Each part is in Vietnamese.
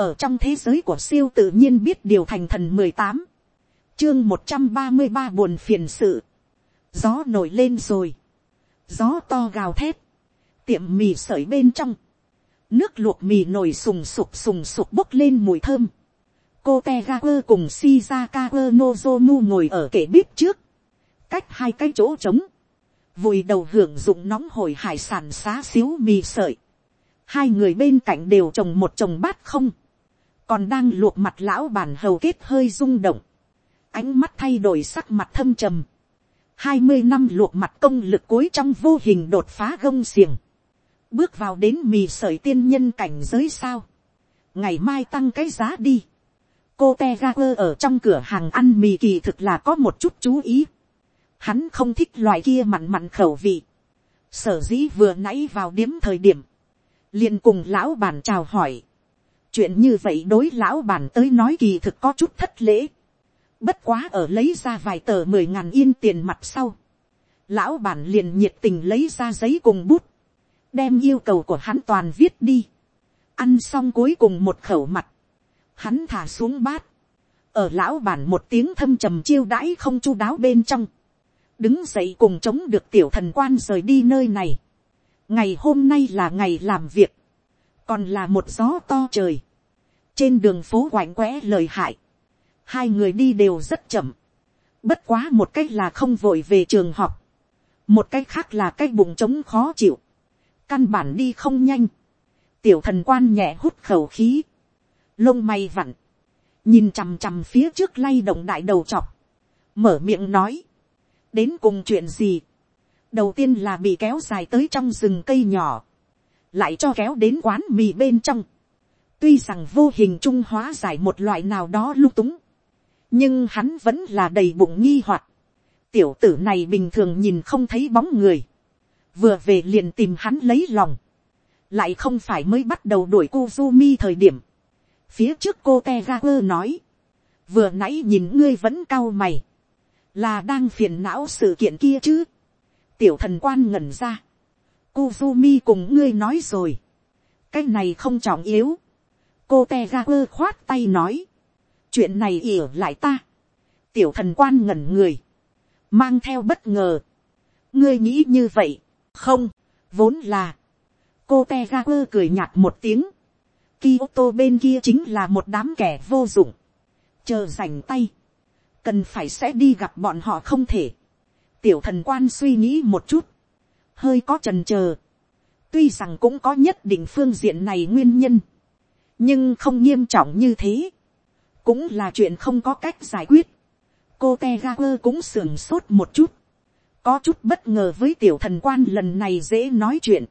ở trong thế giới của siêu tự nhiên biết điều thành thần mười tám, chương một trăm ba mươi ba buồn phiền sự, gió nổi lên rồi, gió to gào thét, tiệm mì sởi bên trong, nước luộc mì nổi sùng sục sùng sục bốc lên mùi thơm, cô te ga quơ cùng shizaka quơ nozomu ngồi ở kệ bếp trước, cách hai cái chỗ trống, vùi đầu hưởng dụng nóng hổi hải sản xá xíu mì sợi, hai người bên cạnh đều trồng một trồng bát không, còn đang luộc mặt lão bản hầu kết hơi rung động, ánh mắt thay đổi sắc mặt thâm trầm, hai mươi năm luộc mặt công lực cuối trong vô hình đột phá gông xiềng, bước vào đến mì sợi tiên nhân cảnh giới sao, ngày mai tăng cái giá đi, cô te ga quơ ở trong cửa hàng ăn mì kỳ thực là có một chút chú ý, hắn không thích loại kia mặn mặn khẩu vị, sở dĩ vừa nãy vào điếm thời điểm, liền cùng lão bản chào hỏi, chuyện như vậy đối lão bản tới nói kỳ thực có chút thất lễ, bất quá ở lấy ra vài tờ mười ngàn yên tiền mặt sau, lão bản liền nhiệt tình lấy ra giấy cùng bút, đem yêu cầu của hắn toàn viết đi, ăn xong cuối cùng một khẩu mặt, hắn thả xuống bát, ở lão bản một tiếng thâm trầm chiêu đãi không chu đáo bên trong, đứng dậy cùng chống được tiểu thần quan rời đi nơi này. ngày hôm nay là ngày làm việc, còn là một gió to trời, trên đường phố quạnh quẽ lời hại, hai người đi đều rất chậm, bất quá một cách là không vội về trường học, một cách khác là cái bụng trống khó chịu, căn bản đi không nhanh, tiểu thần quan nhẹ hút khẩu khí, lông may vặn, nhìn chằm chằm phía trước lay động đại đầu chọc, mở miệng nói, đến cùng chuyện gì, đầu tiên là bị kéo dài tới trong rừng cây nhỏ, lại cho kéo đến quán mì bên trong, tuy rằng vô hình trung hóa giải một loại nào đó lung túng, nhưng hắn vẫn là đầy bụng nghi hoặc, tiểu tử này bình thường nhìn không thấy bóng người, vừa về liền tìm hắn lấy lòng, lại không phải mới bắt đầu đuổi cô mi thời điểm, phía trước cô te ga quơ nói, vừa nãy nhìn ngươi vẫn cau mày, là đang phiền não sự kiện kia chứ. tiểu thần quan ngẩn ra. Kuzumi cùng ngươi nói rồi. cái này không trọng yếu. cô Tegaku khoát tay nói. chuyện này ỉa lại ta. tiểu thần quan ngẩn người. mang theo bất ngờ. ngươi nghĩ như vậy. không, vốn là. cô Tegaku cười nhạt một tiếng. Kyoto bên kia chính là một đám kẻ vô dụng. chờ rảnh tay cần phải sẽ đi gặp bọn họ không thể. tiểu thần quan suy nghĩ một chút, hơi có trần chờ tuy rằng cũng có nhất định phương diện này nguyên nhân, nhưng không nghiêm trọng như thế, cũng là chuyện không có cách giải quyết. cô Tegaper cũng sưởng sốt một chút, có chút bất ngờ với tiểu thần quan lần này dễ nói chuyện,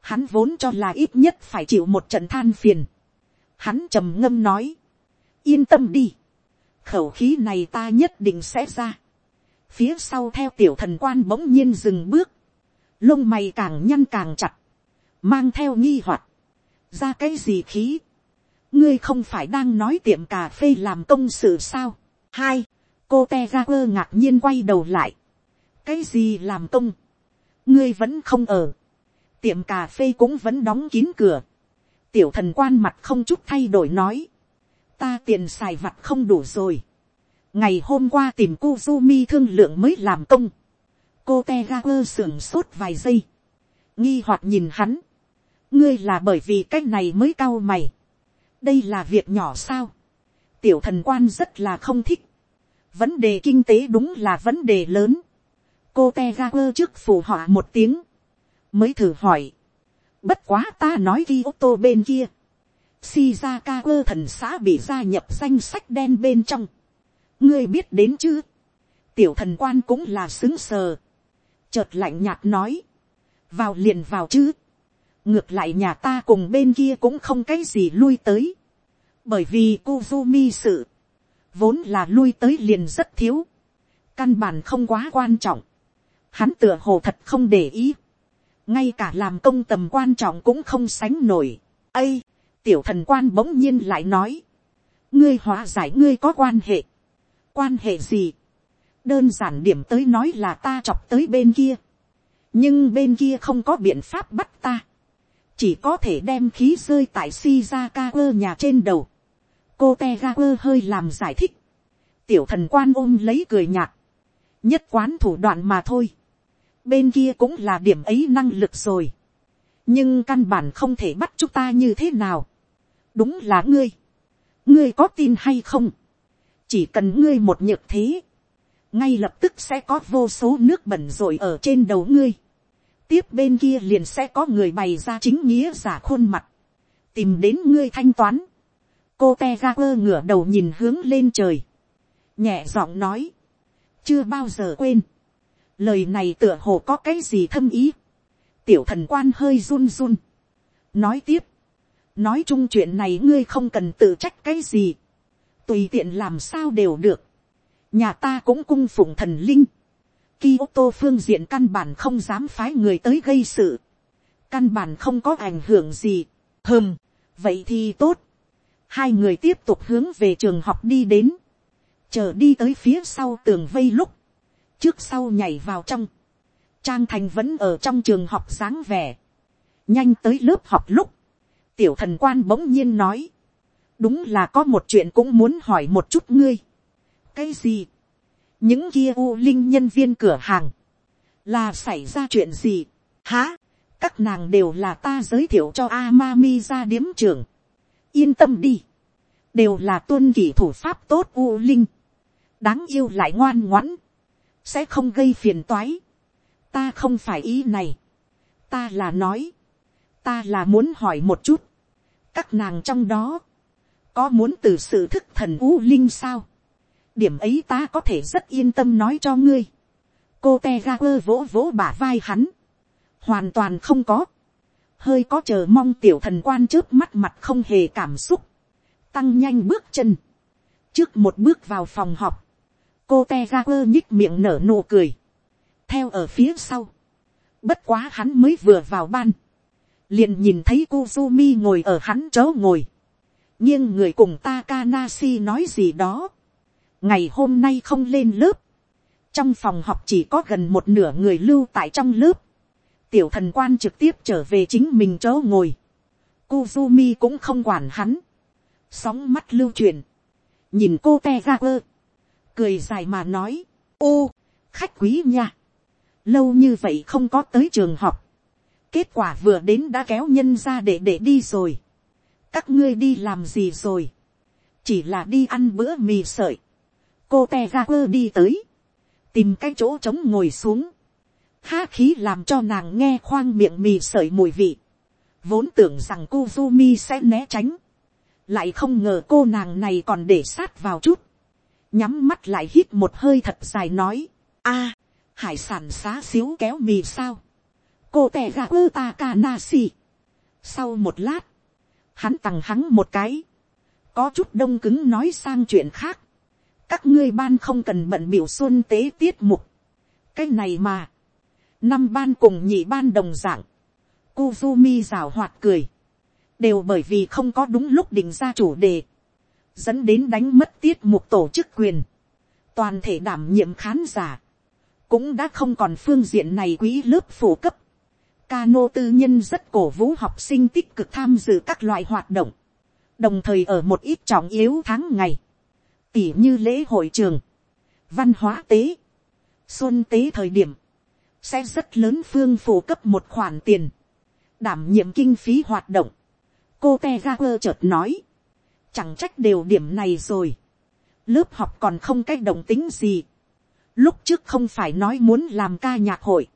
hắn vốn cho là ít nhất phải chịu một trận than phiền, hắn trầm ngâm nói, yên tâm đi, khẩu khí này ta nhất định sẽ ra. phía sau theo tiểu thần quan bỗng nhiên dừng bước, lông mày càng nhăn càng chặt, mang theo nghi hoặc, ra cái gì khí, ngươi không phải đang nói tiệm cà phê làm công sự sao. hai, cô te ra quơ ngạc nhiên quay đầu lại, cái gì làm công, ngươi vẫn không ở, tiệm cà phê cũng vẫn đóng kín cửa, tiểu thần quan mặt không chút thay đổi nói, ta tiền xài vặt không đủ rồi. ngày hôm qua tìm Kuzumi thương lượng mới làm công cô te ga quơ sưởng sốt vài giây. nghi hoặc nhìn hắn. ngươi là bởi vì cái này mới cao mày. đây là việc nhỏ sao. tiểu thần quan rất là không thích. vấn đề kinh tế đúng là vấn đề lớn. cô te ga quơ trước phù họa một tiếng. mới thử hỏi. bất quá ta nói ghi ô tô bên kia Shizaka quơ thần xã bị gia nhập danh sách đen bên trong. Ngươi biết đến chứ? Tiểu thần quan cũng là xứng sờ. Chợt lạnh nhạt nói. Vào liền vào chứ. Ngược lại nhà ta cùng bên kia cũng không cái gì lui tới. Bởi vì Kuzumi sự. Vốn là lui tới liền rất thiếu. Căn bản không quá quan trọng. Hắn tựa hồ thật không để ý. Ngay cả làm công tầm quan trọng cũng không sánh nổi. Ây! tiểu thần quan bỗng nhiên lại nói, ngươi hóa giải ngươi có quan hệ, quan hệ gì, đơn giản điểm tới nói là ta chọc tới bên kia, nhưng bên kia không có biện pháp bắt ta, chỉ có thể đem khí rơi tại Shizakawa nhà trên đầu. cô Tegaku hơi làm giải thích, tiểu thần quan ôm lấy cười nhạt, nhất quán thủ đoạn mà thôi, bên kia cũng là điểm ấy năng lực rồi, nhưng căn bản không thể bắt chúng ta như thế nào, đúng là ngươi, ngươi có tin hay không, chỉ cần ngươi một nhược thế, ngay lập tức sẽ có vô số nước bẩn rồi ở trên đầu ngươi, tiếp bên kia liền sẽ có người bày ra chính nghĩa giả khuôn mặt, tìm đến ngươi thanh toán, cô te ra quơ ngửa đầu nhìn hướng lên trời, nhẹ giọng nói, chưa bao giờ quên, lời này tựa hồ có cái gì thâm ý, tiểu thần quan hơi run run, nói tiếp, nói chung chuyện này ngươi không cần tự trách cái gì, tùy tiện làm sao đều được, nhà ta cũng cung phụng thần linh, Kyoto phương diện căn bản không dám phái người tới gây sự, căn bản không có ảnh hưởng gì, hừm vậy thì tốt, hai người tiếp tục hướng về trường học đi đến, chờ đi tới phía sau tường vây lúc, trước sau nhảy vào trong, trang thành vẫn ở trong trường học dáng vẻ, nhanh tới lớp học lúc, tiểu thần quan bỗng nhiên nói, đúng là có một chuyện cũng muốn hỏi một chút ngươi, cái gì, những kia u linh nhân viên cửa hàng, là xảy ra chuyện gì, há, các nàng đều là ta giới thiệu cho Amami ra điếm trường, yên tâm đi, đều là tuân kỷ thủ pháp tốt u linh, đáng yêu lại ngoan ngoãn, sẽ không gây phiền toái. ta không phải ý này, ta là nói, ta là muốn hỏi một chút, các nàng trong đó, có muốn từ sự thức thần u linh sao, điểm ấy ta có thể rất yên tâm nói cho ngươi, cô te ga quơ vỗ vỗ bả vai hắn, hoàn toàn không có, hơi có chờ mong tiểu thần quan trước mắt mặt không hề cảm xúc, tăng nhanh bước chân, trước một bước vào phòng họp, cô te ga quơ nhích miệng nở nụ cười, theo ở phía sau, bất quá hắn mới vừa vào ban, liền nhìn thấy Kuzumi ngồi ở hắn chỗ ngồi, nghiêng người cùng Takanasi nói gì đó, ngày hôm nay không lên lớp, trong phòng học chỉ có gần một nửa người lưu tại trong lớp, tiểu thần quan trực tiếp trở về chính mình chỗ ngồi, Kuzumi cũng không quản hắn, sóng mắt lưu truyền, nhìn cô te ga quơ, cười dài mà nói, ô, khách quý nha, lâu như vậy không có tới trường học, kết quả vừa đến đã kéo nhân ra để để đi rồi, các ngươi đi làm gì rồi, chỉ là đi ăn bữa mì sợi, cô te ga quơ đi tới, tìm cái chỗ trống ngồi xuống, ha khí làm cho nàng nghe khoang miệng mì sợi mùi vị, vốn tưởng rằng cô Zumi sẽ né tránh, lại không ngờ cô nàng này còn để sát vào chút, nhắm mắt lại hít một hơi thật dài nói, a, hải sản xá xíu kéo mì sao, cô tè ra ư ta ca na si. sau một lát, hắn tằng hắn một cái, có chút đông cứng nói sang chuyện khác, các ngươi ban không cần bận biểu xuân tế tiết mục, cái này mà, năm ban cùng nhị ban đồng dạng, Kuzumi rào hoạt cười, đều bởi vì không có đúng lúc định ra chủ đề, dẫn đến đánh mất tiết mục tổ chức quyền, toàn thể đảm nhiệm khán giả, cũng đã không còn phương diện này quý lớp phổ cấp, Cano tư nhân rất cổ vũ học sinh tích cực tham dự các loại hoạt động, đồng thời ở một ít trọng yếu tháng ngày, tỉ như lễ hội trường, văn hóa tế, xuân tế thời điểm, sẽ rất lớn phương phổ cấp một khoản tiền, đảm nhiệm kinh phí hoạt động. cô te ga quơ chợt nói, chẳng trách đều điểm này rồi, lớp học còn không cách động tính gì, lúc trước không phải nói muốn làm ca nhạc hội,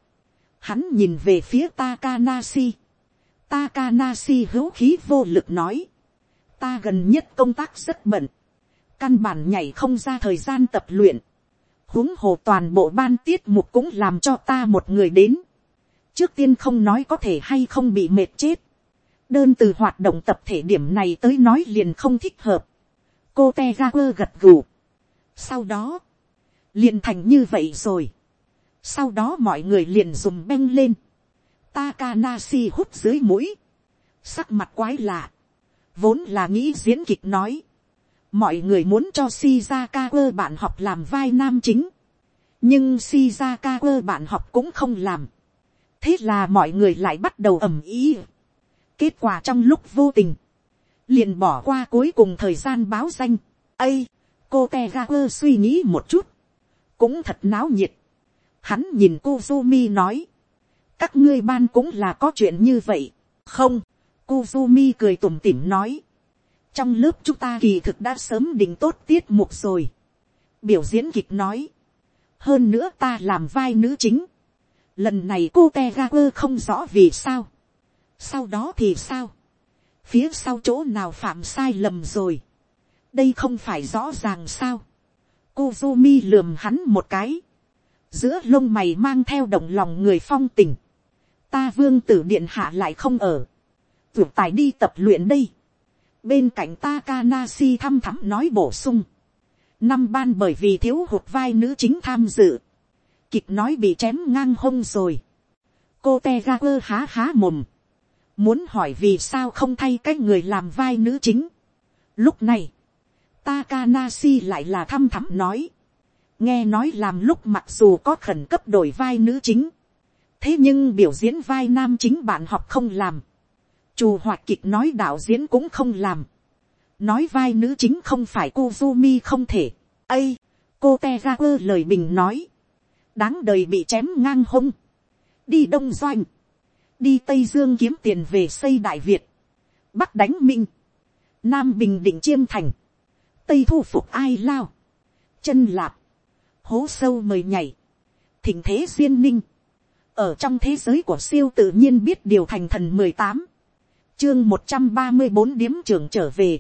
hắn nhìn về phía Takanasi, Takanasi hữu khí vô lực nói, ta gần nhất công tác rất bận, căn bản nhảy không ra thời gian tập luyện, huống hồ toàn bộ ban tiết mục cũng làm cho ta một người đến, trước tiên không nói có thể hay không bị mệt chết, đơn từ hoạt động tập thể điểm này tới nói liền không thích hợp, cô te ga quơ gật gù, sau đó, liền thành như vậy rồi, sau đó mọi người liền dùng beng lên, Takanashi hút dưới mũi, sắc mặt quái lạ, vốn là nghĩ diễn kịch nói, mọi người muốn cho Shizaka bạn học làm vai nam chính, nhưng Shizaka bạn học cũng không làm, thế là mọi người lại bắt đầu ầm ý. kết quả trong lúc vô tình, liền bỏ qua cuối cùng thời gian báo danh. ây, cô te ga quơ suy nghĩ một chút, cũng thật náo nhiệt. Hắn nhìn cô Kuzumi nói, các ngươi ban cũng là có chuyện như vậy, không, Kuzumi cười tủm tỉm nói, trong lớp chúng ta kỳ thực đã sớm định tốt tiết mục rồi. biểu diễn kịch nói, hơn nữa ta làm vai nữ chính, lần này cô te ga quơ không rõ vì sao, sau đó thì sao, phía sau chỗ nào phạm sai lầm rồi, đây không phải rõ ràng sao, cô vui mi lườm hắn một cái, giữa lông mày mang theo động lòng người phong tình, ta vương tử điện hạ lại không ở, vượt tài đi tập luyện đây, bên cạnh Takanashi thăm thắm nói bổ sung, năm ban bởi vì thiếu hụt vai nữ chính tham dự, kịch nói bị chém ngang hông rồi, cô te quơ há há mồm, muốn hỏi vì sao không thay cái người làm vai nữ chính. Lúc này, Takanashi lại là thăm thẳm nói, nghe nói làm lúc mặc dù có khẩn cấp đổi vai nữ chính, thế nhưng biểu diễn vai nam chính bạn học không làm, chù hoạt kịch nói đạo diễn cũng không làm, nói vai nữ chính không phải cô Kuzumi không thể, ây, cô te ra quơ lời bình nói, đáng đời bị chém ngang hông, đi đông doanh, đi tây dương kiếm tiền về xây đại việt, bắc đánh minh, nam bình định chiêm thành, tây thu phục ai lao, chân lạp, hố sâu mời nhảy, thỉnh thế duyên ninh, ở trong thế giới của siêu tự nhiên biết điều thành thần mười tám, chương một trăm ba mươi bốn điếm trưởng trở về,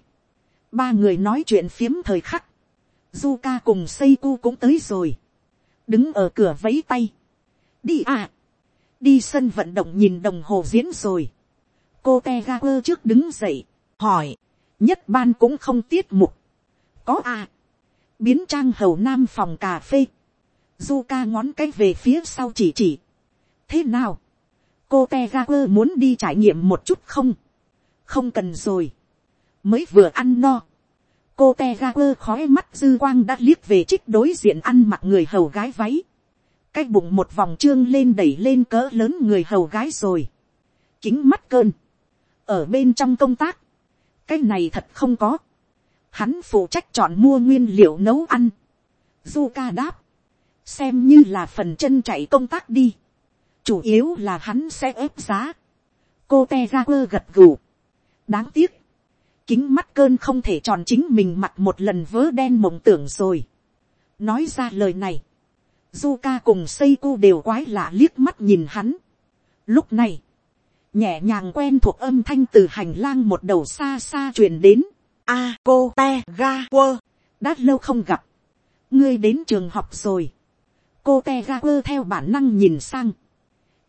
ba người nói chuyện phiếm thời khắc, du ca cùng xây cu cũng tới rồi, đứng ở cửa vấy tay, đi à, đi sân vận động nhìn đồng hồ diễn rồi, cô te ga quơ trước đứng dậy, hỏi, nhất ban cũng không tiết mục, có à, biến trang hầu nam phòng cà phê, du ca ngón cái về phía sau chỉ chỉ, thế nào, cô te ga quơ muốn đi trải nghiệm một chút không, không cần rồi, mới vừa ăn no, cô te ga quơ khói mắt dư quang đã liếc về trích đối diện ăn mặc người hầu gái váy, cái bụng một vòng trương lên đẩy lên cỡ lớn người hầu gái rồi, kính mắt cơn, ở bên trong công tác, cái này thật không có, hắn phụ trách chọn mua nguyên liệu nấu ăn, du ca đáp, xem như là phần chân chạy công tác đi, chủ yếu là hắn sẽ ép giá, cô te ra quơ gật gù, đáng tiếc, kính mắt cơn không thể tròn chính mình mặt một lần vớ đen mộng tưởng rồi. nói ra lời này, du ca cùng xây cu đều quái lạ liếc mắt nhìn hắn. lúc này, nhẹ nhàng quen thuộc âm thanh từ hành lang một đầu xa xa truyền đến. a cô te ga quơ, đã lâu không gặp, ngươi đến trường học rồi. cô te ga quơ theo bản năng nhìn sang,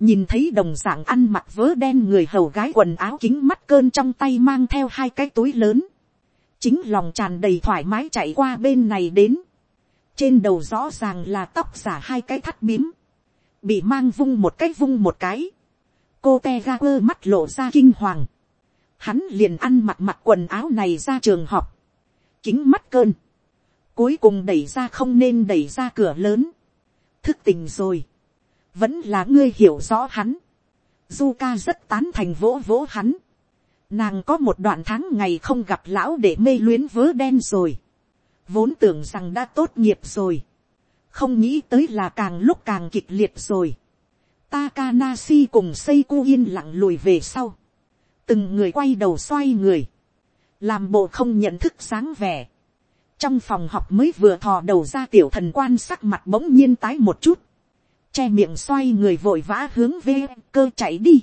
nhìn thấy đồng dạng ăn mặc vớ đen người hầu gái quần áo kính mắt cơn trong tay mang theo hai cái túi lớn, chính lòng tràn đầy thoải mái chạy qua bên này đến, trên đầu rõ ràng là tóc giả hai cái thắt bím, bị mang vung một cái vung một cái, cô te ga quơ mắt lộ ra kinh hoàng, hắn liền ăn mặc mặc quần áo này ra trường học, kính mắt cơn, cuối cùng đẩy ra không nên đẩy ra cửa lớn, thức tình rồi, vẫn là ngươi hiểu rõ hắn. Du ca rất tán thành vỗ vỗ hắn. Nàng có một đoạn tháng ngày không gặp lão để mê luyến vớ đen rồi. Vốn tưởng rằng đã tốt nghiệp rồi. Không nghĩ tới là càng lúc càng kịch liệt rồi. Takanashi cùng Seiku yên lặng lùi về sau. Từng người quay đầu xoay người. Làm bộ không nhận thức sáng vẻ. Trong phòng học mới vừa thò đầu ra tiểu thần quan sắc mặt bỗng nhiên tái một chút che miệng xoay người vội vã hướng về cơ chạy đi.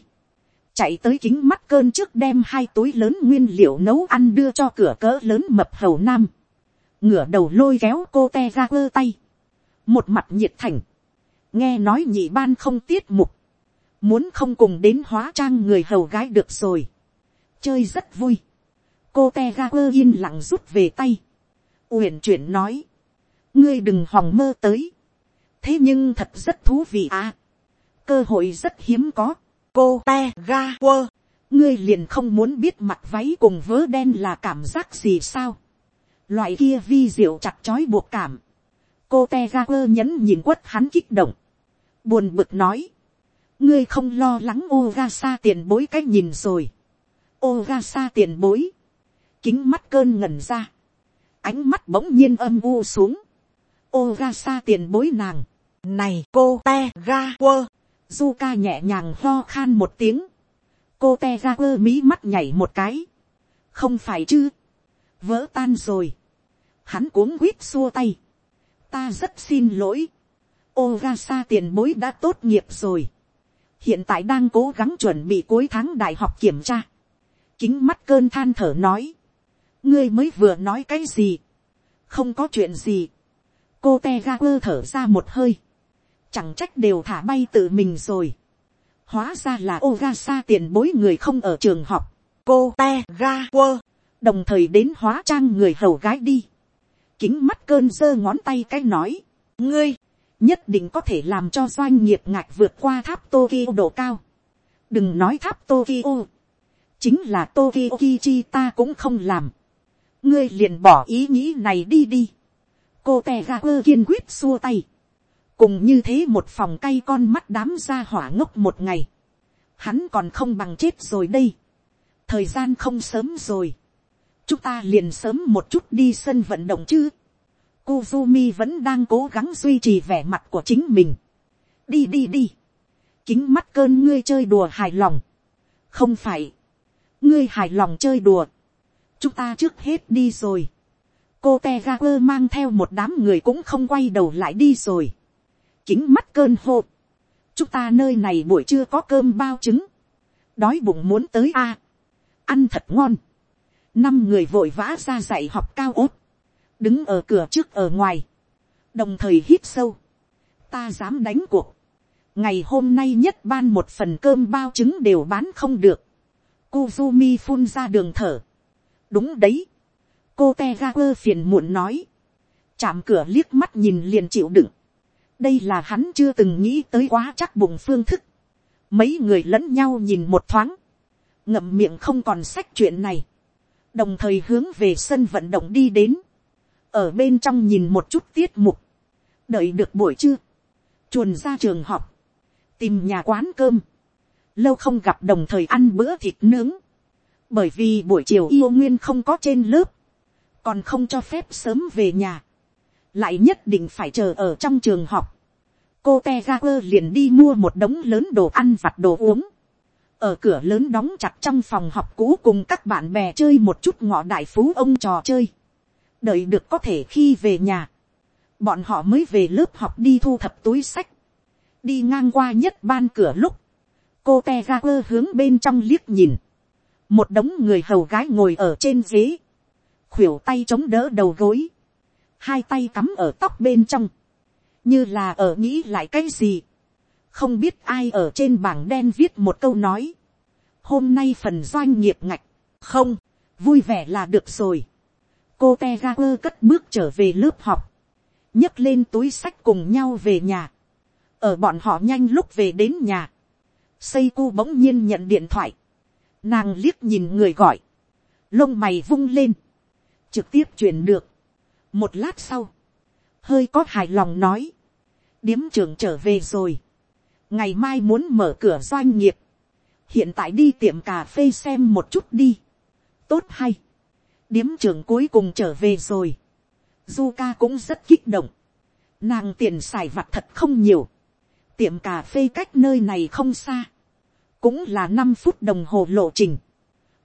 Chạy tới kính mắt cơn trước đem hai túi lớn nguyên liệu nấu ăn đưa cho cửa cỡ lớn mập hầu nam. Ngửa đầu lôi kéo cô te ra cơ tay. Một mặt nhiệt thành. Nghe nói nhị ban không tiết mục. Muốn không cùng đến hóa trang người hầu gái được rồi. Chơi rất vui. Cô te ga quơ yên lặng rút về tay. Uyển chuyển nói. Ngươi đừng hòng mơ tới thế nhưng thật rất thú vị à. cơ hội rất hiếm có. cô te ga quơ. ngươi liền không muốn biết mặt váy cùng vớ đen là cảm giác gì sao. loại kia vi diệu chặt chói buộc cảm. cô te ga quơ nhấn nhìn quất hắn kích động. buồn bực nói. ngươi không lo lắng ô ga xa tiền bối cách nhìn rồi. Ogasa tiền bối, kính mắt cơn ngẩn ra, ánh mắt bỗng nhiên âm u xuống, Ogasa tiền bối nàng, này cô te ga quơ, Zuka nhẹ nhàng ho khan một tiếng, cô te ga quơ mí mắt nhảy một cái, không phải chứ, vỡ tan rồi, hắn cuống quýt xua tay, ta rất xin lỗi, Ogasa tiền bối đã tốt nghiệp rồi, hiện tại đang cố gắng chuẩn bị cuối tháng đại học kiểm tra, kính mắt cơn than thở nói, ngươi mới vừa nói cái gì, không có chuyện gì, cô te ga quơ thở ra một hơi, chẳng trách đều thả bay tự mình rồi, hóa ra là Ogasa tiền bối người không ở trường học, cô te ga quơ, đồng thời đến hóa trang người hầu gái đi, kính mắt cơn giơ ngón tay cái nói, ngươi, nhất định có thể làm cho doanh nghiệp ngạch vượt qua tháp Tokyo độ cao. đừng nói tháp Tokyo, chính là Tokyo Kichi ta cũng không làm. ngươi liền bỏ ý nghĩ này đi đi. cô tè ga quơ kiên quyết xua tay cùng như thế một phòng cay con mắt đám ra hỏa ngốc một ngày. hắn còn không bằng chết rồi đây. thời gian không sớm rồi. chúng ta liền sớm một chút đi sân vận động chứ Kuzumi vẫn đang cố gắng duy trì vẻ mặt của chính mình. Đi đi đi. Kính mắt cơn ngươi chơi đùa hài lòng. Không phải. Ngươi hài lòng chơi đùa. Chúng ta trước hết đi rồi. Cô Tegaper mang theo một đám người cũng không quay đầu lại đi rồi. Kính mắt cơn hô. Chúng ta nơi này buổi trưa có cơm bao trứng. Đói bụng muốn tới a. Ăn thật ngon. Năm người vội vã ra dạy học cao ốt. Đứng ở cửa trước ở ngoài, đồng thời hít sâu, ta dám đánh cuộc, ngày hôm nay nhất ban một phần cơm bao trứng đều bán không được, Kuzumi phun ra đường thở, đúng đấy, cô te ga quơ phiền muộn nói, chạm cửa liếc mắt nhìn liền chịu đựng, đây là hắn chưa từng nghĩ tới quá chắc bụng phương thức, mấy người lẫn nhau nhìn một thoáng, ngậm miệng không còn sách chuyện này, đồng thời hướng về sân vận động đi đến, ở bên trong nhìn một chút tiết mục, đợi được buổi trưa, chuồn ra trường học, tìm nhà quán cơm, lâu không gặp đồng thời ăn bữa thịt nướng, bởi vì buổi chiều yêu nguyên không có trên lớp, còn không cho phép sớm về nhà, lại nhất định phải chờ ở trong trường học, cô te ga quơ liền đi mua một đống lớn đồ ăn vặt đồ uống, ở cửa lớn đóng chặt trong phòng học cũ cùng các bạn bè chơi một chút ngọ đại phú ông trò chơi, đợi được có thể khi về nhà, bọn họ mới về lớp học đi thu thập túi sách, đi ngang qua nhất ban cửa lúc, cô te ga quơ hướng bên trong liếc nhìn, một đống người hầu gái ngồi ở trên ghế, khuỷu tay chống đỡ đầu gối, hai tay cắm ở tóc bên trong, như là ở nghĩ lại cái gì, không biết ai ở trên bảng đen viết một câu nói, hôm nay phần doanh nghiệp ngạch, không, vui vẻ là được rồi cô te ga quơ cất bước trở về lớp học, nhấc lên túi sách cùng nhau về nhà, ở bọn họ nhanh lúc về đến nhà, xây cu bỗng nhiên nhận điện thoại, nàng liếc nhìn người gọi, lông mày vung lên, trực tiếp chuyển được, một lát sau, hơi có hài lòng nói, điếm trưởng trở về rồi, ngày mai muốn mở cửa doanh nghiệp, hiện tại đi tiệm cà phê xem một chút đi, tốt hay, điếm trưởng cuối cùng trở về rồi. Zuka cũng rất kích động. Nàng tiền xài vặt thật không nhiều. Tiệm cà phê cách nơi này không xa. Cũng là năm phút đồng hồ lộ trình.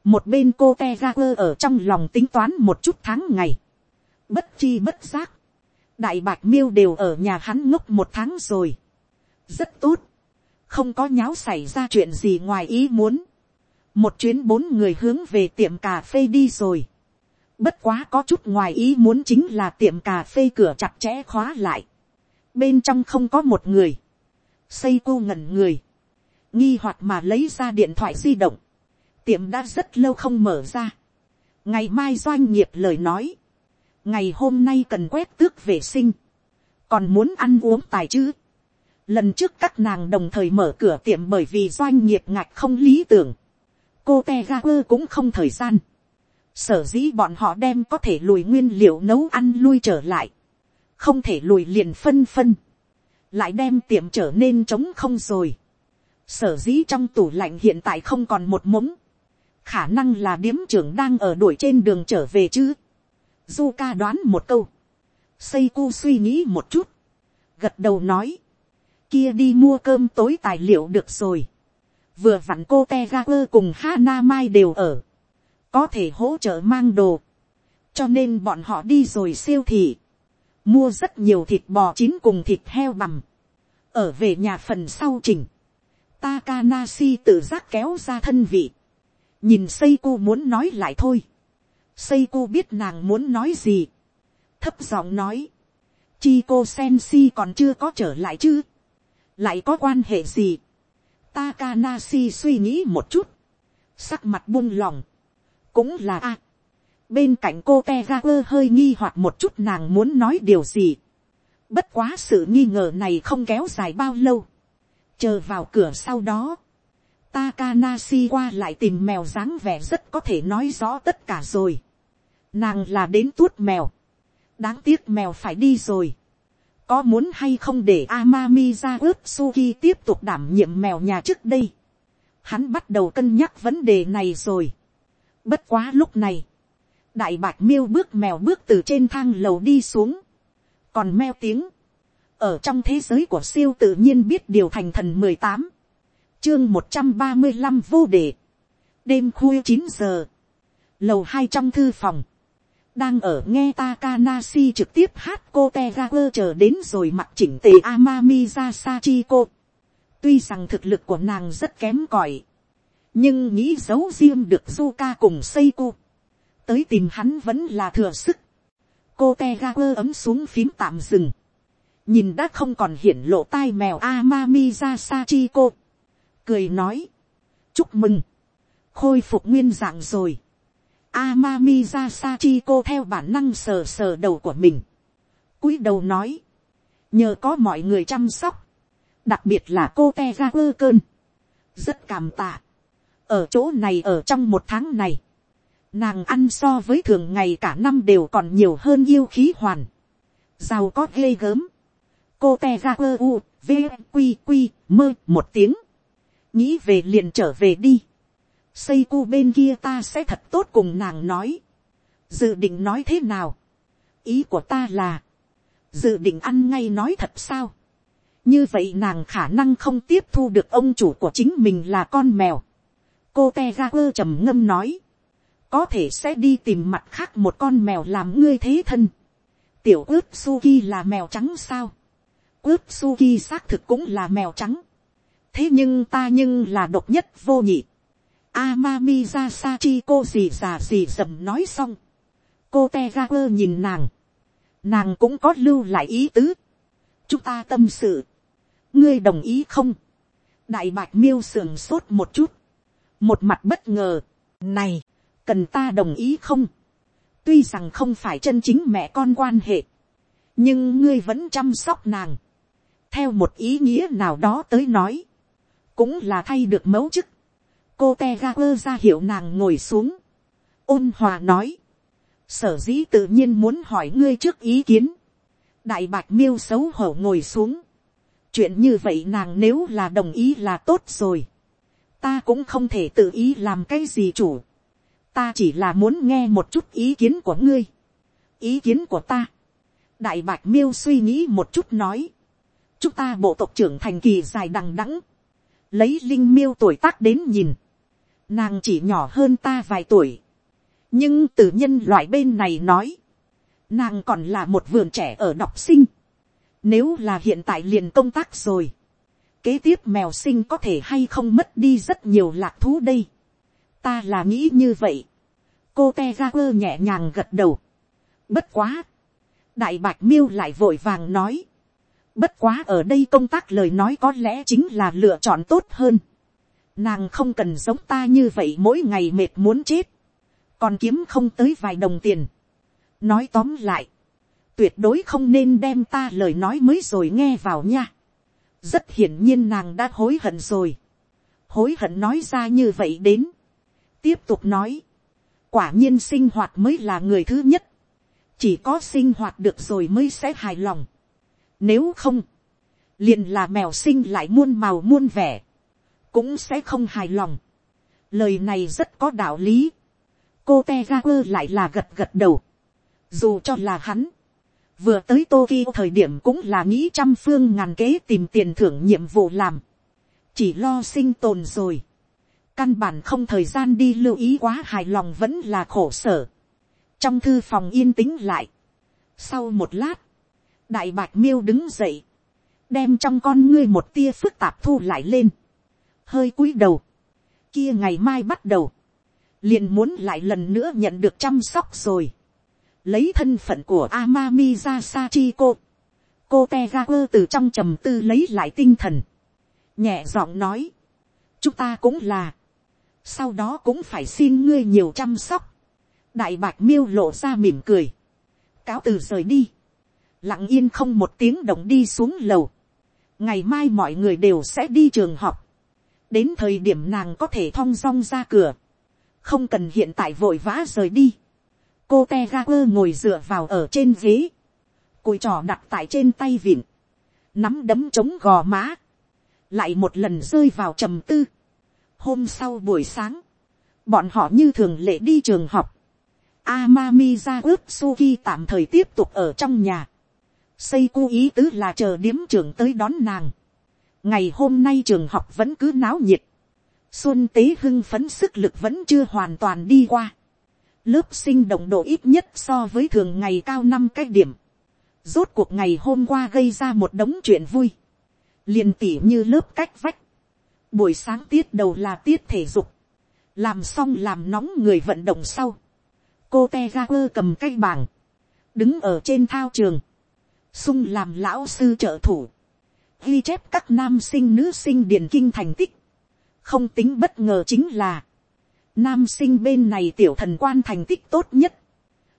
Một bên cô te ra quơ ở trong lòng tính toán một chút tháng ngày. Bất chi bất giác. Đại bạc miêu đều ở nhà hắn ngốc một tháng rồi. Rất tốt. Không có nháo xảy ra chuyện gì ngoài ý muốn. Một chuyến bốn người hướng về tiệm cà phê đi rồi Bất quá có chút ngoài ý muốn chính là tiệm cà phê cửa chặt chẽ khóa lại. Bên trong không có một người. Xây cô ngẩn người. Nghi hoặc mà lấy ra điện thoại di động. Tiệm đã rất lâu không mở ra. Ngày mai doanh nghiệp lời nói. Ngày hôm nay cần quét tước vệ sinh. Còn muốn ăn uống tài chứ. Lần trước các nàng đồng thời mở cửa tiệm bởi vì doanh nghiệp ngạch không lý tưởng. Cô Tegaper cũng không thời gian sở dĩ bọn họ đem có thể lùi nguyên liệu nấu ăn lui trở lại, không thể lùi liền phân phân, lại đem tiệm trở nên trống không rồi. sở dĩ trong tủ lạnh hiện tại không còn một mống, khả năng là điếm trưởng đang ở đuổi trên đường trở về chứ du ca đoán một câu, xây cu suy nghĩ một chút, gật đầu nói, kia đi mua cơm tối tài liệu được rồi, vừa vặn cô te ga quơ cùng Hana Mai đều ở, có thể hỗ trợ mang đồ, cho nên bọn họ đi rồi siêu thị, mua rất nhiều thịt bò chín cùng thịt heo bằm, ở về nhà phần sau trình, Takanashi tự giác kéo ra thân vị, nhìn Seiko muốn nói lại thôi, Seiko biết nàng muốn nói gì, thấp giọng nói, chi cô sensi còn chưa có trở lại chứ, lại có quan hệ gì, Takanashi suy nghĩ một chút, sắc mặt buông lòng, cũng là a, bên cạnh cô te ra quơ hơi nghi hoặc một chút nàng muốn nói điều gì, bất quá sự nghi ngờ này không kéo dài bao lâu, chờ vào cửa sau đó, Takanashi qua lại tìm mèo dáng vẻ rất có thể nói rõ tất cả rồi. Nàng là đến tuốt mèo. Đáng tiếc mèo phải đi rồi. Có muốn hay không để Amami ra ướp Suki tiếp tục đảm nhiệm mèo nhà trước đây. Hắn bắt đầu cân nhắc vấn đề này rồi. Bất quá lúc này. Đại bạch miêu bước mèo bước từ trên thang lầu đi xuống. Còn meo tiếng. Ở trong thế giới của siêu tự nhiên biết điều thành thần mười tám chương một trăm ba mươi năm vô đề. đêm khuya chín giờ. lầu hai trong thư phòng. đang ở nghe Takanashi trực tiếp hát cô Tegaku chờ đến rồi mặc chỉnh tề Amami Sachiko. tuy rằng thực lực của nàng rất kém cỏi, nhưng nghĩ giấu riêng được Zuka cùng Seiko. tới tìm hắn vẫn là thừa sức. cô Tegaku ấm xuống phím tạm dừng. nhìn đã không còn hiển lộ tai mèo Amami Sachiko cười nói, chúc mừng, khôi phục nguyên dạng rồi. Amami ra Sachi cô theo bản năng sờ sờ đầu của mình. cúi đầu nói, nhờ có mọi người chăm sóc, đặc biệt là cô te ra ơ cơn, rất cảm tạ. ở chỗ này ở trong một tháng này, nàng ăn so với thường ngày cả năm đều còn nhiều hơn yêu khí hoàn, giàu có ghê gớm. cô te ra ơ u, v, mơ một tiếng, nghĩ về liền trở về đi. xây cu bên kia ta sẽ thật tốt cùng nàng nói. dự định nói thế nào. ý của ta là, dự định ăn ngay nói thật sao. như vậy nàng khả năng không tiếp thu được ông chủ của chính mình là con mèo. cô te ra quơ trầm ngâm nói. có thể sẽ đi tìm mặt khác một con mèo làm ngươi thế thân. tiểu ướp suki là mèo trắng sao. ướp suki xác thực cũng là mèo trắng thế nhưng ta nhưng là độc nhất vô nhị. Amami ra Sachi cô gì già gì dầm nói xong. cô te ga quơ nhìn nàng. nàng cũng có lưu lại ý tứ. chúng ta tâm sự. ngươi đồng ý không. đại bạch miêu sườn sốt một chút. một mặt bất ngờ. này, cần ta đồng ý không. tuy rằng không phải chân chính mẹ con quan hệ. nhưng ngươi vẫn chăm sóc nàng. theo một ý nghĩa nào đó tới nói cũng là thay được mẫu chức. cô te ga quơ ra hiệu nàng ngồi xuống. ôn hòa nói. sở dĩ tự nhiên muốn hỏi ngươi trước ý kiến. đại bạch miêu xấu hổ ngồi xuống. chuyện như vậy nàng nếu là đồng ý là tốt rồi. ta cũng không thể tự ý làm cái gì chủ. ta chỉ là muốn nghe một chút ý kiến của ngươi. ý kiến của ta. đại bạch miêu suy nghĩ một chút nói. chúng ta bộ tộc trưởng thành kỳ dài đằng đẵng lấy linh miêu tuổi tác đến nhìn, nàng chỉ nhỏ hơn ta vài tuổi, nhưng từ nhân loại bên này nói, nàng còn là một vườn trẻ ở đọc sinh, nếu là hiện tại liền công tác rồi, kế tiếp mèo sinh có thể hay không mất đi rất nhiều lạc thú đây, ta là nghĩ như vậy, cô te ra quơ nhẹ nhàng gật đầu, bất quá, đại bạch miêu lại vội vàng nói, Bất quá ở đây công tác lời nói có lẽ chính là lựa chọn tốt hơn. Nàng không cần giống ta như vậy mỗi ngày mệt muốn chết. Còn kiếm không tới vài đồng tiền. Nói tóm lại. Tuyệt đối không nên đem ta lời nói mới rồi nghe vào nha. Rất hiển nhiên nàng đã hối hận rồi. Hối hận nói ra như vậy đến. Tiếp tục nói. Quả nhiên sinh hoạt mới là người thứ nhất. Chỉ có sinh hoạt được rồi mới sẽ hài lòng nếu không, liền là mèo sinh lại muôn màu muôn vẻ, cũng sẽ không hài lòng. lời này rất có đạo lý, cô te lại là gật gật đầu, dù cho là hắn, vừa tới Tokyo thời điểm cũng là nghĩ trăm phương ngàn kế tìm tiền thưởng nhiệm vụ làm, chỉ lo sinh tồn rồi, căn bản không thời gian đi lưu ý quá hài lòng vẫn là khổ sở, trong thư phòng yên tĩnh lại, sau một lát, đại bạch miêu đứng dậy, đem trong con ngươi một tia phức tạp thu lại lên, hơi cúi đầu, kia ngày mai bắt đầu, liền muốn lại lần nữa nhận được chăm sóc rồi, lấy thân phận của Amami ra Sachiko, cô Tegaku từ trong trầm tư lấy lại tinh thần, nhẹ giọng nói, chúng ta cũng là, sau đó cũng phải xin ngươi nhiều chăm sóc, đại bạc miêu lộ ra mỉm cười, cáo từ rời đi, lặng yên không một tiếng động đi xuống lầu, ngày mai mọi người đều sẽ đi trường học, đến thời điểm nàng có thể thong dong ra cửa, không cần hiện tại vội vã rời đi, cô te ga quơ ngồi dựa vào ở trên ghế, cùi trò đặt tại trên tay vịn, nắm đấm chống gò má, lại một lần rơi vào trầm tư. hôm sau buổi sáng, bọn họ như thường lệ đi trường học, Amami ra ướp Suki tạm thời tiếp tục ở trong nhà xây cu ý tứ là chờ điếm trường tới đón nàng. Ngày hôm nay trường học vẫn cứ náo nhiệt. Xuân tế hưng phấn sức lực vẫn chưa hoàn toàn đi qua. Lớp sinh động độ ít nhất so với thường ngày cao năm cái điểm. Rốt cuộc ngày hôm qua gây ra một đống chuyện vui. liền tỉ như lớp cách vách. Buổi sáng tiết đầu là tiết thể dục. Làm xong làm nóng người vận động sau cô te ga quơ cầm cây bảng, đứng ở trên thao trường, sung làm lão sư trợ thủ, ghi chép các nam sinh nữ sinh điền kinh thành tích, không tính bất ngờ chính là, nam sinh bên này tiểu thần quan thành tích tốt nhất,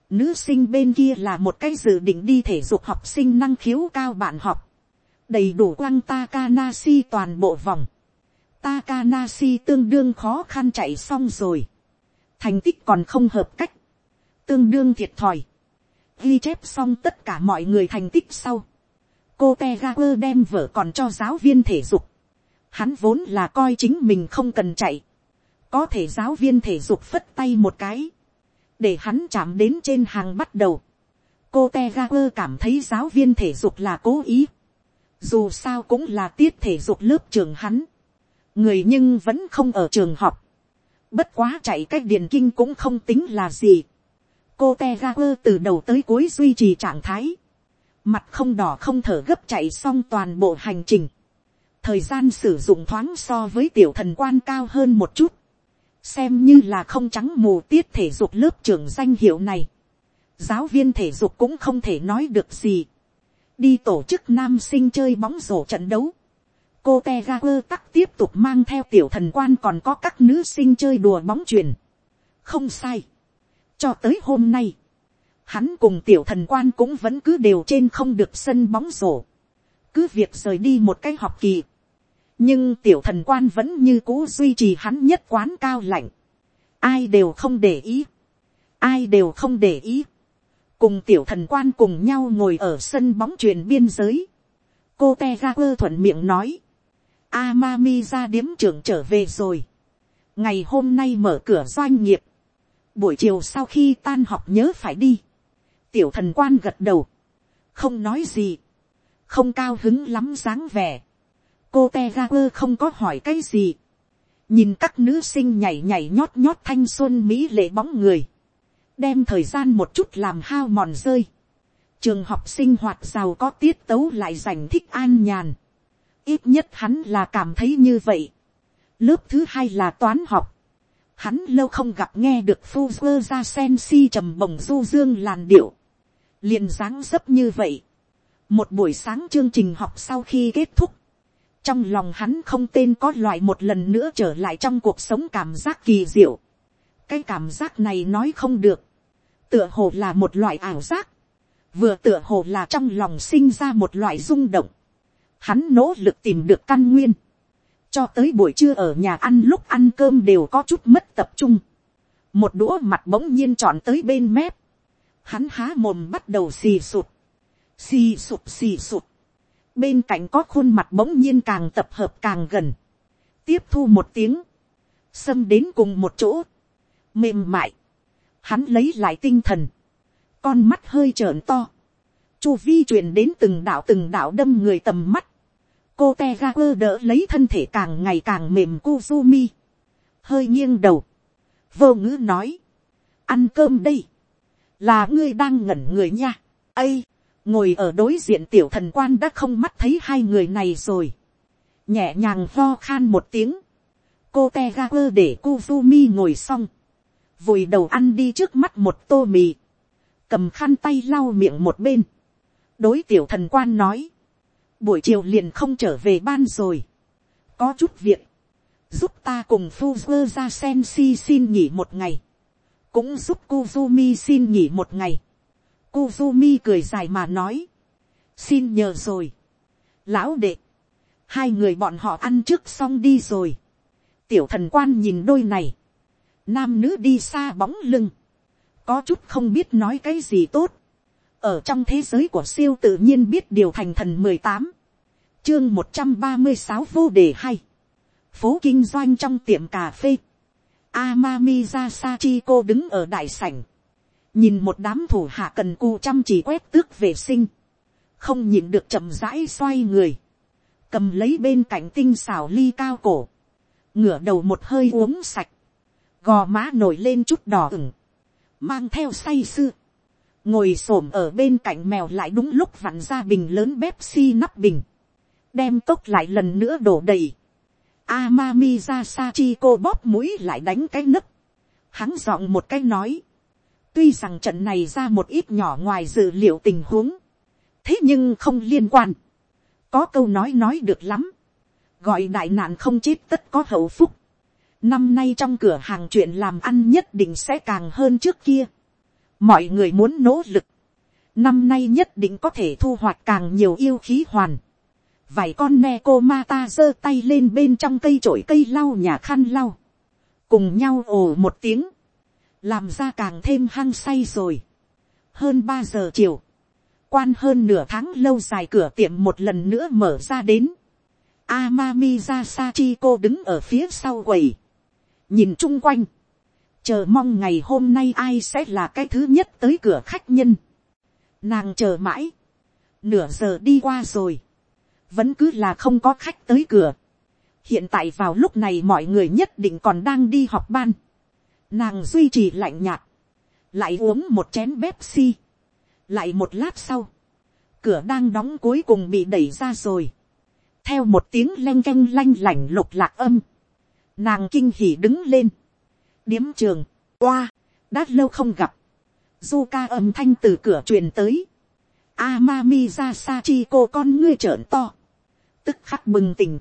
nữ sinh bên kia là một cái dự định đi thể dục học sinh năng khiếu cao bạn học, đầy đủ quăng Takanasi toàn bộ vòng, Takanasi tương đương khó khăn chạy xong rồi, thành tích còn không hợp cách, tương đương thiệt thòi. Ghi chép xong tất cả mọi người thành tích sau. Cô Tegaper đem vợ còn cho giáo viên thể dục. Hắn vốn là coi chính mình không cần chạy. Có thể giáo viên thể dục phất tay một cái. Để hắn chạm đến trên hàng bắt đầu. Cô Tegaper cảm thấy giáo viên thể dục là cố ý. Dù sao cũng là tiết thể dục lớp trường hắn. Người nhưng vẫn không ở trường học. Bất quá chạy cách điền kinh cũng không tính là gì cô te ra quơ từ đầu tới cuối duy trì trạng thái, mặt không đỏ không thở gấp chạy xong toàn bộ hành trình, thời gian sử dụng thoáng so với tiểu thần quan cao hơn một chút, xem như là không trắng mù tiết thể dục lớp trưởng danh hiệu này, giáo viên thể dục cũng không thể nói được gì, đi tổ chức nam sinh chơi bóng rổ trận đấu, cô te ra quơ tắc tiếp tục mang theo tiểu thần quan còn có các nữ sinh chơi đùa bóng truyền, không sai, cho tới hôm nay, hắn cùng tiểu thần quan cũng vẫn cứ đều trên không được sân bóng rổ. Cứ việc rời đi một cái học kỳ. Nhưng tiểu thần quan vẫn như cũ duy trì hắn nhất quán cao lạnh. Ai đều không để ý. Ai đều không để ý. Cùng tiểu thần quan cùng nhau ngồi ở sân bóng truyền biên giới. Cô Tegaper thuận miệng nói. Amami ra điếm trưởng trở về rồi. Ngày hôm nay mở cửa doanh nghiệp buổi chiều sau khi tan học nhớ phải đi. tiểu thần quan gật đầu, không nói gì, không cao hứng lắm dáng vẻ. cô te ga quơ không có hỏi cái gì. nhìn các nữ sinh nhảy nhảy nhót nhót thanh xuân mỹ lệ bóng người, đem thời gian một chút làm hao mòn rơi. trường học sinh hoạt giàu có tiết tấu lại dành thích an nhàn. ít nhất hắn là cảm thấy như vậy. lớp thứ hai là toán học hắn lâu không gặp nghe được phu quơ ra sen si trầm bồng du dương làn điệu, liền dáng dấp như vậy. một buổi sáng chương trình học sau khi kết thúc, trong lòng hắn không tên có loại một lần nữa trở lại trong cuộc sống cảm giác kỳ diệu. cái cảm giác này nói không được, tựa hồ là một loại ảo giác, vừa tựa hồ là trong lòng sinh ra một loại rung động. Hắn nỗ lực tìm được căn nguyên cho tới buổi trưa ở nhà ăn lúc ăn cơm đều có chút mất tập trung. một đũa mặt bỗng nhiên tròn tới bên mép. hắn há mồm bắt đầu xì sụt. xì sụt xì sụt. bên cạnh có khuôn mặt bỗng nhiên càng tập hợp càng gần. tiếp thu một tiếng. xâm đến cùng một chỗ, mềm mại, hắn lấy lại tinh thần, con mắt hơi trợn to, chu vi truyền đến từng đạo từng đạo đâm người tầm mắt, cô te ra quơ đỡ lấy thân thể càng ngày càng mềm Kuzumi, hơi nghiêng đầu, vô ngữ nói, ăn cơm đây, là ngươi đang ngẩn người nha, ây, ngồi ở đối diện tiểu thần quan đã không mắt thấy hai người này rồi, nhẹ nhàng ho khan một tiếng, cô te ga quơ để Kuzumi ngồi xong, vùi đầu ăn đi trước mắt một tô mì, cầm khăn tay lau miệng một bên, đối tiểu thần quan nói, buổi chiều liền không trở về ban rồi, có chút việc, giúp ta cùng Fuzzer ra sen si xin nghỉ một ngày, cũng giúp Kuzumi xin nghỉ một ngày. Kuzumi cười dài mà nói, xin nhờ rồi, lão đệ, hai người bọn họ ăn trước xong đi rồi, tiểu thần quan nhìn đôi này, nam nữ đi xa bóng lưng, có chút không biết nói cái gì tốt, ở trong thế giới của siêu tự nhiên biết điều thành thần mười tám, chương một trăm ba mươi sáu vô đề hay, phố kinh doanh trong tiệm cà phê, Amami Sachiko đứng ở đại sảnh, nhìn một đám thủ hạ cần cù chăm chỉ quét tước vệ sinh, không nhìn được chậm rãi xoay người, cầm lấy bên cạnh tinh xào ly cao cổ, ngửa đầu một hơi uống sạch, gò má nổi lên chút đỏ ửng, mang theo say sưa, ngồi s ổ m ở bên cạnh mèo lại đúng lúc vặn ra bình lớn bếp si nắp bình, đem cốc lại lần nữa đổ đầy, Amami ra sa chi cô bóp mũi lại đánh cái nấc, hắn giọng một cái nói, tuy rằng trận này ra một ít nhỏ ngoài dự liệu tình huống, thế nhưng không liên quan, có câu nói nói được lắm, gọi đại nạn không chết tất có hậu phúc, năm nay trong cửa hàng chuyện làm ăn nhất định sẽ càng hơn trước kia, mọi người muốn nỗ lực, năm nay nhất định có thể thu hoạch càng nhiều yêu khí hoàn, vài con ne cô ma ta giơ tay lên bên trong cây trổi cây lau nhà khăn lau, cùng nhau ồ một tiếng, làm ra càng thêm hăng say rồi. hơn ba giờ chiều, quan hơn nửa tháng lâu dài cửa tiệm một lần nữa mở ra đến, Amami Sachiko đứng ở phía sau quầy, nhìn chung quanh, chờ mong ngày hôm nay ai sẽ là cái thứ nhất tới cửa khách nhân. Nàng chờ mãi, nửa giờ đi qua rồi, vẫn cứ là không có khách tới cửa. hiện tại vào lúc này mọi người nhất định còn đang đi họp ban. nàng duy trì lạnh nhạt, lại uống một chén Pepsi. lại một lát sau, cửa đang đóng cuối cùng bị đẩy ra rồi. theo một tiếng leng canh lanh lảnh lục lạc âm, nàng kinh hỉ đứng lên điếm trường, oa, đã lâu không gặp. du ca âm thanh từ cửa truyền tới. Amami ra Sachiko con ngươi trợn to tức khắc bừng tỉnh,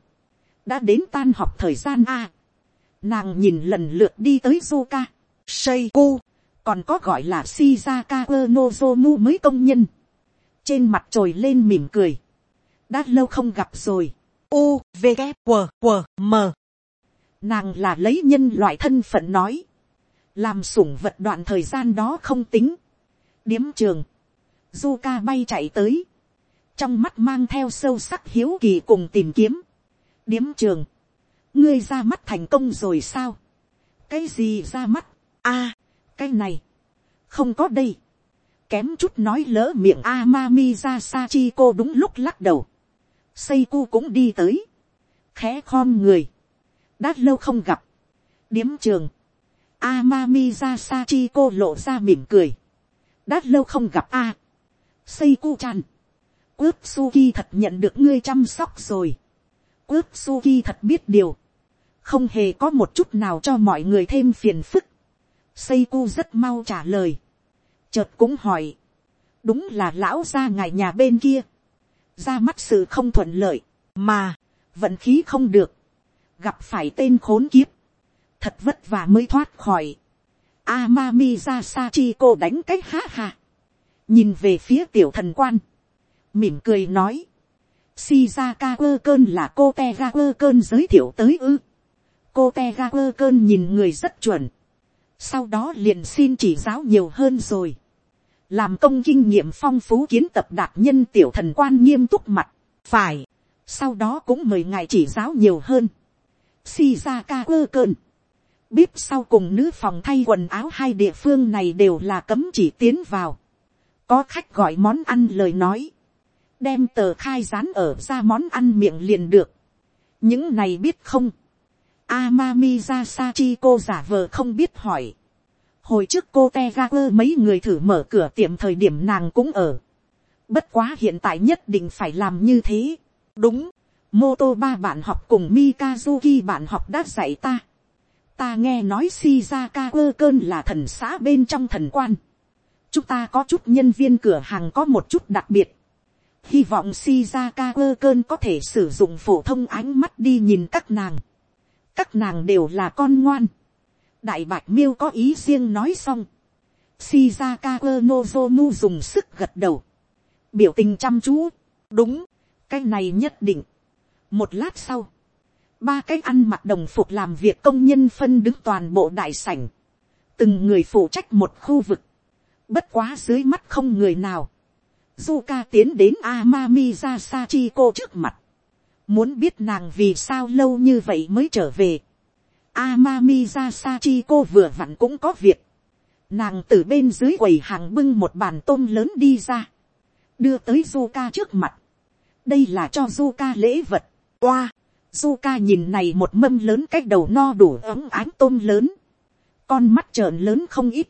đã đến tan học thời gian a. Nàng nhìn lần lượt đi tới Zuka, Seiko, còn có gọi là Shizaka Nozomu mới công nhân. Trên mặt trồi lên mỉm cười. Đã lâu không gặp rồi. U, V, K, W, W, M. Nàng là lấy nhân loại thân phận nói. Làm sủng vật đoạn thời gian đó không tính. Điếm trường. Zuka bay chạy tới trong mắt mang theo sâu sắc hiếu kỳ cùng tìm kiếm. điếm trường, ngươi ra mắt thành công rồi sao. cái gì ra mắt, a, cái này, không có đây. kém chút nói lỡ miệng Amami ra Sachiko đúng lúc lắc đầu. Seiko cũng đi tới. khẽ khom người đã lâu không gặp. điếm trường. Amami ra cô lộ ra mỉm cười. đã lâu không gặp a. Seiko chan Quốc Suki thật nhận được ngươi chăm sóc rồi. Quốc Suki thật biết điều. Không hề có một chút nào cho mọi người thêm phiền phức. Seiko rất mau trả lời. Chợt cũng hỏi. Đúng là lão ra ngài nhà bên kia. Ra mắt sự không thuận lợi. Mà, vận khí không được. Gặp phải tên khốn kiếp. Thật vất vả mới thoát khỏi. Amami ra Sachiko đánh cách ha ha. Nhìn về phía tiểu thần quan mỉm cười nói, Shizaka quơ cơn là cô te ra quơ cơn giới thiệu tới ư. cô te ra quơ cơn nhìn người rất chuẩn. sau đó liền xin chỉ giáo nhiều hơn rồi. làm công kinh nghiệm phong phú kiến tập đạt nhân tiểu thần quan nghiêm túc mặt. phải. sau đó cũng mời ngài chỉ giáo nhiều hơn. Shizaka quơ cơn. bếp sau cùng nữ phòng thay quần áo hai địa phương này đều là cấm chỉ tiến vào. có khách gọi món ăn lời nói, đem tờ khai rán ở ra món ăn miệng liền được. những này biết không, Amami ra cô giả vờ không biết hỏi. Hồi trước cô Tegaku mấy người thử mở cửa tiệm thời điểm nàng cũng ở. Bất quá hiện tại nhất định phải làm như thế. Đúng, mô tô ba bạn học cùng Mikazuki bạn học đã dạy ta. Ta nghe nói Shizaka cơn là thần xã bên trong thần quan. Chúng ta có chút nhân viên cửa hàng có một chút đặc biệt. Hy vọng Shizaka cơn có thể sử dụng phổ thông ánh mắt đi nhìn các nàng. Các nàng đều là con ngoan. Đại bạch miêu có ý riêng nói xong. Shizaka Nozomu dùng sức gật đầu. Biểu tình chăm chú. Đúng, cái này nhất định. Một lát sau ba cái ăn mặc đồng phục làm việc công nhân phân đứng toàn bộ đại sảnh, từng người phụ trách một khu vực, bất quá dưới mắt không người nào, Zuka tiến đến Amami ra Sachiko trước mặt, muốn biết nàng vì sao lâu như vậy mới trở về. Amami ra Sachiko vừa vặn cũng có việc, nàng từ bên dưới quầy hàng bưng một bàn tôm lớn đi ra, đưa tới Zuka trước mặt, đây là cho Zuka lễ vật, qua Zuka nhìn này một mâm lớn cách đầu no đủ ấm ánh tôm lớn. Con mắt trợn lớn không ít.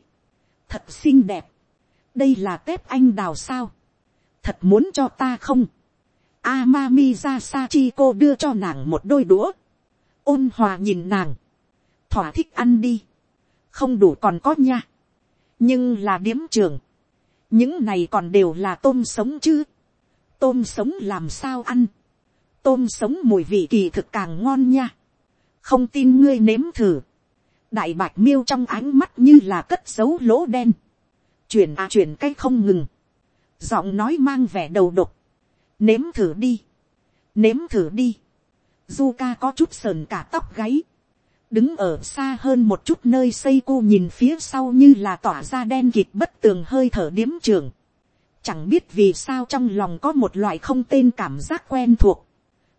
Thật xinh đẹp. Đây là tép anh đào sao. Thật muốn cho ta không. Amami ra sa chi cô đưa cho nàng một đôi đũa. Ôn hòa nhìn nàng. Thỏa thích ăn đi. Không đủ còn có nha. Nhưng là điếm trường. Những này còn đều là tôm sống chứ. Tôm sống làm sao ăn tôm sống mùi vị kỳ thực càng ngon nha. không tin ngươi nếm thử. đại bạch miêu trong ánh mắt như là cất dấu lỗ đen. chuyển à chuyển cái không ngừng. giọng nói mang vẻ đầu độc. nếm thử đi. nếm thử đi. du ca có chút sờn cả tóc gáy. đứng ở xa hơn một chút nơi xây cu nhìn phía sau như là tỏa ra đen kịt bất tường hơi thở điếm trường. chẳng biết vì sao trong lòng có một loại không tên cảm giác quen thuộc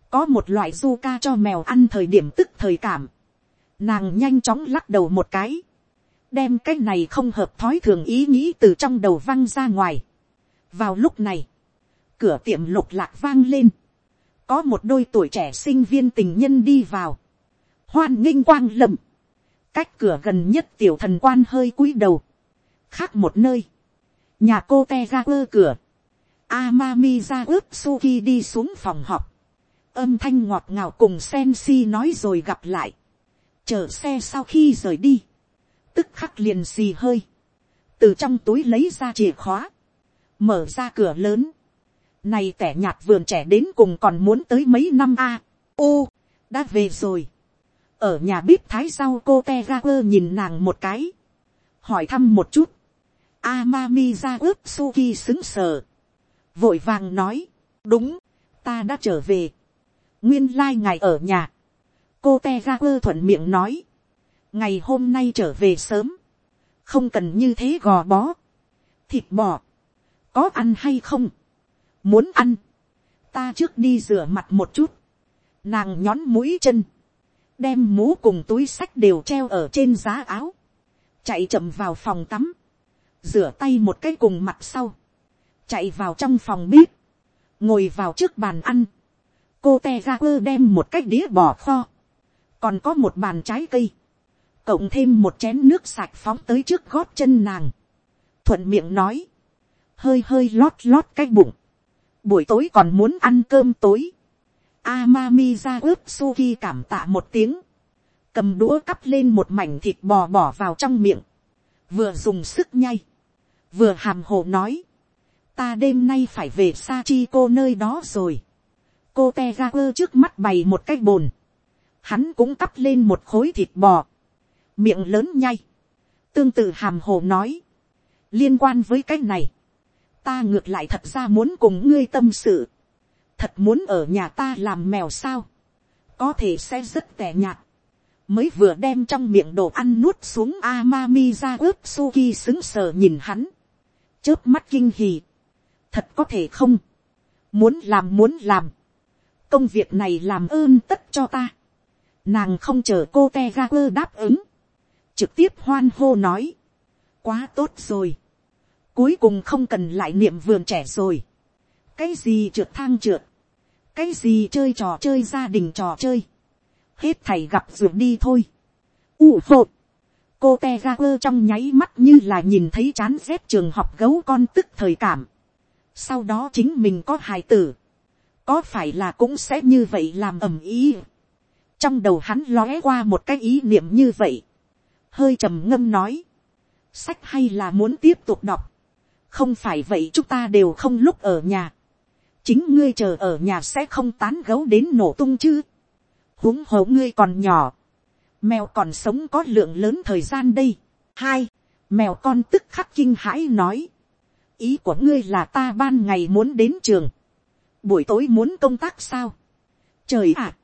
có một loại du ca cho mèo ăn thời điểm tức thời cảm, nàng nhanh chóng lắc đầu một cái, đem cái này không hợp thói thường ý nghĩ từ trong đầu văng ra ngoài. vào lúc này, cửa tiệm lục lạc vang lên, có một đôi tuổi trẻ sinh viên tình nhân đi vào, hoan nghênh quang lầm, cách cửa gần nhất tiểu thần quan hơi cúi đầu, khác một nơi, nhà cô te ra ơ cửa, Amami ra ướp Suki đi xuống phòng họp âm thanh ngọt ngào cùng sen si nói rồi gặp lại. chờ xe sau khi rời đi, tức khắc liền xì hơi, từ trong túi lấy ra chìa khóa, mở ra cửa lớn, này tẻ nhạt vườn trẻ đến cùng còn muốn tới mấy năm a, à. ô, đã về rồi, ở nhà bếp thái rau cô te ra quơ nhìn nàng một cái, hỏi thăm một chút, Amami ra ướp Suki xứng sờ, vội vàng nói, đúng, ta đã trở về, nguyên lai ở nhà, cô te ga quơ thuận miệng nói, ngày hôm nay trở về sớm, không cần như thế gò bó, thịt bò, có ăn hay không, muốn ăn, ta trước đi rửa mặt một chút, nàng nhón mũi chân, đem mũ cùng túi sách đều treo ở trên giá áo, chạy chậm vào phòng tắm, rửa tay một cái cùng mặt sau, chạy vào trong phòng bếp, ngồi vào trước bàn ăn, cô te ra quơ đem một cái đĩa bò kho, còn có một bàn trái cây, cộng thêm một chén nước sạch phóng tới trước gót chân nàng, thuận miệng nói, hơi hơi lót lót cái bụng, buổi tối còn muốn ăn cơm tối, Amami ra ướp suki cảm tạ một tiếng, cầm đũa cắp lên một mảnh thịt bò bỏ vào trong miệng, vừa dùng sức nhay, vừa hàm hồ nói, ta đêm nay phải về sa chi cô nơi đó rồi cô te ga quơ trước mắt bày một cái bồn, hắn cũng cắp lên một khối thịt bò, miệng lớn nhay, tương tự hàm hồ nói, liên quan với cái này, ta ngược lại thật ra muốn cùng ngươi tâm sự, thật muốn ở nhà ta làm mèo sao, có thể sẽ rất tẻ nhạt, mới vừa đem trong miệng đồ ăn nuốt xuống Amami ra ướp Suki xứng sờ nhìn hắn, chớp mắt kinh hì, thật có thể không, muốn làm muốn làm, công việc này làm ơn tất cho ta. Nàng không chờ cô te ga quơ đáp ứng. trực tiếp hoan hô nói, quá tốt rồi, cuối cùng không cần lại niệm vườn trẻ rồi, cái gì trượt thang trượt, cái gì chơi trò chơi gia đình trò chơi, hết thầy gặp ruột đi thôi, u hộp, cô te ga quơ trong nháy mắt như là nhìn thấy chán rét trường học gấu con tức thời cảm, sau đó chính mình có hài tử, có phải là cũng sẽ như vậy làm ầm ý. trong đầu hắn lóe qua một cái ý niệm như vậy, hơi trầm ngâm nói, sách hay là muốn tiếp tục đọc, không phải vậy chúng ta đều không lúc ở nhà, chính ngươi chờ ở nhà sẽ không tán gấu đến nổ tung chứ, huống hồ ngươi còn nhỏ, mèo còn sống có lượng lớn thời gian đây. hai, mèo con tức khắc kinh hãi nói, ý của ngươi là ta ban ngày muốn đến trường, buổi tối muốn công tác sao. trời ạ,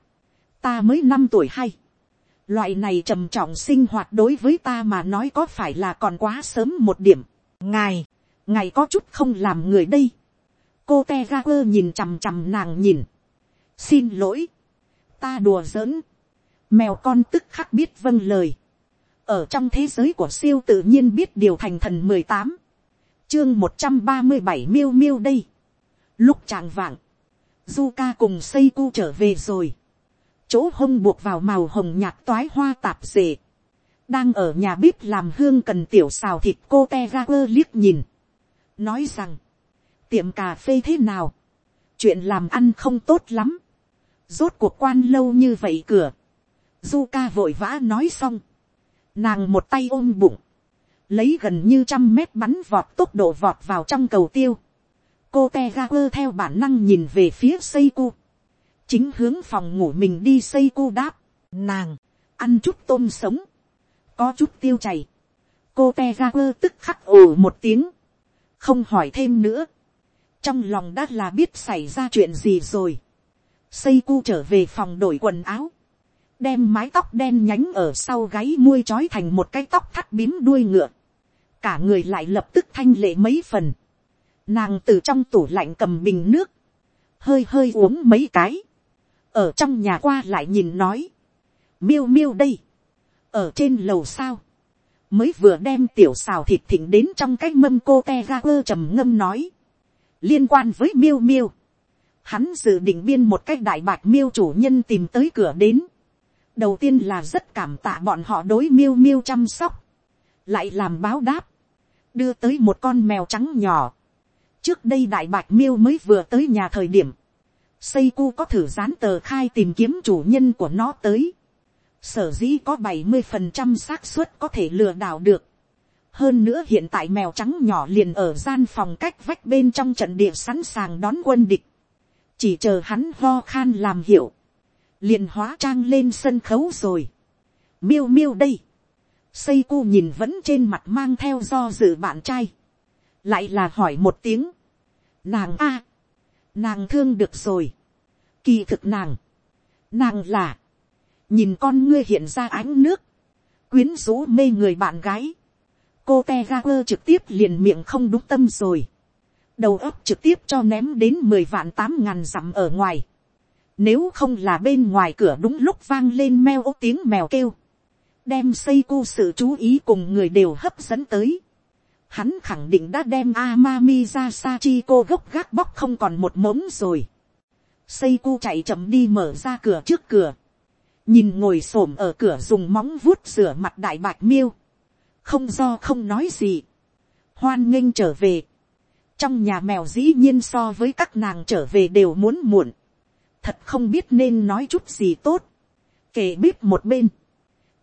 ta mới năm tuổi hay, loại này trầm trọng sinh hoạt đối với ta mà nói có phải là còn quá sớm một điểm. ngài, ngài có chút không làm người đây. cô te ga quơ nhìn chằm chằm nàng nhìn. xin lỗi, ta đùa giỡn. mèo con tức khắc biết vâng lời. ở trong thế giới của siêu tự nhiên biết điều thành thần mười tám, chương một trăm ba mươi bảy miêu miêu đây. lúc chàng vạng, Zuka cùng Seiku trở về rồi. Chỗ hông buộc vào màu hồng nhạt toái hoa tạp dề. Đang ở nhà bếp làm hương cần tiểu xào thịt cô Tegaper liếc nhìn. Nói rằng, tiệm cà phê thế nào? Chuyện làm ăn không tốt lắm. Rốt cuộc quan lâu như vậy cửa. Zuka vội vã nói xong. Nàng một tay ôm bụng. Lấy gần như trăm mét bắn vọt tốc độ vọt vào trong cầu tiêu cô te ga quơ theo bản năng nhìn về phía xây cu. chính hướng phòng ngủ mình đi xây cu đáp. nàng, ăn chút tôm sống, có chút tiêu chảy. cô te ga quơ tức khắc ồ một tiếng, không hỏi thêm nữa. trong lòng đã là biết xảy ra chuyện gì rồi. xây cu trở về phòng đổi quần áo, đem mái tóc đen nhánh ở sau gáy muôi trói thành một cái tóc thắt bím đuôi ngựa. cả người lại lập tức thanh lệ mấy phần Nàng từ trong tủ lạnh cầm bình nước. Hơi hơi uống mấy cái. Ở trong nhà qua lại nhìn nói. Miêu miêu đây. Ở trên lầu sao. Mới vừa đem tiểu xào thịt thịnh đến trong cái mâm cô te ga quơ trầm ngâm nói. Liên quan với miêu miêu. Hắn dự định biên một cách đại bạc miêu chủ nhân tìm tới cửa đến. Đầu tiên là rất cảm tạ bọn họ đối miêu miêu chăm sóc. Lại làm báo đáp. Đưa tới một con mèo trắng nhỏ trước đây đại bạch miêu mới vừa tới nhà thời điểm, xây cu có thử dán tờ khai tìm kiếm chủ nhân của nó tới. sở dĩ có bảy mươi phần trăm xác suất có thể lừa đảo được. hơn nữa hiện tại mèo trắng nhỏ liền ở gian phòng cách vách bên trong trận địa sẵn sàng đón quân địch. chỉ chờ hắn ho khan làm hiệu. liền hóa trang lên sân khấu rồi. miêu miêu đây. xây cu nhìn vẫn trên mặt mang theo do dự bạn trai lại là hỏi một tiếng, nàng a, nàng thương được rồi, kỳ thực nàng, nàng là, nhìn con ngươi hiện ra ánh nước, quyến rũ mê người bạn gái, cô te ga quơ trực tiếp liền miệng không đúng tâm rồi, đầu óc trực tiếp cho ném đến mười vạn tám ngàn dặm ở ngoài, nếu không là bên ngoài cửa đúng lúc vang lên meo ố tiếng mèo kêu, đem xây cu sự chú ý cùng người đều hấp dẫn tới hắn khẳng định đã đem Amami ra Sachiko gốc gác bóc không còn một mống rồi. seiku chạy chậm đi mở ra cửa trước cửa. Nhìn ngồi xổm ở cửa dùng móng vuốt rửa mặt đại bạch miêu. Không do không nói gì. Hoan nghênh trở về. Trong nhà mèo dĩ nhiên so với các nàng trở về đều muốn muộn. Thật không biết nên nói chút gì tốt. Kể bếp một bên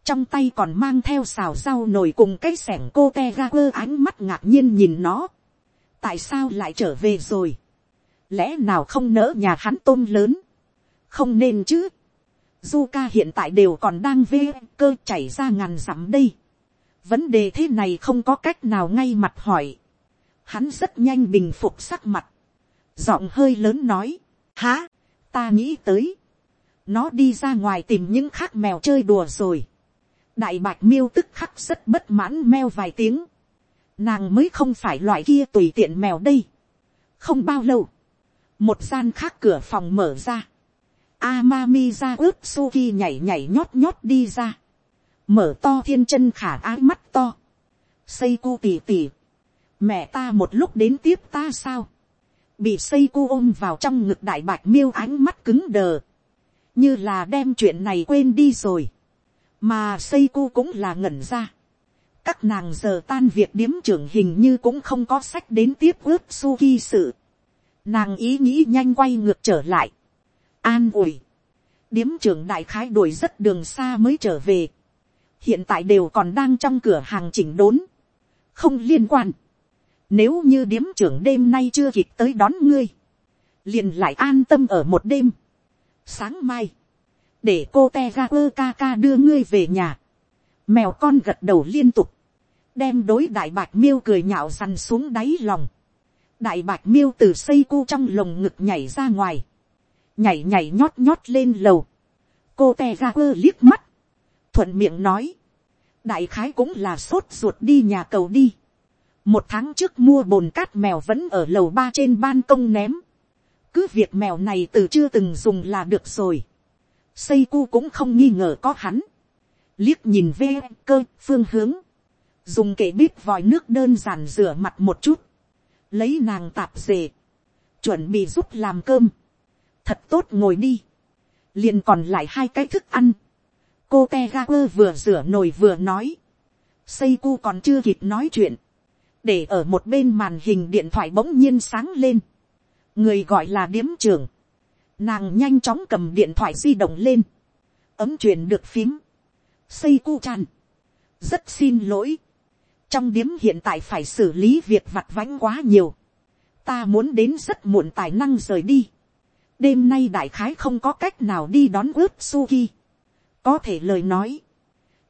trong tay còn mang theo xào rau nồi cùng cái sẻng cô te ga quơ ánh mắt ngạc nhiên nhìn nó. tại sao lại trở về rồi. lẽ nào không nỡ nhà hắn tôm lớn. không nên chứ. du ca hiện tại đều còn đang vê cơ chảy ra ngàn dặm đây. vấn đề thế này không có cách nào ngay mặt hỏi. hắn rất nhanh bình phục sắc mặt. giọng hơi lớn nói. há, ta nghĩ tới. nó đi ra ngoài tìm những khác mèo chơi đùa rồi đại bạch miêu tức khắc rất bất mãn meo vài tiếng. Nàng mới không phải loại kia tùy tiện mèo đây. Không bao lâu, một gian khác cửa phòng mở ra. Amami ra ướp Suki nhảy nhảy nhót nhót đi ra. mở to thiên chân khả ái mắt to, xây cu tỉ tỉ, mẹ ta một lúc đến tiếp ta sao, bị xây cu ôm vào trong ngực đại bạch miêu ánh mắt cứng đờ, như là đem chuyện này quên đi rồi, mà xây cu cũng là ngẩn ra, các nàng giờ tan việc điếm trưởng hình như cũng không có sách đến tiếp ướp suki sự, nàng ý nghĩ nhanh quay ngược trở lại, an ủi, điếm trưởng đại khái đuổi rất đường xa mới trở về, hiện tại đều còn đang trong cửa hàng chỉnh đốn, không liên quan, nếu như điếm trưởng đêm nay chưa kịp tới đón ngươi, liền lại an tâm ở một đêm, sáng mai, để cô te ga quơ ca ca đưa ngươi về nhà, mèo con gật đầu liên tục, đem đối đại bạch miêu cười nhạo dằn xuống đáy lòng, đại bạch miêu từ xây cu trong lồng ngực nhảy ra ngoài, nhảy nhảy nhót nhót lên lầu, cô te ga quơ liếc mắt, thuận miệng nói, đại khái cũng là sốt ruột đi nhà cầu đi, một tháng trước mua bồn cát mèo vẫn ở lầu ba trên ban công ném, cứ việc mèo này từ chưa từng dùng là được rồi, xây cu cũng không nghi ngờ có hắn, liếc nhìn ve cơ phương hướng, dùng kệ bếp vòi nước đơn giản rửa mặt một chút, lấy nàng tạp dề, chuẩn bị giúp làm cơm, thật tốt ngồi đi, liền còn lại hai cái thức ăn, cô te ga quơ vừa rửa nồi vừa nói, xây cu còn chưa kịp nói chuyện, để ở một bên màn hình điện thoại bỗng nhiên sáng lên, người gọi là điếm trưởng, nàng nhanh chóng cầm điện thoại di động lên, ấm truyền được phím, xây cu chan, rất xin lỗi, trong điếm hiện tại phải xử lý việc vặt vãnh quá nhiều, ta muốn đến rất muộn tài năng rời đi, đêm nay đại khái không có cách nào đi đón ướp suki, có thể lời nói,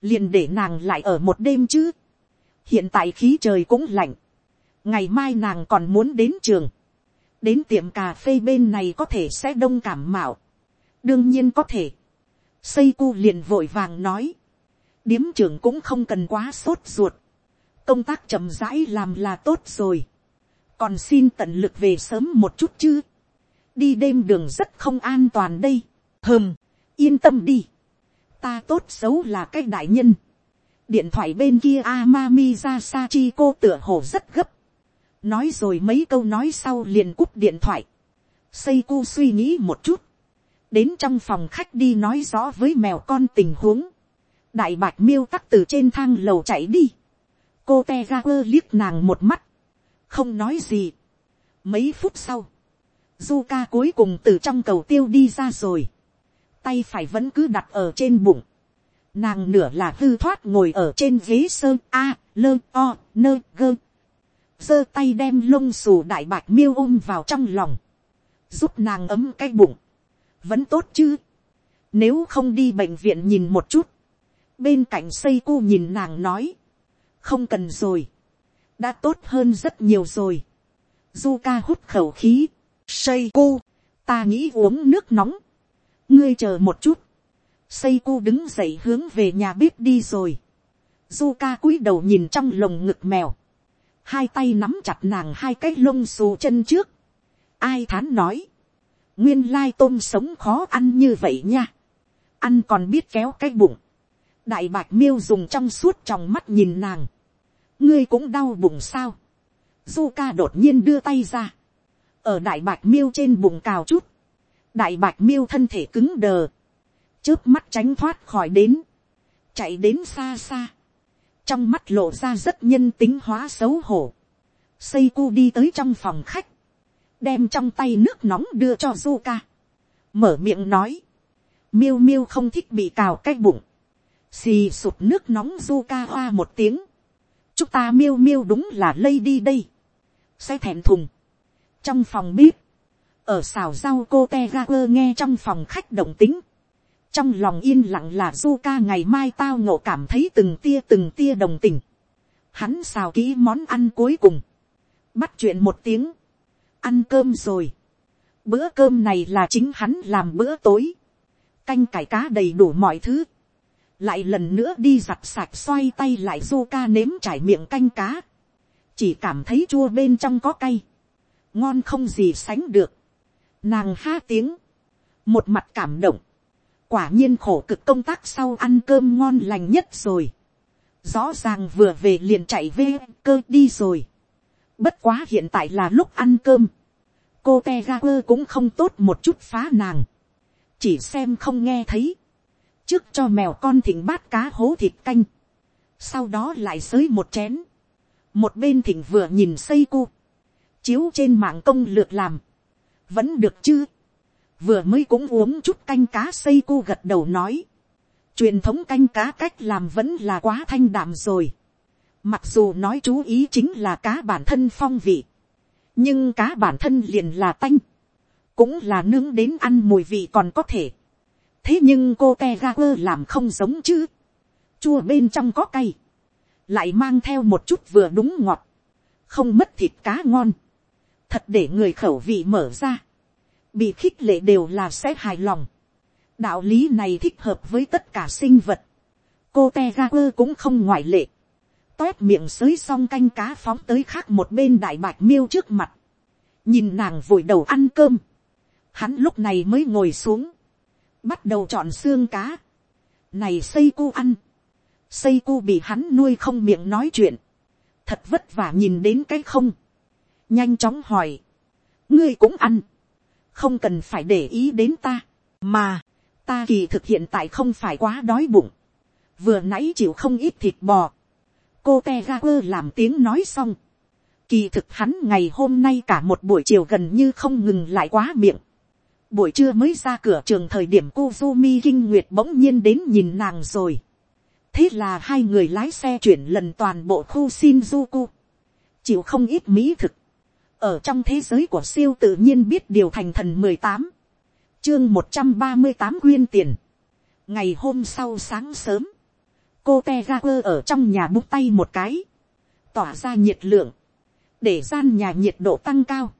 liền để nàng lại ở một đêm chứ, hiện tại khí trời cũng lạnh, ngày mai nàng còn muốn đến trường, đến tiệm cà phê bên này có thể sẽ đông cảm mạo, đương nhiên có thể, xây cu liền vội vàng nói, điếm trưởng cũng không cần quá sốt ruột, công tác chậm rãi làm là tốt rồi, còn xin tận lực về sớm một chút chứ, đi đêm đường rất không an toàn đây, hơm, yên tâm đi, ta tốt xấu là cái đại nhân, điện thoại bên kia Amami ra Sachi cô tựa hồ rất gấp. Nói rồi mấy câu nói sau liền cúp điện thoại. Seiko suy nghĩ một chút. Đến trong phòng khách đi nói rõ với mèo con tình huống. Đại bạch miêu tắc từ trên thang lầu chạy đi. Cô te ga quơ liếc nàng một mắt. Không nói gì. Mấy phút sau. Zuka cuối cùng từ trong cầu tiêu đi ra rồi. Tay phải vẫn cứ đặt ở trên bụng nàng nửa là hư thoát ngồi ở trên ghế sơn a, lơ, o, nơ, gơ giơ tay đem lông xù đại bạch miêu ôm vào trong lòng. Giúp nàng ấm cái bụng. Vẫn tốt chứ. Nếu không đi bệnh viện nhìn một chút. Bên cạnh xây cu nhìn nàng nói. Không cần rồi. Đã tốt hơn rất nhiều rồi. Du ca hút khẩu khí. Xây cu. Ta nghĩ uống nước nóng. Ngươi chờ một chút. Xây cu đứng dậy hướng về nhà bếp đi rồi. du ca cúi đầu nhìn trong lồng ngực mèo. Hai tay nắm chặt nàng hai cái lông xù chân trước. Ai thán nói. Nguyên lai tôm sống khó ăn như vậy nha. Ăn còn biết kéo cái bụng. Đại bạch miêu dùng trong suốt trong mắt nhìn nàng. Ngươi cũng đau bụng sao. Zuka đột nhiên đưa tay ra. Ở đại bạch miêu trên bụng cào chút. Đại bạch miêu thân thể cứng đờ chớp mắt tránh thoát khỏi đến, chạy đến xa xa, trong mắt lộ ra rất nhân tính hóa xấu hổ, xây cu đi tới trong phòng khách, đem trong tay nước nóng đưa cho Zuka, mở miệng nói, miêu miêu không thích bị cào cái bụng, xì sụp nước nóng Zuka hoa một tiếng, chúng ta miêu miêu đúng là lây đi đây, sẽ thèm thùng, trong phòng bếp, ở xào rau cô te ga quơ nghe trong phòng khách động tính, trong lòng yên lặng là du ca ngày mai tao ngộ cảm thấy từng tia từng tia đồng tình. hắn xào kỹ món ăn cuối cùng, bắt chuyện một tiếng, ăn cơm rồi. bữa cơm này là chính hắn làm bữa tối, canh cải cá đầy đủ mọi thứ, lại lần nữa đi giặt sạch xoay tay lại du ca nếm trải miệng canh cá, chỉ cảm thấy chua bên trong có cay, ngon không gì sánh được, nàng ha tiếng, một mặt cảm động, quả nhiên khổ cực công tác sau ăn cơm ngon lành nhất rồi. rõ ràng vừa về liền chạy về cơ đi rồi. bất quá hiện tại là lúc ăn cơm. cô Tegaper cũng không tốt một chút phá nàng. chỉ xem không nghe thấy. trước cho mèo con thỉnh bát cá hố thịt canh. sau đó lại xới một chén. một bên thỉnh vừa nhìn xây cu. chiếu trên mạng công lược làm. vẫn được chứ vừa mới cũng uống chút canh cá xây cu gật đầu nói, truyền thống canh cá cách làm vẫn là quá thanh đạm rồi, mặc dù nói chú ý chính là cá bản thân phong vị, nhưng cá bản thân liền là tanh, cũng là nướng đến ăn mùi vị còn có thể, thế nhưng cô te ga quơ làm không giống chứ, chua bên trong có cay, lại mang theo một chút vừa đúng ngọt, không mất thịt cá ngon, thật để người khẩu vị mở ra bị khích lệ đều là sẽ hài lòng. đạo lý này thích hợp với tất cả sinh vật. cô te ga quơ cũng không ngoại lệ. toét miệng xới xong canh cá phóng tới khác một bên đại bạch miêu trước mặt. nhìn nàng vội đầu ăn cơm. hắn lúc này mới ngồi xuống. bắt đầu chọn xương cá. này xây cu ăn. xây cu bị hắn nuôi không miệng nói chuyện. thật vất vả nhìn đến cái không. nhanh chóng hỏi. ngươi cũng ăn không cần phải để ý đến ta, mà, ta kỳ thực hiện tại không phải quá đói bụng, vừa nãy chịu không ít thịt bò, cô te ga quơ làm tiếng nói xong, kỳ thực hắn ngày hôm nay cả một buổi chiều gần như không ngừng lại quá miệng, buổi trưa mới ra cửa trường thời điểm cô Kuzumi kinh nguyệt bỗng nhiên đến nhìn nàng rồi. thế là hai người lái xe chuyển lần toàn bộ khu Shinjuku, chịu không ít mỹ thực, ở trong thế giới của siêu tự nhiên biết điều thành thần mười tám, chương một trăm ba mươi tám quyên tiền. ngày hôm sau sáng sớm, cô te ga quơ ở trong nhà bút tay một cái, tỏa ra nhiệt lượng, để gian nhà nhiệt độ tăng cao,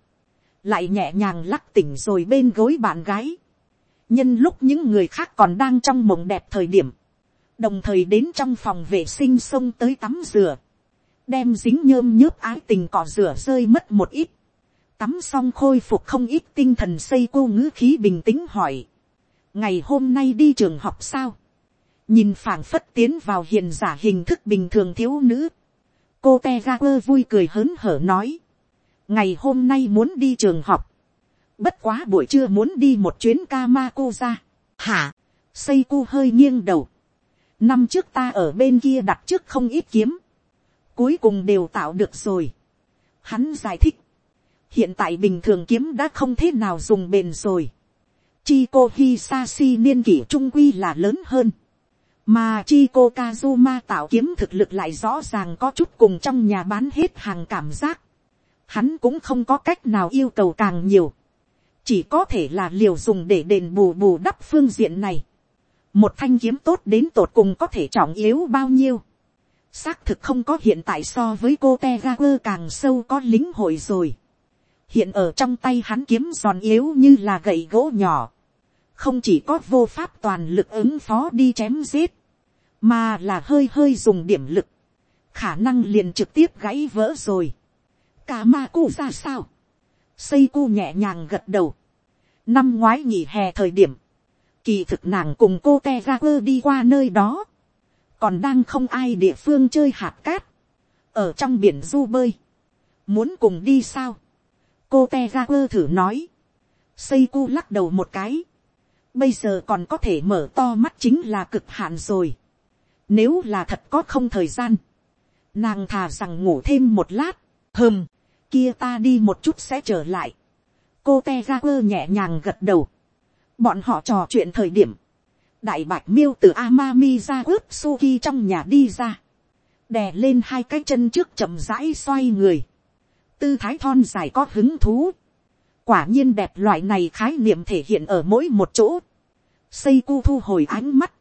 lại nhẹ nhàng lắc tỉnh rồi bên gối bạn gái, nhân lúc những người khác còn đang trong mộng đẹp thời điểm, đồng thời đến trong phòng vệ sinh xông tới tắm rửa, đem dính nhơm nhớp ái tình cỏ rửa rơi mất một ít, tắm xong khôi phục không ít tinh thần xây cô ngữ khí bình tĩnh hỏi, ngày hôm nay đi trường học sao, nhìn phảng phất tiến vào hiền giả hình thức bình thường thiếu nữ, cô te ga quơ vui cười hớn hở nói, ngày hôm nay muốn đi trường học, bất quá buổi trưa muốn đi một chuyến ca ma cô ra, hả, xây cô hơi nghiêng đầu, năm trước ta ở bên kia đặt trước không ít kiếm, cuối cùng đều tạo được rồi. Hắn giải thích, hiện tại bình thường kiếm đã không thế nào dùng bền rồi. Chi cô Hisashi niên kỷ trung quy là lớn hơn. Mà chi cô Kazuma tạo kiếm thực lực lại rõ ràng có chút cùng trong nhà bán hết hàng cảm giác. Hắn cũng không có cách nào yêu cầu càng nhiều. Chỉ có thể là liều dùng để đền bù bù đắp phương diện này. Một thanh kiếm tốt đến tột cùng có thể trọng yếu bao nhiêu xác thực không có hiện tại so với cô te ga quơ càng sâu có lính hội rồi. hiện ở trong tay hắn kiếm giòn yếu như là gậy gỗ nhỏ. không chỉ có vô pháp toàn lực ứng phó đi chém giết, mà là hơi hơi dùng điểm lực. khả năng liền trực tiếp gãy vỡ rồi. cả ma cu ra sao. xây cu nhẹ nhàng gật đầu. năm ngoái nghỉ hè thời điểm, kỳ thực nàng cùng cô te ga quơ đi qua nơi đó còn đang không ai địa phương chơi hạt cát, ở trong biển du bơi, muốn cùng đi sao, cô te ra quơ thử nói, xây cu lắc đầu một cái, bây giờ còn có thể mở to mắt chính là cực hạn rồi, nếu là thật có không thời gian, nàng thà rằng ngủ thêm một lát, hơm, kia ta đi một chút sẽ trở lại, cô te ra quơ nhẹ nhàng gật đầu, bọn họ trò chuyện thời điểm, đại bạch miêu từ amami ra ướp suki trong nhà đi ra, đè lên hai cái chân trước chậm rãi xoay người, tư thái thon dài có hứng thú, quả nhiên đẹp loại này khái niệm thể hiện ở mỗi một chỗ, xây cu thu hồi ánh mắt,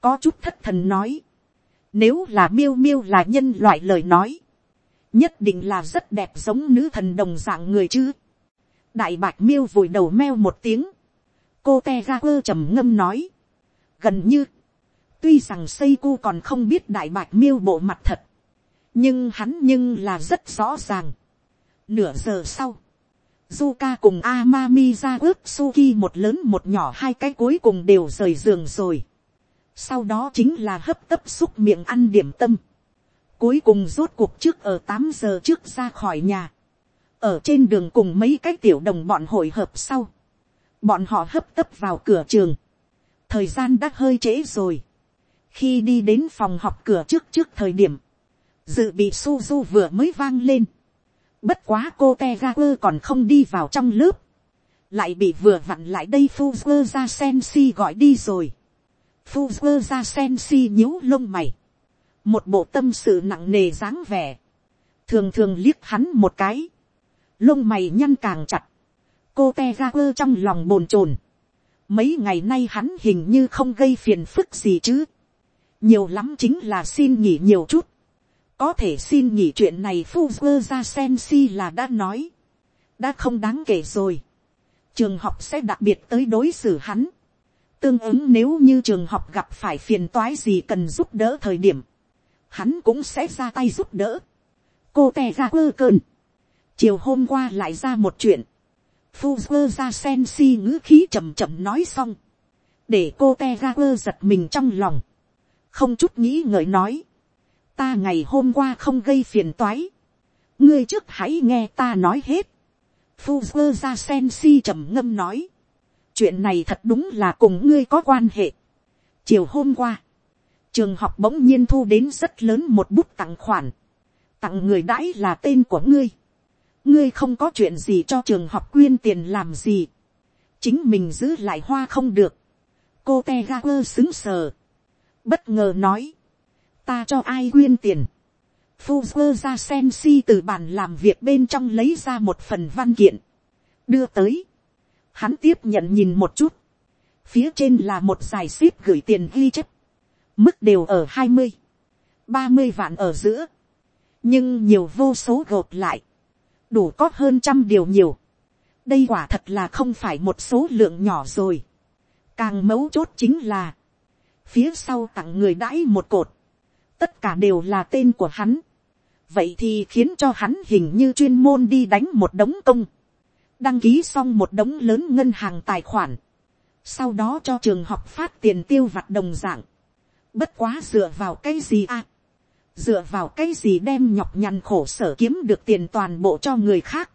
có chút thất thần nói, nếu là miêu miêu là nhân loại lời nói, nhất định là rất đẹp giống nữ thần đồng dạng người chứ. đại bạch miêu vùi đầu meo một tiếng, cô te ga quơ trầm ngâm nói, gần như, tuy rằng xây cu còn không biết đại bạch miêu bộ mặt thật, nhưng hắn nhưng là rất rõ ràng. Nửa giờ sau, Zuka cùng Amami ra ước Suki một lớn một nhỏ hai cái cuối cùng đều rời giường rồi. Sau đó chính là hấp tấp xúc miệng ăn điểm tâm. Cuối cùng rốt cuộc trước ở tám giờ trước ra khỏi nhà. Ở trên đường cùng mấy cái tiểu đồng bọn hội hợp sau. Bọn họ hấp tấp vào cửa trường. Thời gian đã hơi trễ rồi. Khi đi đến phòng học cửa trước trước thời điểm. Dự bị Suzu vừa mới vang lên Bất quá cô Tegaku còn không đi vào trong lớp. Lại bị vừa vặn lại đây Fuzzer ra Sensi gọi đi rồi. Fuzzer ra Sensi nhíu lông mày. Một bộ tâm sự nặng nề dáng vẻ. Thường thường liếc hắn một cái. Lông mày nhăn càng chặt. Cô Tegaku trong lòng bồn chồn. Mấy ngày nay hắn hình như không gây phiền phức gì chứ. Nhiều lắm chính là xin nghỉ nhiều chút có thể xin nghỉ chuyện này Fuzzer ra Sensi là đã nói, đã không đáng kể rồi. Trường học sẽ đặc biệt tới đối xử hắn. Tương ứng nếu như trường học gặp phải phiền toái gì cần giúp đỡ thời điểm, hắn cũng sẽ ra tay giúp đỡ. Cô tè ra quơ cơn. Chiều hôm qua lại ra một chuyện. Fuzzer ra Sensi ngữ khí chậm chậm nói xong. Để cô te ra quơ giật mình trong lòng. Không chút nghĩ ngợi nói ta ngày hôm qua không gây phiền toái. ngươi trước hãy nghe ta nói hết. Fuzzer ra sen si trầm ngâm nói. chuyện này thật đúng là cùng ngươi có quan hệ. chiều hôm qua, trường học bỗng nhiên thu đến rất lớn một bút tặng khoản. tặng người đãi là tên của ngươi ngươi không có chuyện gì cho trường học quyên tiền làm gì. chính mình giữ lại hoa không được. cô te ga quơ xứng sờ. bất ngờ nói ta cho ai quyên tiền. Fuzzer ra sen si từ bàn làm việc bên trong lấy ra một phần văn kiện. Đưa tới. Hắn tiếp nhận nhìn một chút. Phía trên là một giải ship gửi tiền ghi chép. Mức đều ở hai mươi, ba mươi vạn ở giữa. Nhưng nhiều vô số gộp lại. Đủ có hơn trăm điều nhiều. Đây quả thật là không phải một số lượng nhỏ rồi. Càng mấu chốt chính là. Phía sau tặng người đãi một cột tất cả đều là tên của hắn. vậy thì khiến cho hắn hình như chuyên môn đi đánh một đống công, đăng ký xong một đống lớn ngân hàng tài khoản, sau đó cho trường học phát tiền tiêu vặt đồng dạng, bất quá dựa vào cái gì à, dựa vào cái gì đem nhọc nhằn khổ sở kiếm được tiền toàn bộ cho người khác,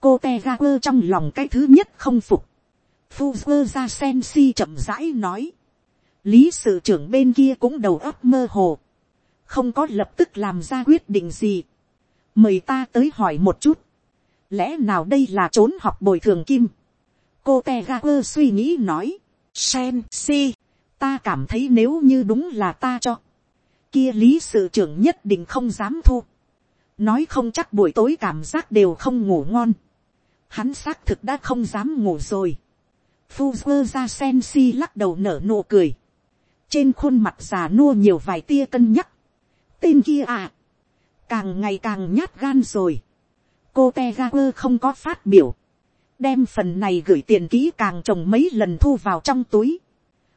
cô te ga quơ trong lòng cái thứ nhất không phục, Fuzzer ra sen si chậm rãi nói. Lý sự trưởng bên kia cũng đầu óc mơ hồ không có lập tức làm ra quyết định gì. mời ta tới hỏi một chút. lẽ nào đây là trốn học bồi thường kim. cô te ga quơ suy nghĩ nói. sen si, ta cảm thấy nếu như đúng là ta cho kia lý sự trưởng nhất định không dám thu. nói không chắc buổi tối cảm giác đều không ngủ ngon. hắn xác thực đã không dám ngủ rồi. Fuzzer ra sen si lắc đầu nở nụ cười. trên khuôn mặt già nua nhiều vài tia cân nhắc tên kia à, càng ngày càng nhát gan rồi. cô te ga quơ không có phát biểu, đem phần này gửi tiền kỹ càng trồng mấy lần thu vào trong túi,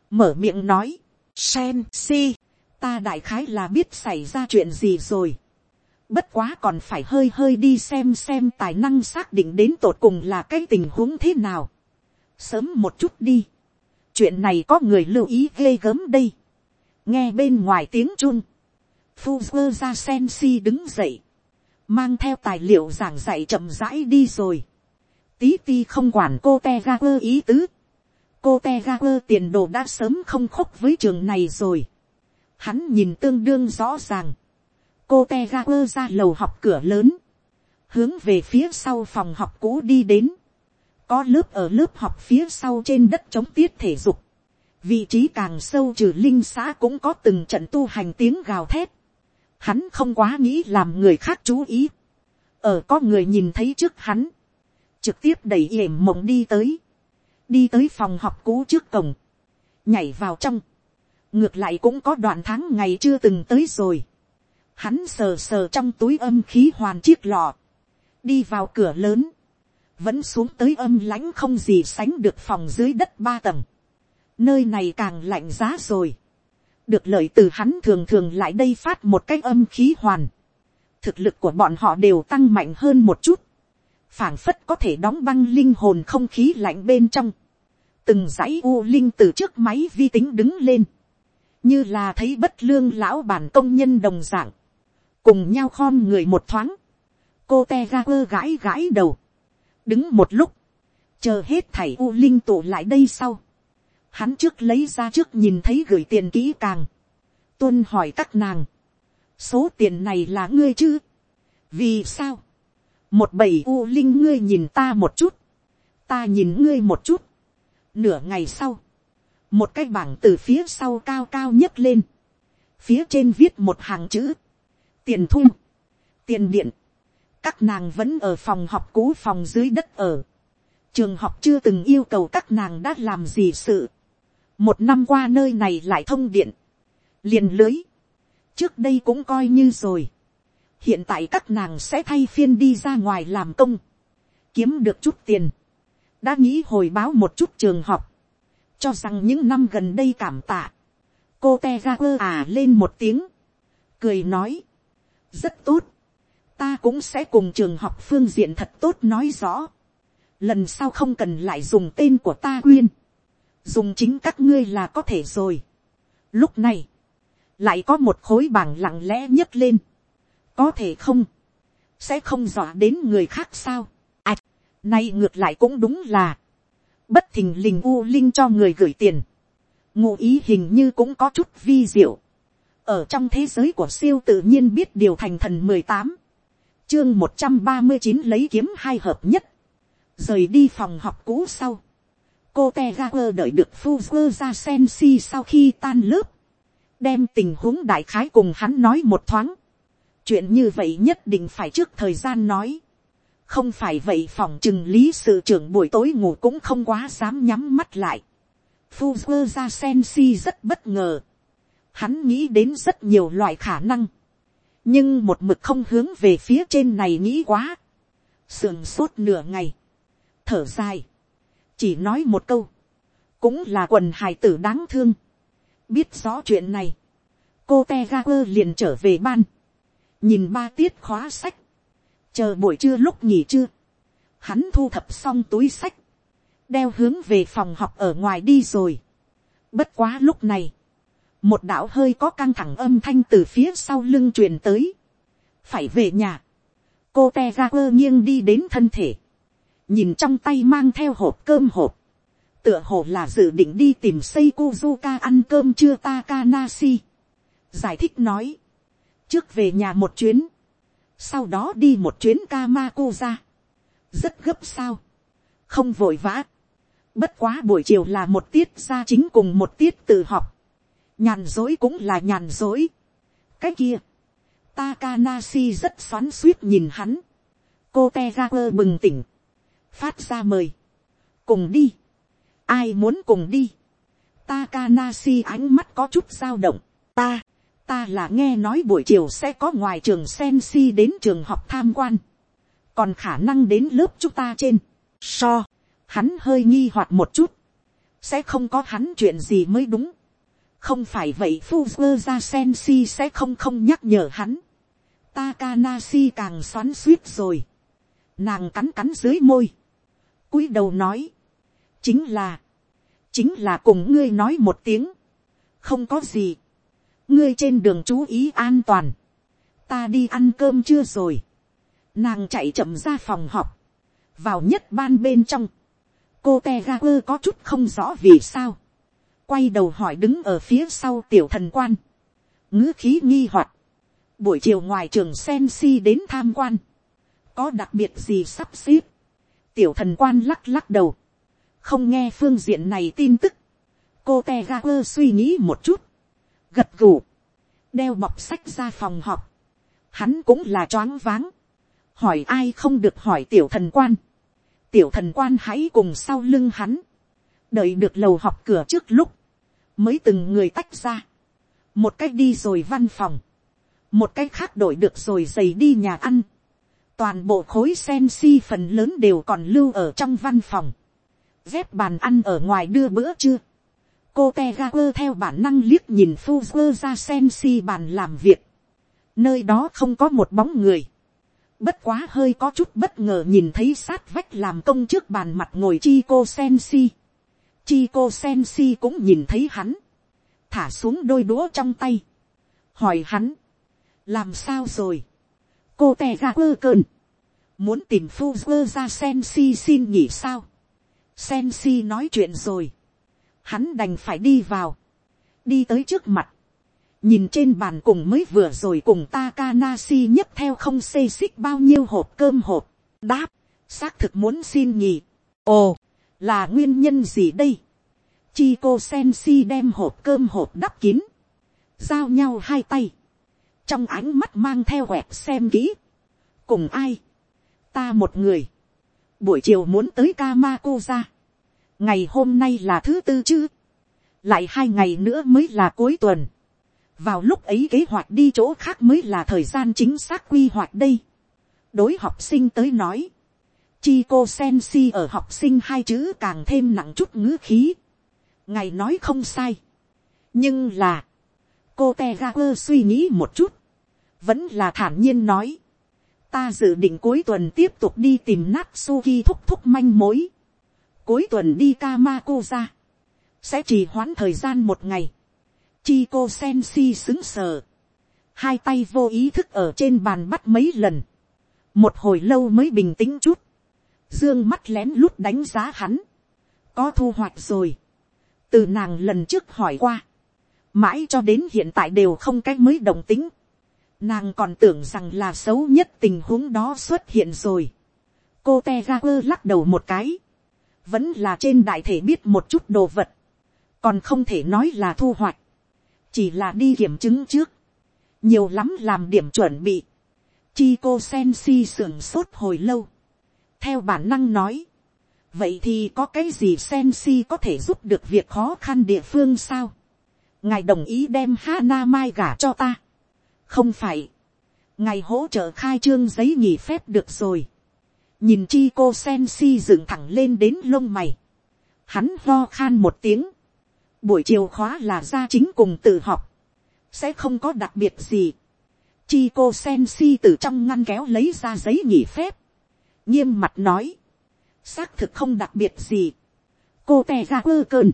mở miệng nói, sen si, ta đại khái là biết xảy ra chuyện gì rồi. Bất quá còn phải hơi hơi đi xem xem tài năng xác định đến tột cùng là cái tình huống thế nào. Sớm một chút đi. Chuyện này có người lưu ý ghê gớm đây. Nghe bên ngoài tiếng chun. Fuzzer ra Sensi đứng dậy. Mang theo tài liệu giảng dạy chậm rãi đi rồi. Tí ti không quản cô Tegaper ý tứ. Cô Tegaper tiền đồ đã sớm không khúc với trường này rồi. Hắn nhìn tương đương rõ ràng. Cô Tegaper ra lầu học cửa lớn. Hướng về phía sau phòng học cũ đi đến. Có lớp ở lớp học phía sau trên đất chống tiết thể dục. Vị trí càng sâu trừ linh xã cũng có từng trận tu hành tiếng gào thét. Hắn không quá nghĩ làm người khác chú ý, ở có người nhìn thấy trước hắn, trực tiếp đẩy yểm mộng đi tới, đi tới phòng học cũ trước cổng, nhảy vào trong, ngược lại cũng có đoạn tháng ngày chưa từng tới rồi, hắn sờ sờ trong túi âm khí hoàn chiếc lọ, đi vào cửa lớn, vẫn xuống tới âm lãnh không gì sánh được phòng dưới đất ba tầng, nơi này càng lạnh giá rồi, được lợi từ hắn thường thường lại đây phát một cái âm khí hoàn. thực lực của bọn họ đều tăng mạnh hơn một chút. phảng phất có thể đóng băng linh hồn không khí lạnh bên trong, từng dãy u linh từ trước máy vi tính đứng lên, như là thấy bất lương lão bản công nhân đồng d ạ n g cùng nhau khom người một thoáng, cô te ga quơ gãi gãi đầu, đứng một lúc, chờ hết thảy u linh tụ lại đây sau, hắn trước lấy ra trước nhìn thấy gửi tiền kỹ càng, tuân hỏi các nàng, số tiền này là ngươi chứ, vì sao, một bầy u linh ngươi nhìn ta một chút, ta nhìn ngươi một chút, nửa ngày sau, một cái bảng từ phía sau cao cao nhất lên, phía trên viết một hàng chữ, tiền thu, tiền điện, các nàng vẫn ở phòng học cũ phòng dưới đất ở, trường học chưa từng yêu cầu các nàng đã làm gì sự, một năm qua nơi này lại thông điện, liền lưới, trước đây cũng coi như rồi, hiện tại các nàng sẽ thay phiên đi ra ngoài làm công, kiếm được chút tiền, đã nghĩ hồi báo một chút trường học, cho rằng những năm gần đây cảm tạ, cô te ra quơ à lên một tiếng, cười nói, rất tốt, ta cũng sẽ cùng trường học phương diện thật tốt nói rõ, lần sau không cần lại dùng tên của ta quyên, dùng chính các ngươi là có thể rồi. Lúc này, lại có một khối bảng lặng lẽ nhấc lên, có thể không, sẽ không dọa đến người khác sao. À, nay ngược lại cũng đúng là, bất thình lình u linh cho người gửi tiền, ngụ ý hình như cũng có chút vi diệu, ở trong thế giới của siêu tự nhiên biết điều thành thần mười tám, chương một trăm ba mươi chín lấy kiếm hai hợp nhất, rời đi phòng học cũ sau, cô te ga quơ đợi được phu quơ ra sen si sau khi tan lớp, đem tình huống đại khái cùng hắn nói một thoáng, chuyện như vậy nhất định phải trước thời gian nói, không phải vậy phòng chừng lý sự trưởng buổi tối ngủ cũng không quá dám nhắm mắt lại. Phu ra sen si rất bất ngờ. Hắn nghĩ đến rất nhiều loại khả năng. nhưng một mực không hướng về phía trên này nghĩ quá. sườn sốt nửa ngày. thở dài. chỉ nói một câu. cũng là quần hài tử đáng thương. biết rõ chuyện này. cô te liền trở về ban. nhìn ba tiết khóa sách chờ buổi trưa lúc nghỉ trưa, hắn thu thập xong túi sách, đeo hướng về phòng học ở ngoài đi rồi. Bất quá lúc này, một đạo hơi có căng thẳng âm thanh từ phía sau lưng truyền tới. phải về nhà, cô te ra quơ nghiêng đi đến thân thể, nhìn trong tay mang theo hộp cơm hộp, tựa hồ là dự định đi tìm xây Kuzuka ăn cơm chưa Takanashi. giải thích nói, trước về nhà một chuyến, sau đó đi một chuyến Kamako ra, rất gấp sao, không vội vã, bất quá buổi chiều là một tiết ra chính cùng một tiết tự học, nhàn dối cũng là nhàn dối, cái kia, Takanashi rất xoắn suýt nhìn hắn, cô Tegaku bừng tỉnh, phát ra mời, cùng đi, ai muốn cùng đi, Takanashi ánh mắt có chút dao động, ta, ta là nghe nói buổi chiều sẽ có ngoài trường sen si đến trường học tham quan, còn khả năng đến lớp chúng ta trên, so, hắn hơi nghi hoặc một chút, sẽ không có hắn chuyện gì mới đúng, không phải vậy phu quơ ra sen si sẽ không không nhắc nhở hắn, Takanashi càng xoắn suýt rồi, nàng cắn cắn dưới môi, cúi đầu nói, chính là, chính là cùng ngươi nói một tiếng, không có gì, ngươi trên đường chú ý an toàn, ta đi ăn cơm chưa rồi, nàng chạy chậm ra phòng học, vào nhất ban bên trong, cô te ga quơ có chút không rõ vì sao, quay đầu hỏi đứng ở phía sau tiểu thần quan, ngữ khí nghi hoặc, buổi chiều ngoài trường sen si đến tham quan, có đặc biệt gì sắp xếp, tiểu thần quan lắc lắc đầu, không nghe phương diện này tin tức, cô te ga quơ suy nghĩ một chút, gật gù, đeo bọc sách ra phòng họp, hắn cũng là choáng váng, hỏi ai không được hỏi tiểu thần quan, tiểu thần quan hãy cùng sau lưng hắn, đợi được lầu họp cửa trước lúc, mới từng người tách ra, một cách đi rồi văn phòng, một cách khác đổi được rồi giày đi nhà ăn, toàn bộ khối sen si phần lớn đều còn lưu ở trong văn phòng, dép bàn ăn ở ngoài đưa bữa trưa, cô te ga quơ theo bản năng liếc nhìn phu quơ ra sen si bàn làm việc. nơi đó không có một bóng người. Bất quá hơi có chút bất ngờ nhìn thấy sát vách làm công trước bàn mặt ngồi chi cô sen si. Chi cô sen si cũng nhìn thấy hắn. Thả xuống đôi đũa trong tay. Hỏi hắn. Làm sao rồi? Cô te ga quơ cơn. Muốn tìm phu quơ ra sen si xin nghỉ sao? Sen si nói chuyện rồi. Hắn đành phải đi vào. Đi tới trước mặt nhìn trên bàn cùng mới vừa rồi cùng Takanashi nhấc theo không xê xích bao nhiêu hộp cơm hộp, đáp, xác thực muốn xin nhỉ. ồ, là nguyên nhân gì đây. Chico Sensi đem hộp cơm hộp đắp kín, giao nhau hai tay, trong ánh mắt mang theo quẹt xem kỹ, cùng ai, ta một người, buổi chiều muốn tới Kamako ngày hôm nay là thứ tư chứ, lại hai ngày nữa mới là cuối tuần, vào lúc ấy kế hoạch đi chỗ khác mới là thời gian chính xác quy hoạch đây. đối học sinh tới nói, chi cô sen si ở học sinh hai chữ càng thêm nặng chút ngữ khí. ngài nói không sai. nhưng là, cô te ga quơ suy nghĩ một chút, vẫn là thản nhiên nói. ta dự định cuối tuần tiếp tục đi tìm nát suki thúc thúc manh mối cuối tuần đi Kamako ra, sẽ chỉ hoãn thời gian một ngày Chi cô sen si xứng sờ. Hai tay vô ý thức ở trên bàn bắt mấy lần. Một hồi lâu mới bình tĩnh chút. Dương mắt lén lút đánh giá hắn. Có thu hoạch rồi. Từ nàng lần trước hỏi qua. Mãi cho đến hiện tại đều không cách mới đồng tính. Nàng còn tưởng rằng là xấu nhất tình huống đó xuất hiện rồi. Cô te ra quơ lắc đầu một cái. Vẫn là trên đại thể biết một chút đồ vật. Còn không thể nói là thu hoạch chỉ là đi kiểm chứng trước, nhiều lắm làm điểm chuẩn bị, chi cô sen si sưởng sốt hồi lâu, theo bản năng nói, vậy thì có cái gì sen si có thể giúp được việc khó khăn địa phương sao, ngài đồng ý đem Hana mai gả cho ta, không phải, ngài hỗ trợ khai trương giấy nghỉ phép được rồi, nhìn chi cô sen si dựng thẳng lên đến lông mày, hắn lo khan một tiếng, buổi chiều khóa là ra chính cùng tự học, sẽ không có đặc biệt gì. Chi cô sen si từ trong ngăn kéo lấy ra giấy nghỉ phép, nghiêm mặt nói, xác thực không đặc biệt gì. cô tè ra quơ cơn,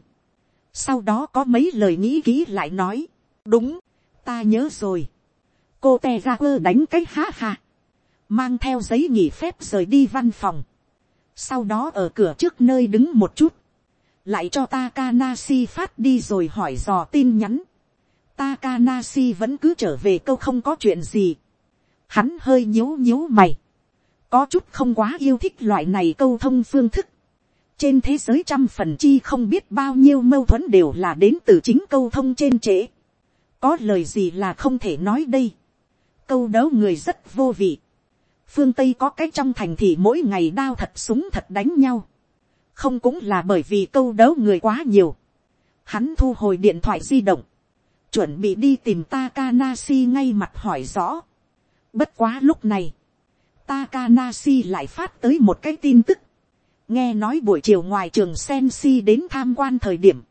sau đó có mấy lời nghĩ kỹ lại nói, đúng, ta nhớ rồi. cô te ra quơ đánh cái ha ha, mang theo giấy nghỉ phép rời đi văn phòng, sau đó ở cửa trước nơi đứng một chút, lại cho Takanasi phát đi rồi hỏi dò tin nhắn. Takanasi vẫn cứ trở về câu không có chuyện gì. Hắn hơi nhíu nhíu mày. Có chút không quá yêu thích loại này câu thông phương thức. Trên thế giới trăm phần chi không biết bao nhiêu mâu thuẫn đều là đến từ chính câu thông trên trễ. Có lời gì là không thể nói đây. Câu đấu người rất vô vị. Phương Tây có cái trong thành thì mỗi ngày đao thật súng thật đánh nhau không cũng là bởi vì câu đấu người quá nhiều. Hắn thu hồi điện thoại di động, chuẩn bị đi tìm Takanashi ngay mặt hỏi rõ. Bất quá lúc này, Takanashi lại phát tới một cái tin tức. Nghe nói buổi chiều ngoài trường Sensi đến tham quan thời điểm,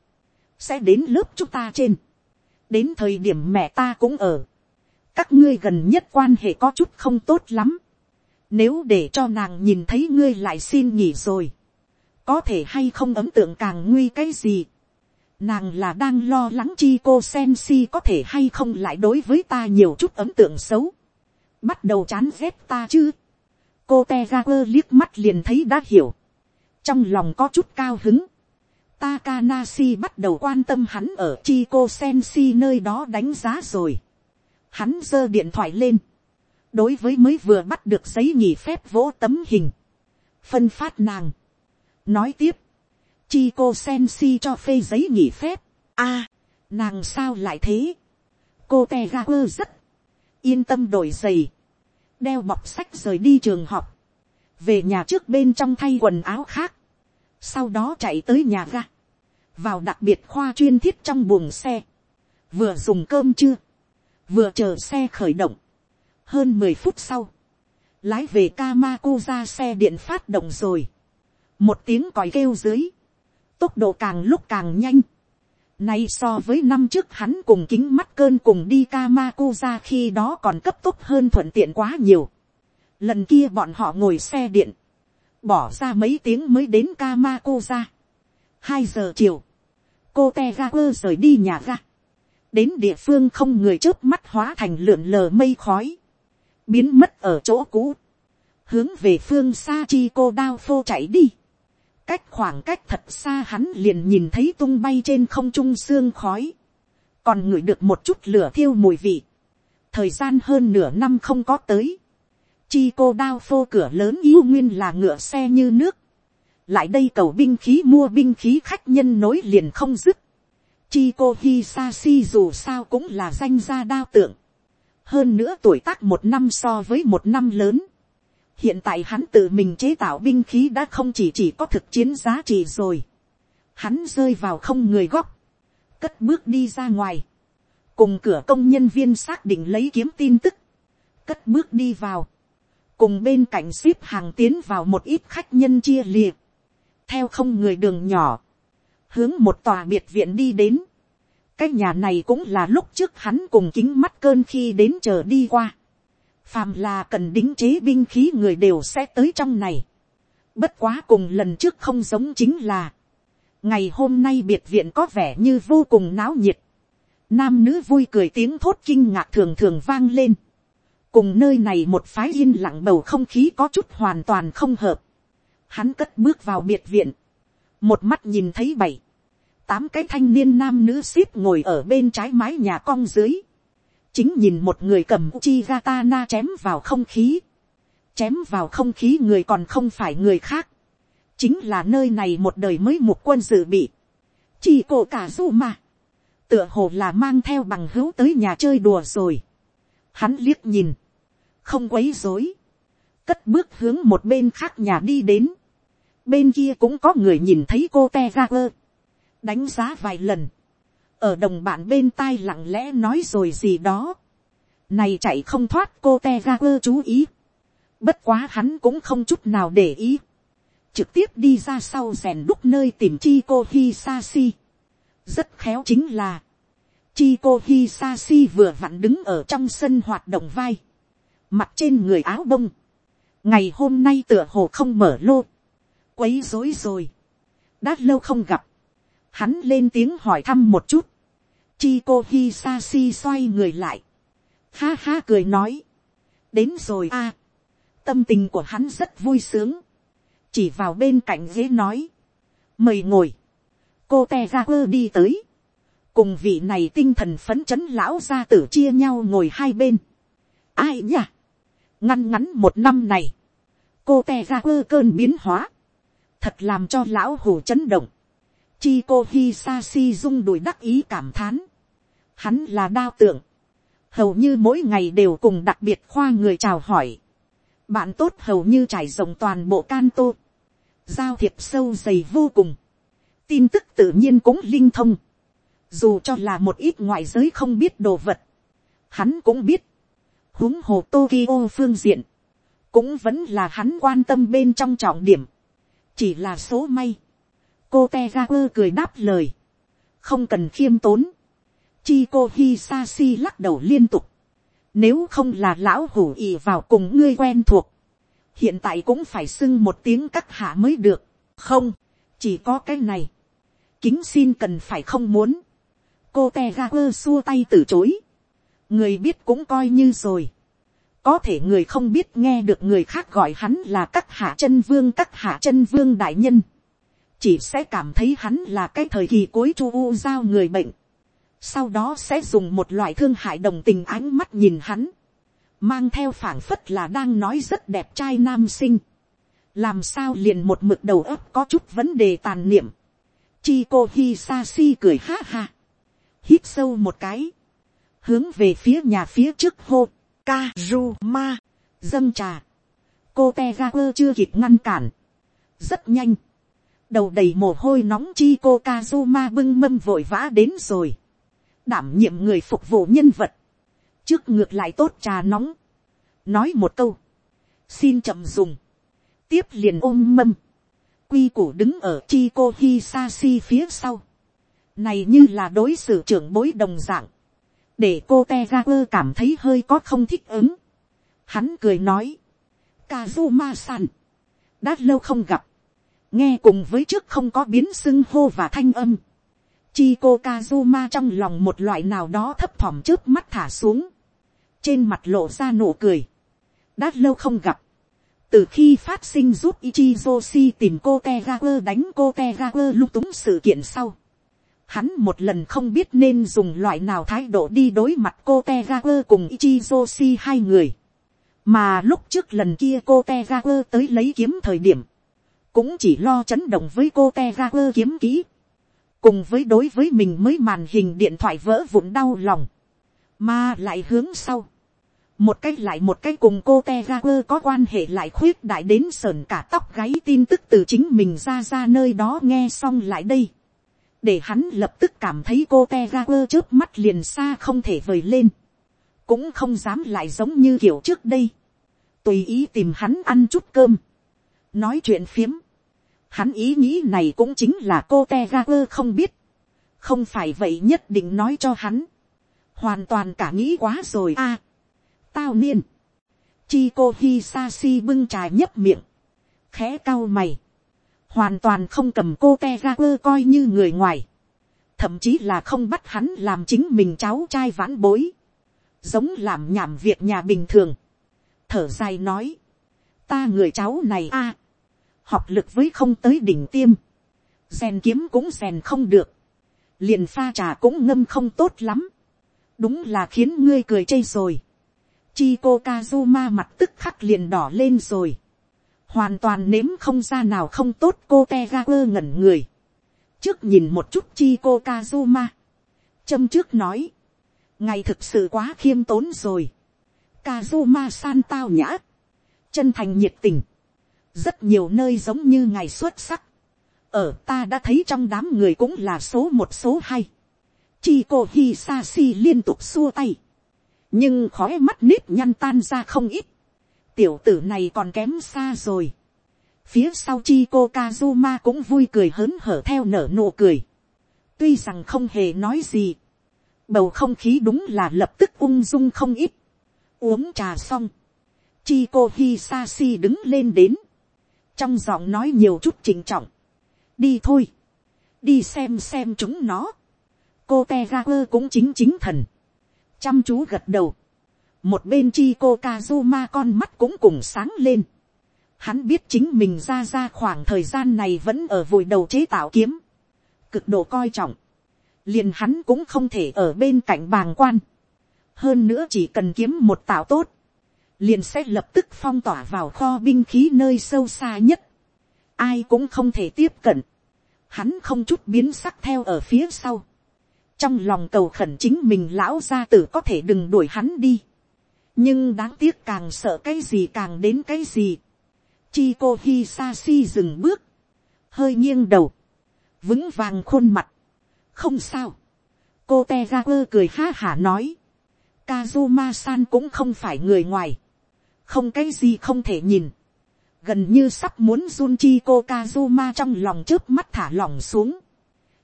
sẽ đến lớp chúng ta trên. Đến thời điểm mẹ ta cũng ở. Các ngươi gần nhất quan hệ có chút không tốt lắm. Nếu để cho nàng nhìn thấy ngươi lại xin nghỉ rồi, có thể hay không ấm tượng càng nguy cái gì. Nàng là đang lo lắng chi cô sen si có thể hay không lại đối với ta nhiều chút ấm tượng xấu. Bắt đầu chán ghét ta chứ. Cô te ra quơ liếc mắt liền thấy đã hiểu. Trong lòng có chút cao hứng. Takanashi bắt đầu quan tâm hắn ở chi cô sen si nơi đó đánh giá rồi. Hắn giơ điện thoại lên. Đối với mới vừa bắt được giấy nghỉ phép vỗ tấm hình. Phân phát nàng. Nói tiếp, chi cô sen si cho phê giấy nghỉ phép, a, nàng sao lại thế, cô te ga quơ rất, yên tâm đổi giày, đeo bọc sách rời đi trường học, về nhà trước bên trong thay quần áo khác, sau đó chạy tới nhà ga, vào đặc biệt khoa chuyên thiết trong buồng xe, vừa dùng cơm chưa, vừa chờ xe khởi động, hơn mười phút sau, lái về Kamako ra xe điện phát động rồi, một tiếng còi kêu dưới, tốc độ càng lúc càng nhanh. Nay so với năm trước hắn cùng kính mắt cơn cùng đi Kamakuza khi đó còn cấp tốc hơn thuận tiện quá nhiều. Lần kia bọn họ ngồi xe điện. Bỏ ra mấy tiếng mới đến Kamako ra. Hai giờ chiều. Cô Tegaper rời đi nhà ga. Đến địa phương không người trước mắt hóa thành lượn lờ mây khói. Biến mất ở chỗ cũ. Hướng về phương xa chi cô đao phô chạy đi. Cách khoảng cách thật xa hắn liền nhìn thấy tung bay trên không trung xương khói. Còn ngửi được một chút lửa thiêu mùi vị. Thời gian hơn nửa năm không có tới chi cô đao phô cửa lớn yêu nguyên là ngựa xe như nước. lại đây cầu binh khí mua binh khí khách nhân nối liền không dứt. chi cô hy sa si dù sao cũng là danh gia đao tượng hơn nữa tuổi tác một năm so với một năm lớn. hiện tại hắn tự mình chế tạo binh khí đã không chỉ chỉ có thực chiến giá trị rồi. hắn rơi vào không người góc. cất bước đi ra ngoài. cùng cửa công nhân viên xác định lấy kiếm tin tức. cất bước đi vào cùng bên cạnh ship hàng tiến vào một ít khách nhân chia liệt, theo không người đường nhỏ, hướng một tòa biệt viện đi đến cái nhà này cũng là lúc trước hắn cùng kính mắt cơn khi đến chờ đi qua. phàm là cần đính chế binh khí người đều sẽ tới trong này. bất quá cùng lần trước không giống chính là, ngày hôm nay biệt viện có vẻ như vô cùng náo nhiệt. nam nữ vui cười tiếng thốt kinh ngạc thường thường vang lên cùng nơi này một phái yên lặng bầu không khí có chút hoàn toàn không hợp. Hắn cất bước vào biệt viện, một mắt nhìn thấy bảy, tám cái thanh niên nam nữ ship ngồi ở bên trái mái nhà cong dưới, chính nhìn một người cầm chi gatana chém vào không khí, chém vào không khí người còn không phải người khác, chính là nơi này một đời mới một quân dự bị, chỉ cổ cả du mà, tựa hồ là mang theo bằng hữu tới nhà chơi đùa rồi, hắn liếc nhìn, không quấy dối, cất bước hướng một bên khác nhà đi đến, bên kia cũng có người nhìn thấy cô te ra ơ đánh giá vài lần, ở đồng bạn bên tai lặng lẽ nói rồi gì đó, này chạy không thoát cô te ga quơ chú ý, bất quá hắn cũng không chút nào để ý, trực tiếp đi ra sau rèn đúc nơi tìm chi cô si rất khéo chính là, chi cô si vừa vặn đứng ở trong sân hoạt động vai, mặt trên người áo bông, ngày hôm nay tựa hồ không mở lô, quấy rối rồi, đã lâu không gặp, hắn lên tiếng hỏi thăm một chút, chi cô hi sa si xoay người lại, ha ha cười nói, đến rồi a, tâm tình của hắn rất vui sướng, chỉ vào bên cạnh ghế nói, mời ngồi, cô te ra quơ đi tới, cùng vị này tinh thần phấn chấn lão gia tử chia nhau ngồi hai bên, ai nhỉ? ngăn ngắn một năm này, cô te ra quơ cơn biến hóa, thật làm cho lão hủ chấn động, chi cô dung đuổi đắc ý cảm thán, hắn là đao tượng, hầu như mỗi ngày đều cùng đặc biệt khoa người chào hỏi, bạn tốt hầu như trải rộng toàn bộ can tô, giao thiệp sâu dày vô cùng, tin tức tự nhiên cũng linh thông, dù cho là một ít ngoại giới không biết đồ vật, hắn cũng biết, huống hồ Tokyo phương diện, cũng vẫn là hắn quan tâm bên trong trọng điểm, chỉ là số may cô te cười đáp lời, không cần khiêm tốn, chi cô hisashi lắc đầu liên tục, nếu không là lão hủ ì vào cùng ngươi quen thuộc, hiện tại cũng phải xưng một tiếng cắt hạ mới được, không, chỉ có cái này, kính xin cần phải không muốn, cô te xua tay từ chối, người biết cũng coi như rồi. có thể người không biết nghe được người khác gọi hắn là các hạ chân vương các hạ chân vương đại nhân chỉ sẽ cảm thấy hắn là cái thời kỳ cuối chu u giao người bệnh. sau đó sẽ dùng một loại thương hại đồng tình ánh mắt nhìn hắn. mang theo phảng phất là đang nói rất đẹp trai nam sinh. làm sao liền một mực đầu óc có chút vấn đề tàn niệm. chi cô hi sa si cười ha ha. hít sâu một cái hướng về phía nhà phía trước hô, Kazuma, dâng trà. Cô te ga quơ chưa kịp ngăn cản. Rất nhanh. Đầu đầy mồ hôi nóng chi cô Kazuma bưng mâm vội vã đến rồi. Đảm nhiệm người phục vụ nhân vật. Trước ngược lại tốt trà nóng. Nói một câu. Xin chậm dùng. Tiếp liền ôm mâm. Quy củ đứng ở chi cô Hisashi phía sau. Này như là đối xử trưởng bối đồng dạng để cô te quơ cảm thấy hơi có không thích ứng. Hắn cười nói, Kazuma-san. Đã lâu không gặp. Nghe cùng với trước không có biến xưng hô và thanh âm. Chico Kazuma trong lòng một loại nào đó thấp thỏm trước mắt thả xuống. Trên mặt lộ ra nụ cười. Đã lâu không gặp. Từ khi phát sinh giúp Ichizoshi tìm cô Tegaku đánh cô Tegaku lung túng sự kiện sau. Hắn một lần không biết nên dùng loại nào thái độ đi đối mặt cô Tegaku cùng Ichizoshi hai người. Mà lúc trước lần kia cô Tegaku tới lấy kiếm thời điểm. Cũng chỉ lo chấn động với cô Tegaku kiếm kỹ. Cùng với đối với mình mới màn hình điện thoại vỡ vụn đau lòng, mà lại hướng sau, một cách lại một cách cùng cô te ra quơ có quan hệ lại khuyết đại đến sờn cả tóc gáy tin tức từ chính mình ra ra nơi đó nghe xong lại đây, để hắn lập tức cảm thấy cô te ra quơ trước mắt liền xa không thể vời lên, cũng không dám lại giống như kiểu trước đây, tùy ý tìm hắn ăn chút cơm, nói chuyện phiếm, Hắn ý nghĩ này cũng chính là cô Tegaper không biết. Không phải vậy nhất định nói cho hắn. Hoàn toàn cả nghĩ quá rồi a. À, tao niên. Chico Hisashi bưng trà nhấp miệng. Khẽ cao mày. Hoàn toàn không cầm cô Tegaper coi như người ngoài. Thậm chí là không bắt hắn làm chính mình cháu trai vãn bối. Giống làm nhảm việc nhà bình thường. Thở dài nói. Ta người cháu này a à, học lực với không tới đỉnh tiêm, rèn kiếm cũng rèn không được, liền pha trà cũng ngâm không tốt lắm, đúng là khiến ngươi cười chê rồi. Chi cô Kazuma mặt tức khắc liền đỏ lên rồi, hoàn toàn nếm không ra nào không tốt cô te ga quơ ngẩn người, trước nhìn một chút Chi cô Kazuma, châm trước nói, ngày thực sự quá khiêm tốn rồi, Kazuma san tao nhã, chân thành nhiệt tình, rất nhiều nơi giống như ngày xuất sắc, ở ta đã thấy trong đám người cũng là số một số hai, chi cô hi sa si liên tục xua tay, nhưng khói mắt nếp nhăn tan ra không ít, tiểu tử này còn kém xa rồi, phía sau chi cô kazuma cũng vui cười hớn hở theo nở nụ cười, tuy rằng không hề nói gì, bầu không khí đúng là lập tức ung dung không ít, uống trà xong, chi cô hi sa si đứng lên đến, trong giọng nói nhiều chút trình trọng, đi thôi, đi xem xem chúng nó, cô te ra quơ cũng chính chính thần, chăm chú gật đầu, một bên chi cô kazuma con mắt cũng cùng sáng lên, hắn biết chính mình ra ra khoảng thời gian này vẫn ở vùi đầu chế tạo kiếm, cực độ coi trọng, liền hắn cũng không thể ở bên cạnh bàng quan, hơn nữa chỉ cần kiếm một tạo tốt, liền sẽ lập tức phong tỏa vào kho binh khí nơi sâu xa nhất, ai cũng không thể tiếp cận, hắn không chút biến sắc theo ở phía sau, trong lòng cầu khẩn chính mình lão gia tử có thể đừng đuổi hắn đi, nhưng đáng tiếc càng sợ cái gì càng đến cái gì, chi cô hi sa si dừng bước, hơi nghiêng đầu, vững vàng khuôn mặt, không sao, cô te ra quơ cười ha hả nói, Kazuma san cũng không phải người ngoài, không cái gì không thể nhìn, gần như sắp muốn run chi cô Kazuma trong lòng trước mắt thả lỏng xuống,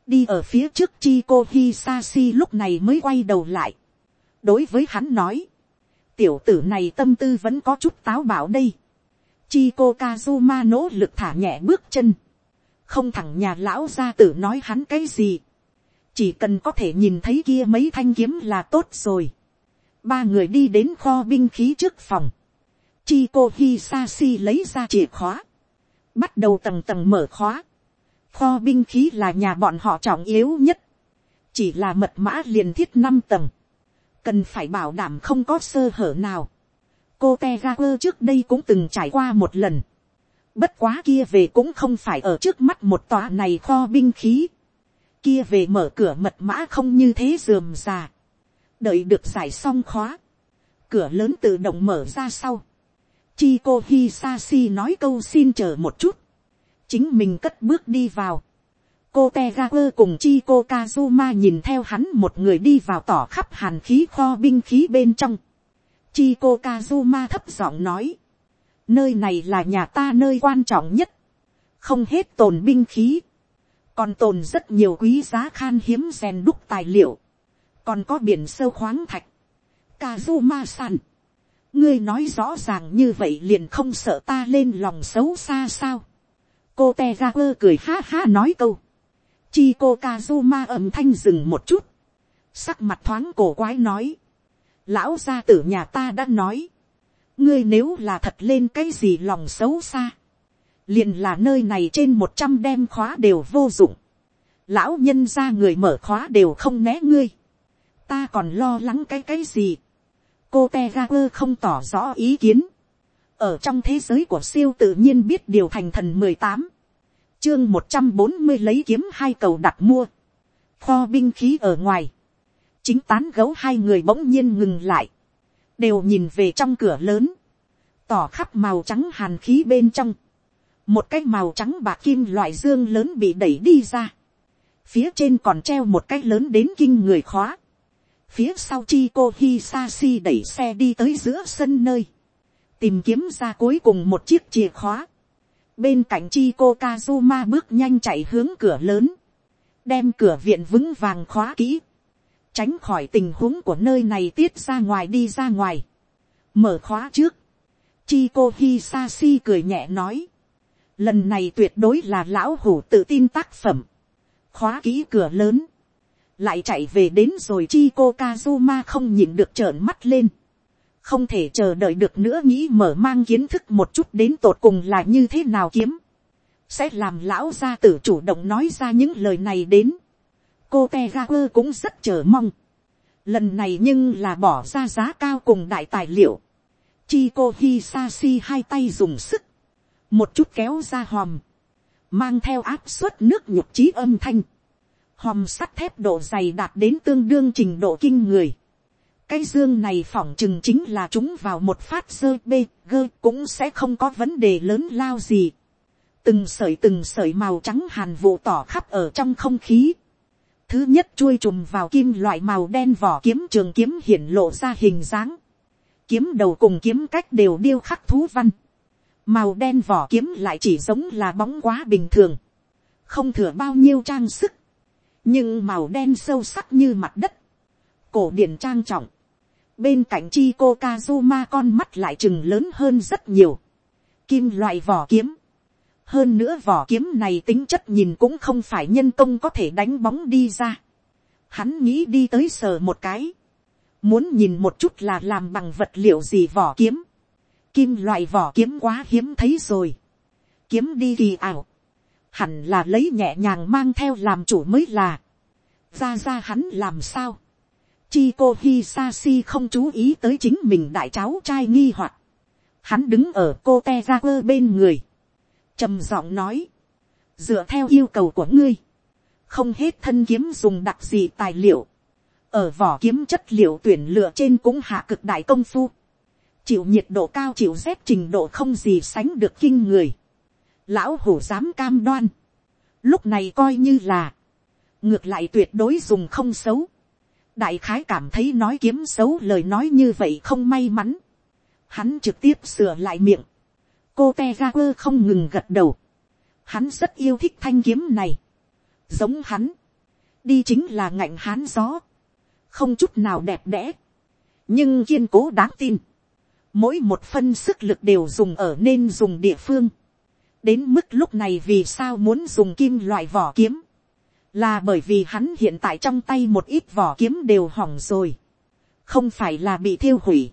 đi ở phía trước chi cô Hisashi lúc này mới quay đầu lại, đối với hắn nói, tiểu tử này tâm tư vẫn có chút táo bảo đây, chi cô Kazuma nỗ lực thả nhẹ bước chân, không thẳng nhà lão gia tử nói hắn cái gì, chỉ cần có thể nhìn thấy kia mấy thanh kiếm là tốt rồi, ba người đi đến kho binh khí trước phòng, Chi cô Hisashi lấy ra chìa khóa. Bắt đầu tầng tầng mở khóa. Kho binh khí là nhà bọn họ trọng yếu nhất. Chỉ là mật mã liền thiết năm tầng. Cần phải bảo đảm không có sơ hở nào. Cô Tegaper trước đây cũng từng trải qua một lần. Bất quá kia về cũng không phải ở trước mắt một tòa này kho binh khí. Kia về mở cửa mật mã không như thế dườm già. Đợi được giải xong khóa. Cửa lớn tự động mở ra sau Chico Hisashi nói câu xin chờ một chút. Chính mình cất bước đi vào. Cô Tegaper cùng Chico Kazuma nhìn theo hắn một người đi vào tỏ khắp hàn khí kho binh khí bên trong. Chico Kazuma thấp giọng nói. Nơi này là nhà ta nơi quan trọng nhất. Không hết tồn binh khí. Còn tồn rất nhiều quý giá khan hiếm rèn đúc tài liệu. Còn có biển sâu khoáng thạch. Kazuma-san ngươi nói rõ ràng như vậy liền không sợ ta lên lòng xấu xa sao. cô te ra quơ cười ha ha nói câu. chi cô kazuma âm thanh dừng một chút. sắc mặt thoáng cổ quái nói. lão gia tử nhà ta đã nói. ngươi nếu là thật lên cái gì lòng xấu xa. liền là nơi này trên một trăm đem khóa đều vô dụng. lão nhân ra người mở khóa đều không né ngươi. ta còn lo lắng cái cái gì cô te ga quơ không tỏ rõ ý kiến. ở trong thế giới của siêu tự nhiên biết điều thành thần mười tám, chương một trăm bốn mươi lấy kiếm hai cầu đặt mua, kho binh khí ở ngoài, chính tán gấu hai người bỗng nhiên ngừng lại, đều nhìn về trong cửa lớn, tỏ khắp màu trắng hàn khí bên trong, một cái màu trắng bạc kim loại dương lớn bị đẩy đi ra, phía trên còn treo một cái lớn đến kinh người khóa, Phía sau chi cô Hisashi đẩy xe đi tới giữa sân nơi. Tìm kiếm ra cuối cùng một chiếc chìa khóa. Bên cạnh chi cô Kazuma bước nhanh chạy hướng cửa lớn. Đem cửa viện vững vàng khóa kỹ. Tránh khỏi tình huống của nơi này tiết ra ngoài đi ra ngoài. Mở khóa trước. Chi cô Hisashi cười nhẹ nói. Lần này tuyệt đối là lão hủ tự tin tác phẩm. Khóa kỹ cửa lớn lại chạy về đến rồi chi cô Kazuma không nhìn được trợn mắt lên. không thể chờ đợi được nữa nghĩ mở mang kiến thức một chút đến tột cùng là như thế nào kiếm. sẽ làm lão gia tử chủ động nói ra những lời này đến. cô te cũng rất chờ mong. lần này nhưng là bỏ ra giá cao cùng đại tài liệu. chi cô hisashi hai tay dùng sức. một chút kéo ra hòm. mang theo áp suất nước nhục trí âm thanh hòm sắt thép độ dày đạt đến tương đương trình độ kinh người. cái dương này phỏng chừng chính là chúng vào một phát dơ bê, gơ, cũng sẽ không có vấn đề lớn lao gì. từng sợi từng sợi màu trắng hàn vụ tỏ khắp ở trong không khí. thứ nhất chui trùm vào kim loại màu đen vỏ kiếm trường kiếm hiển lộ ra hình dáng. kiếm đầu cùng kiếm cách đều điêu khắc thú văn. màu đen vỏ kiếm lại chỉ giống là bóng quá bình thường. không thừa bao nhiêu trang sức nhưng màu đen sâu sắc như mặt đất, cổ điển trang trọng, bên cạnh chi cô Kazuma con mắt lại chừng lớn hơn rất nhiều, kim loại vỏ kiếm, hơn nữa vỏ kiếm này tính chất nhìn cũng không phải nhân công có thể đánh bóng đi ra, hắn nghĩ đi tới sờ một cái, muốn nhìn một chút là làm bằng vật liệu gì vỏ kiếm, kim loại vỏ kiếm quá hiếm thấy rồi, kiếm đi kỳ ảo, hẳn là lấy nhẹ nhàng mang theo làm chủ mới là, ra ra hắn làm sao, chi cô phi sa si không chú ý tới chính mình đại cháu trai nghi hoặc, hắn đứng ở cô te ra quơ bên người, trầm giọng nói, dựa theo yêu cầu của ngươi, không hết thân kiếm dùng đặc gì tài liệu, ở vỏ kiếm chất liệu tuyển lựa trên cũng hạ cực đại công phu, chịu nhiệt độ cao chịu rét trình độ không gì sánh được kinh người, lão hổ dám cam đoan, lúc này coi như là, ngược lại tuyệt đối dùng không xấu, đại khái cảm thấy nói kiếm xấu lời nói như vậy không may mắn, hắn trực tiếp sửa lại miệng, cô te ga quơ không ngừng gật đầu, hắn rất yêu thích thanh kiếm này, giống hắn, đi chính là ngạnh hán gió, không chút nào đẹp đẽ, nhưng kiên cố đáng tin, mỗi một phân sức lực đều dùng ở nên dùng địa phương, đến mức lúc này vì sao muốn dùng kim loại vỏ kiếm, là bởi vì hắn hiện tại trong tay một ít vỏ kiếm đều hỏng rồi, không phải là bị thiêu hủy,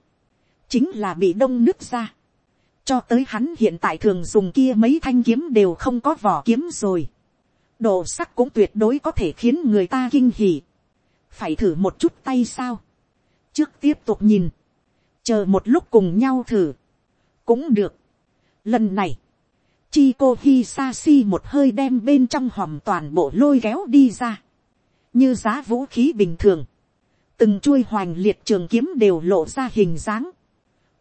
chính là bị đông nước ra, cho tới hắn hiện tại thường dùng kia mấy thanh kiếm đều không có vỏ kiếm rồi, độ sắc cũng tuyệt đối có thể khiến người ta kinh hỉ, phải thử một chút tay sao, trước tiếp tục nhìn, chờ một lúc cùng nhau thử, cũng được. Lần này, Chi cô Hisashi một hơi đem bên trong hòm toàn bộ lôi kéo đi ra. Như giá vũ khí bình thường. Từng chuôi hoành liệt trường kiếm đều lộ ra hình dáng.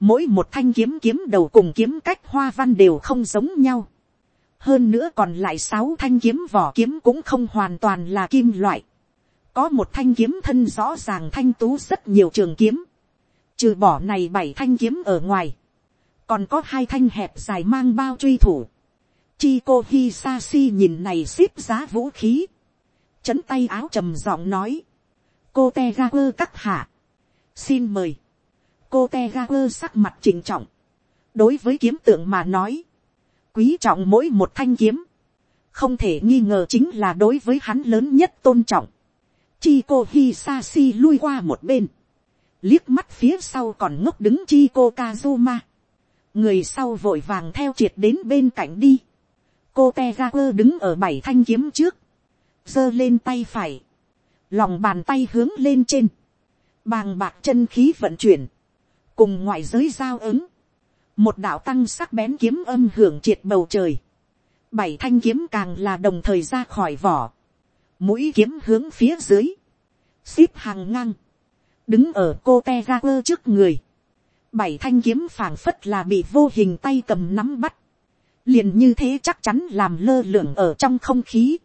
Mỗi một thanh kiếm kiếm đầu cùng kiếm cách hoa văn đều không giống nhau. Hơn nữa còn lại sáu thanh kiếm vỏ kiếm cũng không hoàn toàn là kim loại. Có một thanh kiếm thân rõ ràng thanh tú rất nhiều trường kiếm. Trừ bỏ này bảy thanh kiếm ở ngoài. Còn có hai thanh hẹp dài mang bao truy thủ Chi cô Hisashi nhìn này xếp giá vũ khí. Chấn tay áo trầm giọng nói. Cô te ga quơ các hạ. Xin mời. cô te ga quơ sắc mặt trình trọng, đối với kiếm tượng mà nói, quý trọng mỗi một thanh kiếm, không thể nghi ngờ chính là đối với hắn lớn nhất tôn trọng. Chi cô Hisashi lui qua một bên, liếc mắt phía sau còn ngốc đứng Chi cô Kazuma. người sau vội vàng theo triệt đến bên cạnh đi cô te đứng ở bảy thanh kiếm trước, giơ lên tay phải, lòng bàn tay hướng lên trên, bàng bạc chân khí vận chuyển, cùng ngoại giới giao ứng, một đạo tăng sắc bén kiếm âm hưởng triệt bầu trời, bảy thanh kiếm càng là đồng thời ra khỏi vỏ, mũi kiếm hướng phía dưới, xếp hàng ngang, đứng ở cô te ga quơ trước người, bảy thanh kiếm phảng phất là bị vô hình tay cầm nắm bắt, liền như thế chắc chắn làm lơ lửng ở trong không khí,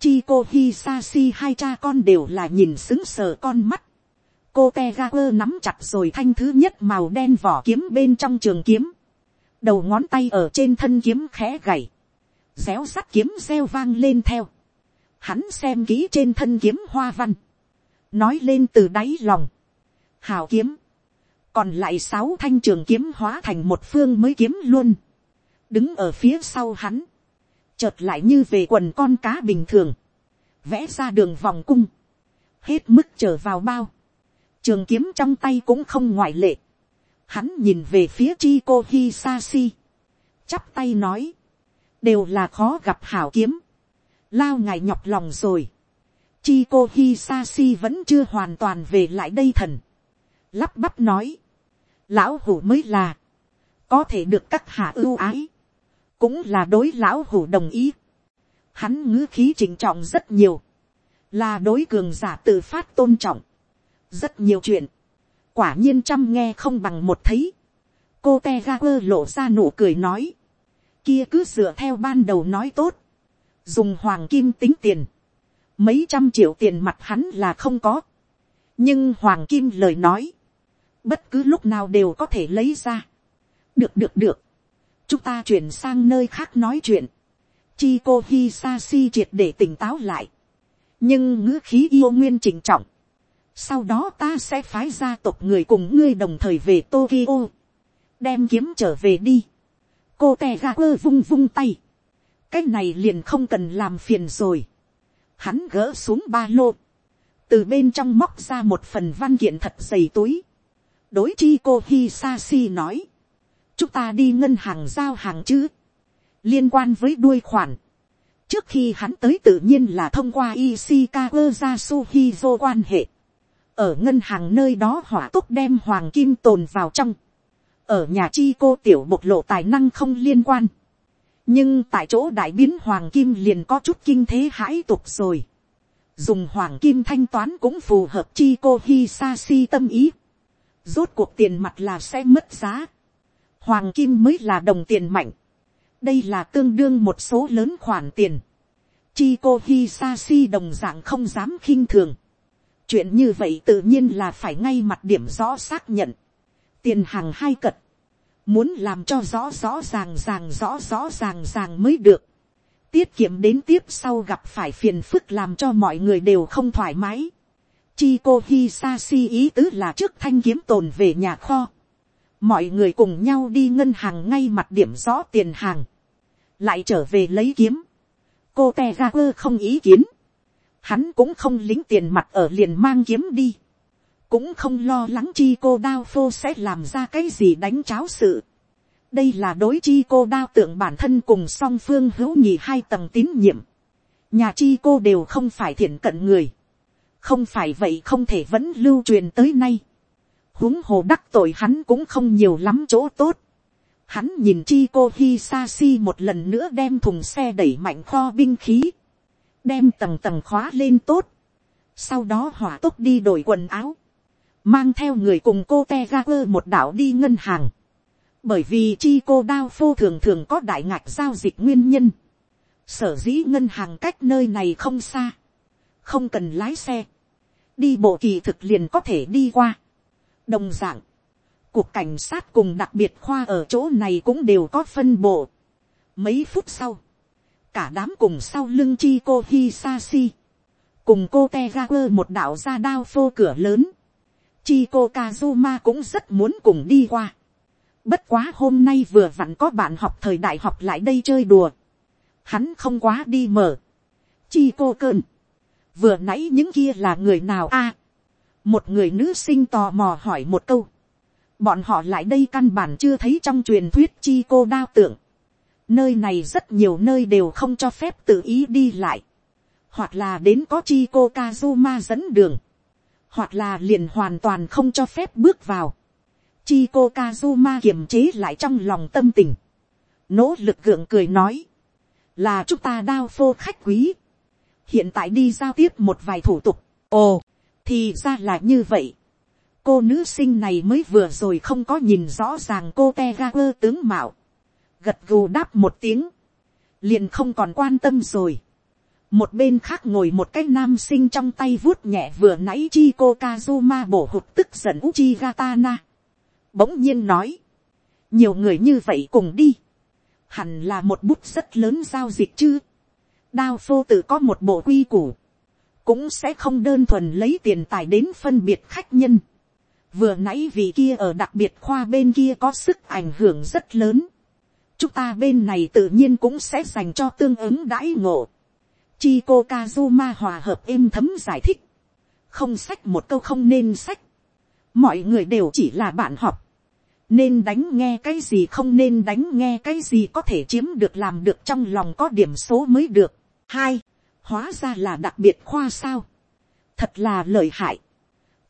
chi cô Hisashi hai cha con đều là nhìn xứng sờ con mắt. cô te ga quơ nắm chặt rồi thanh thứ nhất màu đen vỏ kiếm bên trong trường kiếm. đầu ngón tay ở trên thân kiếm khẽ gảy. Xéo sắt kiếm reo vang lên theo. hắn xem kỹ trên thân kiếm hoa văn. nói lên từ đáy lòng. hào kiếm. còn lại sáu thanh trường kiếm hóa thành một phương mới kiếm luôn đứng ở phía sau hắn chợt lại như về quần con cá bình thường, vẽ ra đường vòng cung, hết mức trở vào bao, trường kiếm trong tay cũng không ngoại lệ, hắn nhìn về phía chi cô hi sa si, chắp tay nói, đều là khó gặp hảo kiếm, lao ngài nhọc lòng rồi, chi cô hi sa si vẫn chưa hoàn toàn về lại đây thần, lắp bắp nói, lão hủ mới là, có thể được các hạ ưu ái, cũng là đối lão hủ đồng ý. Hắn ngữ khí chỉnh trọng rất nhiều, là đối cường giả tự phát tôn trọng, rất nhiều chuyện, quả nhiên chăm nghe không bằng một thấy. cô te ga quơ lộ ra nụ cười nói, kia cứ dựa theo ban đầu nói tốt, dùng hoàng kim tính tiền, mấy trăm triệu tiền mặt hắn là không có, nhưng hoàng kim lời nói, bất cứ lúc nào đều có thể lấy ra. được được được, chúng ta chuyển sang nơi khác nói chuyện. chi cô hi sa si triệt để tỉnh táo lại. nhưng ngữ khí yêu nguyên chỉnh trọng. sau đó ta sẽ phái gia tộc người cùng ngươi đồng thời về tokyo. đem kiếm trở về đi. cô tè ga quơ vung vung tay. cái này liền không cần làm phiền rồi. hắn gỡ xuống ba lô. từ bên trong móc ra một phần văn kiện thật dày túi. đối chi cô hi sa si nói chúng ta đi ngân hàng giao hàng chứ, liên quan với đuôi khoản, trước khi hắn tới tự nhiên là thông qua Ishikawa Yasuhizo quan hệ, ở ngân hàng nơi đó hỏa tốc đem hoàng kim tồn vào trong, ở nhà chi cô tiểu bộc lộ tài năng không liên quan, nhưng tại chỗ đại biến hoàng kim liền có chút kinh thế hãi tục rồi, dùng hoàng kim thanh toán cũng phù hợp chi cô hi sa si tâm ý, rốt cuộc tiền mặt là sẽ mất giá, hoàng kim mới là đồng tiền mạnh. đây là tương đương một số lớn khoản tiền. chi cô hisashi đồng dạng không dám khinh thường. chuyện như vậy tự nhiên là phải ngay mặt điểm rõ xác nhận. tiền hàng hai cật. muốn làm cho rõ rõ ràng ràng rõ rõ ràng ràng mới được. tiết kiệm đến tiếp sau gặp phải phiền phức làm cho mọi người đều không thoải mái. Chi cô Hisashi ý tứ là trước thanh kiếm tồn về nhà kho mọi người cùng nhau đi ngân hàng ngay mặt điểm rõ tiền hàng, lại trở về lấy kiếm, cô te ra quơ không ý kiến, hắn cũng không lính tiền mặt ở liền mang kiếm đi, cũng không lo lắng chi cô đao phô sẽ làm ra cái gì đánh cháo sự. đây là đối chi cô đao tượng bản thân cùng song phương hữu nhì hai tầng tín nhiệm, nhà chi cô đều không phải thiện cận người, không phải vậy không thể vẫn lưu truyền tới nay huống hồ đắc tội hắn cũng không nhiều lắm chỗ tốt. Hắn nhìn chi cô hy sa si một lần nữa đem thùng xe đẩy mạnh kho binh khí. Đem tầng tầng khóa lên tốt. Sau đó hỏa tốc đi đổi quần áo. Mang theo người cùng cô Tegaper một đảo đi ngân hàng. Bởi vì chi cô đao phô thường thường có đại ngạch giao dịch nguyên nhân. Sở dĩ ngân hàng cách nơi này không xa. Không cần lái xe. Đi bộ kỳ thực liền có thể đi qua đồng dạng, cuộc cảnh sát cùng đặc biệt khoa ở chỗ này cũng đều có phân bộ. mấy phút sau, cả đám cùng sau lưng chi cô hisashi, cùng cô Tegaku một đạo ra đao phô cửa lớn, Chico Kazuma cũng rất muốn cùng đi qua. Bất quá hôm nay vừa vặn có bạn học thời đại học lại đây chơi đùa. Hắn không quá đi mở. Chico cơn. Vừa nãy những kia là người nào a một người nữ sinh tò mò hỏi một câu. Bọn họ lại đây căn bản chưa thấy trong truyền thuyết chi cô đao tượng. Nơi này rất nhiều nơi đều không cho phép tự ý đi lại. Hoặc là đến có chi cô Kazuma dẫn đường hoặc là liền hoàn toàn không cho phép bước vào. chi cô Kazuma kiềm chế lại trong lòng tâm tình. Nỗ lực gượng cười nói. Là chúng ta đao phô khách quý. Hiện tại đi giao tiếp một vài thủ tục. Ồ, thì ra là như vậy. Cô nữ sinh này mới vừa rồi không có nhìn rõ ràng cô Tegaper tướng mạo. Gật gù đáp một tiếng. Liền không còn quan tâm rồi một bên khác ngồi một cái nam sinh trong tay vuốt nhẹ vừa nãy chi cô kazuma bổ hụt tức giận uchi gatana. bỗng nhiên nói, nhiều người như vậy cùng đi, hẳn là một bút rất lớn giao dịch chứ. đao phô tự có một bộ quy củ, cũng sẽ không đơn thuần lấy tiền tài đến phân biệt khách nhân. vừa nãy vì kia ở đặc biệt khoa bên kia có sức ảnh hưởng rất lớn. chúng ta bên này tự nhiên cũng sẽ dành cho tương ứng đãi ngộ Chico Kazuma hòa hợp êm thấm giải thích. Không sách một câu không nên sách. Mọi người đều chỉ là bạn học. Nên đánh nghe cái gì không nên đánh nghe cái gì có thể chiếm được làm được trong lòng có điểm số mới được. Hai, hóa ra là đặc biệt khoa sao. Thật là lợi hại.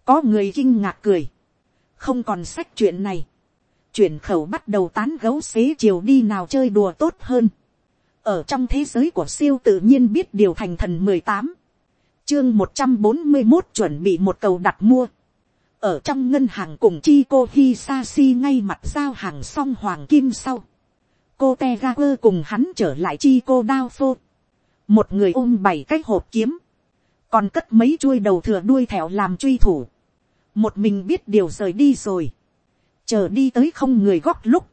Có người kinh ngạc cười. Không còn sách chuyện này. Chuyển khẩu bắt đầu tán gấu xế chiều đi nào chơi đùa tốt hơn ở trong thế giới của siêu tự nhiên biết điều thành thần mười tám, chương một trăm bốn mươi một chuẩn bị một cầu đặt mua, ở trong ngân hàng cùng chi cô hy sa si ngay mặt giao hàng xong hoàng kim sau, cô Tegaper cùng hắn trở lại chi cô đao phô, một người ôm bảy cái hộp kiếm, còn cất mấy chuôi đầu thừa đuôi thẹo làm truy thủ, một mình biết điều rời đi rồi, chờ đi tới không người góp lúc,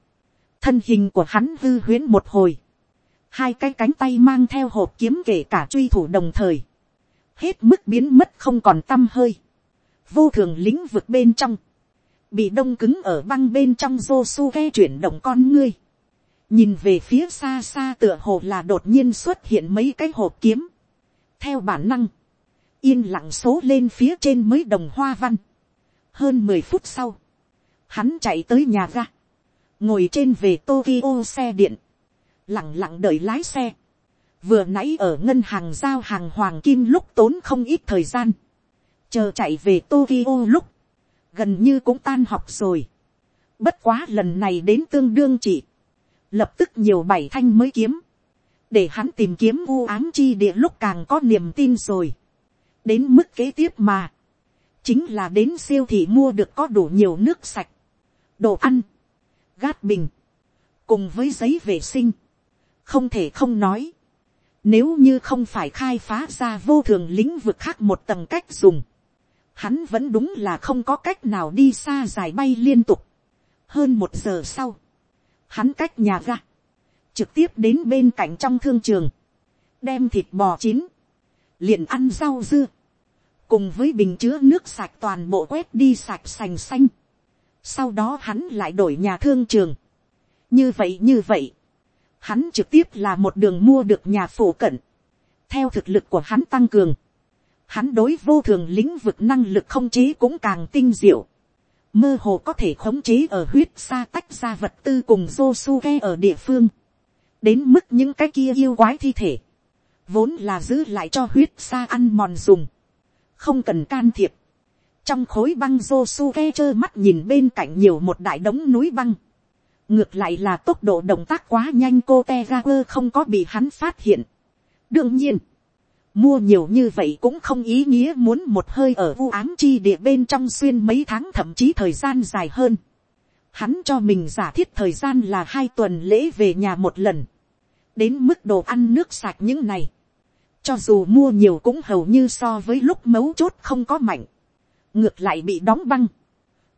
thân hình của hắn hư huyến một hồi, hai cái cánh tay mang theo hộp kiếm kể cả truy thủ đồng thời, hết mức biến mất không còn t â m hơi, vô thường lĩnh vực bên trong, bị đông cứng ở băng bên trong rô su ghe chuyển động con ngươi, nhìn về phía xa xa tựa hồ là đột nhiên xuất hiện mấy cái hộp kiếm, theo bản năng, yên lặng số lên phía trên mấy đồng hoa văn, hơn mười phút sau, hắn chạy tới nhà ga, ngồi trên về Tokyo xe điện, lẳng lặng đợi lái xe, vừa nãy ở ngân hàng giao hàng hoàng kim lúc tốn không ít thời gian, chờ chạy về Tokyo lúc, gần như cũng tan học rồi, bất quá lần này đến tương đương chỉ, lập tức nhiều bảy thanh mới kiếm, để hắn tìm kiếm u ám chi địa lúc càng có niềm tin rồi, đến mức kế tiếp mà, chính là đến siêu thị mua được có đủ nhiều nước sạch, đồ ăn, gát bình, cùng với giấy vệ sinh, không thể không nói, nếu như không phải khai phá ra vô thường lĩnh vực khác một tầng cách dùng, hắn vẫn đúng là không có cách nào đi xa dài bay liên tục. hơn một giờ sau, hắn cách nhà ga, trực tiếp đến bên cạnh trong thương trường, đem thịt bò chín, liền ăn rau dưa, cùng với bình chứa nước sạch toàn bộ quét đi sạch sành xanh. sau đó hắn lại đổi nhà thương trường. như vậy như vậy, hắn trực tiếp là một đường mua được nhà phổ cận. theo thực lực của hắn tăng cường, hắn đối vô thường lĩnh vực năng lực không chế cũng càng tinh diệu mơ hồ có thể khống chế ở huyết xa tách ra vật tư cùng Josuke ở địa phương. đến mức những cái kia yêu quái thi thể, vốn là giữ lại cho huyết xa ăn mòn dùng, không cần can thiệp. trong khối băng Josuke trơ mắt nhìn bên cạnh nhiều một đại đống núi băng ngược lại là tốc độ động tác quá nhanh cô te không có bị hắn phát hiện. đương nhiên, mua nhiều như vậy cũng không ý nghĩa muốn một hơi ở u ám chi địa bên trong xuyên mấy tháng thậm chí thời gian dài hơn. Hắn cho mình giả thiết thời gian là hai tuần lễ về nhà một lần. đến mức đồ ăn nước sạch những này. cho dù mua nhiều cũng hầu như so với lúc mấu chốt không có mạnh. ngược lại bị đóng băng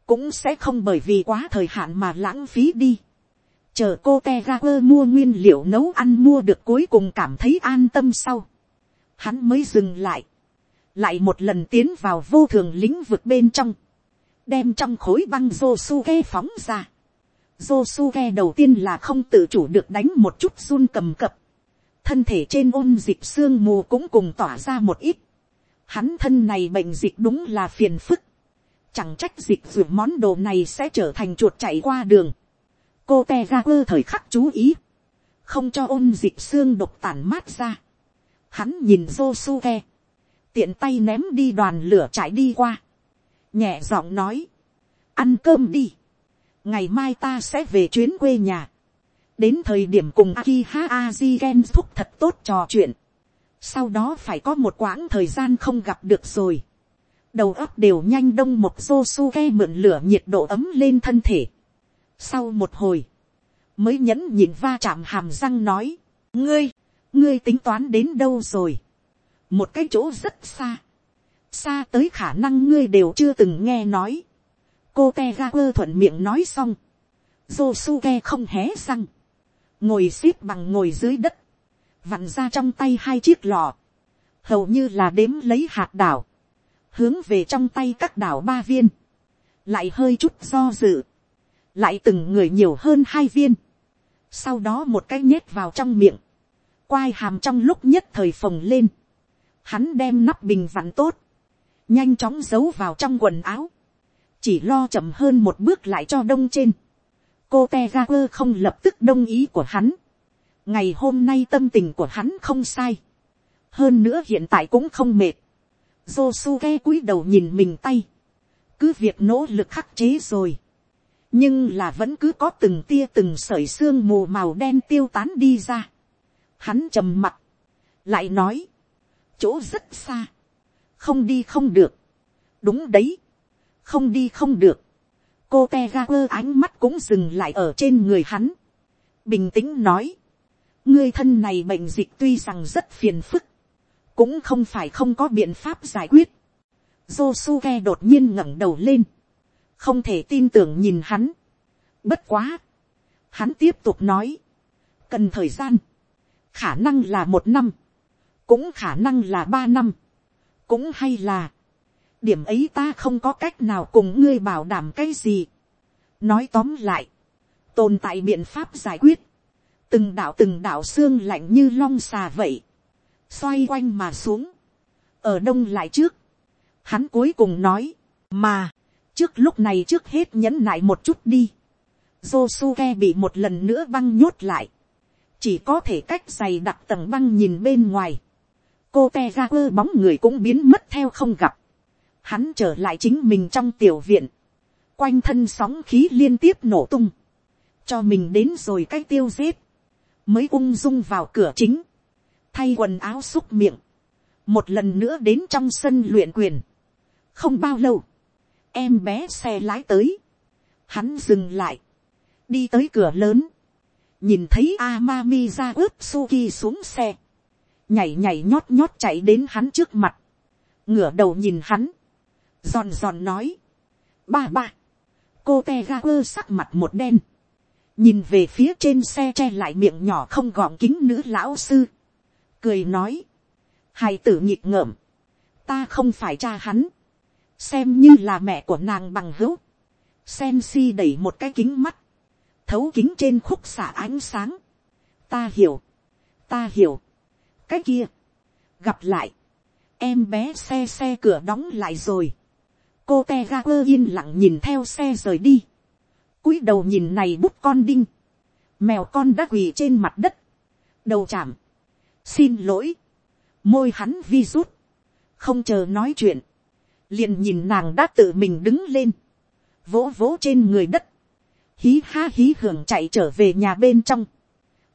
cũng sẽ không bởi vì quá thời hạn mà lãng phí đi. Chờ cô te quơ mua nguyên liệu nấu ăn mua được cuối cùng cảm thấy an tâm sau. Hắn mới dừng lại. Lại một lần tiến vào vô thường lĩnh vực bên trong. đem trong khối băng Josuke phóng ra. Josuke đầu tiên là không tự chủ được đánh một chút run cầm cập. Thân thể trên ôn dịch sương mù cũng cùng tỏa ra một ít. Hắn thân này bệnh dịch đúng là phiền phức. Chẳng trách dịch ruột món đồ này sẽ trở thành chuột chạy qua đường. Cô te ra quơ thời khắc chú ý. Không cho ôn dịch xương độc tản mát ra. Hắn nhìn Josuke. Tiện tay ném đi đoàn lửa chạy đi qua. Nhẹ giọng nói. Ăn cơm đi. Ngày mai ta sẽ về chuyến quê nhà. Đến thời điểm cùng Akiha Ajigen thúc thật tốt trò chuyện. Sau đó phải có một quãng thời gian không gặp được rồi. Đầu óc đều nhanh đông một Josuke mượn lửa nhiệt độ ấm lên thân thể. Sau một hồi. Mới nhẫn nhịn va chạm hàm răng nói. Ngươi, ngươi tính toán đến đâu rồi? Một cái chỗ rất xa. Xa tới khả năng ngươi đều chưa từng nghe nói. Cô Tegaper thuận miệng nói xong. Josuke không hé răng. Ngồi xếp bằng ngồi dưới đất. Vặn ra trong tay hai chiếc lò. Hầu như là đếm lấy hạt đảo. Hướng về trong tay các đảo ba viên. Lại hơi chút do dự. Lại từng người nhiều hơn hai viên. Sau đó một cái nhét vào trong miệng. Quai hàm trong lúc nhất thời phồng lên. Hắn đem nắp bình vặn tốt. Nhanh chóng giấu vào trong quần áo. Chỉ lo chậm hơn một bước lại cho đông trên. Cô Tegaper không lập tức đồng ý của hắn. Ngày hôm nay tâm tình của hắn không sai. Hơn nữa hiện tại cũng không mệt. Josuke cúi đầu nhìn mình tay. Cứ việc nỗ lực khắc chế rồi. Nhưng là vẫn cứ có từng tia từng sợi xương mù màu đen tiêu tán đi ra. Hắn trầm mặt. Lại nói. Chỗ rất xa. Không đi không được. Đúng đấy. Không đi không được. Cô Tegaper ánh mắt cũng dừng lại ở trên người hắn. Bình tĩnh nói. Ngươi thân này bệnh dịch tuy rằng rất phiền phức. Cũng không phải không có biện pháp giải quyết. Josuke đột nhiên ngẩng đầu lên. Không thể tin tưởng nhìn hắn. Bất quá. Hắn tiếp tục nói. Cần thời gian. Khả năng là một năm. Cũng khả năng là ba năm. Cũng hay là. Điểm ấy ta không có cách nào cùng ngươi bảo đảm cái gì. Nói tóm lại. Tồn tại biện pháp giải quyết. Từng đạo từng đạo xương lạnh như long xà vậy. Xoay quanh mà xuống. Ở đông lại trước. Hắn cuối cùng nói. Mà. Trước lúc này trước hết nhẫn nại một chút đi. Josuke bị một lần nữa băng nhốt lại. Chỉ có thể cách dày đặt tầng băng nhìn bên ngoài. Cô te ra quơ bóng người cũng biến mất theo không gặp. Hắn trở lại chính mình trong tiểu viện. Quanh thân sóng khí liên tiếp nổ tung. Cho mình đến rồi cái tiêu giết. Mới ung dung vào cửa chính. Thay quần áo xúc miệng. Một lần nữa đến trong sân luyện quyền. Không bao lâu. Em bé xe lái tới. Hắn dừng lại đi tới cửa lớn, nhìn thấy Amami ra ướp Suki xuống xe, nhảy nhảy nhót nhót chạy đến hắn trước mặt, ngửa đầu nhìn hắn, giòn giòn nói, ba ba, cô te ga quơ sắc mặt một đen, nhìn về phía trên xe che lại miệng nhỏ không gọn kính nữ lão sư, cười nói, hài tử nhịp ngợm, ta không phải cha hắn, xem như là mẹ của nàng bằng hữu, sen si đẩy một cái kính mắt, thấu kính trên khúc xả ánh sáng. ta hiểu, ta hiểu, cái kia, gặp lại, em bé xe xe cửa đóng lại rồi, cô te ga quơ yên lặng nhìn theo xe rời đi, cúi đầu nhìn này bút con đinh, mèo con đã quỳ trên mặt đất, đầu chạm, xin lỗi, môi hắn vi rút, không chờ nói chuyện, liền nhìn nàng đã tự mình đứng lên, vỗ vỗ trên người đất, hí ha hí hưởng chạy trở về nhà bên trong.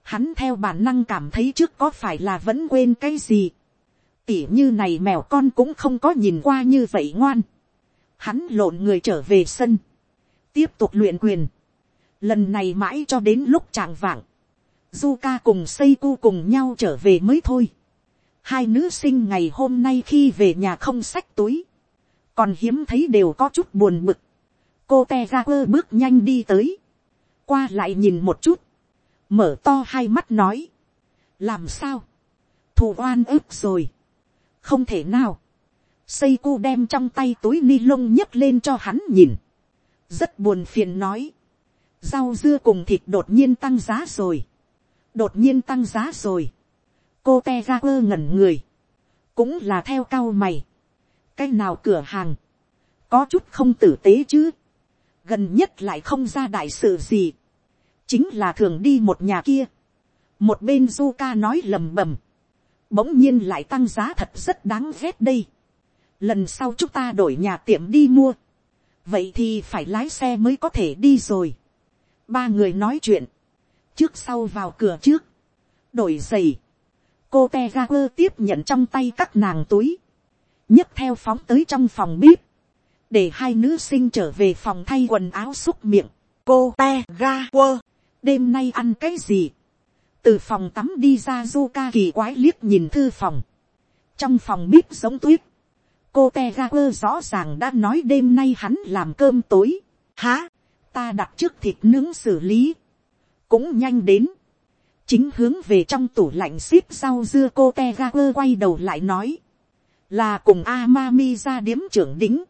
Hắn theo bản năng cảm thấy trước có phải là vẫn quên cái gì. Tỉ như này mèo con cũng không có nhìn qua như vậy ngoan. Hắn lộn người trở về sân. Tiếp tục luyện quyền. Lần này mãi cho đến lúc trạng vạng. Zuka cùng Seiku cùng nhau trở về mới thôi. Hai nữ sinh ngày hôm nay khi về nhà không xách túi. Còn hiếm thấy đều có chút buồn bực cô te ra quơ bước nhanh đi tới, qua lại nhìn một chút, mở to hai mắt nói, làm sao, thù oan ức rồi, không thể nào, Seiko đem trong tay túi ni lông nhấc lên cho hắn nhìn. Rất buồn phiền nói. Rau dưa cùng thịt đột nhiên tăng giá rồi. Đột nhiên tăng giá rồi. Cô te ra quơ ngẩn người. Cũng là theo cao mày. Cái nào cửa hàng. Có chút không tử tế chứ. Gần nhất lại không ra đại sự gì. Chính là thường đi một nhà kia. Một bên du ca nói lầm bầm. Bỗng nhiên lại tăng giá thật rất đáng ghét đây lần sau chúng ta đổi nhà tiệm đi mua, vậy thì phải lái xe mới có thể đi rồi. ba người nói chuyện, trước sau vào cửa trước, đổi giày, cô te ga quơ tiếp nhận trong tay các nàng túi, nhấc theo phóng tới trong phòng bếp, để hai nữ sinh trở về phòng thay quần áo xúc miệng, cô te ga quơ, đêm nay ăn cái gì, từ phòng tắm đi ra du ca kỳ quái liếc nhìn thư phòng, trong phòng bếp giống tuyết, cô te ga quơ rõ ràng đã nói đêm nay hắn làm cơm tối. há, ta đặt trước thịt nướng xử lý. cũng nhanh đến. chính hướng về trong tủ lạnh ship rau dưa cô te ga quơ quay đầu lại nói. là cùng Amami ra điếm trưởng đính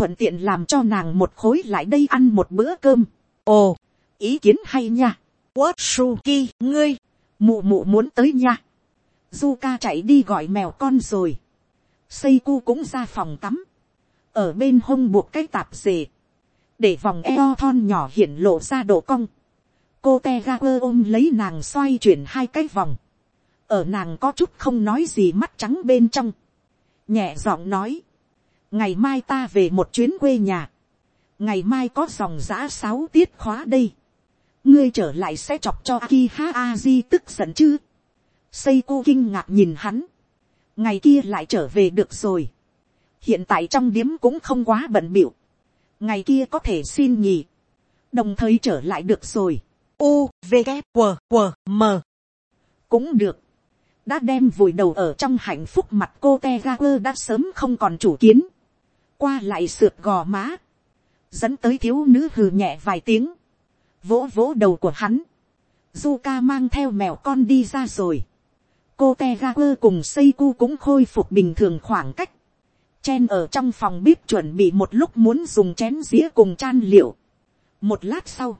thuận tiện làm cho nàng một khối lại đây ăn một bữa cơm. ồ, ý kiến hay nha. What Suki, ngươi, mụ mụ muốn tới nha. Zuka chạy đi gọi mèo con rồi. Seiku cũng ra phòng tắm, ở bên hông buộc cái tạp dề, để vòng eo thon nhỏ hiện lộ ra độ cong, cô te ga quơ ôm lấy nàng xoay chuyển hai cái vòng, ở nàng có chút không nói gì mắt trắng bên trong, nhẹ giọng nói, ngày mai ta về một chuyến quê nhà, ngày mai có dòng giã sáu tiết khóa đây, ngươi trở lại sẽ chọc cho Aki Ha Aji tức giận chứ. xây cô kinh ngạc nhìn hắn ngày kia lại trở về được rồi. hiện tại trong điếm cũng không quá bận biểu. ngày kia có thể xin nhì, đồng thời trở lại được rồi. u v g q q m cũng được. đã đem vùi đầu ở trong hạnh phúc mặt cô te ga quơ đã sớm không còn chủ kiến qua lại sượt gò má. dẫn tới thiếu nữ hừ nhẹ vài tiếng. vỗ vỗ đầu của hắn. Zuka mang theo mèo con đi ra rồi cô te ga quơ cùng xây cu cũng khôi phục bình thường khoảng cách. Chen ở trong phòng bếp chuẩn bị một lúc muốn dùng chén dĩa cùng chan liệu. Một lát sau,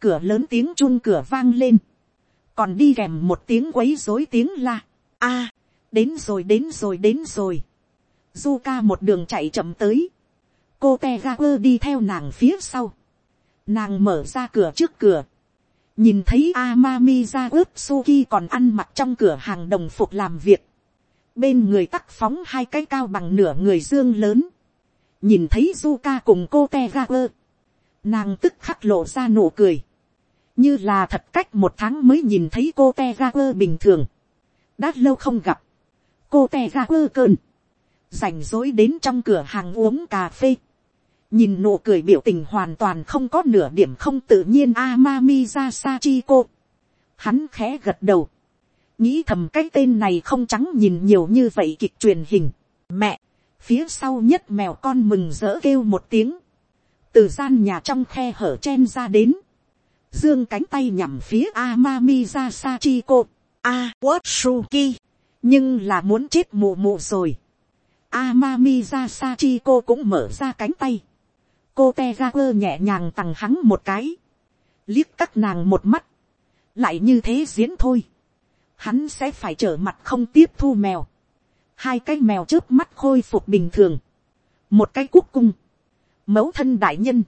cửa lớn tiếng chun cửa vang lên. Còn đi kèm một tiếng quấy rối tiếng la. a đến rồi đến rồi đến rồi. Zuka một đường chạy chậm tới. Cô te ga quơ đi theo nàng phía sau. Nàng mở ra cửa trước cửa nhìn thấy Amami ra ướp Suki còn ăn mặc trong cửa hàng đồng phục làm việc. Bên người tắc phóng hai cái cao bằng nửa người dương lớn. Nhìn thấy Zuka cùng cô Tegaper. Nàng tức khắc lộ ra nụ cười. Như là thật cách một tháng mới nhìn thấy cô Tegaper bình thường. Đã lâu không gặp. Cô Tegaper cơn. Rảnh rối đến trong cửa hàng uống cà phê nhìn nụ cười biểu tình hoàn toàn không có nửa điểm không tự nhiên Amami ra Sachiko. Hắn khẽ gật đầu. Nghĩ thầm cái tên này không trắng nhìn nhiều như vậy kịch truyền hình. Mẹ, phía sau nhất mèo con mừng rỡ kêu một tiếng. Từ gian nhà trong khe hở chen ra đến. Dương cánh tay nhằm phía Amami ra Sachiko. A, what Suki. Nhưng là muốn chết mù mù rồi. Amami ra cô cũng mở ra cánh tay. Cô te quơ nhẹ nhàng tằng hắn một cái, liếc các nàng một mắt, lại như thế diễn thôi, hắn sẽ phải trở mặt không tiếp thu mèo, hai cái mèo trước mắt khôi phục bình thường, một cái cúc cung, mẫu thân đại nhân,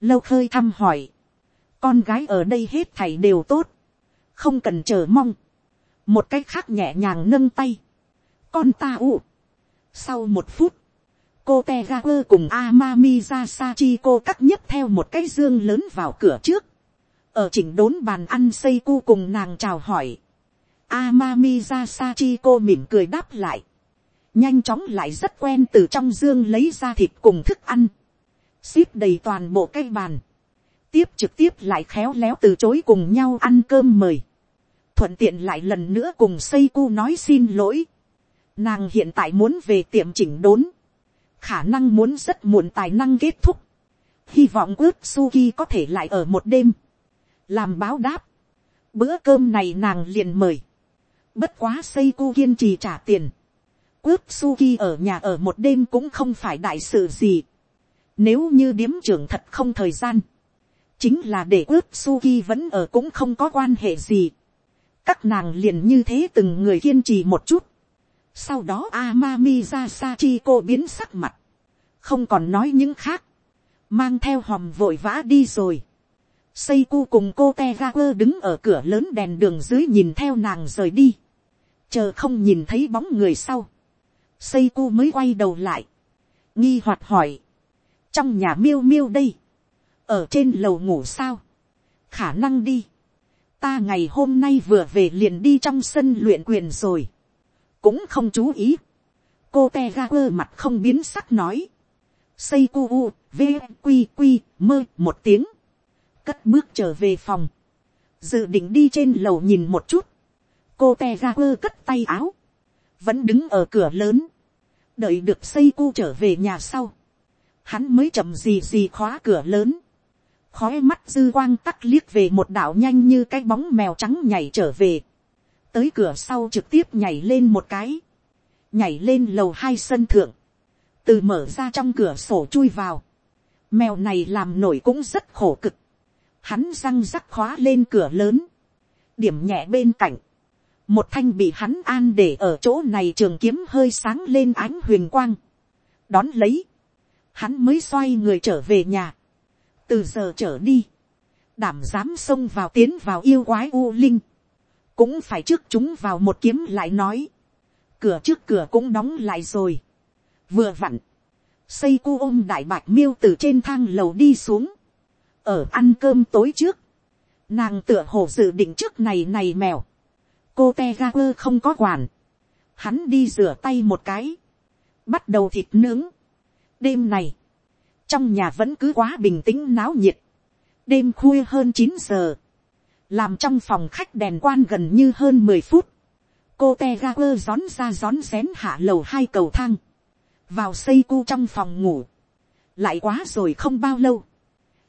lâu khơi thăm hỏi, con gái ở đây hết thảy đều tốt, không cần chờ mong, một cái khác nhẹ nhàng nâng tay, con ta u, sau một phút, cô Tegaku cùng Amami ra Sachiko cắt nhấp theo một cái dương lớn vào cửa trước. Ở chỉnh đốn bàn ăn xây cu cùng nàng chào hỏi. Amami ra Sachiko mỉm cười đáp lại. Nhanh chóng lại rất quen từ trong dương lấy ra thịt cùng thức ăn. Xếp đầy toàn bộ cái bàn. Tiếp trực tiếp lại khéo léo từ chối cùng nhau ăn cơm mời. Thuận tiện lại lần nữa cùng xây cu nói xin lỗi. Nàng hiện tại muốn về tiệm chỉnh đốn khả năng muốn rất muộn tài năng kết thúc, hy vọng ướp suki có thể lại ở một đêm, làm báo đáp, bữa cơm này nàng liền mời, bất quá xây cu kiên trì trả tiền, ướp suki ở nhà ở một đêm cũng không phải đại sự gì. Nếu như điếm trưởng thật không thời gian. Chính là để ướp suki vẫn ở cũng không có quan hệ gì. Các nàng liền như thế từng người kiên trì một chút. Sau đó Amami ra cô biến sắc mặt. Không còn nói những khác. Mang theo hòm vội vã đi rồi. Seiko cùng cô Tegaku đứng ở cửa lớn đèn đường dưới nhìn theo nàng rời đi. Chờ không nhìn thấy bóng người sau. Seiko mới quay đầu lại. Nghi hoạt hỏi. Trong nhà miêu miêu đây. Ở trên lầu ngủ sao? Khả năng đi. Ta ngày hôm nay vừa về liền đi trong sân luyện quyền rồi. Cũng không chú ý. Cô Tegaku mặt không biến sắc nói. Seiko u, v, q q mơ một tiếng. Cất bước trở về phòng, dự định đi trên lầu nhìn một chút, cô te ga quơ cất tay áo, vẫn đứng ở cửa lớn, đợi được xây cu trở về nhà sau, hắn mới chậm gì gì khóa cửa lớn, khói mắt dư quang tắc liếc về một đạo nhanh như cái bóng mèo trắng nhảy trở về, tới cửa sau trực tiếp nhảy lên một cái, nhảy lên lầu hai sân thượng, từ mở ra trong cửa sổ chui vào, mèo này làm nổi cũng rất khổ cực, hắn răng rắc khóa lên cửa lớn, điểm nhẹ bên cạnh, một thanh bị hắn an để ở chỗ này trường kiếm hơi sáng lên ánh huyền quang, đón lấy, hắn mới xoay người trở về nhà, từ giờ trở đi, đảm dám xông vào tiến vào yêu quái u linh, cũng phải trước chúng vào một kiếm lại nói, cửa trước cửa cũng đóng lại rồi, vừa vặn, xây cu ôm đại bạch miêu từ trên thang lầu đi xuống, ở ăn cơm tối trước, nàng tựa hồ dự định trước này này mèo, cô te ga quơ không có quản, hắn đi rửa tay một cái, bắt đầu thịt nướng. đêm này, trong nhà vẫn cứ quá bình tĩnh náo nhiệt, đêm khuya hơn chín giờ, làm trong phòng khách đèn quan gần như hơn mười phút, cô te ga quơ rón ra rón rén hạ lầu hai cầu thang, vào xây cu trong phòng ngủ, lại quá rồi không bao lâu,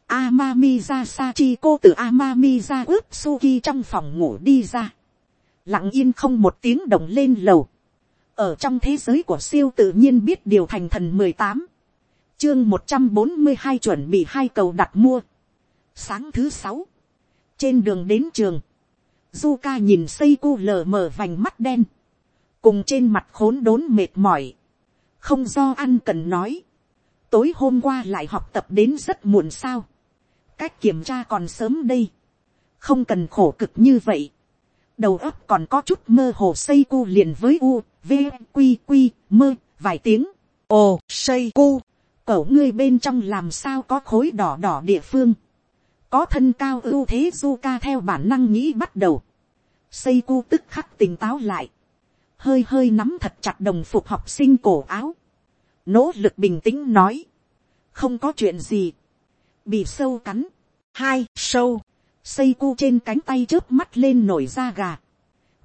Amami ra Sachi cô từ Amami ra ướp Suki trong phòng ngủ đi ra. Lặng yên không một tiếng động lên lầu. Ở trong thế giới của siêu tự nhiên biết điều thành thần 18. Chương 142 chuẩn bị hai cầu đặt mua. Sáng thứ sáu trên đường đến trường. Zuka nhìn xây cu lờ mờ vành mắt đen. Cùng trên mặt khốn đốn mệt mỏi. Không do ăn cần nói. Tối hôm qua lại học tập đến rất muộn sao cách kiểm tra còn sớm đây, không cần khổ cực như vậy, đầu óc còn có chút mơ hồ xây cu liền với u, v, q q mơ, vài tiếng, ồ xây cu, cậu ngươi bên trong làm sao có khối đỏ đỏ địa phương, có thân cao ưu thế du ca theo bản năng nghĩ bắt đầu, xây cu tức khắc tỉnh táo lại, hơi hơi nắm thật chặt đồng phục học sinh cổ áo, nỗ lực bình tĩnh nói, không có chuyện gì, bị sâu cắn, hai sâu, xây cu trên cánh tay trước mắt lên nổi da gà.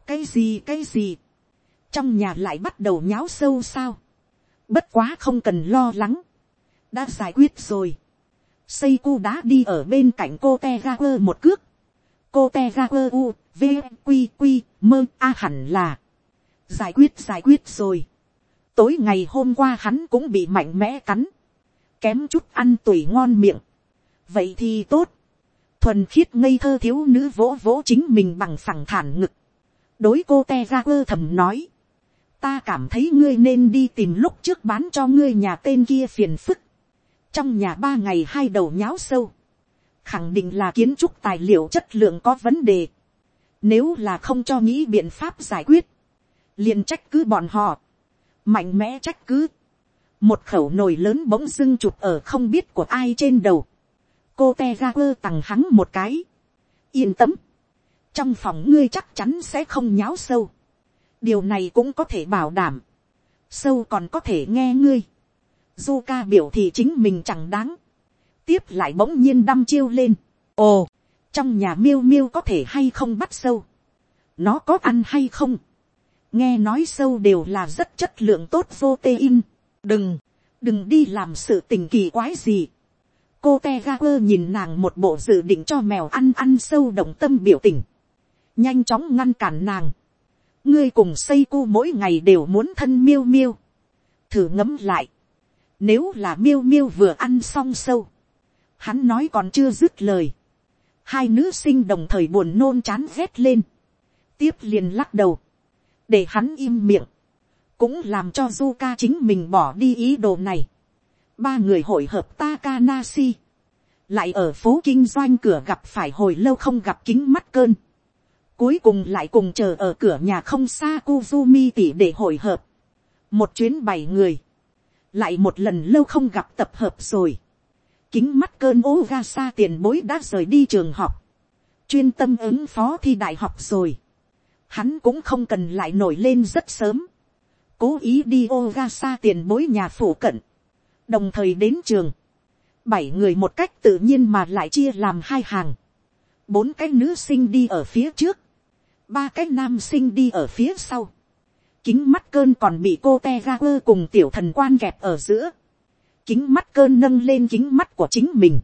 cái gì cái gì, trong nhà lại bắt đầu nháo sâu sao, bất quá không cần lo lắng, đã giải quyết rồi, xây cu đã đi ở bên cạnh cô te ga quơ một cước, cô te ga quơ u, v, q q mơ a hẳn là, giải quyết giải quyết rồi, tối ngày hôm qua hắn cũng bị mạnh mẽ cắn, kém chút ăn tùy ngon miệng, vậy thì tốt, thuần khiết ngây thơ thiếu nữ vỗ vỗ chính mình bằng phẳng thản ngực, đối cô te ra quơ thầm nói, ta cảm thấy ngươi nên đi tìm lúc trước bán cho ngươi nhà tên kia phiền phức, trong nhà ba ngày hai đầu nháo sâu, khẳng định là kiến trúc tài liệu chất lượng có vấn đề, nếu là không cho nghĩ biện pháp giải quyết, liền trách cứ bọn họ, mạnh mẽ trách cứ, một khẩu nồi lớn bỗng dưng chụp ở không biết của ai trên đầu, cô te ga quơ tằng hắn một cái. yên tâm, trong phòng ngươi chắc chắn sẽ không nháo sâu. điều này cũng có thể bảo đảm. sâu còn có thể nghe ngươi du ca biểu thì chính mình chẳng đáng. tiếp lại bỗng nhiên đăm chiêu lên. ồ, trong nhà miêu miêu có thể hay không bắt sâu. nó có ăn hay không. nghe nói sâu đều là rất chất lượng tốt vô tê in. đừng, đừng đi làm sự tình kỳ quái gì cô te ga quơ nhìn nàng một bộ dự định cho mèo ăn ăn sâu động tâm biểu tình, nhanh chóng ngăn cản nàng, ngươi cùng xây cu mỗi ngày đều muốn thân miêu miêu, thử ngấm lại, nếu là miêu miêu vừa ăn xong sâu, hắn nói còn chưa dứt lời, hai nữ sinh đồng thời buồn nôn chán rét lên, tiếp liền lắc đầu, để hắn im miệng, cũng làm cho Zuka chính mình bỏ đi ý đồ này. Ba người hội hợp Takanashi, lại ở phố kinh doanh cửa gặp phải hồi lâu không gặp kính mắt cơn. Cuối cùng lại cùng chờ ở cửa nhà không xa Kuzumi tỷ để hội hợp. Một chuyến bảy người, lại một lần lâu không gặp tập hợp rồi. Kính mắt cơn Ogasa tiền bối đã rời đi trường học. Chuyên tâm ứng phó thi đại học rồi. Hắn cũng không cần lại nổi lên rất sớm cố ý đi Ogasa tiền bối nhà phủ cận, đồng thời đến trường, bảy người một cách tự nhiên mà lại chia làm hai hàng, bốn cái nữ sinh đi ở phía trước, ba cái nam sinh đi ở phía sau, kính mắt cơn còn bị cô te ga quơ cùng tiểu thần quan kẹp ở giữa, kính mắt cơn nâng lên kính mắt của chính mình,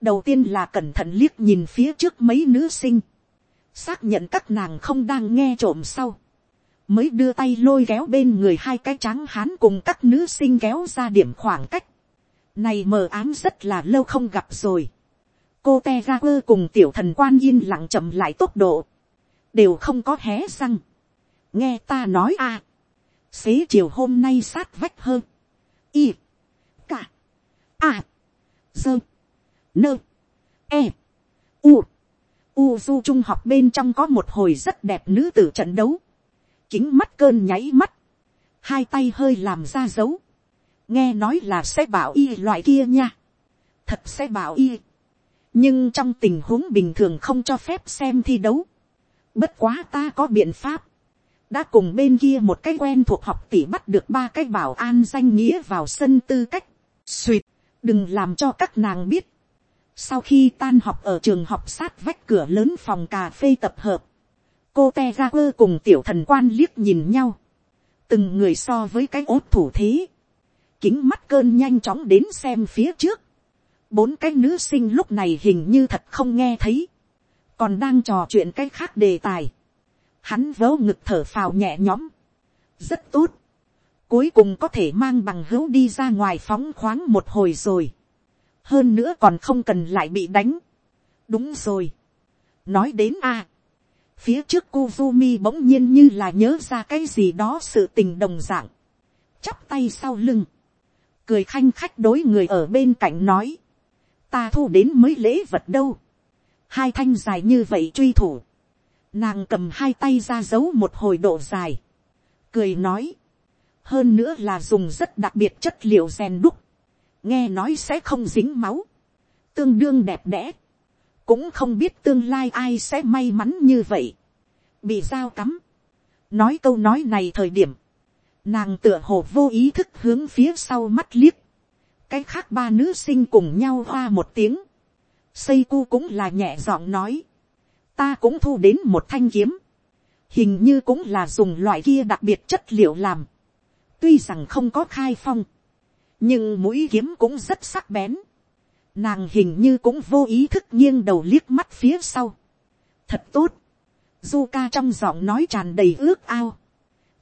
đầu tiên là cẩn thận liếc nhìn phía trước mấy nữ sinh, xác nhận các nàng không đang nghe trộm sau, mới đưa tay lôi kéo bên người hai cái trắng hán cùng các nữ sinh kéo ra điểm khoảng cách. Này mờ ám rất là lâu không gặp rồi. Cô te ra quơ cùng tiểu thần quan yên lặng chậm lại tốc độ. Đều không có hé răng. Nghe ta nói à. Xế chiều hôm nay sát vách hơn. Y. Cả. À. Dơ. Nơ. E. U. U du trung học bên trong có một hồi rất đẹp nữ tử trận đấu kính mắt cơn nháy mắt, hai tay hơi làm ra dấu, nghe nói là sẽ bảo y loại kia nha, thật sẽ bảo y, nhưng trong tình huống bình thường không cho phép xem thi đấu, bất quá ta có biện pháp, đã cùng bên kia một cái quen thuộc học tỷ bắt được ba cái bảo an danh nghĩa vào sân tư cách, Xuyệt, đừng làm cho các nàng biết, sau khi tan học ở trường học sát vách cửa lớn phòng cà phê tập hợp, cô te ra quơ cùng tiểu thần quan liếc nhìn nhau, từng người so với cái ốt thủ thế, kính mắt cơn nhanh chóng đến xem phía trước, bốn cái nữ sinh lúc này hình như thật không nghe thấy, còn đang trò chuyện cái khác đề tài, hắn vớ ngực thở phào nhẹ nhõm, rất tốt, cuối cùng có thể mang bằng hữu đi ra ngoài phóng khoáng một hồi rồi, hơn nữa còn không cần lại bị đánh, đúng rồi, nói đến a, Phía trước Kuzumi bỗng nhiên như là nhớ ra cái gì đó sự tình đồng dạng. Chắp tay sau lưng. Cười khanh khách đối người ở bên cạnh nói. Ta thu đến mới lễ vật đâu. Hai thanh dài như vậy truy thủ. Nàng cầm hai tay ra giấu một hồi độ dài. Cười nói. Hơn nữa là dùng rất đặc biệt chất liệu rèn đúc. Nghe nói sẽ không dính máu. Tương đương đẹp đẽ cũng không biết tương lai ai sẽ may mắn như vậy, bị dao cắm. nói câu nói này thời điểm, nàng tựa hồ vô ý thức hướng phía sau mắt liếc, cái khác ba nữ sinh cùng nhau hoa một tiếng, xây cu cũng là nhẹ giọng nói, ta cũng thu đến một thanh kiếm, hình như cũng là dùng loại kia đặc biệt chất liệu làm, tuy rằng không có khai phong, nhưng mũi kiếm cũng rất sắc bén, Nàng hình như cũng vô ý thức nghiêng đầu liếc mắt phía sau. Thật tốt. Du ca trong giọng nói tràn đầy ước ao.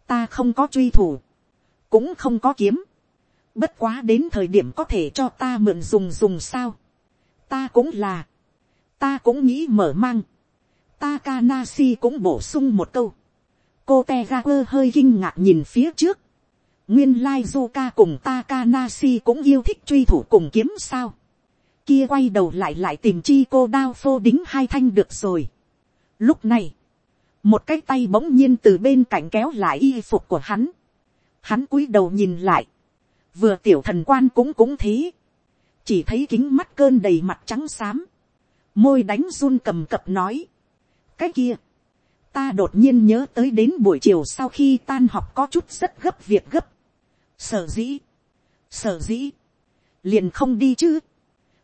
Ta không có truy thủ. Cũng không có kiếm. Bất quá đến thời điểm có thể cho ta mượn dùng dùng sao. Ta cũng là. Ta cũng nghĩ mở mang. Takanashi cũng bổ sung một câu. Cô Tegaku hơi kinh ngạc nhìn phía trước. Nguyên lai Zuka cùng Takanashi cũng yêu thích truy thủ cùng kiếm sao kia quay đầu lại lại tìm chi cô đao phô đính hai thanh được rồi. Lúc này, một cái tay bỗng nhiên từ bên cạnh kéo lại y phục của hắn. Hắn cúi đầu nhìn lại, vừa tiểu thần quan cũng cũng thế. Chỉ thấy kính mắt cơn đầy mặt trắng xám. Môi đánh run cầm cập nói. Cái kia, ta đột nhiên nhớ tới đến buổi chiều sau khi tan học có chút rất gấp việc gấp. Sở dĩ, sở dĩ, liền không đi chứ.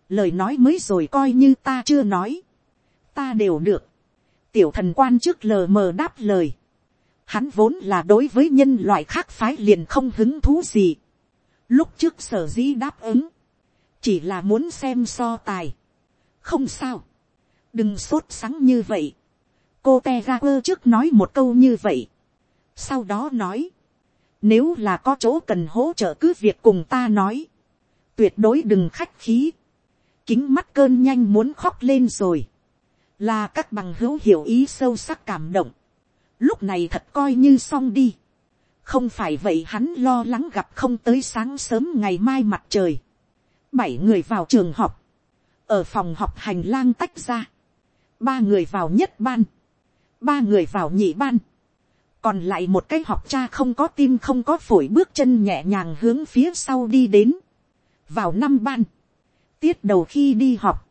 Lời nói mới rồi coi như ta chưa nói, ta đều được, tiểu thần quan trước lờ mờ đáp lời, hắn vốn là đối với nhân loại khác phái liền không hứng thú gì, lúc trước sở dĩ đáp ứng, chỉ là muốn xem so tài, không sao, đừng sốt sắng như vậy, cô te ga quơ trước nói một câu như vậy, sau đó nói, nếu là có chỗ cần hỗ trợ cứ việc cùng ta nói, tuyệt đối đừng khách khí, kính mắt cơn nhanh muốn khóc lên rồi, là các bằng hữu hiểu ý sâu sắc cảm động, lúc này thật coi như xong đi, không phải vậy hắn lo lắng gặp không tới sáng sớm ngày mai mặt trời, bảy người vào trường học, ở phòng học hành lang tách ra, ba người vào nhất ban, ba người vào nhị ban, còn lại một cái học cha không có tim không có phổi bước chân nhẹ nhàng hướng phía sau đi đến, vào năm ban, tiết đầu khi đi học,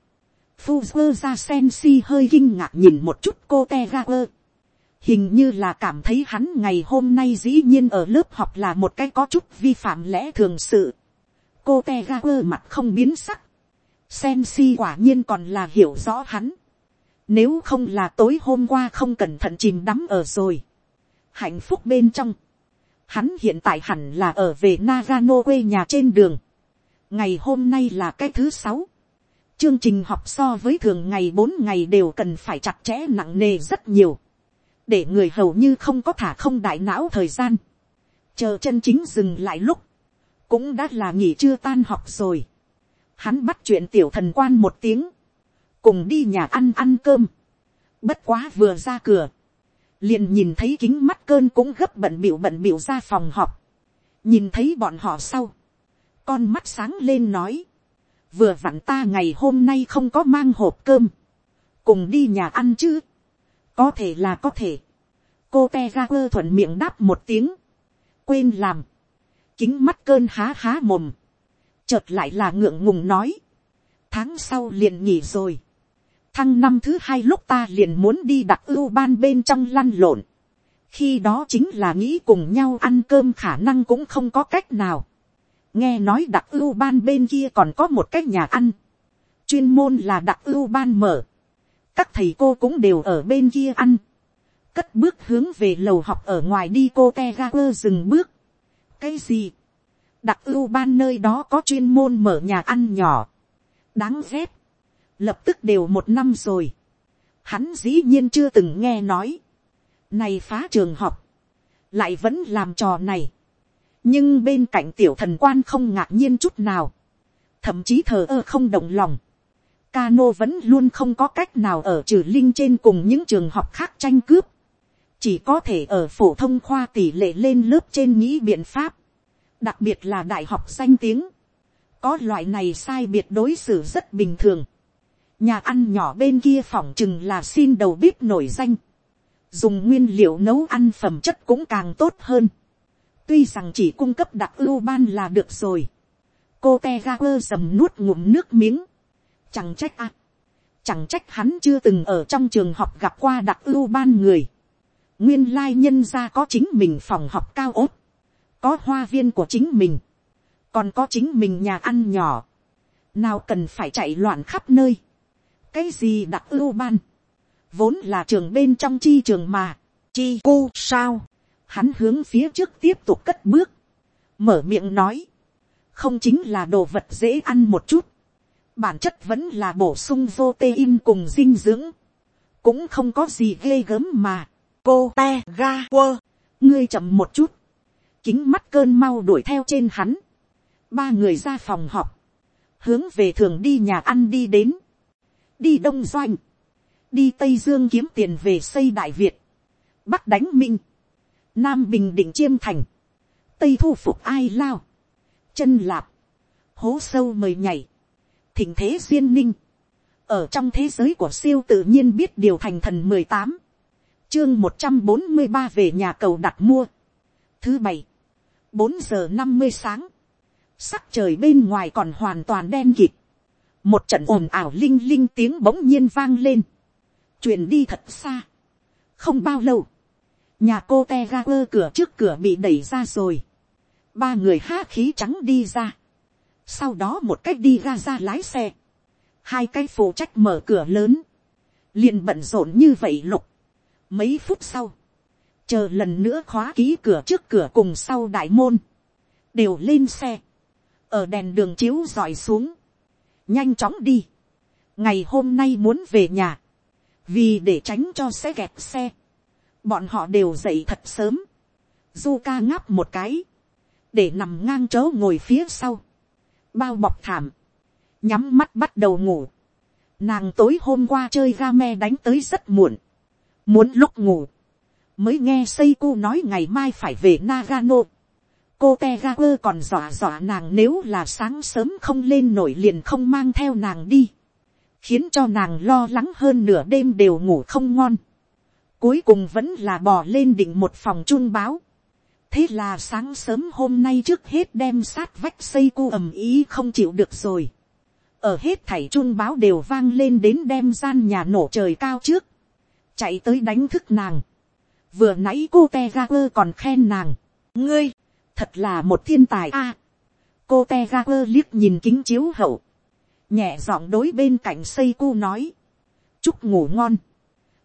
Fuzzer ra sen si hơi kinh ngạc nhìn một chút cô te hình như là cảm thấy hắn ngày hôm nay dĩ nhiên ở lớp học là một cái có chút vi phạm lẽ thường sự, cô te mặt không biến sắc, sen si quả nhiên còn là hiểu rõ hắn, nếu không là tối hôm qua không cẩn thận chìm đắm ở rồi, hạnh phúc bên trong, hắn hiện tại hẳn là ở về Nagano quê nhà trên đường, ngày hôm nay là cái thứ sáu, chương trình học so với thường ngày bốn ngày đều cần phải chặt chẽ nặng nề rất nhiều, để người hầu như không có thả không đại não thời gian, chờ chân chính dừng lại lúc, cũng đã là nghỉ trưa tan học rồi, hắn bắt chuyện tiểu thần quan một tiếng, cùng đi nhà ăn ăn cơm, bất quá vừa ra cửa, liền nhìn thấy kính mắt cơn cũng gấp bận bịu bận bịu ra phòng họp, nhìn thấy bọn họ sau, con mắt sáng lên nói, vừa vặn ta ngày hôm nay không có mang hộp cơm, cùng đi nhà ăn chứ, có thể là có thể, cô te ga quơ thuận miệng đáp một tiếng, quên làm, kính mắt cơn há há mồm, chợt lại là ngượng ngùng nói, tháng sau liền nghỉ rồi, thăng năm thứ hai lúc ta liền muốn đi đặt ưu ban bên trong lăn lộn, khi đó chính là nghĩ cùng nhau ăn cơm khả năng cũng không có cách nào, nghe nói đặc ưu ban bên kia còn có một cái nhà ăn, chuyên môn là đặc ưu ban mở, các thầy cô cũng đều ở bên kia ăn, cất bước hướng về lầu học ở ngoài đi cô te ga quơ dừng bước. cái gì, đặc ưu ban nơi đó có chuyên môn mở nhà ăn nhỏ, đáng ghét, lập tức đều một năm rồi, hắn dĩ nhiên chưa từng nghe nói, này phá trường học, lại vẫn làm trò này, nhưng bên cạnh tiểu thần quan không ngạc nhiên chút nào, thậm chí thờ ơ không động lòng, Cano vẫn luôn không có cách nào ở trừ linh trên cùng những trường học khác tranh cướp. Chỉ có thể ở phổ thông khoa tỷ lệ lên lớp trên nghĩ biện pháp. Đặc biệt là đại học danh tiếng. Có loại này sai biệt đối xử rất bình thường. Nhà ăn nhỏ bên kia phòng chừng là xin đầu bếp nổi danh. Dùng nguyên liệu nấu ăn phẩm chất cũng càng tốt hơn. Tuy rằng chỉ cung cấp đặc ưu ban là được rồi. Cô te ga quơ dầm nuốt ngụm nước miếng Chẳng trách à. Chẳng trách hắn chưa từng ở trong trường học gặp qua đặc ưu ban người. Nguyên lai nhân ra có chính mình phòng học cao ốt. Có hoa viên của chính mình. Còn có chính mình nhà ăn nhỏ. Nào cần phải chạy loạn khắp nơi. Cái gì đặc ưu ban. Vốn là trường bên trong chi trường mà. Chi cu sao. Hắn hướng phía trước tiếp tục cất bước. Mở miệng nói. Không chính là đồ vật dễ ăn một chút bản chất vẫn là bổ sung protein cùng dinh dưỡng, cũng không có gì ghê gớm mà, cô te ga quơ, ngươi chậm một chút, kính mắt cơn mau đuổi theo trên hắn, ba người ra phòng họp, hướng về thường đi nhà ăn đi đến, đi đông doanh, đi tây dương kiếm tiền về xây đại việt, bắc đánh minh, nam bình định chiêm thành, tây thu phục ai lao, chân lạp, hố sâu mời nhảy, thỉnh thế duyên ninh, ở trong thế giới của siêu tự nhiên biết điều thành thần mười tám, chương một trăm bốn mươi ba về nhà cầu đặt mua. thứ bảy, bốn giờ năm mươi sáng, sắc trời bên ngoài còn hoàn toàn đen kịt, một trận ồn ào linh linh tiếng bỗng nhiên vang lên, truyền đi thật xa, không bao lâu, nhà cô te ga quơ cửa trước cửa bị đẩy ra rồi, ba người há khí trắng đi ra, sau đó một cách đi ra ra lái xe, hai cái phụ trách mở cửa lớn, liền bận rộn như vậy lục. mấy phút sau, chờ lần nữa khóa ký cửa trước cửa cùng sau đại môn, đều lên xe, ở đèn đường chiếu dọi xuống, nhanh chóng đi, ngày hôm nay muốn về nhà, vì để tránh cho xe kẹt xe, bọn họ đều dậy thật sớm, du ca ngáp một cái, để nằm ngang chỗ ngồi phía sau, bao bọc thảm, nhắm mắt bắt đầu ngủ. Nàng tối hôm qua chơi ga me đánh tới rất muộn, muốn lúc ngủ, mới nghe Seiko nói ngày mai phải về Nagano. Cô Tegaper còn dọa dọa nàng nếu là sáng sớm không lên nổi liền không mang theo nàng đi. Khiến cho nàng lo lắng hơn nửa đêm đều ngủ không ngon. Cuối cùng vẫn là bò lên đỉnh một phòng chun báo. Thế là sáng sớm hôm nay trước hết đem sát vách Seiko ầm ý không chịu được rồi. Ở hết thảy chun báo đều vang lên đến đem gian nhà nổ trời cao trước. Chạy tới đánh thức nàng vừa nãy cô te ga quơ còn khen nàng, ngươi, thật là một thiên tài a. cô te ga quơ liếc nhìn kính chiếu hậu, nhẹ giọng đối bên cạnh xây cu nói, chúc ngủ ngon,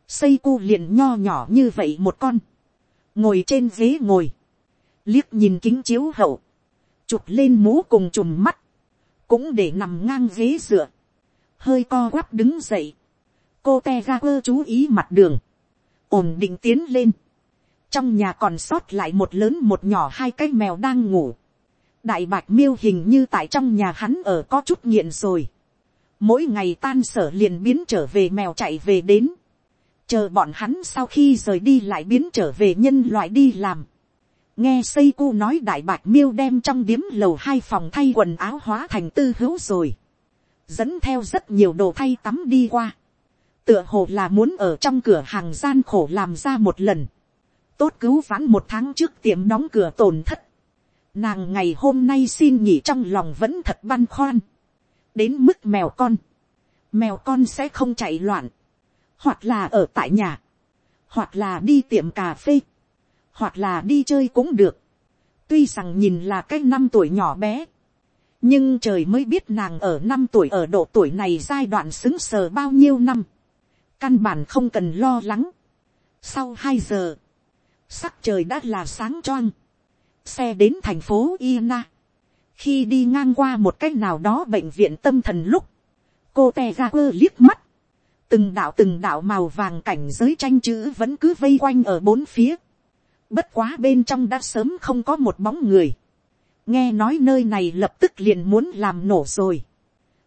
xây cu liền nho nhỏ như vậy một con, ngồi trên ghế ngồi, liếc nhìn kính chiếu hậu, chụp lên mũ cùng chùm mắt, cũng để nằm ngang ghế dựa, hơi co quắp đứng dậy, cô te ga quơ chú ý mặt đường, ổn định tiến lên, trong nhà còn sót lại một lớn một nhỏ hai cái mèo đang ngủ. đại bạch miêu hình như tại trong nhà hắn ở có chút nghiện rồi. mỗi ngày tan sở liền biến trở về mèo chạy về đến. chờ bọn hắn sau khi rời đi lại biến trở về nhân loại đi làm. nghe xây cu nói đại bạch miêu đem trong điếm lầu hai phòng thay quần áo hóa thành tư hữu rồi. dẫn theo rất nhiều đồ thay tắm đi qua. tựa hồ là muốn ở trong cửa hàng gian khổ làm ra một lần tốt cứu vãn một tháng trước tiệm đóng cửa tổn thất. Nàng ngày hôm nay xin nghỉ trong lòng vẫn thật băn khoăn. Đến mức mèo con. Mèo con sẽ không chạy loạn. Hoặc là ở tại nhà. Hoặc là đi tiệm cà phê. Hoặc là đi chơi cũng được. Tuy rằng nhìn là cái năm tuổi nhỏ bé. Nhưng trời mới biết nàng ở năm tuổi ở độ tuổi này giai đoạn xứng sờ bao nhiêu năm. Căn bản không cần lo lắng. Sau hai giờ sắc trời đã là sáng choang, xe đến thành phố Ina, khi đi ngang qua một cách nào đó bệnh viện tâm thần lúc, cô te ga quơ liếc mắt, từng đạo từng đạo màu vàng cảnh giới tranh chữ vẫn cứ vây quanh ở bốn phía, bất quá bên trong đã sớm không có một bóng người, nghe nói nơi này lập tức liền muốn làm nổ rồi,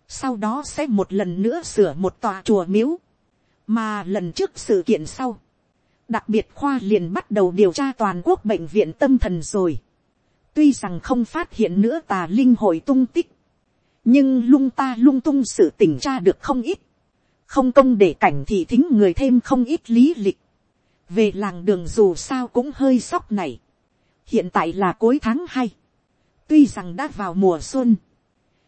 sau đó sẽ một lần nữa sửa một tòa chùa miếu, mà lần trước sự kiện sau, đặc biệt khoa liền bắt đầu điều tra toàn quốc bệnh viện tâm thần rồi. tuy rằng không phát hiện nữa tà linh hội tung tích, nhưng lung ta lung tung sự tỉnh tra được không ít, không công để cảnh thị thính người thêm không ít lý lịch, về làng đường dù sao cũng hơi sóc này, hiện tại là cuối tháng hai, tuy rằng đã vào mùa xuân,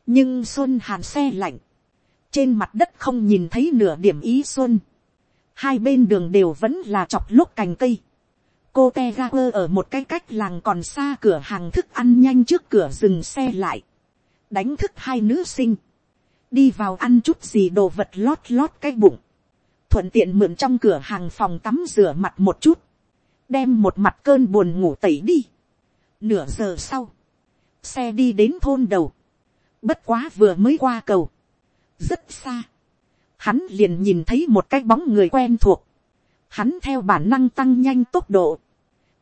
nhưng xuân hàn xe lạnh, trên mặt đất không nhìn thấy nửa điểm ý xuân, hai bên đường đều vẫn là chọc lúc cành cây. cô te ga quơ ở một cái cách làng còn xa cửa hàng thức ăn nhanh trước cửa dừng xe lại, đánh thức hai nữ sinh, đi vào ăn chút gì đồ vật lót lót cái bụng, thuận tiện mượn trong cửa hàng phòng tắm rửa mặt một chút, đem một mặt cơn buồn ngủ tẩy đi. Nửa giờ sau, xe đi đến thôn đầu, bất quá vừa mới qua cầu, rất xa, hắn liền nhìn thấy một cái bóng người quen thuộc, hắn theo bản năng tăng nhanh tốc độ,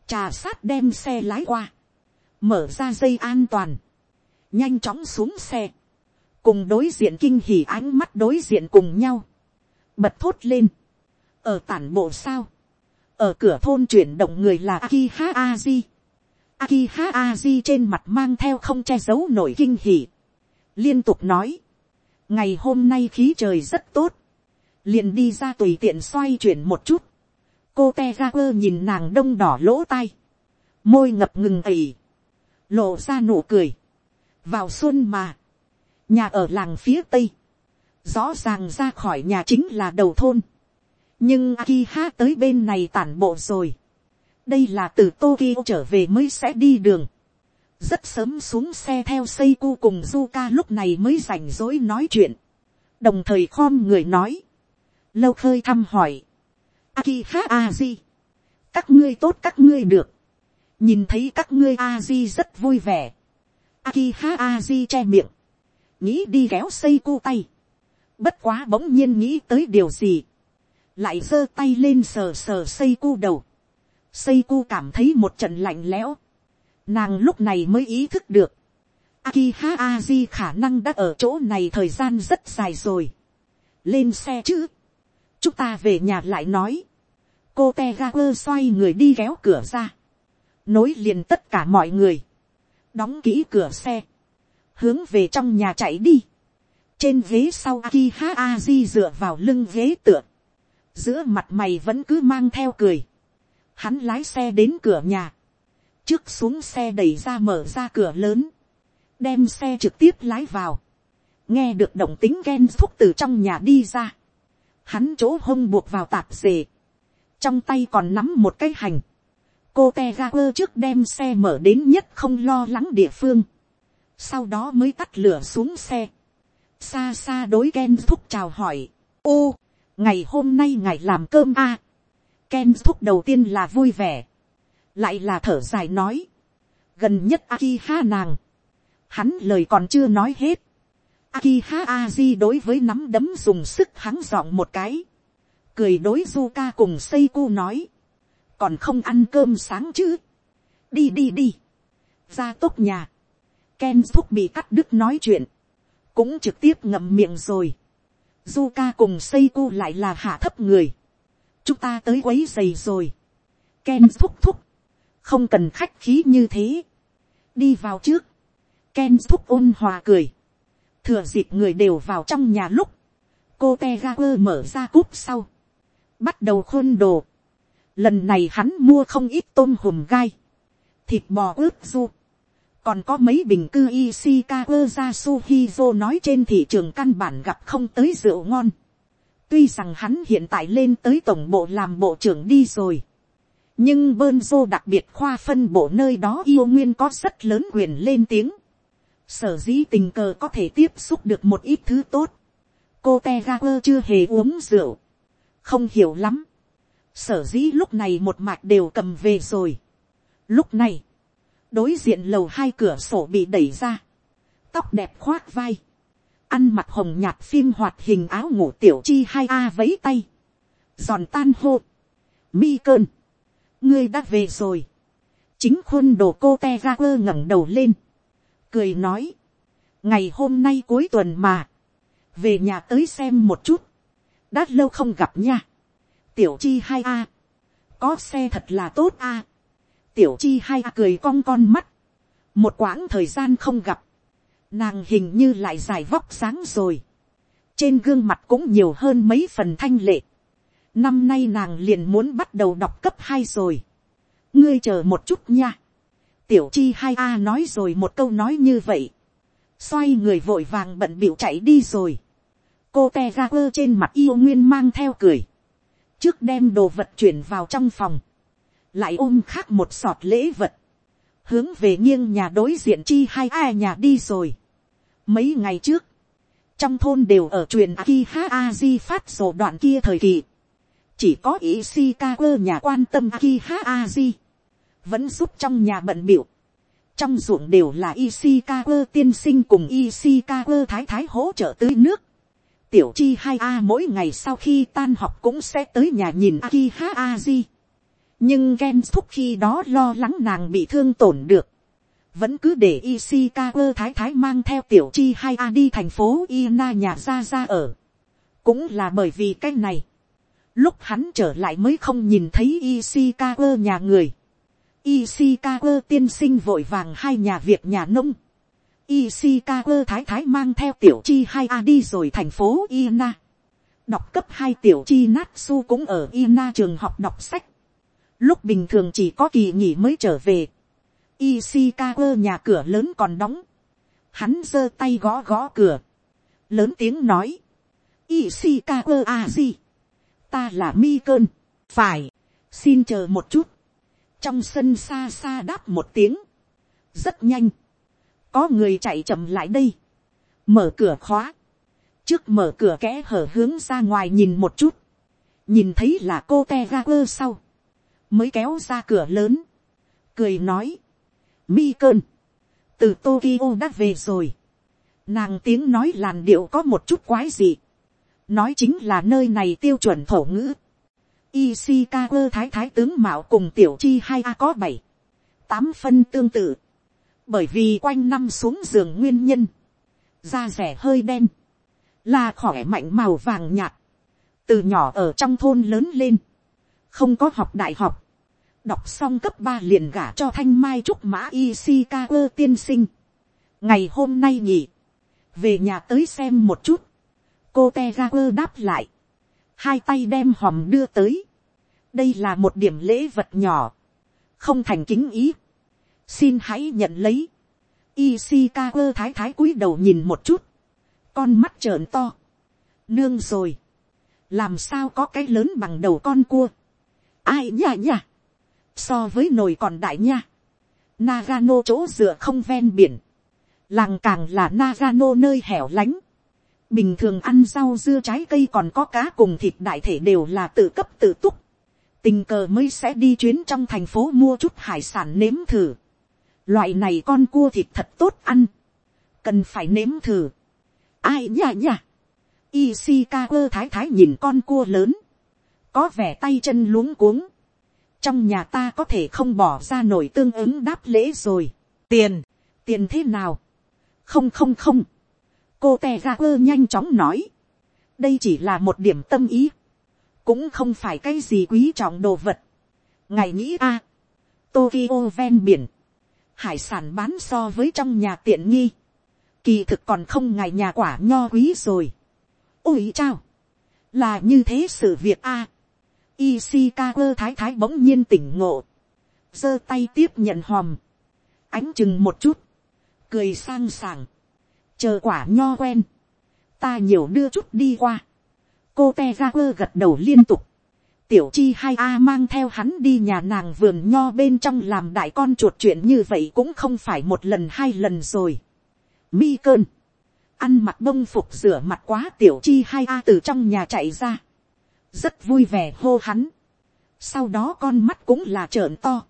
trà sát đem xe lái qua, mở ra dây an toàn, nhanh chóng xuống xe, cùng đối diện kinh hỉ ánh mắt đối diện cùng nhau, bật thốt lên, ở tản bộ sao, ở cửa thôn chuyển động người là Akiha Aji. Akiha Aji trên mặt mang theo không che giấu nổi kinh hỉ. Liên tục nói ngày hôm nay khí trời rất tốt, liền đi ra tùy tiện xoay chuyển một chút, cô te ra quơ nhìn nàng đông đỏ lỗ tai, môi ngập ngừng ầy, lộ ra nụ cười, vào xuân mà, nhà ở làng phía tây, rõ ràng ra khỏi nhà chính là đầu thôn, nhưng Akiha tới bên này tản bộ rồi, đây là từ Tokyo trở về mới sẽ đi đường, rất sớm xuống xe theo xây cu cùng Zuka lúc này mới rảnh rỗi nói chuyện. Đồng thời khom người nói. Lâu khơi thăm hỏi. Akiha Aji. Các ngươi tốt các ngươi được. Nhìn thấy các ngươi Aji rất vui vẻ. Akiha Aji che miệng. Nghĩ đi kéo xây cu tay. Bất quá bỗng nhiên nghĩ tới điều gì. Lại giơ tay lên sờ sờ xây cu đầu. Seiko cảm thấy một trận lạnh lẽo. Nàng lúc này mới ý thức được. Akiha Aji khả năng đã ở chỗ này thời gian rất dài rồi. Lên xe chứ. Chúng ta về nhà lại nói. Cô Tegaper xoay người đi kéo cửa ra. Nối liền tất cả mọi người. Đóng kỹ cửa xe. Hướng về trong nhà chạy đi. Trên ghế sau Akiha Aji dựa vào lưng ghế tựa. Giữa mặt mày vẫn cứ mang theo cười. Hắn lái xe đến cửa nhà. Trước xuống xe đẩy ra mở ra cửa lớn. Đem xe trực tiếp lái vào. Nghe được động tính ghen thúc từ trong nhà đi ra. Hắn chỗ hông buộc vào tạp dề. Trong tay còn nắm một cái hành. Cô te ga quơ trước đem xe mở đến nhất không lo lắng địa phương. Sau đó mới tắt lửa xuống xe. Xa xa đối ghen thúc chào hỏi. Ô, ngày hôm nay ngài làm cơm a à. Ken thúc đầu tiên là vui vẻ. Lại là thở dài nói. Gần nhất Akiha nàng. Hắn lời còn chưa nói hết. Akiha Aji đối với nắm đấm dùng sức hắn giọng một cái. Cười đối Zuka cùng Seiko nói. Còn không ăn cơm sáng chứ. Đi đi đi. Ra tốt nhà. Ken thúc bị cắt đứt nói chuyện. Cũng trực tiếp ngậm miệng rồi. Zuka cùng Seiko lại là hạ thấp người chúng ta tới quấy giày rồi. Ken thúc thúc, không cần khách khí như thế. đi vào trước. Ken thúc ôn hòa cười. thừa dịp người đều vào trong nhà lúc, cô te ga quơ mở ra cúp sau. bắt đầu khôn đồ. lần này hắn mua không ít tôm hùm gai, thịt bò ướp du còn có mấy bình cư Ishikawa ra Suhizo nói trên thị trường căn bản gặp không tới rượu ngon. Tuy rằng hắn hiện tại lên tới tổng bộ làm bộ trưởng đi rồi. Nhưng bơn dô đặc biệt khoa phân bộ nơi đó yêu nguyên có rất lớn quyền lên tiếng. Sở dĩ tình cờ có thể tiếp xúc được một ít thứ tốt. Cô Tegaper chưa hề uống rượu. Không hiểu lắm. Sở dĩ lúc này một mạch đều cầm về rồi. Lúc này, đối diện lầu hai cửa sổ bị đẩy ra. Tóc đẹp khoác vai ăn mặc hồng nhạt phim hoạt hình áo ngủ tiểu chi hai a vấy tay, giòn tan hô, mi cơn, ngươi đã về rồi, chính khuôn đồ cô te ra quơ ngẩng đầu lên, cười nói, ngày hôm nay cuối tuần mà, về nhà tới xem một chút, đã lâu không gặp nha, tiểu chi hai a, có xe thật là tốt a, tiểu chi hai a cười cong con mắt, một quãng thời gian không gặp, nàng hình như lại dài vóc sáng rồi, trên gương mặt cũng nhiều hơn mấy phần thanh lệ, năm nay nàng liền muốn bắt đầu đọc cấp hai rồi, ngươi chờ một chút nha, tiểu chi hai a nói rồi một câu nói như vậy, xoay người vội vàng bận bịu chạy đi rồi, cô te ra quơ trên mặt yêu nguyên mang theo cười, trước đem đồ vật chuyển vào trong phòng, lại ôm khác một sọt lễ vật, hướng về nghiêng nhà đối diện chi hai a nhà đi rồi. Mấy ngày trước, trong thôn đều ở truyền Akiha Aji phát sổ đoạn kia thời kỳ. Chỉ có Ishikawa nhà quan tâm Akiha Aji. Vẫn giúp trong nhà bận biểu. Trong ruộng đều là Ishikawa tiên sinh cùng Ishikawa thái thái hỗ trợ tưới nước. Tiểu chi hai a mỗi ngày sau khi tan học cũng sẽ tới nhà nhìn Akiha Aji. Nhưng Gen thúc khi đó lo lắng nàng bị thương tổn được vẫn cứ để Ishikawa thái thái mang theo tiểu chi hai a đi thành phố Ina nhà ra ra ở. Cũng là bởi vì cái này. Lúc hắn trở lại mới không nhìn thấy Ishikawa nhà người. Ishikawa tiên sinh vội vàng hai nhà việc nhà nông. Ishikawa thái thái mang theo tiểu chi hai a đi rồi thành phố Ina. Đọc cấp hai tiểu chi Natsu cũng ở Ina trường học đọc sách. Lúc bình thường chỉ có kỳ nghỉ mới trở về Ishikawa nhà cửa lớn còn đóng. Hắn giơ tay gõ gõ cửa. Lớn tiếng nói. Ishikawa Aji. Ta là mi cơn. Phải. Xin chờ một chút. Trong sân xa xa đáp một tiếng. Rất nhanh. Có người chạy chậm lại đây. Mở cửa khóa. Trước mở cửa kẽ hở hướng ra ngoài nhìn một chút. Nhìn thấy là cô Tegaper sau. Mới kéo ra cửa lớn. Cười nói mi cơn, từ tokyo đã về rồi, nàng tiếng nói làn điệu có một chút quái gì, nói chính là nơi này tiêu chuẩn thổ ngữ, Ishikawa thái thái tướng mạo cùng tiểu chi hai a có bảy, tám phân tương tự. Bởi vì quanh năm xuống giường nguyên nhân, da rẻ hơi đen, là khỏe mạnh màu vàng nhạt, từ nhỏ ở trong thôn lớn lên, không có học đại học, đọc xong cấp ba liền gả cho thanh mai trúc mã Ishikawa tiên sinh. ngày hôm nay nhỉ, về nhà tới xem một chút, cô te đáp lại, hai tay đem hòm đưa tới, đây là một điểm lễ vật nhỏ, không thành kính ý, xin hãy nhận lấy, Ishikawa thái thái cúi đầu nhìn một chút, con mắt trợn to, nương rồi, làm sao có cái lớn bằng đầu con cua, ai nha nha, so với nồi còn đại nha, Nagano chỗ dựa không ven biển, làng càng là Nagano nơi hẻo lánh, bình thường ăn rau dưa trái cây còn có cá cùng thịt đại thể đều là tự cấp tự túc, tình cờ mới sẽ đi chuyến trong thành phố mua chút hải sản nếm thử, loại này con cua thịt thật tốt ăn, cần phải nếm thử, ai nhá nhá, Ishikawa thái thái nhìn con cua lớn, có vẻ tay chân luống cuống, trong nhà ta có thể không bỏ ra nổi tương ứng đáp lễ rồi. tiền, tiền thế nào. không không không cô te ra quơ nhanh chóng nói. đây chỉ là một điểm tâm ý. cũng không phải cái gì quý trọng đồ vật. ngày nghĩ a. tokyo ven biển. hải sản bán so với trong nhà tiện nghi. kỳ thực còn không ngày nhà quả nho quý rồi. ôi chao. là như thế sự việc a Ishikawa thái thái bỗng nhiên tỉnh ngộ. giơ tay tiếp nhận hòm. Ánh chừng một chút. Cười sang sảng. Chờ quả nho quen. Ta nhiều đưa chút đi qua. Cô Tegaku gật đầu liên tục. Tiểu chi hai A mang theo hắn đi nhà nàng vườn nho bên trong làm đại con chuột chuyện như vậy cũng không phải một lần hai lần rồi. Mi cơn. Ăn mặc bông phục rửa mặt quá tiểu chi hai A từ trong nhà chạy ra rất vui vẻ hô hắn. Sau đó con mắt cũng là trợn to.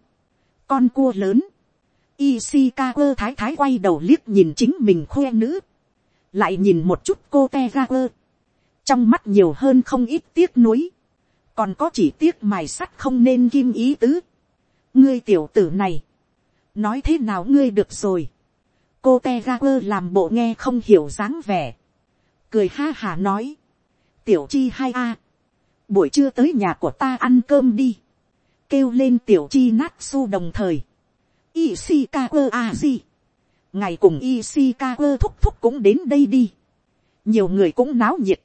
Con cua lớn. Ishikawa thái thái quay đầu liếc nhìn chính mình khoe nữ. Lại nhìn một chút cô Tegaku. Trong mắt nhiều hơn không ít tiếc nuối. Còn có chỉ tiếc mài sắt không nên kim ý tứ. Ngươi tiểu tử này. Nói thế nào ngươi được rồi. Cô Tegaku làm bộ nghe không hiểu dáng vẻ. Cười ha hà nói. Tiểu chi hai a buổi trưa tới nhà của ta ăn cơm đi, kêu lên tiểu chi nát su đồng thời, Ishikawa Aji, ngày cùng Ishikawa thúc thúc cũng đến đây đi, nhiều người cũng náo nhiệt,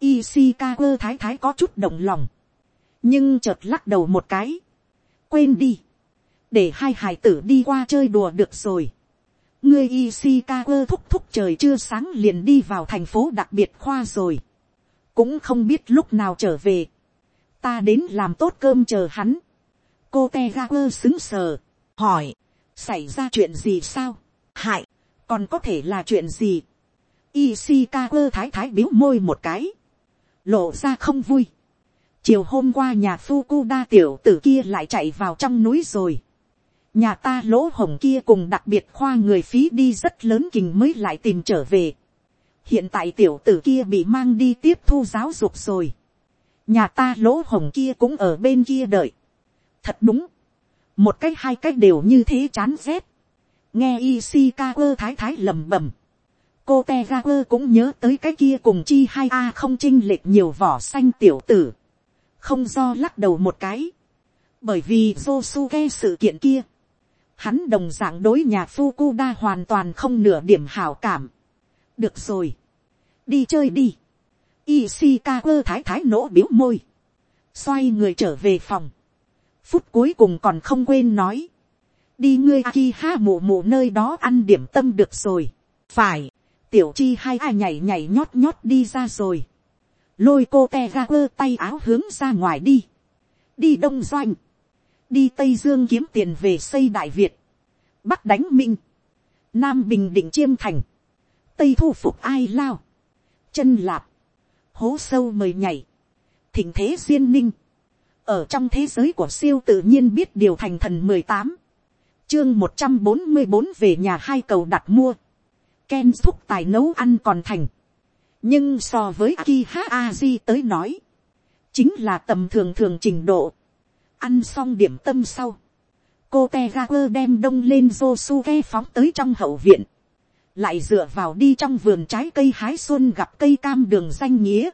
Ishikawa thái thái có chút động lòng, nhưng chợt lắc đầu một cái, quên đi, để hai hải tử đi qua chơi đùa được rồi, ngươi Ishikawa thúc thúc trời chưa sáng liền đi vào thành phố đặc biệt khoa rồi. Cũng không biết lúc nào trở về, ta đến làm tốt cơm chờ hắn, cô Tegaku xứng sờ, hỏi, xảy ra chuyện gì sao, hại, còn có thể là chuyện gì, Ishikawa thái thái biếu môi một cái, lộ ra không vui, chiều hôm qua nhà Fukuda tiểu tử kia lại chạy vào trong núi rồi, nhà ta lỗ hồng kia cùng đặc biệt khoa người phí đi rất lớn kình mới lại tìm trở về, hiện tại tiểu tử kia bị mang đi tiếp thu giáo dục rồi. nhà ta lỗ hồng kia cũng ở bên kia đợi. thật đúng một cái hai cái đều như thế chán rét. nghe Ishikawa thái thái lầm bầm. cô Tegaku cũng nhớ tới cái kia cùng chi hai a không chinh lệch nhiều vỏ xanh tiểu tử. không do lắc đầu một cái. bởi vì Josuke sự kiện kia. hắn đồng dạng đối nhà Fukuda hoàn toàn không nửa điểm hảo cảm được rồi, đi chơi đi. Ishikawa thái thái nỗ biếu môi, xoay người trở về phòng phút cuối cùng còn không quên nói, đi ngươi aki ha mù mù nơi đó ăn điểm tâm được rồi. phải, tiểu chi hai ai nhảy nhảy nhót nhót đi ra rồi. lôi cô te ra quơ tay áo hướng ra ngoài đi. đi đông doanh, đi tây dương kiếm tiền về xây đại việt, bắc đánh minh, nam bình định chiêm thành, tây thu phục ai lao, chân lạp, hố sâu mời nhảy, thỉnh thế duyên ninh, ở trong thế giới của siêu tự nhiên biết điều thành thần mười tám, chương một trăm bốn mươi bốn về nhà hai cầu đặt mua, Ken thúc tài nấu ăn còn thành, nhưng so với Aki Ha Aji tới nói, chính là tầm thường thường trình độ. ăn xong điểm tâm sau, cô te ga quơ đem đông lên Josuke phóng tới trong hậu viện, lại dựa vào đi trong vườn trái cây hái xuân gặp cây cam đường danh nghĩa,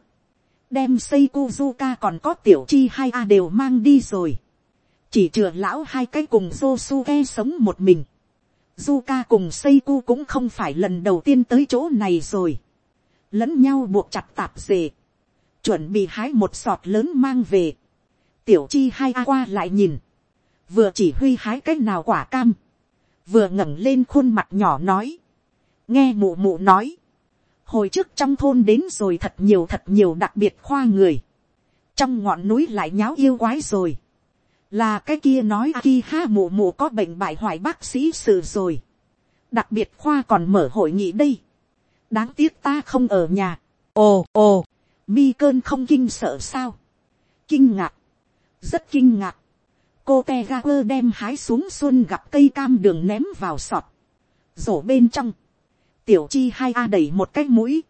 đem xây Kuzuka còn có tiểu chi hai a đều mang đi rồi, chỉ chừa lão hai cái cùng Josuke sống một mình, Zuka cùng Seiku cũng không phải lần đầu tiên tới chỗ này rồi. Lẫn nhau buộc chặt tạp dề. Chuẩn bị hái một sọt lớn mang về. Tiểu chi hai a qua lại nhìn. Vừa chỉ huy hái cái nào quả cam. Vừa ngẩng lên khuôn mặt nhỏ nói. Nghe mụ mụ nói. Hồi trước trong thôn đến rồi thật nhiều thật nhiều đặc biệt khoa người. Trong ngọn núi lại nháo yêu quái rồi là cái kia nói khi ha mù mù có bệnh bại hoại bác sĩ sự rồi. đặc biệt khoa còn mở hội nghị đây. đáng tiếc ta không ở nhà. ồ ồ, mi cơn không kinh sợ sao. kinh ngạc, rất kinh ngạc. cô te ga quơ đem hái xuống xuân gặp cây cam đường ném vào sọt. rổ bên trong, tiểu chi hai a đẩy một cái mũi.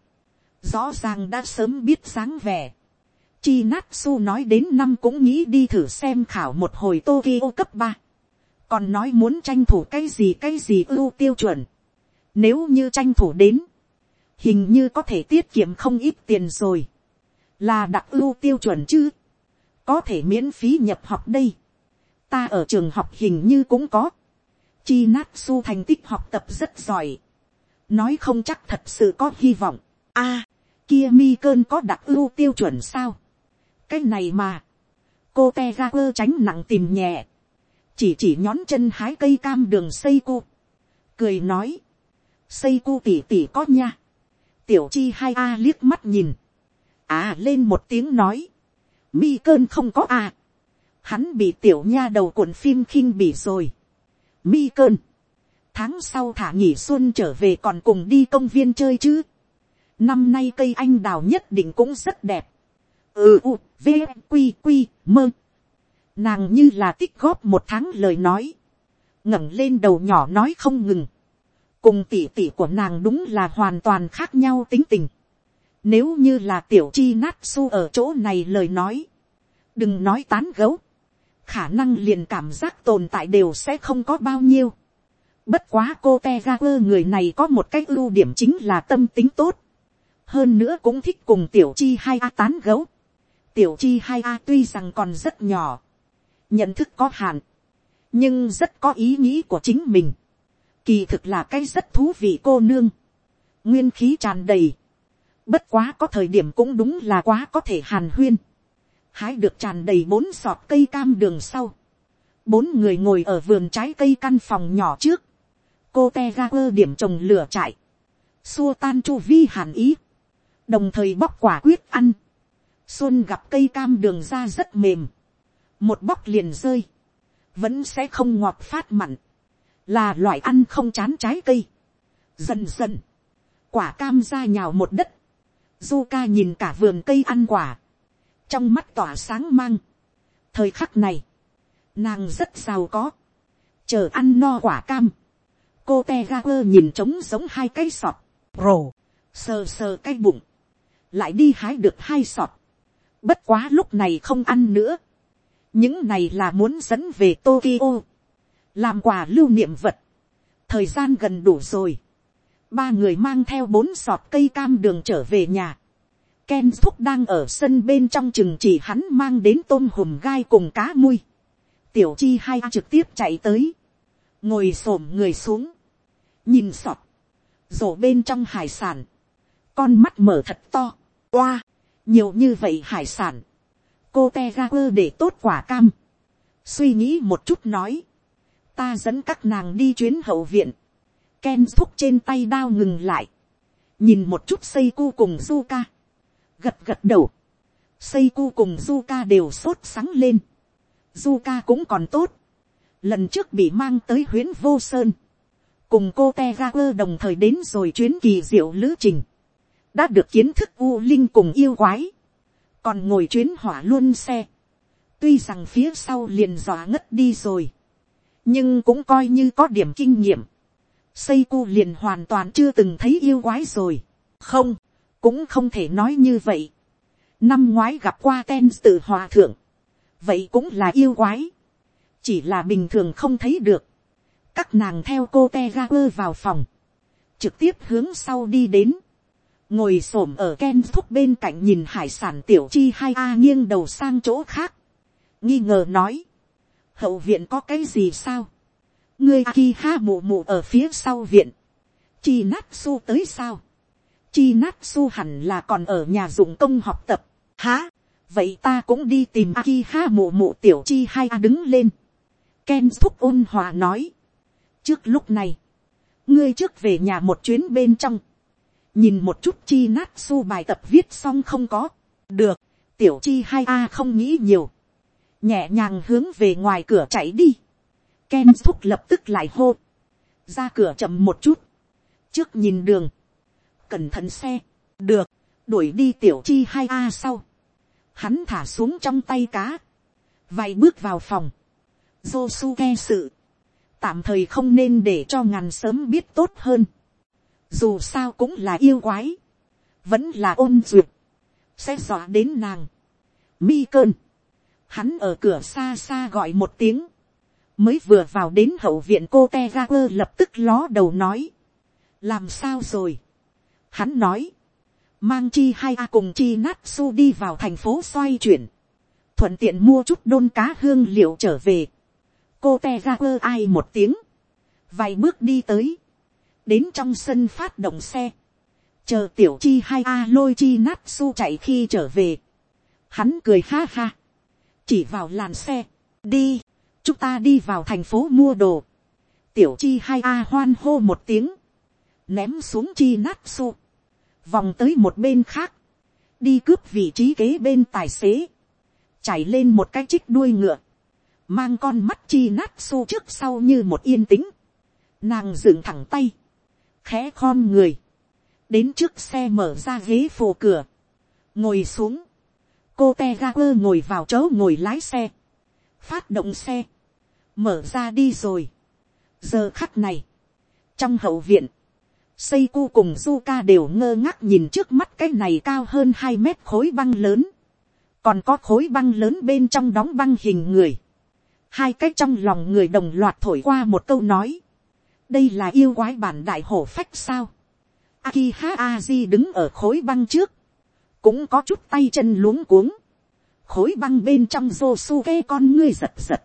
rõ ràng đã sớm biết dáng vẻ Chi Natsu nói đến năm cũng nghĩ đi thử xem khảo một hồi Tokyo cấp ba Còn nói muốn tranh thủ cái gì cái gì ưu tiêu chuẩn. Nếu như tranh thủ đến. Hình như có thể tiết kiệm không ít tiền rồi. Là đặt ưu tiêu chuẩn chứ. Có thể miễn phí nhập học đây. Ta ở trường học hình như cũng có. Chi Natsu thành tích học tập rất giỏi. Nói không chắc thật sự có hy vọng. a kia mi cơn có đặc ưu tiêu chuẩn sao? Cái này mà, cô te ra quơ tránh nặng tìm nhẹ, chỉ chỉ nhón chân hái cây cam đường xây cô, cười nói, xây cô tỉ tỉ có nha, tiểu chi hai a liếc mắt nhìn, à lên một tiếng nói, mi cơn không có à, hắn bị tiểu nha đầu cuộn phim khinh bỉ rồi, mi cơn, tháng sau thả nghỉ xuân trở về còn cùng đi công viên chơi chứ, năm nay cây anh đào nhất định cũng rất đẹp, ừ u v q q mơ. Nàng như là tích góp một tháng lời nói. Ngẩng lên đầu nhỏ nói không ngừng. Cùng tỉ tỉ của nàng đúng là hoàn toàn khác nhau tính tình. Nếu như là tiểu chi nát su ở chỗ này lời nói. Đừng nói tán gấu. Khả năng liền cảm giác tồn tại đều sẽ không có bao nhiêu bất quá cô te người này có một cái ưu điểm chính là tâm tính tốt hơn nữa cũng thích cùng tiểu chi hai a tán gấu Tiểu chi hai a tuy rằng còn rất nhỏ. Nhận thức có hạn. Nhưng rất có ý nghĩ của chính mình. Kỳ thực là cái rất thú vị cô nương. Nguyên khí tràn đầy. Bất quá có thời điểm cũng đúng là quá có thể hàn huyên. Hái được tràn đầy bốn sọt cây cam đường sau. Bốn người ngồi ở vườn trái cây căn phòng nhỏ trước. Cô te ga quơ điểm trồng lửa trại. Xua tan chu vi hàn ý. Đồng thời bóc quả quyết ăn. Xuân gặp cây cam đường ra rất mềm, một bóc liền rơi, vẫn sẽ không ngọt phát mặn, là loại ăn không chán trái cây. Dần dần, quả cam ra nhào một đất, du ca nhìn cả vườn cây ăn quả, trong mắt tỏa sáng mang. thời khắc này, nàng rất giàu có, chờ ăn no quả cam, cô te ga quơ nhìn trống giống hai cây sọt, rồ, sờ sờ cái bụng, lại đi hái được hai sọt, Bất quá lúc này không ăn nữa. Những này là muốn dẫn về Tokyo. Làm quà lưu niệm vật. Thời gian gần đủ rồi. Ba người mang theo bốn sọt cây cam đường trở về nhà. Ken thúc đang ở sân bên trong chừng chỉ hắn mang đến tôm hùm gai cùng cá mui. Tiểu chi hai trực tiếp chạy tới. Ngồi xổm người xuống. Nhìn sọt. Rổ bên trong hải sản. Con mắt mở thật to. Oa nhiều như vậy hải sản, cô te ga quơ để tốt quả cam, suy nghĩ một chút nói, ta dẫn các nàng đi chuyến hậu viện, Ken thúc trên tay đao ngừng lại, nhìn một chút xây cu cùng du ca, gật gật đầu, xây cu cùng du ca đều sốt sáng lên, du ca cũng còn tốt, lần trước bị mang tới huyến vô sơn, cùng cô te ga quơ đồng thời đến rồi chuyến kỳ diệu lữ trình, đã được kiến thức u linh cùng yêu quái, còn ngồi chuyến hỏa luôn xe, tuy rằng phía sau liền dọa ngất đi rồi, nhưng cũng coi như có điểm kinh nghiệm, xây cu liền hoàn toàn chưa từng thấy yêu quái rồi, không, cũng không thể nói như vậy, năm ngoái gặp qua ten tự hòa thượng, vậy cũng là yêu quái, chỉ là bình thường không thấy được, các nàng theo cô te ga quơ vào phòng, trực tiếp hướng sau đi đến, ngồi s ổ m ở ken thúc bên cạnh nhìn hải sản tiểu chi hai a nghiêng đầu sang chỗ khác, nghi ngờ nói, hậu viện có cái gì sao, ngươi ki ha mù mù ở phía sau viện, chi nát su tới sao, chi nát su hẳn là còn ở nhà dụng công học tập, há, vậy ta cũng đi tìm aki ha mù mù tiểu chi hai a đứng lên, ken thúc ôn hòa nói, trước lúc này, ngươi trước về nhà một chuyến bên trong, nhìn một chút chi nát su bài tập viết xong không có, được, tiểu chi hai a không nghĩ nhiều, nhẹ nhàng hướng về ngoài cửa chạy đi, Ken thúc lập tức lại hô, ra cửa chậm một chút, trước nhìn đường, cẩn thận xe, được, đuổi đi tiểu chi hai a sau, hắn thả xuống trong tay cá, vài bước vào phòng, Josuke sự, tạm thời không nên để cho ngàn sớm biết tốt hơn, dù sao cũng là yêu quái, vẫn là ôn duyệt, sẽ dọa đến nàng. Mi cơn, hắn ở cửa xa xa gọi một tiếng, mới vừa vào đến hậu viện cô te ra quơ lập tức ló đầu nói, làm sao rồi, hắn nói, mang chi hai a cùng chi nát su đi vào thành phố xoay chuyển, thuận tiện mua chút đôn cá hương liệu trở về, cô te ra quơ ai một tiếng, vài bước đi tới, đến trong sân phát động xe, chờ tiểu chi hai a lôi chi nát su chạy khi trở về, hắn cười ha ha, chỉ vào làn xe, đi, chúng ta đi vào thành phố mua đồ, tiểu chi hai a hoan hô một tiếng, ném xuống chi nát su, vòng tới một bên khác, đi cướp vị trí kế bên tài xế, chảy lên một cái chích đuôi ngựa, mang con mắt chi nát su trước sau như một yên tĩnh, nàng dựng thẳng tay, khẽ khom người, đến trước xe mở ra ghế phù cửa, ngồi xuống, cô te ga quơ ngồi vào chỗ ngồi lái xe, phát động xe, mở ra đi rồi. giờ khắc này, trong hậu viện, Seiko cùng Zuka đều ngơ ngác nhìn trước mắt cái này cao hơn hai mét khối băng lớn. Còn có khối băng lớn bên trong đóng băng hình người. Hai cái trong lòng người đồng loạt thổi qua một câu nói. Đây là yêu quái bản đại hổ phách sao. Akiha Aji đứng ở khối băng trước. Cũng có chút tay chân luống cuống. Khối băng bên trong Josuke con ngươi giật giật.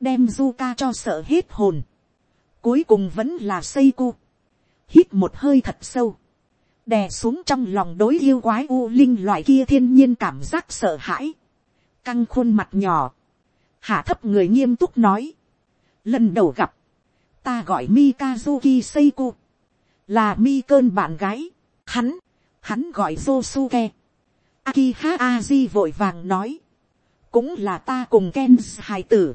Đem Zuka cho sợ hết hồn. Cuối cùng vẫn là Seiko hít một hơi thật sâu, đè xuống trong lòng đối yêu quái u linh loại kia thiên nhiên cảm giác sợ hãi, căng khuôn mặt nhỏ, hạ thấp người nghiêm túc nói, lần đầu gặp, ta gọi Mikazuki Seiko, là mi cơn bạn gái, hắn, hắn gọi Josuke, Akiha Aji vội vàng nói, cũng là ta cùng Ken hài tử,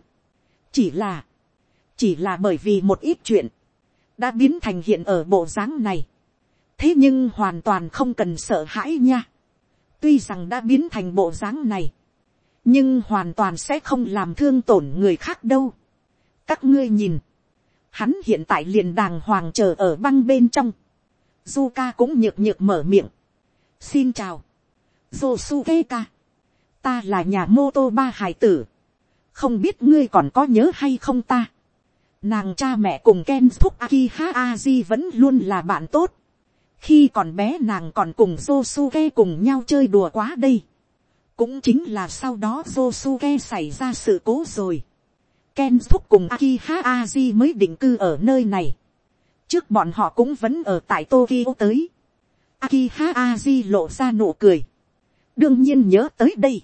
chỉ là, chỉ là bởi vì một ít chuyện, đã biến thành hiện ở bộ dáng này. thế nhưng hoàn toàn không cần sợ hãi nha. tuy rằng đã biến thành bộ dáng này, nhưng hoàn toàn sẽ không làm thương tổn người khác đâu. các ngươi nhìn, hắn hiện tại liền đàng hoàng chờ ở băng bên trong. Zuka cũng nhược nhược mở miệng. xin chào. Josuke ta là nhà mô tô ba hải tử. không biết ngươi còn có nhớ hay không ta Nàng cha mẹ cùng Ken Thúc Akiha Aji vẫn luôn là bạn tốt. Khi còn bé nàng còn cùng Josuke cùng nhau chơi đùa quá đây. Cũng chính là sau đó Josuke xảy ra sự cố rồi. Ken Thúc cùng Akiha Aji mới định cư ở nơi này. Trước bọn họ cũng vẫn ở tại Tokyo tới. Akiha Aji lộ ra nụ cười. Đương nhiên nhớ tới đây.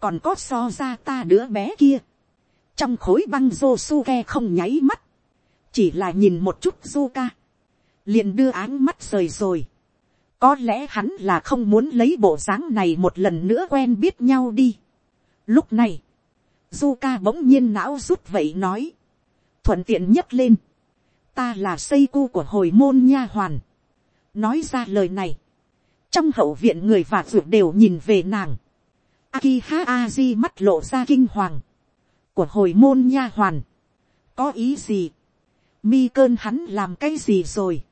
Còn có so ra ta đứa bé kia trong khối băng Josuke không nháy mắt, chỉ là nhìn một chút Zuka, liền đưa áng mắt rời rồi có lẽ hắn là không muốn lấy bộ dáng này một lần nữa quen biết nhau đi. lúc này, Zuka bỗng nhiên não rút vậy nói, thuận tiện nhất lên, ta là xây cu của hồi môn nha hoàn. nói ra lời này, trong hậu viện người và ruột đều nhìn về nàng. Akiha Aji mắt lộ ra kinh hoàng của hồi môn nha hoàn. có ý gì. mi cơn hắn làm cái gì rồi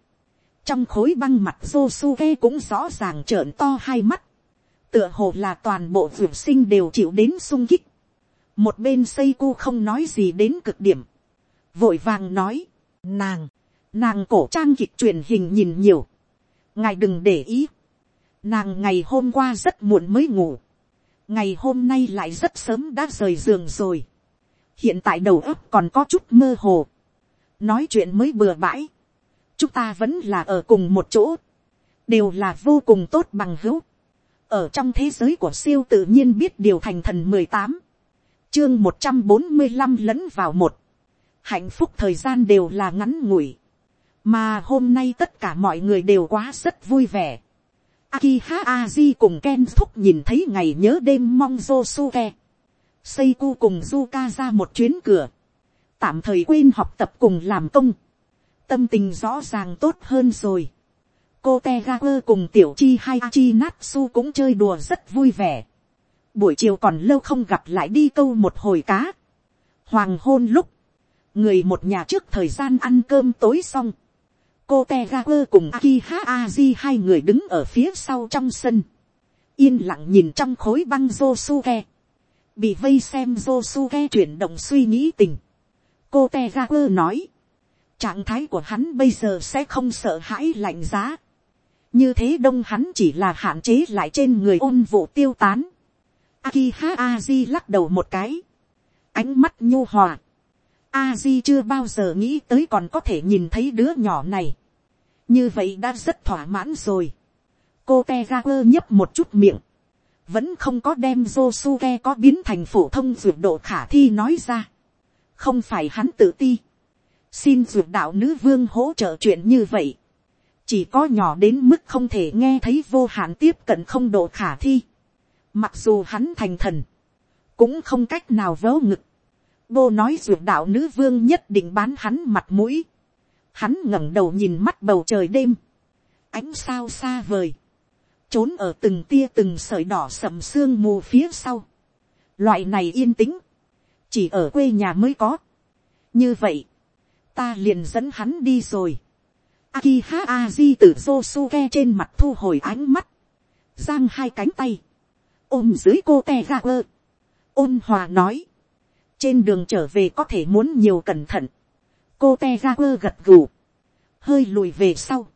trong khối băng mặt Josuke cũng rõ ràng trợn to hai mắt. tựa hồ là toàn bộ vượt sinh đều chịu đến sung kích, một bên xây cu không nói gì đến cực điểm, vội vàng nói, nàng, nàng cổ trang kịch truyền hình nhìn nhiều, ngài đừng để ý, nàng ngày hôm qua rất muộn mới ngủ, ngày hôm nay lại rất sớm đã rời giường rồi, hiện tại đầu óc còn có chút mơ hồ, nói chuyện mới bừa bãi, chúng ta vẫn là ở cùng một chỗ, đều là vô cùng tốt bằng hữu, ở trong thế giới của siêu tự nhiên biết điều thành thần mười tám, chương một trăm bốn mươi năm lẫn vào một, hạnh phúc thời gian đều là ngắn ngủi, mà hôm nay tất cả mọi người đều quá rất vui vẻ. Akiha Aji cùng Ken Thúc nhìn thấy ngày nhớ đêm mong Josuke. Seiku cùng Zuka ra một chuyến cửa. Tạm thời quên học tập cùng làm công. Tâm tình rõ ràng tốt hơn rồi. Cô Tegaku cùng Tiểu Chi hay Chi Natsu cũng chơi đùa rất vui vẻ. Buổi chiều còn lâu không gặp lại đi câu một hồi cá. Hoàng hôn lúc. Người một nhà trước thời gian ăn cơm tối xong cô te cùng Akiha Aji hai người đứng ở phía sau trong sân. Yên lặng nhìn trong khối băng Josuke. Bị vây xem Josuke chuyển động suy nghĩ tình. Cô te nói. Trạng thái của hắn bây giờ sẽ không sợ hãi lạnh giá. Như thế đông hắn chỉ là hạn chế lại trên người ôn vụ tiêu tán. Akiha Aji lắc đầu một cái. Ánh mắt nhu hòa aji chưa bao giờ nghĩ tới còn có thể nhìn thấy đứa nhỏ này. như vậy đã rất thỏa mãn rồi. cô te ga quơ nhấp một chút miệng. vẫn không có đem Josuke có biến thành phổ thông dược độ khả thi nói ra. không phải hắn tự ti xin ruột đạo nữ vương hỗ trợ chuyện như vậy. chỉ có nhỏ đến mức không thể nghe thấy vô hạn tiếp cận không độ khả thi. mặc dù hắn thành thần, cũng không cách nào vớ ngực Bô nói ruột đạo nữ vương nhất định bán hắn mặt mũi. Hắn ngẩng đầu nhìn mắt bầu trời đêm. Ánh sao xa vời. Trốn ở từng tia từng sợi đỏ sầm sương mù phía sau. Loại này yên tĩnh. Chỉ ở quê nhà mới có. Như vậy. Ta liền dẫn hắn đi rồi. Akiha Aji từ Josuke trên mặt thu hồi ánh mắt. Giang hai cánh tay. Ôm dưới cô te ra ơ. Ôn hòa nói. Trên đường trở về có thể muốn nhiều cẩn thận, cô te ra ơ gật gù, hơi lùi về sau,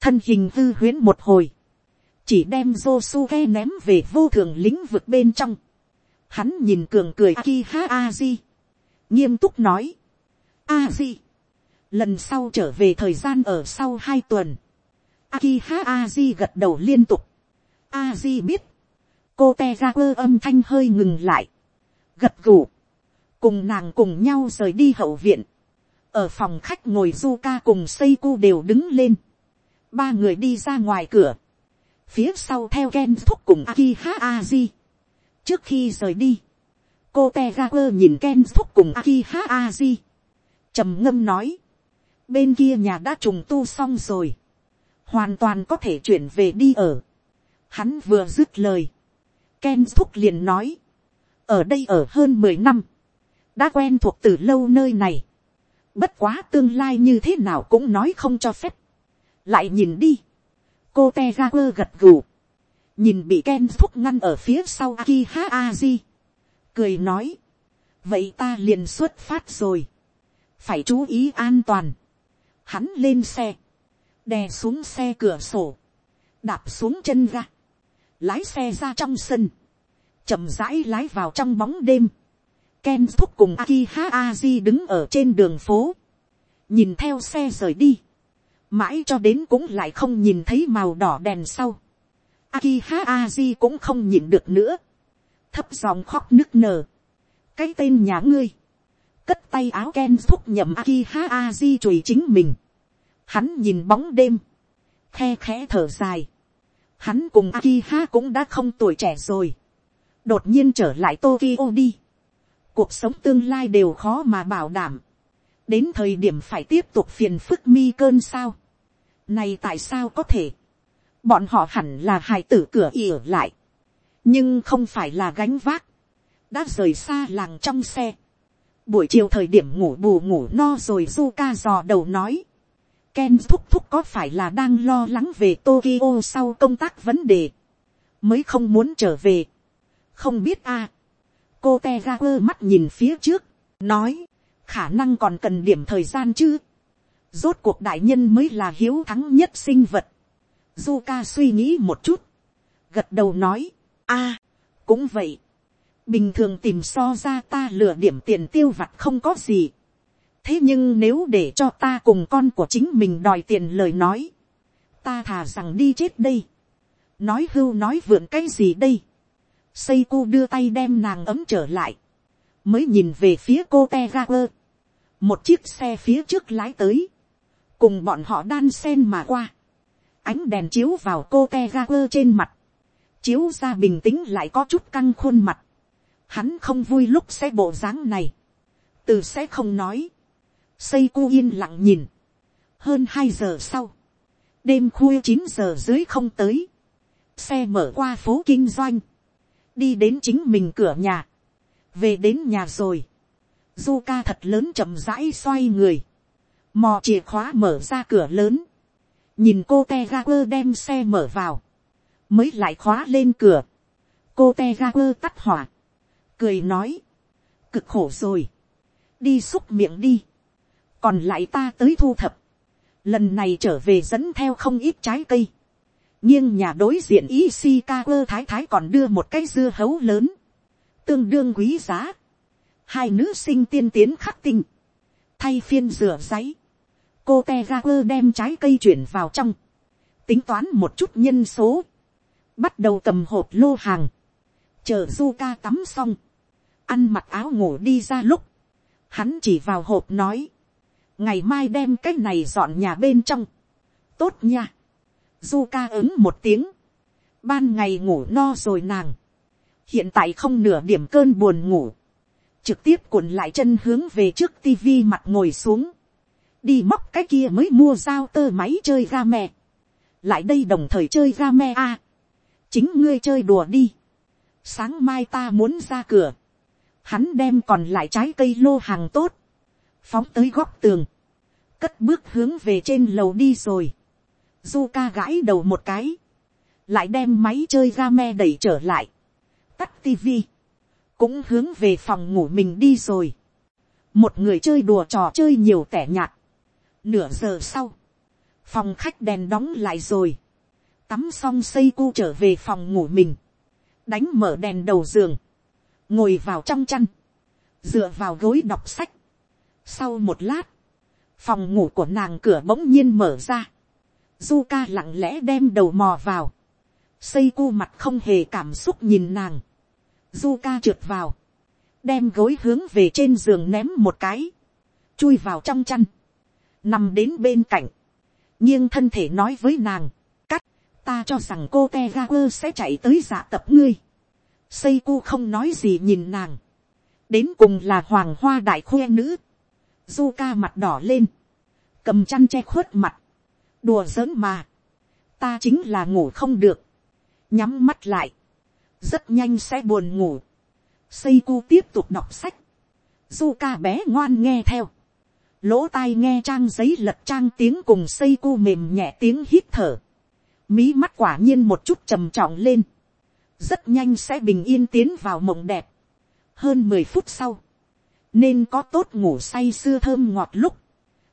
thân hình hư huyến một hồi, chỉ đem Josuke ném về vô thường lĩnh vực bên trong, hắn nhìn cường cười Akiha Aji, nghiêm túc nói, Aji, lần sau trở về thời gian ở sau hai tuần, Akiha Aji gật đầu liên tục, Aji biết, cô te ra quơ âm thanh hơi ngừng lại, gật gù, cùng nàng cùng nhau rời đi hậu viện, ở phòng khách ngồi du ca cùng xây cu đều đứng lên, ba người đi ra ngoài cửa, phía sau theo Ken thúc cùng Akiha Aji. trước khi rời đi, cô te nhìn Ken thúc cùng Akiha Aji. trầm ngâm nói, bên kia nhà đã trùng tu xong rồi, hoàn toàn có thể chuyển về đi ở. Hắn vừa dứt lời, Ken thúc liền nói, ở đây ở hơn mười năm, đã quen thuộc từ lâu nơi này, bất quá tương lai như thế nào cũng nói không cho phép, lại nhìn đi, cô te ra quơ gật gù, nhìn bị ken thúc ngăn ở phía sau aki ha aji, cười nói, vậy ta liền xuất phát rồi, phải chú ý an toàn, hắn lên xe, đè xuống xe cửa sổ, đạp xuống chân ga, lái xe ra trong sân, chậm rãi lái vào trong bóng đêm, Ken thúc cùng Akiha Aji đứng ở trên đường phố. Nhìn theo xe rời đi. Mãi cho đến cũng lại không nhìn thấy màu đỏ đèn sau. Akiha Aji cũng không nhìn được nữa. Thấp giọng khóc nức nở. Cái tên nhà ngươi. Cất tay áo Ken thúc nhầm Akiha Aji chùi chính mình. Hắn nhìn bóng đêm. Khe khẽ thở dài. Hắn cùng Akiha cũng đã không tuổi trẻ rồi. Đột nhiên trở lại Tokyo đi cuộc sống tương lai đều khó mà bảo đảm, đến thời điểm phải tiếp tục phiền phức mi cơn sao, này tại sao có thể, bọn họ hẳn là hài tử cửa ỉa lại, nhưng không phải là gánh vác, đã rời xa làng trong xe, buổi chiều thời điểm ngủ bù ngủ no rồi du ca dò đầu nói, Ken thúc thúc có phải là đang lo lắng về Tokyo sau công tác vấn đề. mới không muốn trở về, không biết a, cô te quơ mắt nhìn phía trước, nói, khả năng còn cần điểm thời gian chứ, rốt cuộc đại nhân mới là hiếu thắng nhất sinh vật, Zuka suy nghĩ một chút, gật đầu nói, a, cũng vậy, bình thường tìm so ra ta lừa điểm tiền tiêu vặt không có gì, thế nhưng nếu để cho ta cùng con của chính mình đòi tiền lời nói, ta thà rằng đi chết đây, nói hưu nói vượn cái gì đây, xây cu đưa tay đem nàng ấm trở lại, mới nhìn về phía cô te ga quơ, một chiếc xe phía trước lái tới, cùng bọn họ đan sen mà qua, ánh đèn chiếu vào cô te ga quơ trên mặt, chiếu ra bình tĩnh lại có chút căng khuôn mặt, hắn không vui lúc sẽ bộ dáng này, từ sẽ không nói, xây cu yên lặng nhìn, hơn hai giờ sau, đêm khuya chín giờ dưới không tới, xe mở qua phố kinh doanh, đi đến chính mình cửa nhà, về đến nhà rồi, du ca thật lớn chậm rãi xoay người, mò chìa khóa mở ra cửa lớn, nhìn cô te ga quơ đem xe mở vào, mới lại khóa lên cửa, cô te ga quơ tắt hỏa, cười nói, cực khổ rồi, đi xúc miệng đi, còn lại ta tới thu thập, lần này trở về dẫn theo không ít trái cây, nhưng nhà đối diện Ishikawa thái thái còn đưa một cái dưa hấu lớn, tương đương quý giá, hai nữ sinh tiên tiến khắc tinh, thay phiên rửa giấy, cô te đem trái cây chuyển vào trong, tính toán một chút nhân số, bắt đầu cầm hộp lô hàng, chờ du ca tắm xong, ăn mặc áo ngủ đi ra lúc, hắn chỉ vào hộp nói, ngày mai đem cái này dọn nhà bên trong, tốt nha, du ca ứng một tiếng, ban ngày ngủ no rồi nàng, hiện tại không nửa điểm cơn buồn ngủ, trực tiếp cuộn lại chân hướng về trước tivi mặt ngồi xuống, đi móc cái kia mới mua dao tơ máy chơi ga mẹ, lại đây đồng thời chơi ga me a, chính ngươi chơi đùa đi, sáng mai ta muốn ra cửa, hắn đem còn lại trái cây lô hàng tốt, phóng tới góc tường, cất bước hướng về trên lầu đi rồi, du ca gãi đầu một cái, lại đem máy chơi ga me đẩy trở lại, tắt tivi, cũng hướng về phòng ngủ mình đi rồi, một người chơi đùa trò chơi nhiều tẻ nhạt, nửa giờ sau, phòng khách đèn đóng lại rồi, tắm xong xây cu trở về phòng ngủ mình, đánh mở đèn đầu giường, ngồi vào trong chăn, dựa vào gối đọc sách. Sau một lát, phòng ngủ của nàng cửa bỗng nhiên mở ra, du ca lặng lẽ đem đầu mò vào, xây cu mặt không hề cảm xúc nhìn nàng, du ca trượt vào, đem gối hướng về trên giường ném một cái, chui vào trong chăn, nằm đến bên cạnh, nghiêng thân thể nói với nàng, ta cho rằng cô te ga quơ sẽ chạy tới dạ tập ngươi. Xây cu không nói gì nhìn nàng, đến cùng là hoàng hoa đại khoe nữ, du ca mặt đỏ lên, cầm chăn che khuất mặt, đùa giỡn mà, ta chính là ngủ không được, nhắm mắt lại, rất nhanh sẽ buồn ngủ, xây cu tiếp tục đọc sách, du ca bé ngoan nghe theo, lỗ tai nghe trang giấy lật trang tiếng cùng xây cu mềm nhẹ tiếng hít thở, mí mắt quả nhiên một chút trầm trọng lên, rất nhanh sẽ bình yên tiến vào mộng đẹp, hơn mười phút sau, nên có tốt ngủ say sưa thơm ngọt lúc,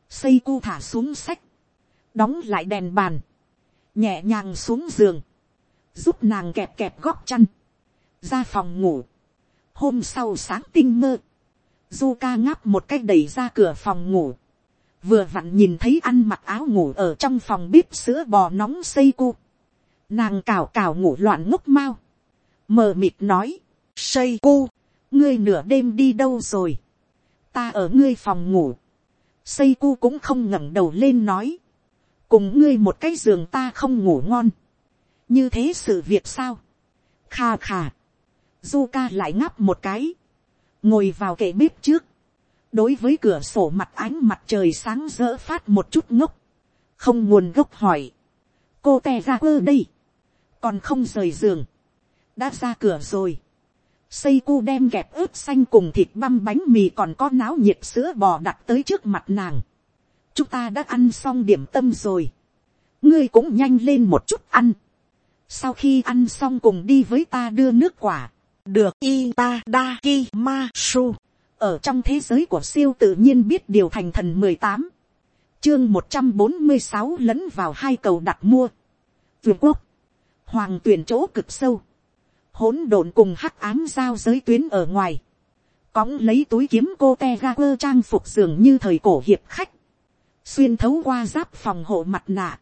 xây cu thả xuống sách, đóng lại đèn bàn, nhẹ nhàng xuống giường, giúp nàng kẹp kẹp góc chăn, ra phòng ngủ. Hôm sau sáng tinh mơ, du ca ngáp một cách đẩy ra cửa phòng ngủ, vừa vặn nhìn thấy ăn mặc áo ngủ ở trong phòng bếp sữa bò nóng xây cu. Nàng cào cào ngủ loạn ngốc mau, mờ mịt nói, xây cu, ngươi nửa đêm đi đâu rồi, ta ở ngươi phòng ngủ, xây cu cũng không ngẩng đầu lên nói, cùng ngươi một cái giường ta không ngủ ngon, như thế sự việc sao, kha kha, du ca lại ngáp một cái, ngồi vào kệ bếp trước, đối với cửa sổ mặt ánh mặt trời sáng rỡ phát một chút ngốc, không nguồn gốc hỏi, cô te ra quơ đây, còn không rời giường, đã ra cửa rồi, xây cu đem kẹp ướp xanh cùng thịt băm bánh mì còn có náo nhiệt sữa bò đặt tới trước mặt nàng. chúng ta đã ăn xong điểm tâm rồi. ngươi cũng nhanh lên một chút ăn. sau khi ăn xong cùng đi với ta đưa nước quả, được Itadaki Masu ở trong thế giới của siêu tự nhiên biết điều thành thần mười tám, chương một trăm bốn mươi sáu lẫn vào hai cầu đặt mua, vượt quốc, hoàng tuyển chỗ cực sâu, hỗn độn cùng hắc ám giao giới tuyến ở ngoài, cõng lấy túi kiếm cô te ga quơ trang phục dường như thời cổ hiệp khách, xuyên thấu qua giáp phòng hộ mặt nạ,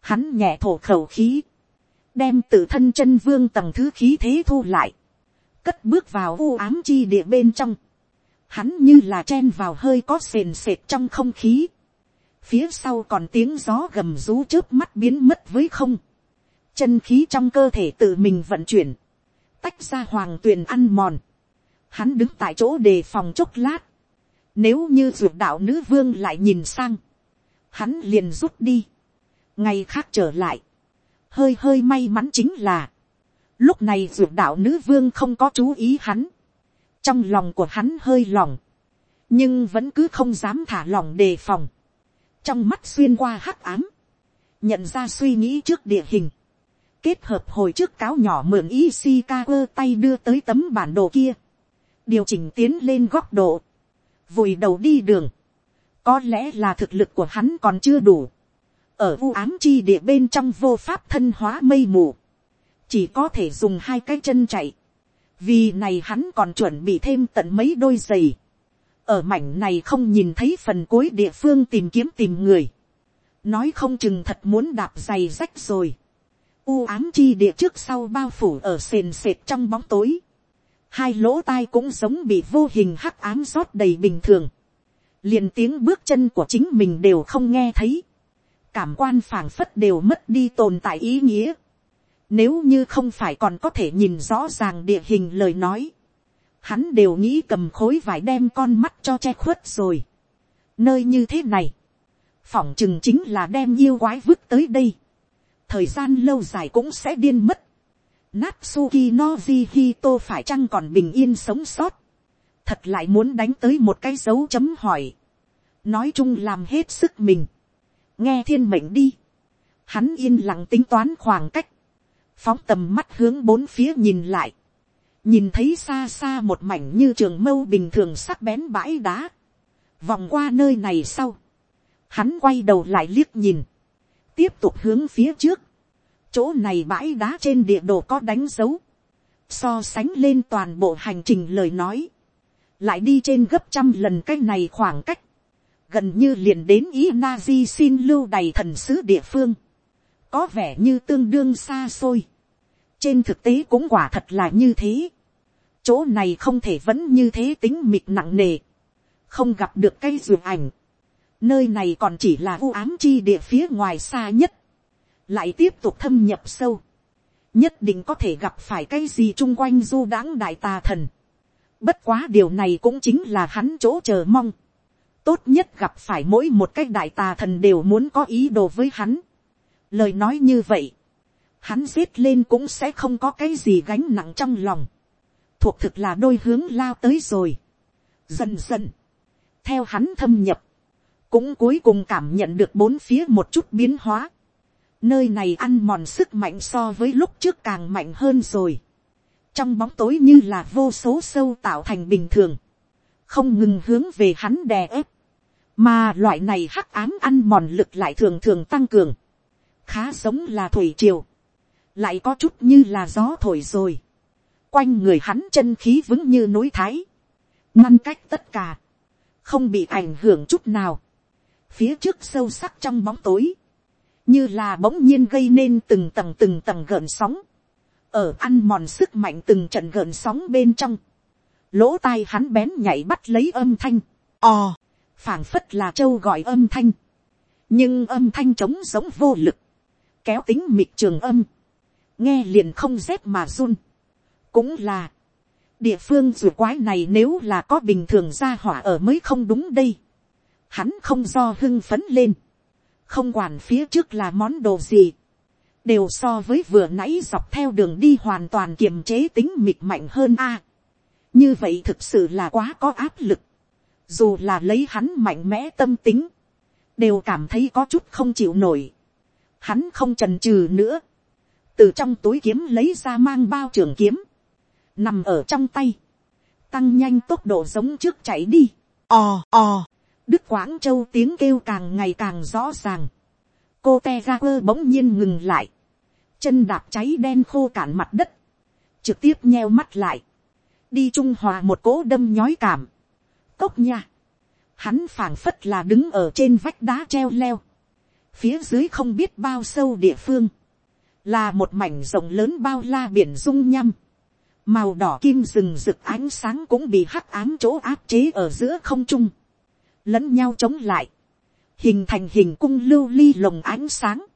hắn nhẹ thổ khẩu khí, đem tự thân chân vương tầng thứ khí thế thu lại, cất bước vào u ám chi địa bên trong, hắn như là chen vào hơi có sền sệt trong không khí, phía sau còn tiếng gió gầm rú trước mắt biến mất với không, chân khí trong cơ thể tự mình vận chuyển, tách ra hoàng tuyền ăn mòn, hắn đứng tại chỗ đề phòng chốc lát, nếu như ruột đạo nữ vương lại nhìn sang, hắn liền rút đi, ngày khác trở lại, hơi hơi may mắn chính là, lúc này ruột đạo nữ vương không có chú ý hắn, trong lòng của hắn hơi lòng, nhưng vẫn cứ không dám thả lòng đề phòng, trong mắt xuyên qua hắc ám, nhận ra suy nghĩ trước địa hình, kết hợp hồi trước cáo nhỏ mượn Ishikawa tay đưa tới tấm bản đồ kia, điều chỉnh tiến lên góc độ, vùi đầu đi đường, có lẽ là thực lực của hắn còn chưa đủ, ở u ám chi địa bên trong vô pháp thân hóa mây mù, chỉ có thể dùng hai cái chân chạy, vì này hắn còn chuẩn bị thêm tận mấy đôi giày, ở mảnh này không nhìn thấy phần cuối địa phương tìm kiếm tìm người, nói không chừng thật muốn đạp giày rách rồi, u ám chi địa trước sau bao phủ ở sền sệt trong bóng tối, hai lỗ tai cũng giống bị vô hình hắc ám rót đầy bình thường, liền tiếng bước chân của chính mình đều không nghe thấy, cảm quan phảng phất đều mất đi tồn tại ý nghĩa, nếu như không phải còn có thể nhìn rõ ràng địa hình lời nói, hắn đều nghĩ cầm khối vải đem con mắt cho che khuất rồi. Nơi như thế này, phỏng chừng chính là đem yêu quái vứt tới đây. Thời gian lâu dài cũng sẽ điên mất. Natsuki Noji Hito phải chăng còn bình yên sống sót. Thật lại muốn đánh tới một cái dấu chấm hỏi. Nói chung làm hết sức mình. Nghe thiên mệnh đi. Hắn yên lặng tính toán khoảng cách. Phóng tầm mắt hướng bốn phía nhìn lại. Nhìn thấy xa xa một mảnh như trường mâu bình thường sắc bén bãi đá. Vòng qua nơi này sau. Hắn quay đầu lại liếc nhìn. Tiếp tục hướng phía trước chỗ này bãi đá trên địa đồ có đánh dấu, so sánh lên toàn bộ hành trình lời nói, lại đi trên gấp trăm lần cái này khoảng cách, gần như liền đến ý na di xin lưu đầy thần sứ địa phương, có vẻ như tương đương xa xôi, trên thực tế cũng quả thật là như thế, chỗ này không thể vẫn như thế tính mịt nặng nề, không gặp được cây ruột ảnh, nơi này còn chỉ là u ám chi địa phía ngoài xa nhất, lại tiếp tục thâm nhập sâu, nhất định có thể gặp phải cái gì chung quanh du đãng đại tà thần. Bất quá điều này cũng chính là hắn chỗ chờ mong. Tốt nhất gặp phải mỗi một cái đại tà thần đều muốn có ý đồ với hắn. Lời nói như vậy, hắn giết lên cũng sẽ không có cái gì gánh nặng trong lòng. Thuộc thực là đôi hướng lao tới rồi. Dần dần, theo hắn thâm nhập, cũng cuối cùng cảm nhận được bốn phía một chút biến hóa nơi này ăn mòn sức mạnh so với lúc trước càng mạnh hơn rồi. trong bóng tối như là vô số sâu tạo thành bình thường, không ngừng hướng về hắn đè ép, mà loại này hắc ám ăn mòn lực lại thường thường tăng cường, khá giống là thủy triều, lại có chút như là gió thổi rồi, quanh người hắn chân khí vững như núi thái, ngăn cách tất cả, không bị ảnh hưởng chút nào, phía trước sâu sắc trong bóng tối, như là bỗng nhiên gây nên từng tầng từng tầng gợn sóng, ở ăn mòn sức mạnh từng trận gợn sóng bên trong, lỗ tai hắn bén nhảy bắt lấy âm thanh, ò, phảng phất là châu gọi âm thanh, nhưng âm thanh trống giống vô lực, kéo tính mịt trường âm, nghe liền không rét mà run, cũng là, địa phương rùa quái này nếu là có bình thường ra hỏa ở mới không đúng đây, hắn không do hưng phấn lên, không quản phía trước là món đồ gì, đều so với vừa nãy dọc theo đường đi hoàn toàn kiềm chế tính mịt mạnh hơn a. như vậy thực sự là quá có áp lực, dù là lấy hắn mạnh mẽ tâm tính, đều cảm thấy có chút không chịu nổi, hắn không trần trừ nữa, từ trong túi kiếm lấy ra mang bao trường kiếm, nằm ở trong tay, tăng nhanh tốc độ giống trước chạy đi, ò ò, đức quảng châu tiếng kêu càng ngày càng rõ ràng, cô te ra quơ bỗng nhiên ngừng lại, chân đạp cháy đen khô cạn mặt đất, trực tiếp nheo mắt lại, đi trung hòa một cỗ đâm nhói cảm, cốc nha, hắn phảng phất là đứng ở trên vách đá treo leo, phía dưới không biết bao sâu địa phương, là một mảnh rộng lớn bao la biển dung nhăm, màu đỏ kim rừng rực ánh sáng cũng bị hắc ám chỗ áp chế ở giữa không trung, lẫn nhau chống lại, hình thành hình cung lưu ly lồng ánh sáng,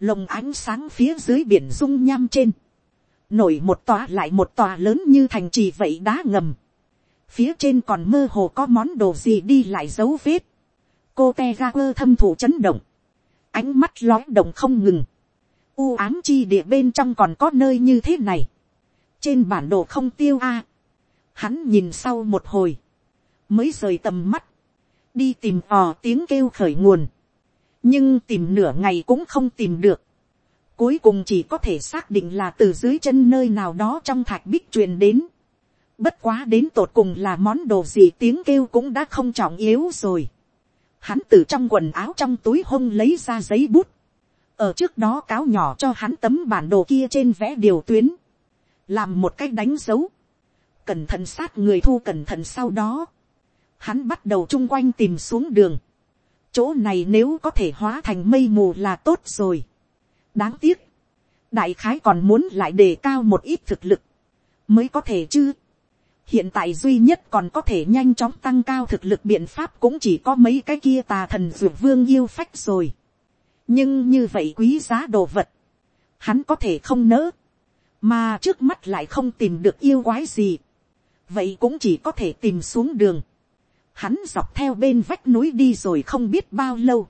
lồng ánh sáng phía dưới biển dung nham trên, nổi một tòa lại một tòa lớn như thành trì vậy đá ngầm, phía trên còn mơ hồ có món đồ gì đi lại dấu vết, cô te ga quơ thâm thủ chấn động, ánh mắt lói động không ngừng, u ám chi địa bên trong còn có nơi như thế này, trên bản đồ không tiêu a, hắn nhìn sau một hồi, mới rời tầm mắt, đi tìm ò tiếng kêu khởi nguồn, nhưng tìm nửa ngày cũng không tìm được, cuối cùng chỉ có thể xác định là từ dưới chân nơi nào đó trong thạch bích truyền đến, bất quá đến tột cùng là món đồ gì tiếng kêu cũng đã không trọng yếu rồi, hắn từ trong quần áo trong túi hông lấy ra giấy bút, ở trước đó cáo nhỏ cho hắn tấm bản đồ kia trên vẽ điều tuyến, làm một cách đánh dấu, cẩn thận sát người thu cẩn thận sau đó, hắn bắt đầu chung quanh tìm xuống đường, chỗ này nếu có thể hóa thành mây mù là tốt rồi. đáng tiếc, đại khái còn muốn lại đề cao một ít thực lực, mới có thể chứ hiện tại duy nhất còn có thể nhanh chóng tăng cao thực lực biện pháp cũng chỉ có mấy cái kia tà thần dược vương yêu phách rồi. nhưng như vậy quý giá đồ vật, hắn có thể không nỡ, mà trước mắt lại không tìm được yêu quái gì. vậy cũng chỉ có thể tìm xuống đường hắn dọc theo bên vách núi đi rồi không biết bao lâu.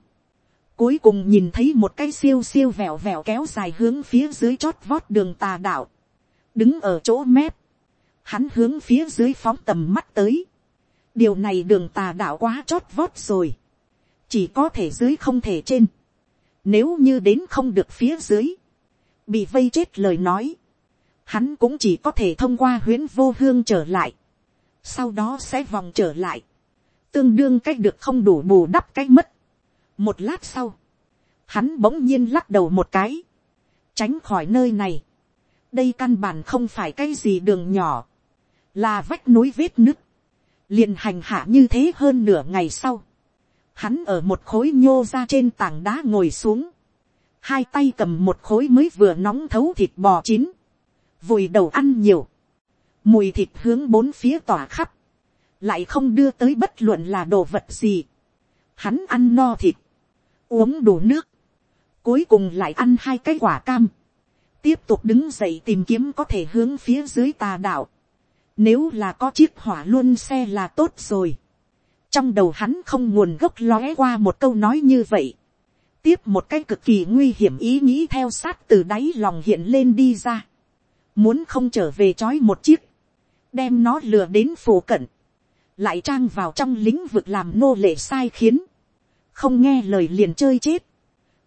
Cuối cùng nhìn thấy một cái siêu siêu vẹo vẹo kéo dài hướng phía dưới chót vót đường tà đạo. Đứng ở chỗ mép. Hắn hướng phía dưới phóng tầm mắt tới. Điều này đường tà đạo quá chót vót rồi. Chỉ có thể dưới không thể trên. Nếu như đến không được phía dưới. Bị vây chết lời nói. Hắn cũng chỉ có thể thông qua huyễn vô hương trở lại. Sau đó sẽ vòng trở lại tương đương cách được không đủ bù đắp cách mất. một lát sau, hắn bỗng nhiên lắc đầu một cái, tránh khỏi nơi này. đây căn bản không phải cái gì đường nhỏ, là vách núi vết nứt, liền hành hạ như thế hơn nửa ngày sau. Hắn ở một khối nhô ra trên tảng đá ngồi xuống, hai tay cầm một khối mới vừa nóng thấu thịt bò chín, vùi đầu ăn nhiều, mùi thịt hướng bốn phía tỏa khắp, lại không đưa tới bất luận là đồ vật gì. Hắn ăn no thịt, uống đủ nước, cuối cùng lại ăn hai cái quả cam, tiếp tục đứng dậy tìm kiếm có thể hướng phía dưới tà đạo. Nếu là có chiếc hỏa luôn xe là tốt rồi. Trong đầu hắn không nguồn gốc lóe qua một câu nói như vậy. Tiếp một cái cực kỳ nguy hiểm ý nghĩ theo sát từ đáy lòng hiện lên đi ra. Muốn không trở về chói một chiếc. Đem nó lừa đến phủ cận lại trang vào trong lĩnh vực làm nô lệ sai khiến, không nghe lời liền chơi chết.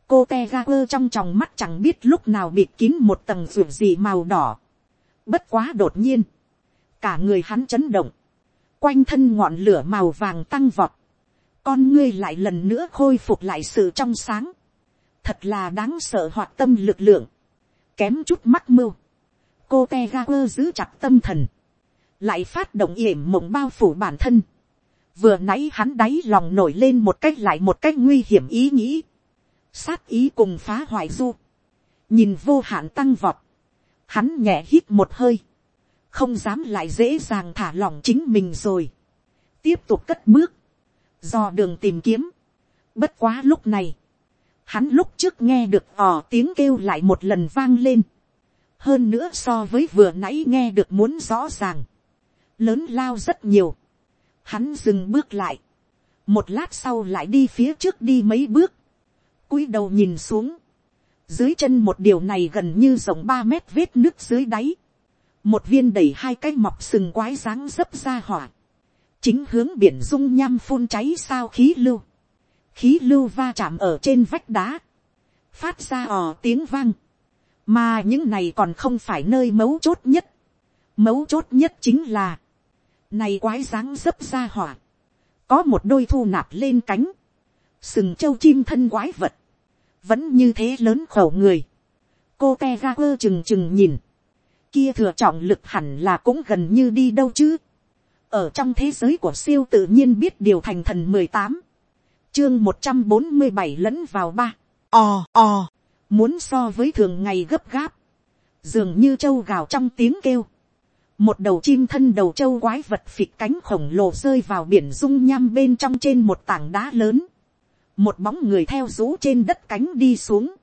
cô te ga quơ trong tròng mắt chẳng biết lúc nào bịt kín một tầng ruột gì màu đỏ. bất quá đột nhiên, cả người hắn chấn động, quanh thân ngọn lửa màu vàng tăng vọt, con ngươi lại lần nữa khôi phục lại sự trong sáng, thật là đáng sợ hoạt tâm lực lượng, kém chút mắt mưu, cô te ga quơ giữ chặt tâm thần, lại phát động yểm mộng bao phủ bản thân. Vừa nãy hắn đáy lòng nổi lên một cách lại một cách nguy hiểm ý nghĩ. Sát ý cùng phá hoại du. Nhìn vô hạn tăng vọt. Hắn nhẹ hít một hơi. Không dám lại dễ dàng thả lỏng chính mình rồi. Tiếp tục cất bước. Do đường tìm kiếm. Bất quá lúc này. Hắn lúc trước nghe được ò tiếng kêu lại một lần vang lên. Hơn nữa so với vừa nãy nghe được muốn rõ ràng lớn lao rất nhiều. Hắn dừng bước lại. Một lát sau lại đi phía trước đi mấy bước. cúi đầu nhìn xuống. Dưới chân một điều này gần như rộng ba mét vết nước dưới đáy. Một viên đầy hai cái mọc sừng quái dáng dấp ra hỏa. Chính hướng biển dung nham phun cháy sao khí lưu. Khí lưu va chạm ở trên vách đá. Phát ra ò tiếng vang. mà những này còn không phải nơi mấu chốt nhất. mấu chốt nhất chính là, này quái dáng dấp ra hỏa, có một đôi thu nạp lên cánh, sừng châu chim thân quái vật, vẫn như thế lớn khẩu người, cô te ga quơ chừng chừng nhìn, kia thừa trọng lực hẳn là cũng gần như đi đâu chứ, ở trong thế giới của siêu tự nhiên biết điều thành thần mười tám, chương một trăm bốn mươi bảy lẫn vào ba, Ồ, ồ, muốn so với thường ngày gấp gáp, dường như châu gào trong tiếng kêu, một đầu chim thân đầu châu quái vật phịch cánh khổng lồ rơi vào biển dung nham bên trong trên một tảng đá lớn, một bóng người theo rũ trên đất cánh đi xuống,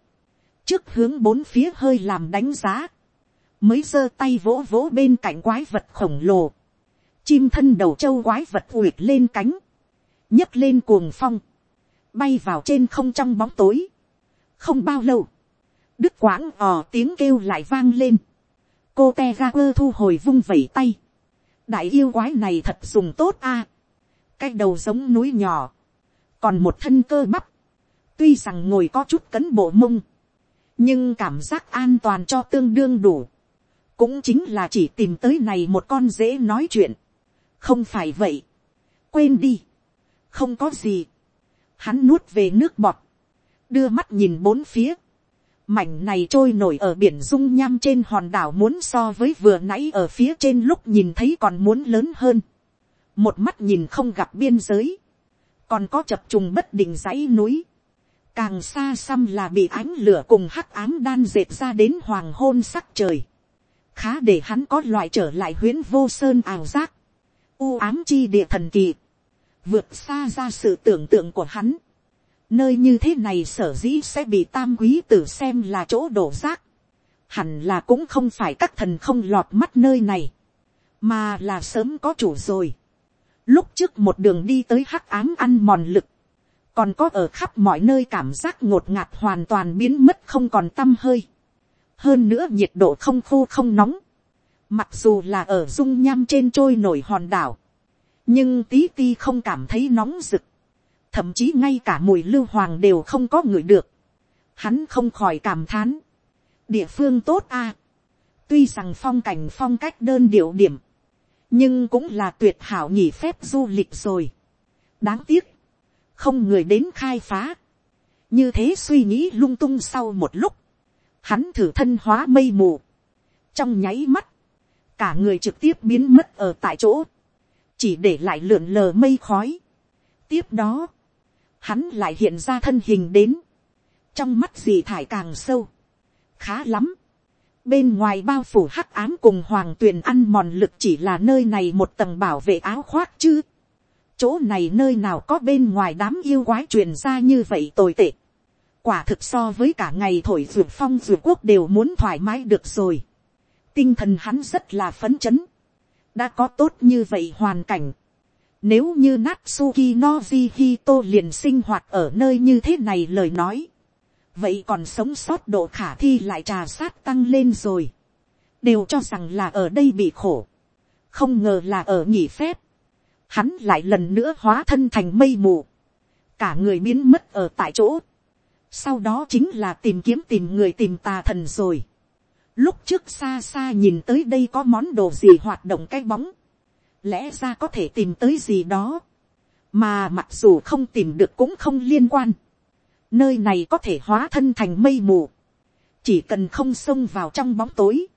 trước hướng bốn phía hơi làm đánh giá, mới giơ tay vỗ vỗ bên cạnh quái vật khổng lồ, chim thân đầu trâu quái vật uyệt lên cánh, nhấc lên cuồng phong, bay vào trên không trong bóng tối. không bao lâu, đức quãng ò tiếng kêu lại vang lên, cô te ga quơ thu hồi vung vẩy tay, đại yêu quái này thật dùng tốt a, cái đầu giống núi nhỏ, còn một thân cơ bắp, tuy rằng ngồi có chút cấn bộ mông, nhưng cảm giác an toàn cho tương đương đủ, cũng chính là chỉ tìm tới này một con dễ nói chuyện, không phải vậy, quên đi, không có gì, hắn nuốt về nước bọt, đưa mắt nhìn bốn phía, mảnh này trôi nổi ở biển dung nham trên hòn đảo muốn so với vừa nãy ở phía trên lúc nhìn thấy còn muốn lớn hơn, một mắt nhìn không gặp biên giới, còn có chập trùng bất định dãy núi, càng xa xăm là bị ánh lửa cùng hắc ám đan dệt ra đến hoàng hôn sắc trời, khá để hắn có loại trở lại huyễn vô sơn ảo giác, u ám chi địa thần kỳ, vượt xa ra sự tưởng tượng của hắn. Nơi như thế này sở dĩ sẽ bị tam quý tử xem là chỗ đổ rác. Hẳn là cũng không phải các thần không lọt mắt nơi này. Mà là sớm có chủ rồi. Lúc trước một đường đi tới hắc ám ăn mòn lực. Còn có ở khắp mọi nơi cảm giác ngột ngạt hoàn toàn biến mất không còn tâm hơi. Hơn nữa nhiệt độ không khô không nóng. Mặc dù là ở dung nham trên trôi nổi hòn đảo. Nhưng tí ti không cảm thấy nóng rực, thậm chí ngay cả mùi lưu hoàng đều không có ngửi được, hắn không khỏi cảm thán, địa phương tốt a, tuy rằng phong cảnh phong cách đơn điệu điểm, nhưng cũng là tuyệt hảo nghỉ phép du lịch rồi. đáng tiếc, không người đến khai phá, như thế suy nghĩ lung tung sau một lúc, hắn thử thân hóa mây mù, trong nháy mắt, cả người trực tiếp biến mất ở tại chỗ, chỉ để lại lượn lờ mây khói. tiếp đó, hắn lại hiện ra thân hình đến, trong mắt dì thải càng sâu, khá lắm. bên ngoài bao phủ hắc ám cùng hoàng tuyền ăn mòn lực chỉ là nơi này một tầng bảo vệ áo khoác chứ. chỗ này nơi nào có bên ngoài đám yêu quái truyền ra như vậy tồi tệ quả thực so với cả ngày thổi ruột phong ruột quốc đều muốn thoải mái được rồi. tinh thần hắn rất là phấn chấn đã có tốt như vậy hoàn cảnh. Nếu như Natsuki Noji Hito liền sinh hoạt ở nơi như thế này lời nói. Vậy còn sống sót độ khả thi lại trà sát tăng lên rồi. Đều cho rằng là ở đây bị khổ. Không ngờ là ở nghỉ phép. Hắn lại lần nữa hóa thân thành mây mù. Cả người biến mất ở tại chỗ. Sau đó chính là tìm kiếm tìm người tìm tà thần rồi Lúc trước xa xa nhìn tới đây có món đồ gì hoạt động cái bóng. Lẽ ra có thể tìm tới gì đó. Mà mặc dù không tìm được cũng không liên quan. Nơi này có thể hóa thân thành mây mù. Chỉ cần không xông vào trong bóng tối.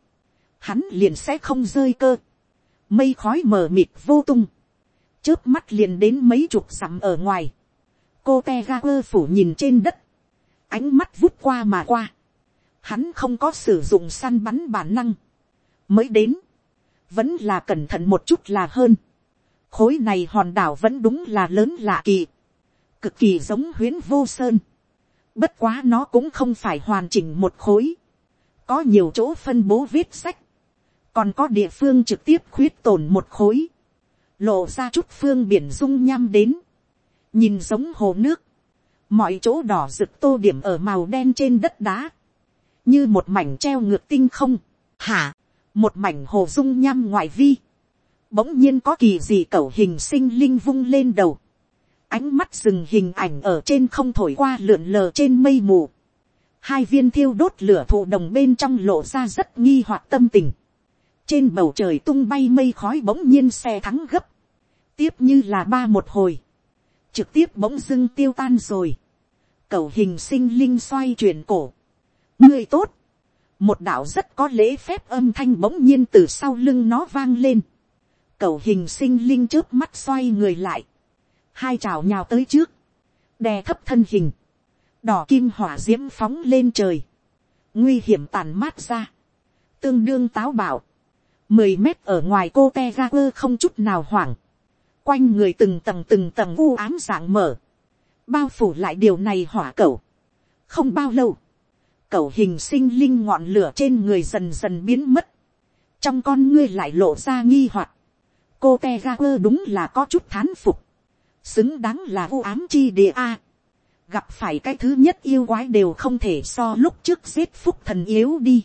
Hắn liền sẽ không rơi cơ. Mây khói mờ mịt vô tung. Chớp mắt liền đến mấy chục sắm ở ngoài. Cô te ga quơ phủ nhìn trên đất. Ánh mắt vút qua mà qua. Hắn không có sử dụng săn bắn bản năng, mới đến, vẫn là cẩn thận một chút là hơn. khối này hòn đảo vẫn đúng là lớn lạ kỳ, cực kỳ giống huyến vô sơn. bất quá nó cũng không phải hoàn chỉnh một khối, có nhiều chỗ phân bố viết sách, còn có địa phương trực tiếp khuyết tổn một khối, lộ ra chút phương biển dung nham đến, nhìn giống hồ nước, mọi chỗ đỏ rực tô điểm ở màu đen trên đất đá, như một mảnh treo ngược tinh không, hả, một mảnh hồ dung nham ngoại vi, bỗng nhiên có kỳ gì cẩu hình sinh linh vung lên đầu, ánh mắt dừng hình ảnh ở trên không thổi qua lượn lờ trên mây mù, hai viên thiêu đốt lửa thụ đồng bên trong lộ ra rất nghi hoặc tâm tình. trên bầu trời tung bay mây khói bỗng nhiên xe thắng gấp. tiếp như là ba một hồi. trực tiếp bỗng dưng tiêu tan rồi cầu hình sinh linh xoay chuyển cổ. người tốt. một đạo rất có lễ phép âm thanh bỗng nhiên từ sau lưng nó vang lên. cầu hình sinh linh trước mắt xoay người lại. hai trào nhào tới trước. đè thấp thân hình đỏ kim hỏa d i ễ m phóng lên trời, nguy hiểm tàn mát ra, tương đương táo bảo, mười mét ở ngoài cô te ra quơ không chút nào hoảng, quanh người từng tầng từng tầng u ám dạng mở, bao phủ lại điều này hỏa cẩu, không bao lâu, cẩu hình sinh linh ngọn lửa trên người dần dần biến mất, trong con ngươi lại lộ ra nghi hoặc, cô te ga quơ đúng là có chút thán phục, xứng đáng là u ám chi địa a, gặp phải cái thứ nhất yêu quái đều không thể so lúc trước giết phúc thần yếu đi.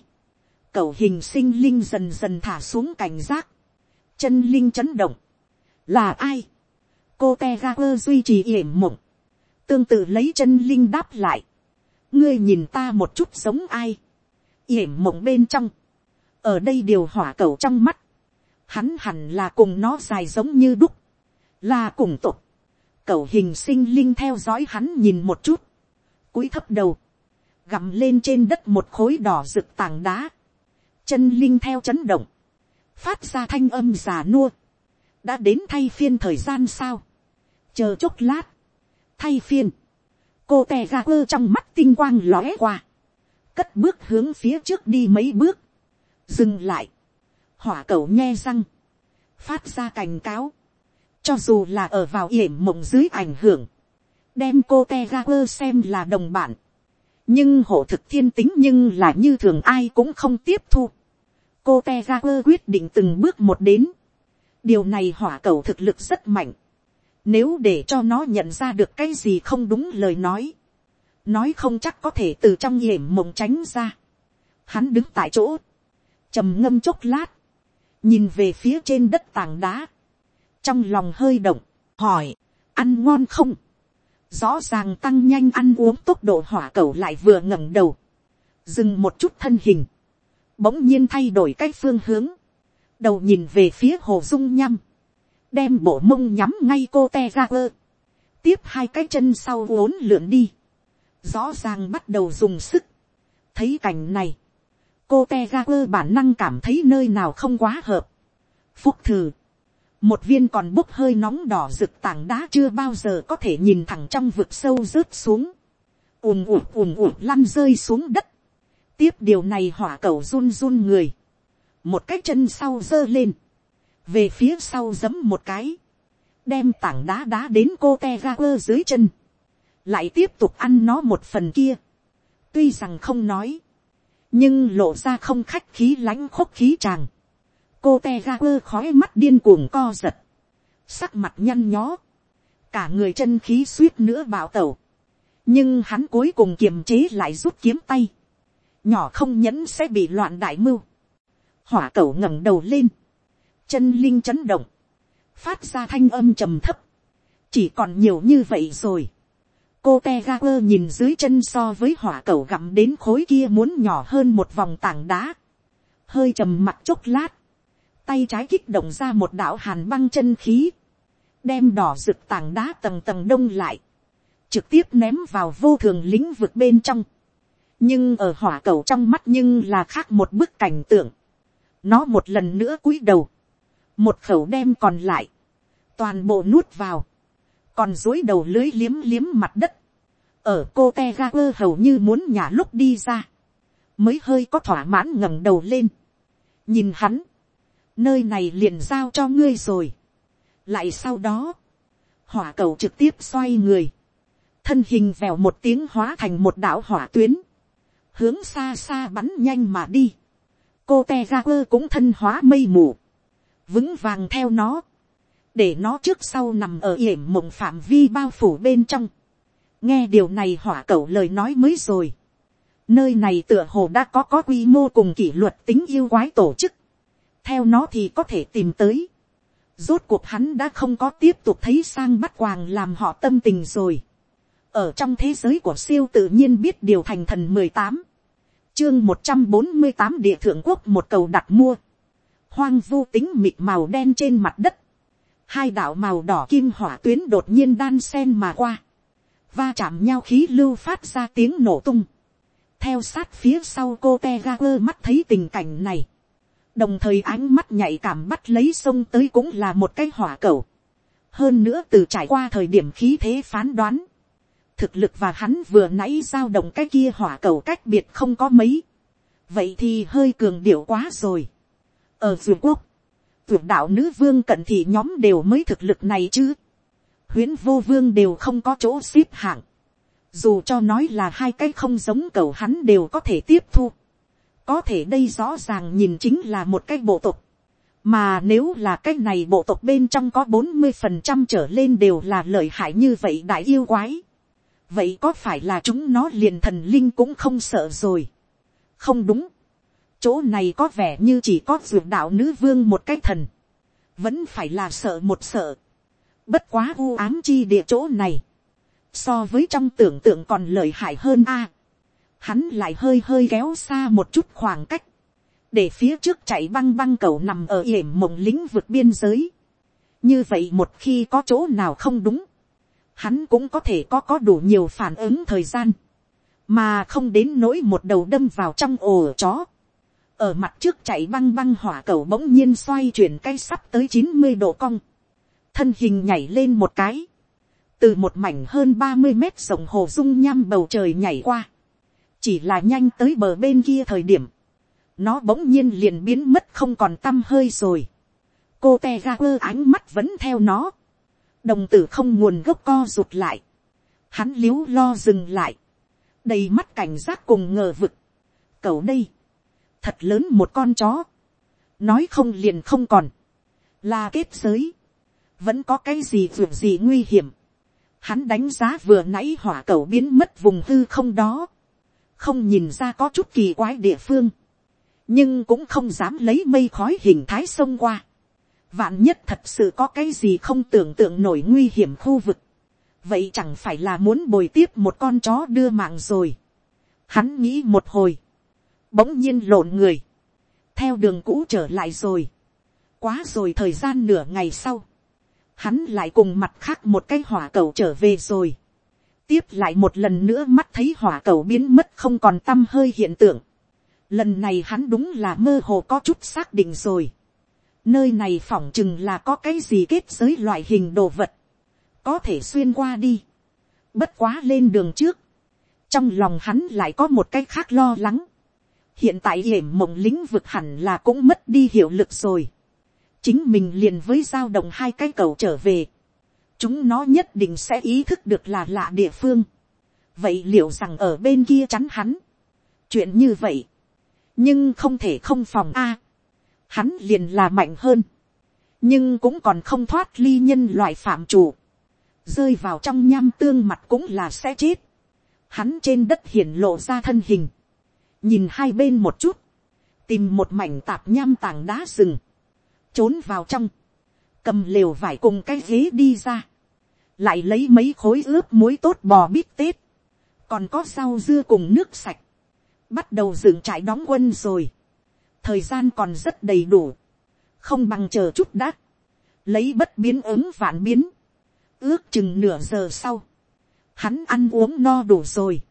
cẩu hình sinh linh dần dần thả xuống cảnh giác. Chân linh chấn động. Là ai? Cô Tegaper duy trì yểm mộng. Tương tự lấy chân linh đáp lại. Ngươi nhìn ta một chút giống ai? Yểm mộng bên trong. Ở đây điều hỏa cầu trong mắt. Hắn hẳn là cùng nó dài giống như đúc. Là cùng tục cầu hình sinh linh theo dõi hắn nhìn một chút. cúi thấp đầu. Gặm lên trên đất một khối đỏ rực tảng đá. Chân linh theo chấn động. Phát ra thanh âm già nua. Đã đến thay phiên thời gian sao. Chờ chốc lát. Thay phiên. Cô tè ra quơ trong mắt tinh quang lóe qua. Cất bước hướng phía trước đi mấy bước. Dừng lại. Hỏa cầu nhe răng. Phát ra cảnh cáo cho dù là ở vào yểm mộng dưới ảnh hưởng, đem cô te ra quơ xem là đồng bạn, nhưng hộ thực thiên tính nhưng là như thường ai cũng không tiếp thu. cô te ra quơ quyết định từng bước một đến, điều này hỏa cầu thực lực rất mạnh, nếu để cho nó nhận ra được cái gì không đúng lời nói, nói không chắc có thể từ trong hiểm mộng tránh ra. Hắn đứng tại chỗ, trầm ngâm chốc lát, nhìn về phía trên đất tảng đá, trong lòng hơi động, hỏi, ăn ngon không, rõ ràng tăng nhanh ăn uống tốc độ hỏa cầu lại vừa ngẩng đầu, dừng một chút thân hình, bỗng nhiên thay đổi cách phương hướng, đầu nhìn về phía hồ dung nhâm đem bộ mông nhắm ngay cô te ra quơ, tiếp hai cái chân sau uốn lượn đi, rõ ràng bắt đầu dùng sức, thấy cảnh này, cô te ra quơ bản năng cảm thấy nơi nào không quá hợp, phúc thử, một viên còn bốc hơi nóng đỏ rực tảng đá chưa bao giờ có thể nhìn thẳng trong vực sâu rớt xuống, ùm ùm ùm ùm lăn rơi xuống đất, tiếp điều này hỏa cầu run run người, một cái chân sau giơ lên, về phía sau giấm một cái, đem tảng đá đá đến cô te ga quơ dưới chân, lại tiếp tục ăn nó một phần kia, tuy rằng không nói, nhưng lộ ra không khách khí lãnh khúc khí chàng, cô te ga quơ khói mắt điên cuồng co giật, sắc mặt nhăn nhó, cả người chân khí suýt nữa bảo tẩu, nhưng hắn cuối cùng kiềm chế lại rút kiếm tay, nhỏ không nhẫn sẽ bị loạn đại mưu, hỏa cẩu ngẩng đầu lên, chân linh chấn động, phát ra thanh âm trầm thấp, chỉ còn nhiều như vậy rồi. cô te ga quơ nhìn dưới chân so với hỏa cầu gặm đến khối kia muốn nhỏ hơn một vòng tảng đá, hơi trầm mặt chốc lát, tay trái kích động ra một đạo hàn băng chân khí, đem đỏ rực tảng đá tầng tầng đông lại, trực tiếp ném vào vô thường lĩnh vực bên trong. nhưng ở hỏa cầu trong mắt nhưng là khác một bức cảnh tượng. nó một lần nữa cúi đầu, một khẩu đem còn lại, toàn bộ nuốt vào, còn dối đầu lưới liếm liếm mặt đất, ở cô te ga quơ hầu như muốn nhả lúc đi ra, mới hơi có thỏa mãn ngẩng đầu lên, nhìn hắn, nơi này liền giao cho ngươi rồi. lại sau đó, hỏa cầu trực tiếp xoay người, thân hình vèo một tiếng hóa thành một đạo hỏa tuyến, hướng xa xa bắn nhanh mà đi. cô te ga quơ cũng thân hóa mây mù, vững vàng theo nó, để nó trước sau nằm ở yểm mộng phạm vi bao phủ bên trong. nghe điều này hỏa cẩu lời nói mới rồi. nơi này tựa hồ đã có có quy mô cùng kỷ luật tính yêu quái tổ chức theo nó thì có thể tìm tới. Rốt cuộc hắn đã không có tiếp tục thấy sang bắt quàng làm họ tâm tình rồi. ở trong thế giới của siêu tự nhiên biết điều thành thần mười tám, chương một trăm bốn mươi tám địa thượng quốc một cầu đặt mua, hoang vu tính mịt màu đen trên mặt đất, hai đạo màu đỏ kim hỏa tuyến đột nhiên đan sen mà qua, va chạm nhau khí lưu phát ra tiếng nổ tung, theo sát phía sau cô te ga quơ mắt thấy tình cảnh này, đồng thời ánh mắt nhạy cảm bắt lấy sông tới cũng là một cái hỏa cầu, hơn nữa từ trải qua thời điểm khí thế phán đoán, thực lực và hắn vừa nãy giao động cái kia hỏa cầu cách biệt không có mấy, vậy thì hơi cường điệu quá rồi ở vườn quốc, vườn đạo nữ vương cận thị nhóm đều mới thực lực này chứ, huyễn vô vương đều không có chỗ xếp hạng, dù cho nói là hai cái không giống cầu hắn đều có thể tiếp thu, có thể đây rõ ràng nhìn chính là một cái bộ tộc, mà nếu là cái này bộ tộc bên trong có bốn mươi phần trăm trở lên đều là lợi hại như vậy đại yêu quái, vậy có phải là chúng nó liền thần linh cũng không sợ rồi, không đúng, chỗ này có vẻ như chỉ có ruột đạo nữ vương một cái thần, vẫn phải là sợ một sợ, bất quá u ám chi địa chỗ này, so với trong tưởng tượng còn lợi hại hơn a, hắn lại hơi hơi kéo xa một chút khoảng cách, để phía trước chạy băng băng cầu nằm ở yểm mộng lĩnh vực biên giới. như vậy một khi có chỗ nào không đúng, hắn cũng có thể có có đủ nhiều phản ứng thời gian, mà không đến nỗi một đầu đâm vào trong ổ chó ở mặt trước chạy băng băng hỏa cầu bỗng nhiên xoay chuyển cây sắp tới chín mươi độ cong, thân hình nhảy lên một cái, từ một mảnh hơn ba mươi mét rộng hồ dung nham bầu trời nhảy qua, chỉ là nhanh tới bờ bên kia thời điểm, nó bỗng nhiên liền biến mất không còn t â m hơi rồi. cô te ga quơ ánh mắt vẫn theo nó, đồng tử không nguồn gốc co rụt lại, hắn l i ế u lo dừng lại, đầy mắt cảnh giác cùng ngờ vực, cầu đây, thật lớn một con chó, nói không liền không còn, là kết giới, vẫn có cái gì vượt gì nguy hiểm, hắn đánh giá vừa nãy hỏa cầu biến mất vùng hư không đó, không nhìn ra có chút kỳ quái địa phương, nhưng cũng không dám lấy mây khói hình thái sông qua. vạn nhất thật sự có cái gì không tưởng tượng nổi nguy hiểm khu vực. vậy chẳng phải là muốn bồi tiếp một con chó đưa mạng rồi. hắn nghĩ một hồi, bỗng nhiên lộn người, theo đường cũ trở lại rồi. quá rồi thời gian nửa ngày sau, hắn lại cùng mặt khác một cái hỏa cầu trở về rồi. tiếp lại một lần nữa mắt thấy hỏa cầu biến mất không còn t â m hơi hiện tượng Lần này hắn đúng là mơ hồ có chút xác định rồi. Nơi này phỏng chừng là có cái gì kết giới loại hình đồ vật. Có thể xuyên qua đi. Bất quá lên đường trước. Trong lòng hắn lại có một cái khác lo lắng. Hiện tại hiểm mộng lĩnh vực hẳn là cũng mất đi hiệu lực rồi. Chính mình liền với dao động hai cái cầu trở về. Chúng nó nhất định sẽ ý thức được là lạ địa phương. Vậy liệu rằng ở bên kia chắn hắn. Chuyện như vậy nhưng không thể không phòng a. hắn liền là mạnh hơn, nhưng cũng còn không thoát ly nhân loại phạm chủ, rơi vào trong nham tương mặt cũng là sẽ chết. Hắn trên đất hiển lộ ra thân hình, nhìn hai bên một chút, tìm một mảnh tạp nham tảng đá rừng, trốn vào trong, cầm lều vải cùng cái ghế đi ra, lại lấy mấy khối ướp muối tốt bò bít tết, còn có rau dưa cùng nước sạch, bắt đầu dựng trại đóng quân rồi, thời gian còn rất đầy đủ, không bằng chờ chút đã, lấy bất biến ứng vạn biến, ước chừng nửa giờ sau, hắn ăn uống no đủ rồi,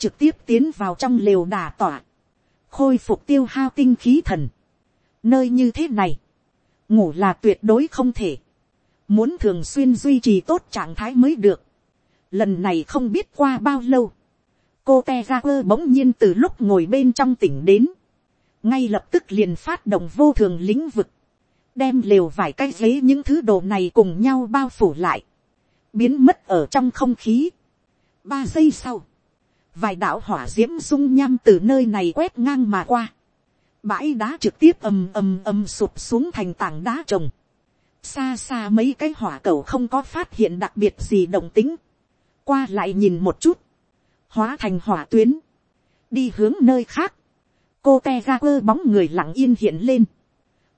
trực tiếp tiến vào trong lều đà tỏa, khôi phục tiêu hao tinh khí thần, nơi như thế này, ngủ là tuyệt đối không thể, muốn thường xuyên duy trì tốt trạng thái mới được, lần này không biết qua bao lâu, cô te ra quơ bỗng nhiên từ lúc ngồi bên trong tỉnh đến, ngay lập tức liền phát động vô thường lĩnh vực, đem lều vài cái ghế những thứ đồ này cùng nhau bao phủ lại, biến mất ở trong không khí. ba giây sau, vài đạo hỏa d i ễ m dung nham từ nơi này quét ngang mà qua, bãi đá trực tiếp ầm ầm ầm sụp xuống thành tảng đá trồng, xa xa mấy cái hỏa cầu không có phát hiện đặc biệt gì động tính, qua lại nhìn một chút, hóa thành hỏa tuyến, đi hướng nơi khác, cô te ga quơ bóng người lặng yên hiện lên,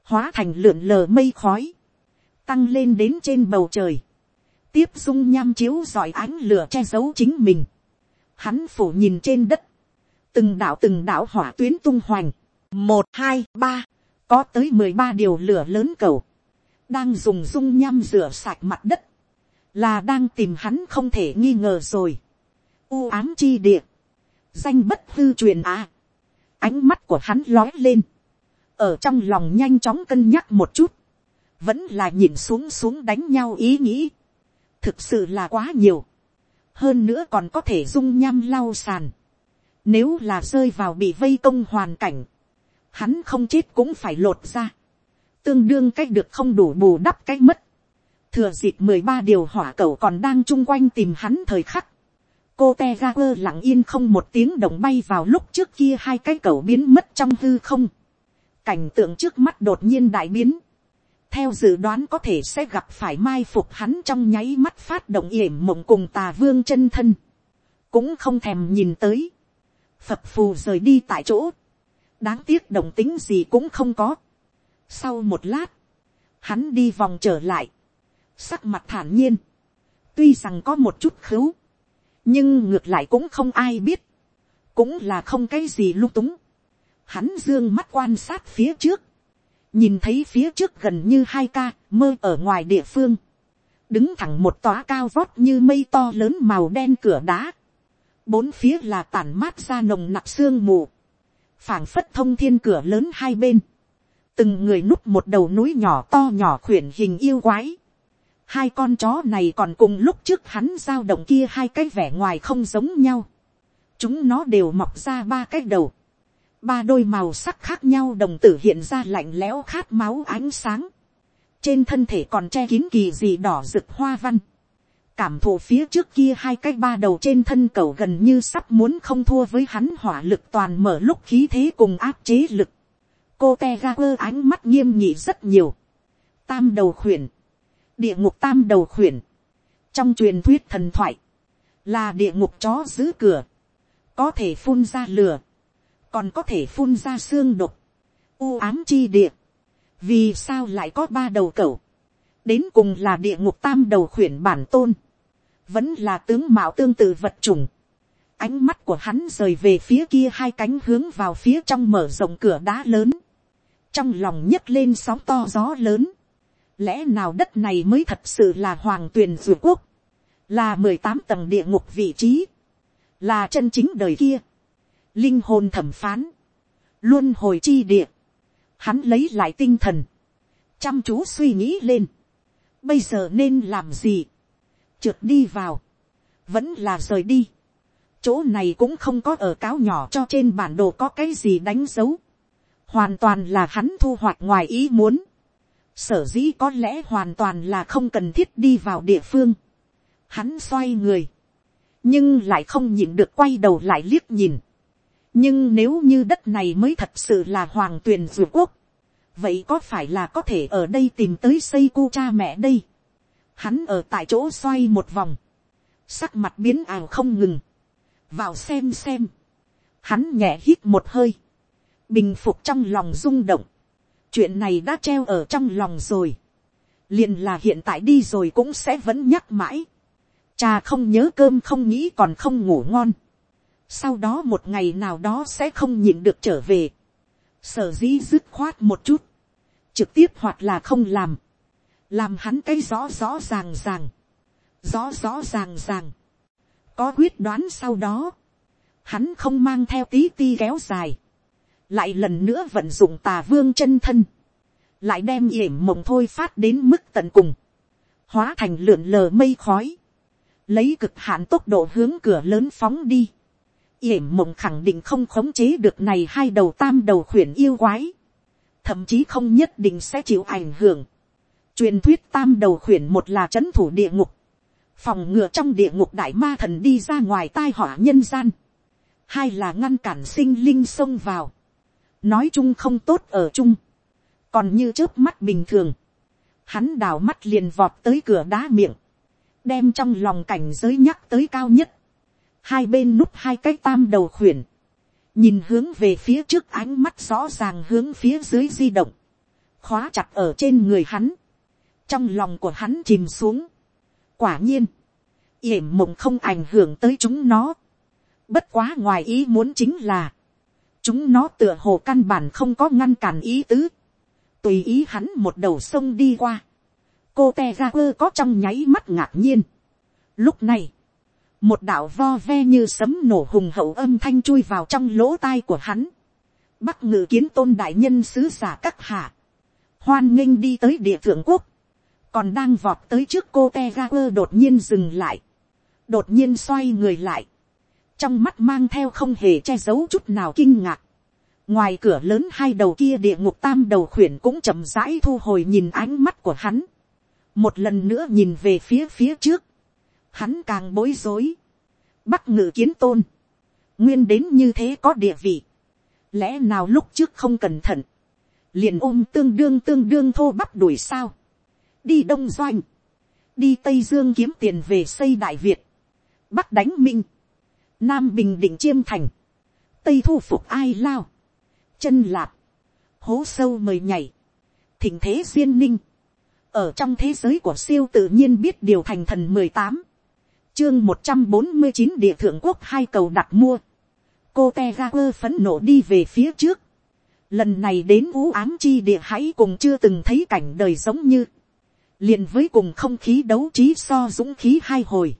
hóa thành lượn lờ mây khói, tăng lên đến trên bầu trời, tiếp dung nham chiếu giỏi ánh lửa che giấu chính mình, hắn phủ nhìn trên đất, từng đạo từng đạo hỏa tuyến tung hoành, một hai ba, có tới mười ba điều lửa lớn cầu, đang dùng dung nham rửa sạch mặt đất, là đang tìm hắn không thể nghi ngờ rồi. U ám chi địa, danh bất hư truyền à. ánh mắt của hắn lói lên, ở trong lòng nhanh chóng cân nhắc một chút, vẫn là nhìn xuống xuống đánh nhau ý nghĩ, thực sự là quá nhiều, hơn nữa còn có thể dung nham lau sàn, nếu là rơi vào bị vây công hoàn cảnh, hắn không chết cũng phải lột ra, tương đương cách được không đủ bù đắp cách mất, thừa dịp mười ba điều hỏa cầu còn đang chung quanh tìm hắn thời khắc, cô te ga quơ lặng yên không một tiếng động bay vào lúc trước kia hai cái cầu biến mất trong hư không, cảnh tượng trước mắt đột nhiên đại biến, theo dự đoán có thể sẽ gặp phải mai phục hắn trong nháy mắt phát động yểm mộng cùng tà vương chân thân, cũng không thèm nhìn tới, phập phù rời đi tại chỗ, đáng tiếc đồng tính gì cũng không có. sau một lát, hắn đi vòng trở lại, sắc mặt thản nhiên, tuy rằng có một chút khứu, nhưng ngược lại cũng không ai biết, cũng là không cái gì lung túng. Hắn dương mắt quan sát phía trước, nhìn thấy phía trước gần như hai ca mơ ở ngoài địa phương, đứng thẳng một tóa cao vót như mây to lớn màu đen cửa đá, bốn phía là tản mát ra nồng nặc sương mù, phảng phất thông thiên cửa lớn hai bên, từng người núp một đầu núi nhỏ to nhỏ khuyển hình yêu quái, hai con chó này còn cùng lúc trước hắn giao động kia hai cái vẻ ngoài không giống nhau, chúng nó đều mọc ra ba cái đầu, ba đôi màu sắc khác nhau đồng tử hiện ra lạnh lẽo khát máu ánh sáng, trên thân thể còn che kín kỳ gì đỏ rực hoa văn, cảm thụ phía trước kia hai cái ba đầu trên thân cầu gần như sắp muốn không thua với hắn hỏa lực toàn mở lúc khí thế cùng áp chế lực. cô te ga quơ ánh mắt nghiêm nhị rất nhiều. tam đầu khuyển, địa ngục tam đầu khuyển, trong truyền thuyết thần thoại, là địa ngục chó giữ cửa, có thể phun ra lửa, còn có thể phun ra xương đục, u ám chi địa, vì sao lại có ba đầu cẩu, đến cùng là địa ngục tam đầu khuyển bản tôn, vẫn là tướng mạo tương tự vật chủng. Ánh mắt của hắn rời về phía kia hai cánh hướng vào phía trong mở rộng cửa đá lớn. Trong lòng nhấc lên sóng to gió lớn. Lẽ nào đất này mới thật sự là hoàng tuyền dụ quốc. Là mười tám tầng địa ngục vị trí. Là chân chính đời kia. Linh hồn thẩm phán. Luôn hồi chi địa. Hắn lấy lại tinh thần. Chăm chú suy nghĩ lên. Bây giờ nên làm gì? trượt đi vào, vẫn là rời đi. chỗ này cũng không có ở cáo nhỏ cho trên bản đồ có cái gì đánh dấu. hoàn toàn là hắn thu hoạch ngoài ý muốn. sở dĩ có lẽ hoàn toàn là không cần thiết đi vào địa phương. hắn xoay người, nhưng lại không nhìn được quay đầu lại liếc nhìn nhưng nếu như đất này mới thật sự là hoàng tuyền dù quốc, vậy có phải là có thể ở đây tìm tới xây cu cha mẹ đây Hắn ở tại chỗ xoay một vòng. Sắc mặt biến ảo không ngừng. Vào xem xem. Hắn nhẹ hít một hơi. Bình phục trong lòng rung động. Chuyện này đã treo ở trong lòng rồi. liền là hiện tại đi rồi cũng sẽ vẫn nhắc mãi. Cha không nhớ cơm không nghĩ còn không ngủ ngon. Sau đó một ngày nào đó sẽ không nhịn được trở về. Sở dĩ dứt khoát một chút. Trực tiếp hoặc là không làm. Làm hắn cái rõ rõ ràng ràng, rõ rõ ràng ràng, có quyết đoán sau đó, hắn không mang theo tí ti kéo dài, lại lần nữa vận dụng tà vương chân thân, lại đem yểm mộng thôi phát đến mức tận cùng, hóa thành lượn lờ mây khói, lấy cực hạn tốc độ hướng cửa lớn phóng đi, yểm mộng khẳng định không khống chế được này hai đầu tam đầu khuyển yêu quái, thậm chí không nhất định sẽ chịu ảnh hưởng, truyền thuyết tam đầu khuyển một là c h ấ n thủ địa ngục, phòng ngừa trong địa ngục đại ma thần đi ra ngoài tai họa nhân gian, hai là ngăn cản sinh linh xông vào, nói chung không tốt ở chung, còn như trước mắt bình thường, hắn đào mắt liền vọt tới cửa đá miệng, đem trong lòng cảnh giới nhắc tới cao nhất, hai bên núp hai cái tam đầu khuyển, nhìn hướng về phía trước ánh mắt rõ ràng hướng phía dưới di động, khóa chặt ở trên người hắn, trong lòng của hắn chìm xuống, quả nhiên, yểm mộng không ảnh hưởng tới chúng nó. bất quá ngoài ý muốn chính là, chúng nó tựa hồ căn bản không có ngăn cản ý tứ, tùy ý hắn một đầu sông đi qua, cô te ra quơ có trong nháy mắt ngạc nhiên. lúc này, một đạo vo ve như sấm nổ hùng hậu âm thanh chui vào trong lỗ tai của hắn. bắc ngự kiến tôn đại nhân sứ giả các hạ, hoan nghênh đi tới địa thượng quốc, còn đang vọt tới trước cô te ra quơ đột nhiên dừng lại, đột nhiên xoay người lại, trong mắt mang theo không hề che giấu chút nào kinh ngạc. ngoài cửa lớn hai đầu kia địa ngục tam đầu khuyển cũng chậm rãi thu hồi nhìn ánh mắt của hắn, một lần nữa nhìn về phía phía trước, hắn càng bối rối. Bắc ngự kiến tôn, nguyên đến như thế có địa vị. Lẽ nào lúc trước không cẩn thận, liền ôm tương đương tương đương thô bắp đuổi sao. Đi Đông Doanh, đi Tây Dương kiếm tiền về xây Đại Việt, Bắc đánh Minh, Nam Bình Định Chiêm Thành, Tây thu phục ai lao, chân lạp, hố sâu mời nhảy, thỉnh thế duyên ninh, ở trong thế giới của siêu tự nhiên biết điều thành thần mười tám chương một trăm bốn mươi chín địa thượng quốc hai cầu đặt mua. cô te ga quơ phấn nộ đi về phía trước. lần này đến ú ám chi địa hãy cùng chưa từng thấy cảnh đời giống như. liền với cùng không khí đấu trí so dũng khí hai hồi.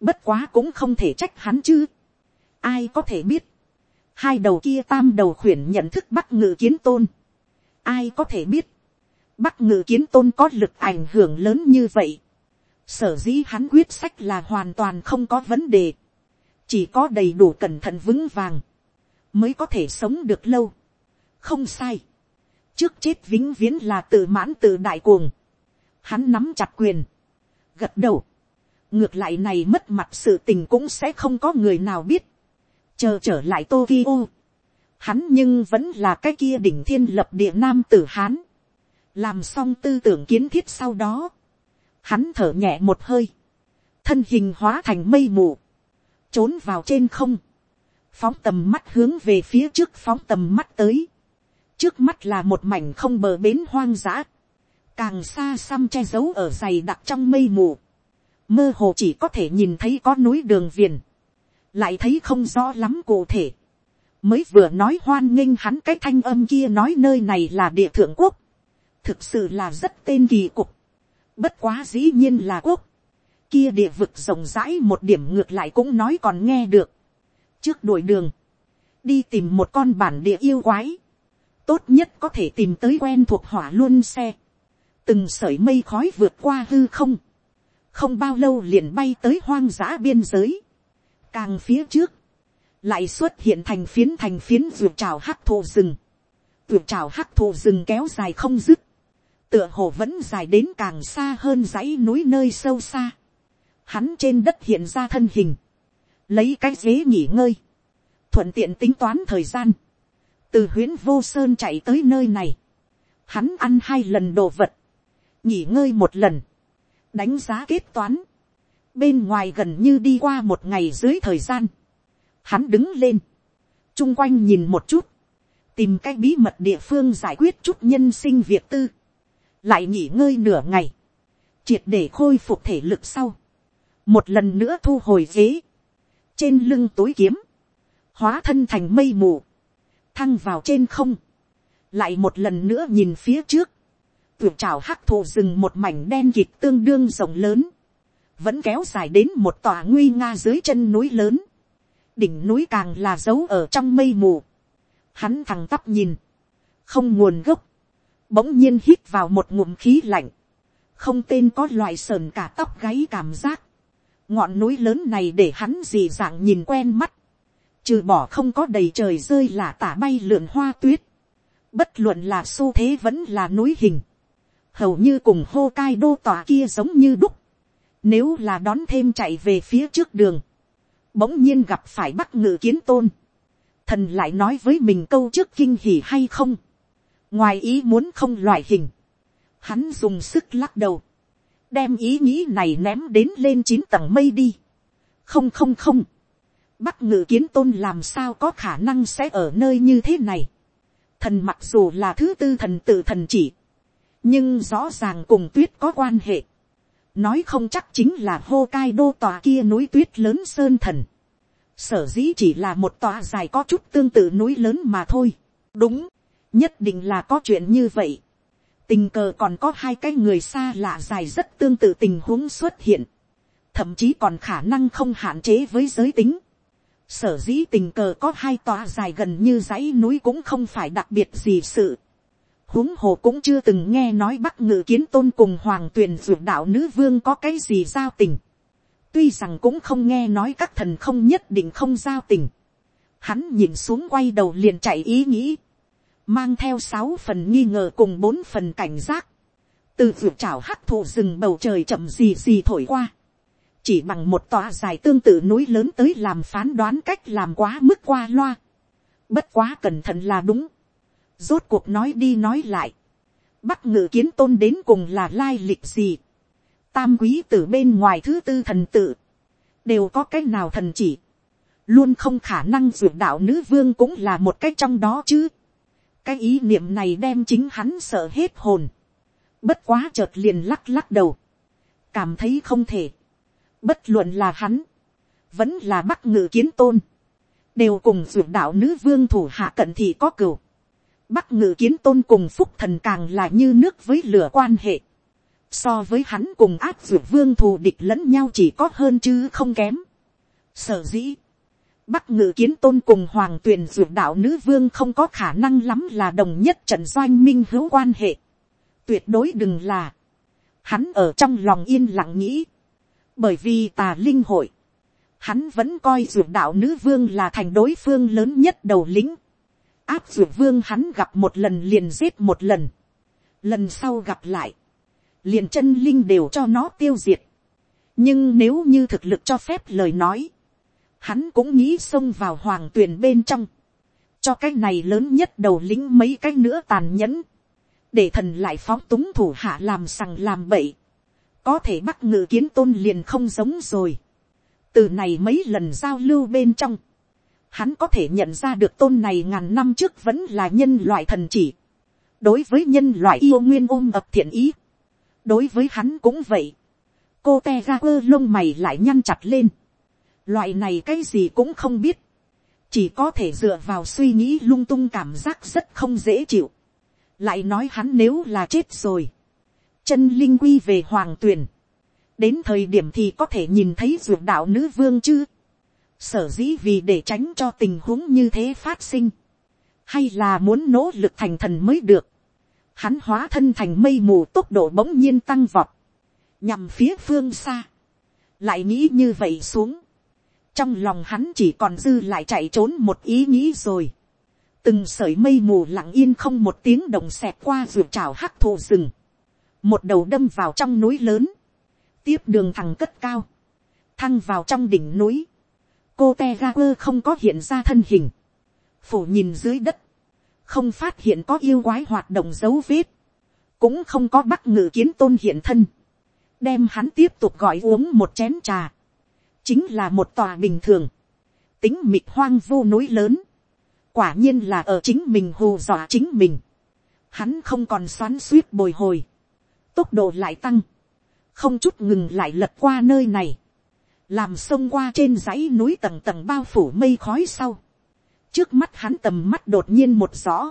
bất quá cũng không thể trách hắn chứ. ai có thể biết. hai đầu kia tam đầu khuyển nhận thức bắc ngự kiến tôn. ai có thể biết. bắc ngự kiến tôn có lực ảnh hưởng lớn như vậy Sở dĩ hắn quyết sách là hoàn toàn không có vấn đề. Chỉ có đầy đủ cẩn thận vững vàng. Mới có thể sống được lâu. Không sai. Trước chết vĩnh viễn là tự mãn tự đại cuồng. Hắn nắm chặt quyền. Gật đầu. Ngược lại này mất mặt sự tình cũng sẽ không có người nào biết. Chờ trở lại Tokyo. Hắn nhưng vẫn là cái kia đỉnh thiên lập địa nam tử Hán. Làm xong tư tưởng kiến thiết sau đó hắn thở nhẹ một hơi, thân hình hóa thành mây mù, trốn vào trên không, phóng tầm mắt hướng về phía trước phóng tầm mắt tới, trước mắt là một mảnh không bờ bến hoang dã, càng xa xăm che giấu ở dày đặc trong mây mù, mơ hồ chỉ có thể nhìn thấy có núi đường viền, lại thấy không rõ lắm cụ thể, mới vừa nói hoan nghênh hắn cái thanh âm kia nói nơi này là địa thượng quốc, thực sự là rất tên kỳ cục, Bất quá dĩ nhiên là quốc. Kia địa vực rộng rãi một điểm ngược lại cũng nói còn nghe được. Trước đuổi đường. Đi tìm một con bản địa yêu quái. Tốt nhất có thể tìm tới quen thuộc hỏa luôn xe. Từng sởi mây khói vượt qua hư không. Không bao lâu liền bay tới hoang dã biên giới. Càng phía trước. Lại xuất hiện thành phiến thành phiến vượt trào hắc thổ rừng. Vượt trào hắc thổ rừng kéo dài không dứt tựa hồ vẫn dài đến càng xa hơn dãy núi nơi sâu xa. Hắn trên đất hiện ra thân hình, lấy cái ghế nghỉ ngơi, thuận tiện tính toán thời gian, từ huyến vô sơn chạy tới nơi này, hắn ăn hai lần đồ vật, nghỉ ngơi một lần, đánh giá kết toán, bên ngoài gần như đi qua một ngày dưới thời gian, hắn đứng lên, chung quanh nhìn một chút, tìm cái bí mật địa phương giải quyết chút nhân sinh việc tư, lại nghỉ ngơi nửa ngày, triệt để khôi phục thể lực sau, một lần nữa thu hồi ghế, trên lưng tối kiếm, hóa thân thành mây mù, thăng vào trên không, lại một lần nữa nhìn phía trước, tưởng trào hắc thụ rừng một mảnh đen kịt tương đương rộng lớn, vẫn kéo dài đến một tòa nguy nga dưới chân núi lớn, đỉnh núi càng là dấu ở trong mây mù, hắn thằng tắp nhìn, không nguồn gốc, bỗng nhiên hít vào một ngụm khí lạnh, không tên có loại sờn cả tóc gáy cảm giác, ngọn núi lớn này để hắn dị dạng nhìn quen mắt, trừ bỏ không có đầy trời rơi là tả bay lượn hoa tuyết, bất luận là xu thế vẫn là núi hình, hầu như cùng hô cai đô tòa kia giống như đúc, nếu là đón thêm chạy về phía trước đường, bỗng nhiên gặp phải bắc ngự kiến tôn, thần lại nói với mình câu trước kinh hỉ hay không, ngoài ý muốn không loại hình, hắn dùng sức lắc đầu, đem ý nghĩ này ném đến lên chín tầng mây đi. không không không, bắc ngự kiến tôn làm sao có khả năng sẽ ở nơi như thế này. thần mặc dù là thứ tư thần tự thần chỉ, nhưng rõ ràng cùng tuyết có quan hệ. nói không chắc chính là hô cai đô tòa kia núi tuyết lớn sơn thần, sở dĩ chỉ là một tòa dài có chút tương tự núi lớn mà thôi, đúng, nhất định là có chuyện như vậy, tình cờ còn có hai cái người xa lạ dài rất tương tự tình huống xuất hiện, thậm chí còn khả năng không hạn chế với giới tính, sở dĩ tình cờ có hai tòa dài gần như dãy núi cũng không phải đặc biệt gì sự, huống hồ cũng chưa từng nghe nói bắc ngự kiến tôn cùng hoàng tuyền ruột đạo nữ vương có cái gì giao tình. tuy rằng cũng không nghe nói các thần không nhất định không giao tình. hắn nhìn xuống quay đầu liền chạy ý nghĩ mang theo sáu phần nghi ngờ cùng bốn phần cảnh giác. từ vượt trào hắc thụ rừng bầu trời chậm gì gì thổi qua. chỉ bằng một tòa dài tương tự núi lớn tới làm phán đoán cách làm quá mức qua loa. bất quá cẩn thận là đúng Rốt cuộc nói đi nói lại. Bắc ngự kiến tôn đến cùng là lai lịch gì. Tam quý từ bên ngoài thứ tư thần tự. Đều có cái nào thần chỉ. Luôn không khả năng dược đạo nữ vương cũng là một cái trong đó chứ. Cái ý niệm này đem chính hắn sợ hết hồn. Bất quá chợt liền lắc lắc đầu. Cảm thấy không thể. Bất luận là hắn. Vẫn là bắc ngự kiến tôn, đều cùng dược đạo nữ vương thủ hạ cận thị có cửu. Bắc ngự kiến tôn cùng phúc thần càng là như nước với lửa quan hệ. So với hắn cùng áp dược vương thù địch lẫn nhau chỉ có hơn chứ không kém. Sở dĩ. Bắc ngự kiến tôn cùng hoàng tuyền dược đạo nữ vương không có khả năng lắm là đồng nhất trận doanh minh hữu quan hệ. Tuyệt đối đừng là. Hắn ở trong lòng yên lặng nghĩ. Bởi vì tà linh hội. Hắn vẫn coi dược đạo nữ vương là thành đối phương lớn nhất đầu lính áp dược vương hắn gặp một lần liền giết một lần. Lần sau gặp lại. Liền chân linh đều cho nó tiêu diệt. Nhưng nếu như thực lực cho phép lời nói. Hắn cũng nghĩ xông vào hoàng tuyển bên trong. Cho cái này lớn nhất đầu lính mấy cái nữa tàn nhẫn. Để thần lại phóng túng thủ hạ làm sằng làm bậy. Có thể bắt ngự kiến tôn liền không giống rồi. Từ này mấy lần giao lưu bên trong hắn có thể nhận ra được tôn này ngàn năm trước vẫn là nhân loại thần chỉ. đối với nhân loại yêu nguyên ôm ập thiện ý. đối với hắn cũng vậy. cô te ra quơ lông mày lại nhăn chặt lên loại này cái gì cũng không biết. chỉ có thể dựa vào suy nghĩ lung tung cảm giác rất không dễ chịu. lại nói hắn nếu là chết rồi. chân linh quy về hoàng tuyền. đến thời điểm thì có thể nhìn thấy ruột đạo nữ vương chứ sở dĩ vì để tránh cho tình huống như thế phát sinh, hay là muốn nỗ lực thành thần mới được, hắn hóa thân thành mây mù tốc độ bỗng nhiên tăng vọt, nhằm phía phương xa, lại nghĩ như vậy xuống, trong lòng hắn chỉ còn dư lại chạy trốn một ý nghĩ rồi, từng sởi mây mù lặng yên không một tiếng đồng xẹt qua ruột trào hắc thụ rừng, một đầu đâm vào trong núi lớn, tiếp đường thằng cất cao, thăng vào trong đỉnh núi, cô te ga quơ không có hiện ra thân hình, phủ nhìn dưới đất, không phát hiện có yêu quái hoạt động dấu vết, cũng không có bắt ngự kiến tôn hiện thân, đem hắn tiếp tục gọi uống một chén trà, chính là một tòa bình thường, tính mịt hoang vô núi lớn, quả nhiên là ở chính mình hù dọa chính mình, hắn không còn xoắn suýt bồi hồi, tốc độ lại tăng, không chút ngừng lại lật qua nơi này, làm sông qua trên dãy núi tầng tầng bao phủ mây khói sau, trước mắt hắn tầm mắt đột nhiên một rõ,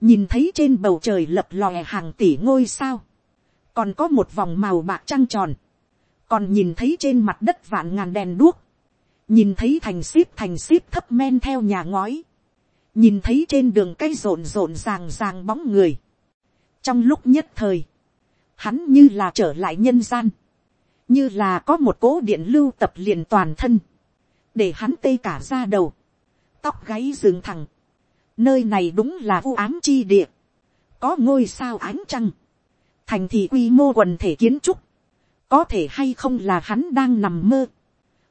nhìn thấy trên bầu trời lập lòe hàng tỷ ngôi sao, còn có một vòng màu bạc trăng tròn, còn nhìn thấy trên mặt đất vạn ngàn đèn đuốc, nhìn thấy thành ship thành ship thấp men theo nhà ngói, nhìn thấy trên đường cây rộn rộn ràng ràng bóng người. trong lúc nhất thời, hắn như là trở lại nhân gian, như là có một cố điện lưu tập liền toàn thân, để hắn tê cả ra đầu, tóc gáy dừng thẳng, nơi này đúng là u ám chi địa, có ngôi sao ánh trăng, thành thị quy mô quần thể kiến trúc, có thể hay không là hắn đang nằm mơ,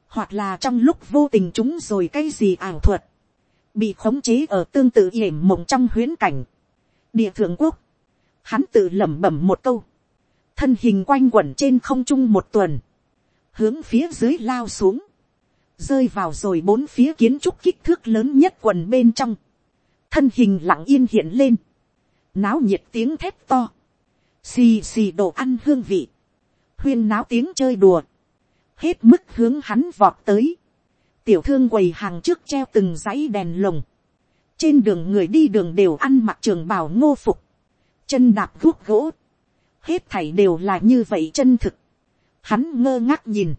hoặc là trong lúc vô tình chúng rồi cái gì ảo thuật, bị khống chế ở tương tự yểm mộng trong huyến cảnh, địa thượng quốc, hắn tự lẩm bẩm một câu, thân hình quanh quẩn trên không trung một tuần, hướng phía dưới lao xuống, rơi vào rồi bốn phía kiến trúc kích thước lớn nhất quần bên trong, thân hình lặng yên hiện lên, náo nhiệt tiếng thép to, xì xì đồ ăn hương vị, huyên náo tiếng chơi đùa, hết mức hướng hắn vọt tới, tiểu thương quầy hàng trước treo từng dãy đèn lồng, trên đường người đi đường đều ăn mặc trường bào ngô phục, chân đạp guốc gỗ, hết thảy đều là như vậy chân thực, hắn ngơ ngác nhìn,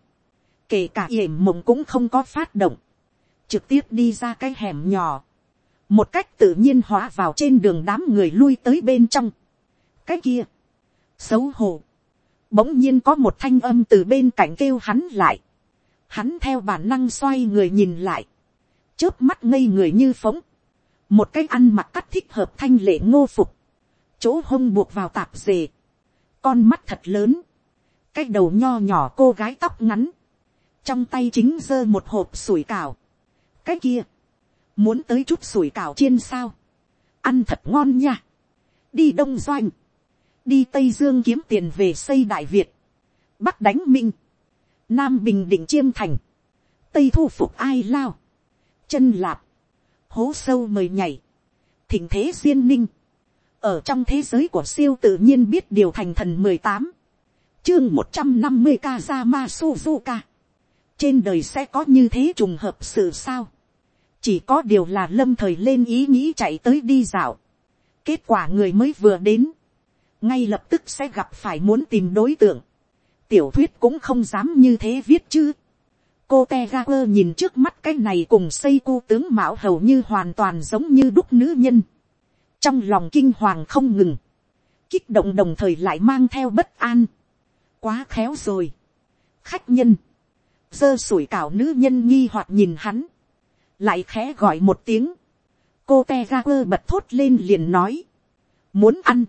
kể cả yểm mộng cũng không có phát động, trực tiếp đi ra cái hẻm nhỏ, một cách tự nhiên hóa vào trên đường đám người lui tới bên trong. cái kia, xấu hổ, bỗng nhiên có một thanh âm từ bên cạnh kêu hắn lại, hắn theo bản năng xoay người nhìn lại, chớp mắt ngây người như phóng, một cái ăn mặc cắt thích hợp thanh lệ ngô phục, chỗ hông buộc vào tạp dề, con mắt thật lớn, cái đầu nho nhỏ cô gái tóc ngắn, trong tay chính giơ một hộp sủi cảo, cái kia, muốn tới chút sủi cảo chiên sao, ăn thật ngon nha, đi đông doanh, đi tây dương kiếm tiền về xây đại việt, bắc đánh minh, nam bình định chiêm thành, tây thu phục ai lao, chân lạp, hố sâu mời nhảy, thỉnh thế duyên ninh, ở trong thế giới của siêu tự nhiên biết điều thành thần mười tám, chương một trăm năm mươi Kazama Suzuka. Trên đời sẽ có như thế trùng hợp sự sao? Chỉ có điều là lâm thời lên ý nghĩ chạy tới đi dạo. Kết quả người mới vừa đến. Ngay lập tức sẽ gặp phải muốn tìm đối tượng. Tiểu thuyết cũng không dám như thế viết chứ. Cô Tegaper nhìn trước mắt cái này cùng xây cô tướng mạo hầu như hoàn toàn giống như đúc nữ nhân. Trong lòng kinh hoàng không ngừng. Kích động đồng thời lại mang theo bất an quá khéo rồi. khách nhân, dơ sủi cảo nữ nhân nghi hoặc nhìn hắn, lại khẽ gọi một tiếng, cô te ga quơ bật thốt lên liền nói, muốn ăn,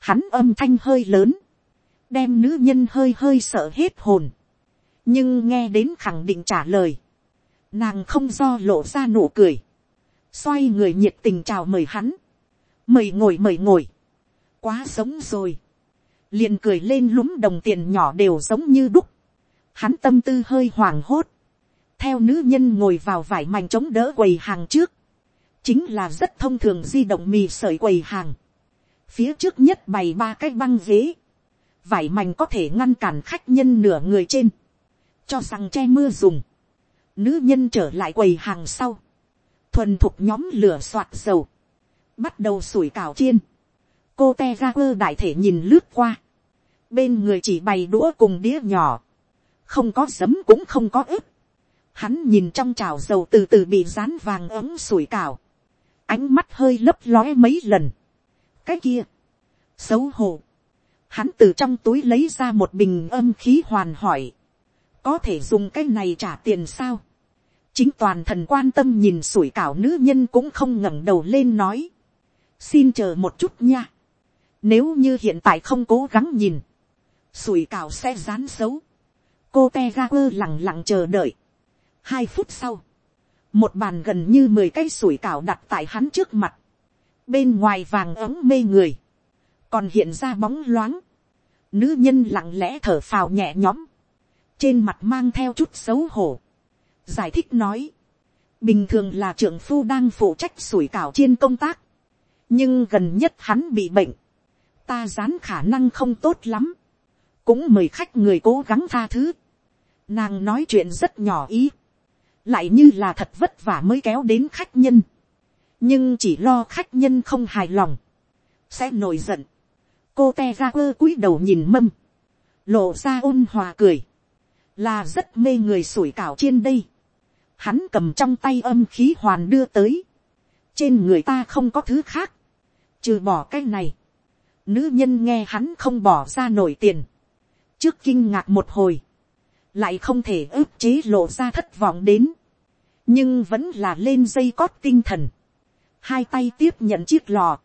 hắn âm thanh hơi lớn, đem nữ nhân hơi hơi sợ hết hồn, nhưng nghe đến khẳng định trả lời, nàng không do lộ ra nụ cười, xoay người nhiệt tình chào mời hắn, mời ngồi mời ngồi, quá sống rồi, liền cười lên lúm đồng tiền nhỏ đều giống như đúc. Hắn tâm tư hơi hoảng hốt. Theo nữ nhân ngồi vào vải mảnh chống đỡ quầy hàng trước. Chính là rất thông thường di động mì sợi quầy hàng. Phía trước nhất bày ba cái băng ghế. Vải mảnh có thể ngăn cản khách nhân nửa người trên. Cho rằng che mưa dùng. Nữ nhân trở lại quầy hàng sau. Thuần thục nhóm lửa soạt dầu. Bắt đầu sủi cảo chiên cô te ra quơ đại thể nhìn lướt qua. bên người chỉ bày đũa cùng đĩa nhỏ. không có giấm cũng không có ướp. hắn nhìn trong chảo dầu từ từ bị rán vàng ấm sủi cảo. ánh mắt hơi lấp lóe mấy lần cái kia, xấu hổ. hắn từ trong túi lấy ra một bình âm khí hoàn hỏi. có thể dùng cái này trả tiền sao. chính toàn thần quan tâm nhìn sủi cảo nữ nhân cũng không ngẩng đầu lên nói. xin chờ một chút nha nếu như hiện tại không cố gắng nhìn, sủi cảo sẽ rán xấu. Cô te ga quơ lặng lặng chờ đợi. Hai phút sau, một bàn gần như mười cây sủi cảo đặt tại hắn trước mặt. Bên ngoài vàng ống mê người, còn hiện ra bóng loáng. Nữ nhân lặng lẽ thở phào nhẹ nhõm, trên mặt mang theo chút xấu hổ. Giải thích nói, bình thường là trưởng phu đang phụ trách sủi cảo chiên công tác, nhưng gần nhất hắn bị bệnh, ta dán khả năng không tốt lắm, cũng mời khách người cố gắng tha thứ. Nàng nói chuyện rất nhỏ ý, lại như là thật vất vả mới kéo đến khách nhân, nhưng chỉ lo khách nhân không hài lòng, sẽ nổi giận. cô te ra quơ cúi đầu nhìn mâm, lộ ra ôn hòa cười, là rất mê người sủi cảo trên đây. Hắn cầm trong tay âm khí hoàn đưa tới, trên người ta không có thứ khác, trừ bỏ cái này, Nữ nhân nghe hắn không bỏ ra nổi tiền. Trước kinh ngạc một hồi. Lại không thể ức chế lộ ra thất vọng đến. Nhưng vẫn là lên dây cót tinh thần. Hai tay tiếp nhận chiếc lò.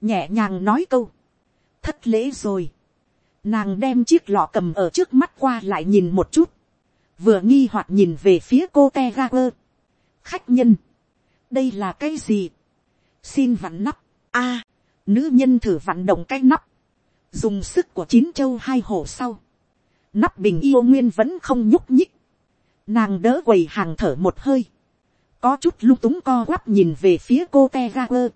Nhẹ nhàng nói câu. Thất lễ rồi. Nàng đem chiếc lọ cầm ở trước mắt qua lại nhìn một chút. Vừa nghi hoặc nhìn về phía cô te ga quơ. Khách nhân. Đây là cái gì? Xin vặn nắp. a à, Nữ nhân thử vặn động cái nắp. Dùng sức của chín châu hai hổ sau. Nắp bình yêu nguyên vẫn không nhúc nhích. Nàng đỡ quầy hàng thở một hơi. Có chút lung túng co quắp nhìn về phía cô te ga quơ.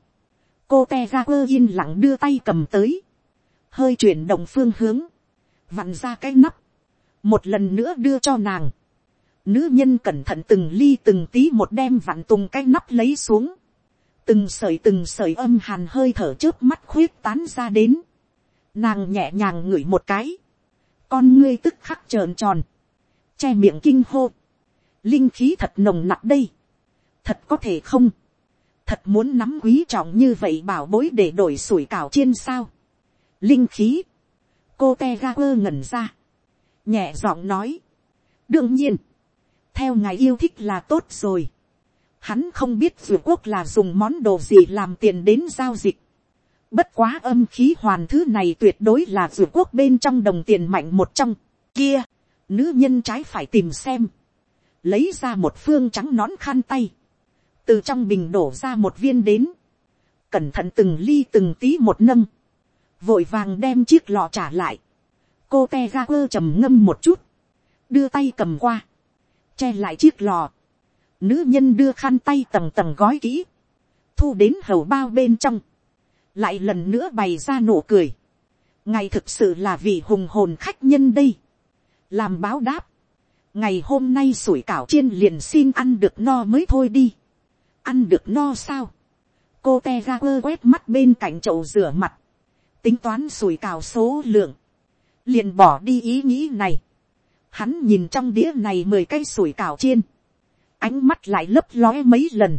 Cô te ga quơ yên lặng đưa tay cầm tới. Hơi chuyển động phương hướng. vặn ra cái nắp, một lần nữa đưa cho nàng, nữ nhân cẩn thận từng ly từng tí một đem vặn tùng cái nắp lấy xuống, từng sợi từng sợi âm hàn hơi thở trước mắt khuyết tán ra đến, nàng nhẹ nhàng ngửi một cái, con ngươi tức khắc trợn tròn, che miệng kinh hô, linh khí thật nồng nặc đây, thật có thể không, thật muốn nắm quý trọng như vậy bảo bối để đổi sủi cảo chiên sao, linh khí, cô te ga quơ ngẩn ra, nhẹ giọng nói, đương nhiên, theo ngài yêu thích là tốt rồi, hắn không biết vượt quốc là dùng món đồ gì làm tiền đến giao dịch, bất quá âm khí hoàn thứ này tuyệt đối là vượt quốc bên trong đồng tiền mạnh một trong, kia, nữ nhân trái phải tìm xem, lấy ra một phương trắng nón khăn tay, từ trong bình đổ ra một viên đến, cẩn thận từng ly từng tí một nâng, vội vàng đem chiếc lọ trả lại, cô te ga quơ trầm ngâm một chút, đưa tay cầm qua, che lại chiếc lò, nữ nhân đưa khăn tay tầng tầng gói kỹ, thu đến hầu bao bên trong, lại lần nữa bày ra nụ cười, ngày thực sự là vị hùng hồn khách nhân đây, làm báo đáp, ngày hôm nay sủi cảo chiên liền xin ăn được no mới thôi đi, ăn được no sao, cô te ra quơ quét mắt bên cạnh chậu rửa mặt, tính toán sủi cảo số lượng, liền bỏ đi ý nghĩ này, hắn nhìn trong đĩa này mười cây sủi cảo chiên, ánh mắt lại lấp lóe mấy lần,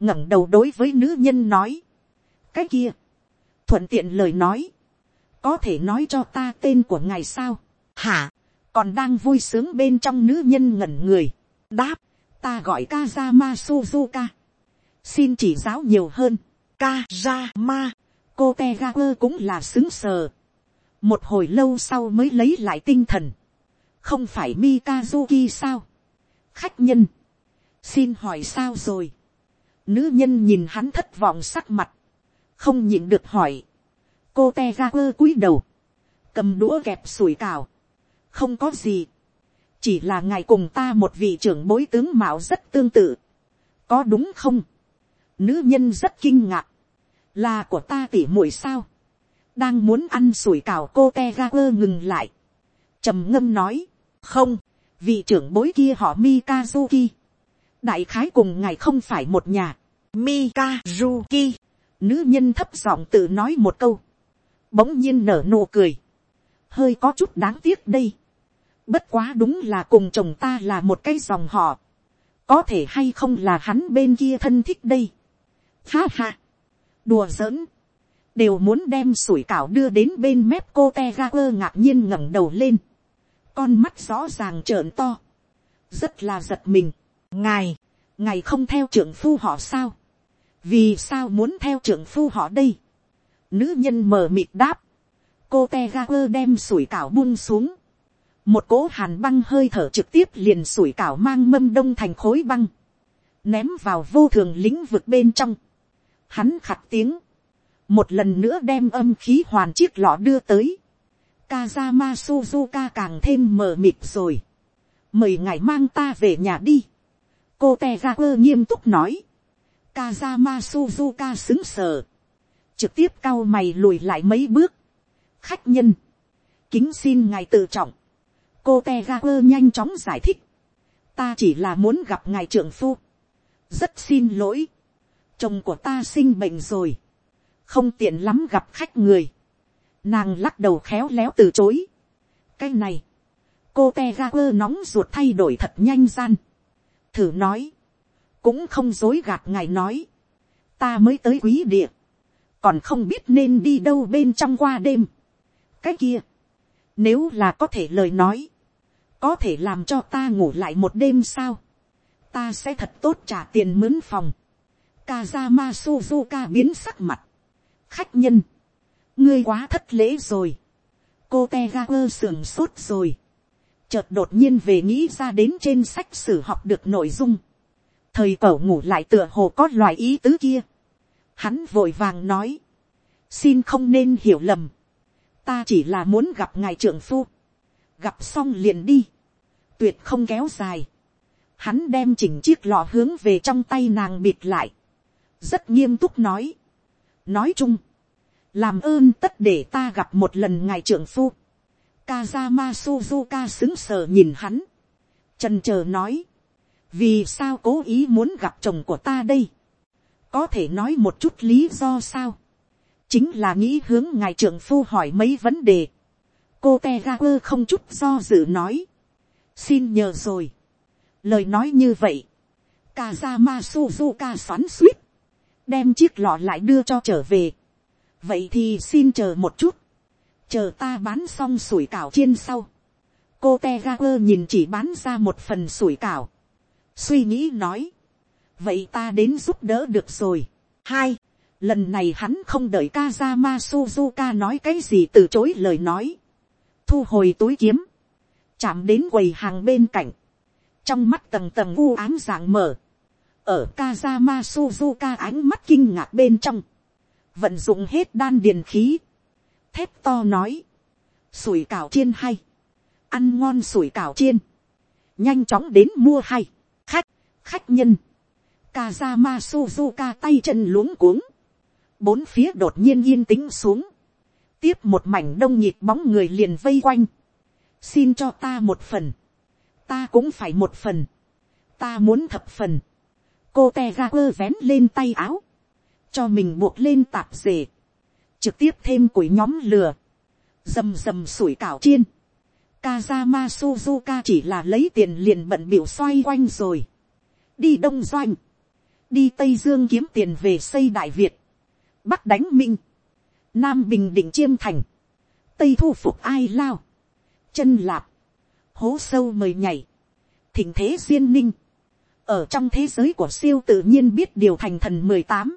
ngẩng đầu đối với nữ nhân nói, cái kia, thuận tiện lời nói, có thể nói cho ta tên của ngài sao, hả, còn đang vui sướng bên trong nữ nhân ngẩn người, đáp, ta gọi Kazama Suzuka, xin chỉ giáo nhiều hơn, Kajama, cô Tegaper cũng là xứng sờ, một hồi lâu sau mới lấy lại tinh thần, không phải Mikazuki sao, khách nhân, xin hỏi sao rồi, nữ nhân nhìn hắn thất vọng sắc mặt, không nhịn được hỏi, cô te quơ cúi đầu, cầm đũa kẹp sủi cào, không có gì, chỉ là ngài cùng ta một vị trưởng bối tướng mạo rất tương tự, có đúng không, nữ nhân rất kinh ngạc, là của ta tỉ muội sao, đang muốn ăn sủi cào cô te ra quơ ngừng lại, trầm ngâm nói, không, vị trưởng bối kia họ mikazuki, đại khái cùng ngài không phải một nhà, mikazuki, nữ nhân thấp giọng tự nói một câu, bỗng nhiên nở nụ cười, hơi có chút đáng tiếc đây, bất quá đúng là cùng chồng ta là một cái dòng họ, có thể hay không là hắn bên kia thân thích đây, ha ha, đùa giỡn, đều muốn đem sủi cảo đưa đến bên mép cô te ga quơ ngạc nhiên ngẩng đầu lên, con mắt rõ ràng trợn to, rất là giật mình, ngài, ngài không theo trưởng phu họ sao, vì sao muốn theo trưởng phu họ đây, nữ nhân mờ mịt đáp, cô te ga quơ đem sủi cảo buông xuống, một cỗ hàn băng hơi thở trực tiếp liền sủi cảo mang mâm đông thành khối băng, ném vào vô thường lĩnh vực bên trong, hắn khặt tiếng, một lần nữa đem âm khí hoàn chiếc lọ đưa tới, Kazama Suzuka càng thêm mờ mịt rồi. Mời ngài mang ta về nhà đi. Cô Tegaku nghiêm túc nói. Kazama Suzuka xứng sờ. Trực tiếp cao mày lùi lại mấy bước. Khách nhân. Kính xin ngài tự trọng. Cô Tegaku nhanh chóng giải thích. Ta chỉ là muốn gặp ngài trưởng phu. Rất xin lỗi. Chồng của ta sinh bệnh rồi. Không tiện lắm gặp khách người Nàng lắc đầu khéo léo từ chối. Cái này, cô te ga quơ nóng ruột thay đổi thật nhanh gian. Thử nói, cũng không dối gạt ngài nói. Ta mới tới quý địa, còn không biết nên đi đâu bên trong qua đêm. Cái kia, nếu là có thể lời nói, có thể làm cho ta ngủ lại một đêm sao. Ta sẽ thật tốt trả tiền mướn phòng. Kazama Suzuka biến sắc mặt. Khách nhân, ngươi quá thất lễ rồi. cô Tegaku sưởng sốt rồi. chợt đột nhiên về nghĩ ra đến trên sách sử học được nội dung. thời cẩu ngủ lại tựa hồ có loại ý tứ kia. hắn vội vàng nói. xin không nên hiểu lầm. ta chỉ là muốn gặp ngài trưởng phu. gặp xong liền đi. tuyệt không kéo dài. hắn đem chỉnh chiếc lọ hướng về trong tay nàng bịt lại rất nghiêm túc nói. nói chung, làm ơn tất để ta gặp một lần ngài trưởng phu. Kazama Suzuka xứng sờ nhìn hắn. Trần chờ nói. Vì sao cố ý muốn gặp chồng của ta đây? Có thể nói một chút lý do sao? Chính là nghĩ hướng ngài trưởng phu hỏi mấy vấn đề. Cô Tegaku không chút do dự nói. Xin nhờ rồi. Lời nói như vậy. Kazama Suzuka xoắn suýt. Đem chiếc lọ lại đưa cho trở về. Vậy thì xin chờ một chút. Chờ ta bán xong sủi cảo chiên sau, cô te ga quơ nhìn chỉ bán ra một phần sủi cảo, suy nghĩ nói, vậy ta đến giúp đỡ được rồi. hai, lần này hắn không đợi Kazama Suzuka nói cái gì từ chối lời nói, thu hồi túi kiếm, chạm đến quầy hàng bên cạnh, trong mắt tầng tầng u ám dạng mở, ở Kazama Suzuka ánh mắt kinh ngạc bên trong, vận dụng hết đan điền khí, thép to nói, sủi cảo chiên hay, ăn ngon sủi cảo chiên, nhanh chóng đến mua hay, khách, khách nhân, Kazama Suzuka tay chân luống cuống, bốn phía đột nhiên yên tĩnh xuống, tiếp một mảnh đông nhịp bóng người liền vây quanh, xin cho ta một phần, ta cũng phải một phần, ta muốn thập phần, cô te ra quơ vén lên tay áo, cho mình buộc lên tạp dề, trực tiếp thêm củi nhóm lửa, rầm rầm sủi cảo chiên. Kazama Suzuka chỉ là lấy tiền liền bận biểu xoay quanh rồi. Đi Đông Doanh. Đi Tây Dương kiếm tiền về xây Đại Việt. Bắc đánh Minh. Nam Bình Định Chiêm Thành. Tây thu phục ai lao. Chân lạp. Hố sâu mời nhảy. Thỉnh thế duyên ninh. Ở trong thế giới của siêu tự nhiên biết điều thành thần mười tám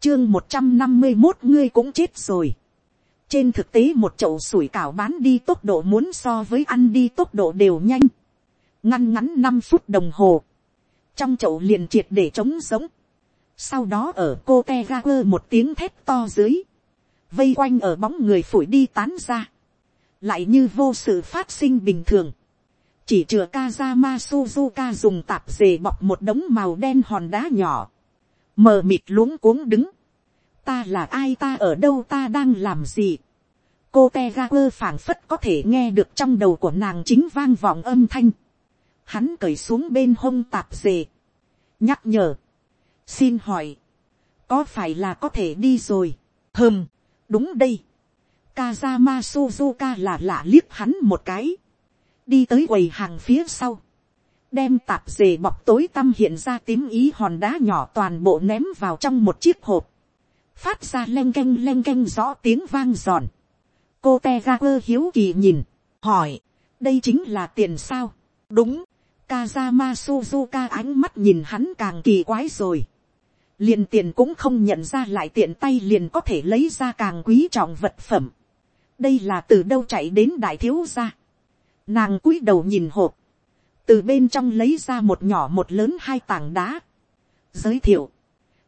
chương một trăm năm mươi một ngươi cũng chết rồi. trên thực tế một chậu sủi cảo bán đi tốc độ muốn so với ăn đi tốc độ đều nhanh. ngăn ngắn năm phút đồng hồ. trong chậu liền triệt để trống giống. sau đó ở cô te ga quơ một tiếng thét to dưới. vây quanh ở bóng người phổi đi tán ra. lại như vô sự phát sinh bình thường chỉ chừa Kazama Suzuka dùng tạp dề bọc một đống màu đen hòn đá nhỏ mờ mịt luống cuống đứng, ta là ai ta ở đâu ta đang làm gì. cô te ga quơ phảng phất có thể nghe được trong đầu của nàng chính vang vọng âm thanh. hắn cởi xuống bên hông tạp dề. nhắc nhở. xin hỏi. có phải là có thể đi rồi. hơm, đúng đây. Kazama Suzuka là lạ liếc hắn một cái đi tới quầy hàng phía sau đem tạp dề bọc tối tăm hiện ra tím ý hòn đá nhỏ toàn bộ ném vào trong một chiếc hộp, phát ra leng canh leng canh rõ tiếng vang giòn. cô te ga quơ hiếu kỳ nhìn, hỏi, đây chính là tiền sao, đúng, Kazama Suzuka ánh mắt nhìn hắn càng kỳ quái rồi. Liền tiền cũng không nhận ra lại tiện tay liền có thể lấy ra càng quý trọng vật phẩm. Đây là từ đâu chạy đến đại thiếu gia. Nàng cúi đầu nhìn hộp. Từ bên trong lấy ra một nhỏ một lớn hai tảng đá, giới thiệu,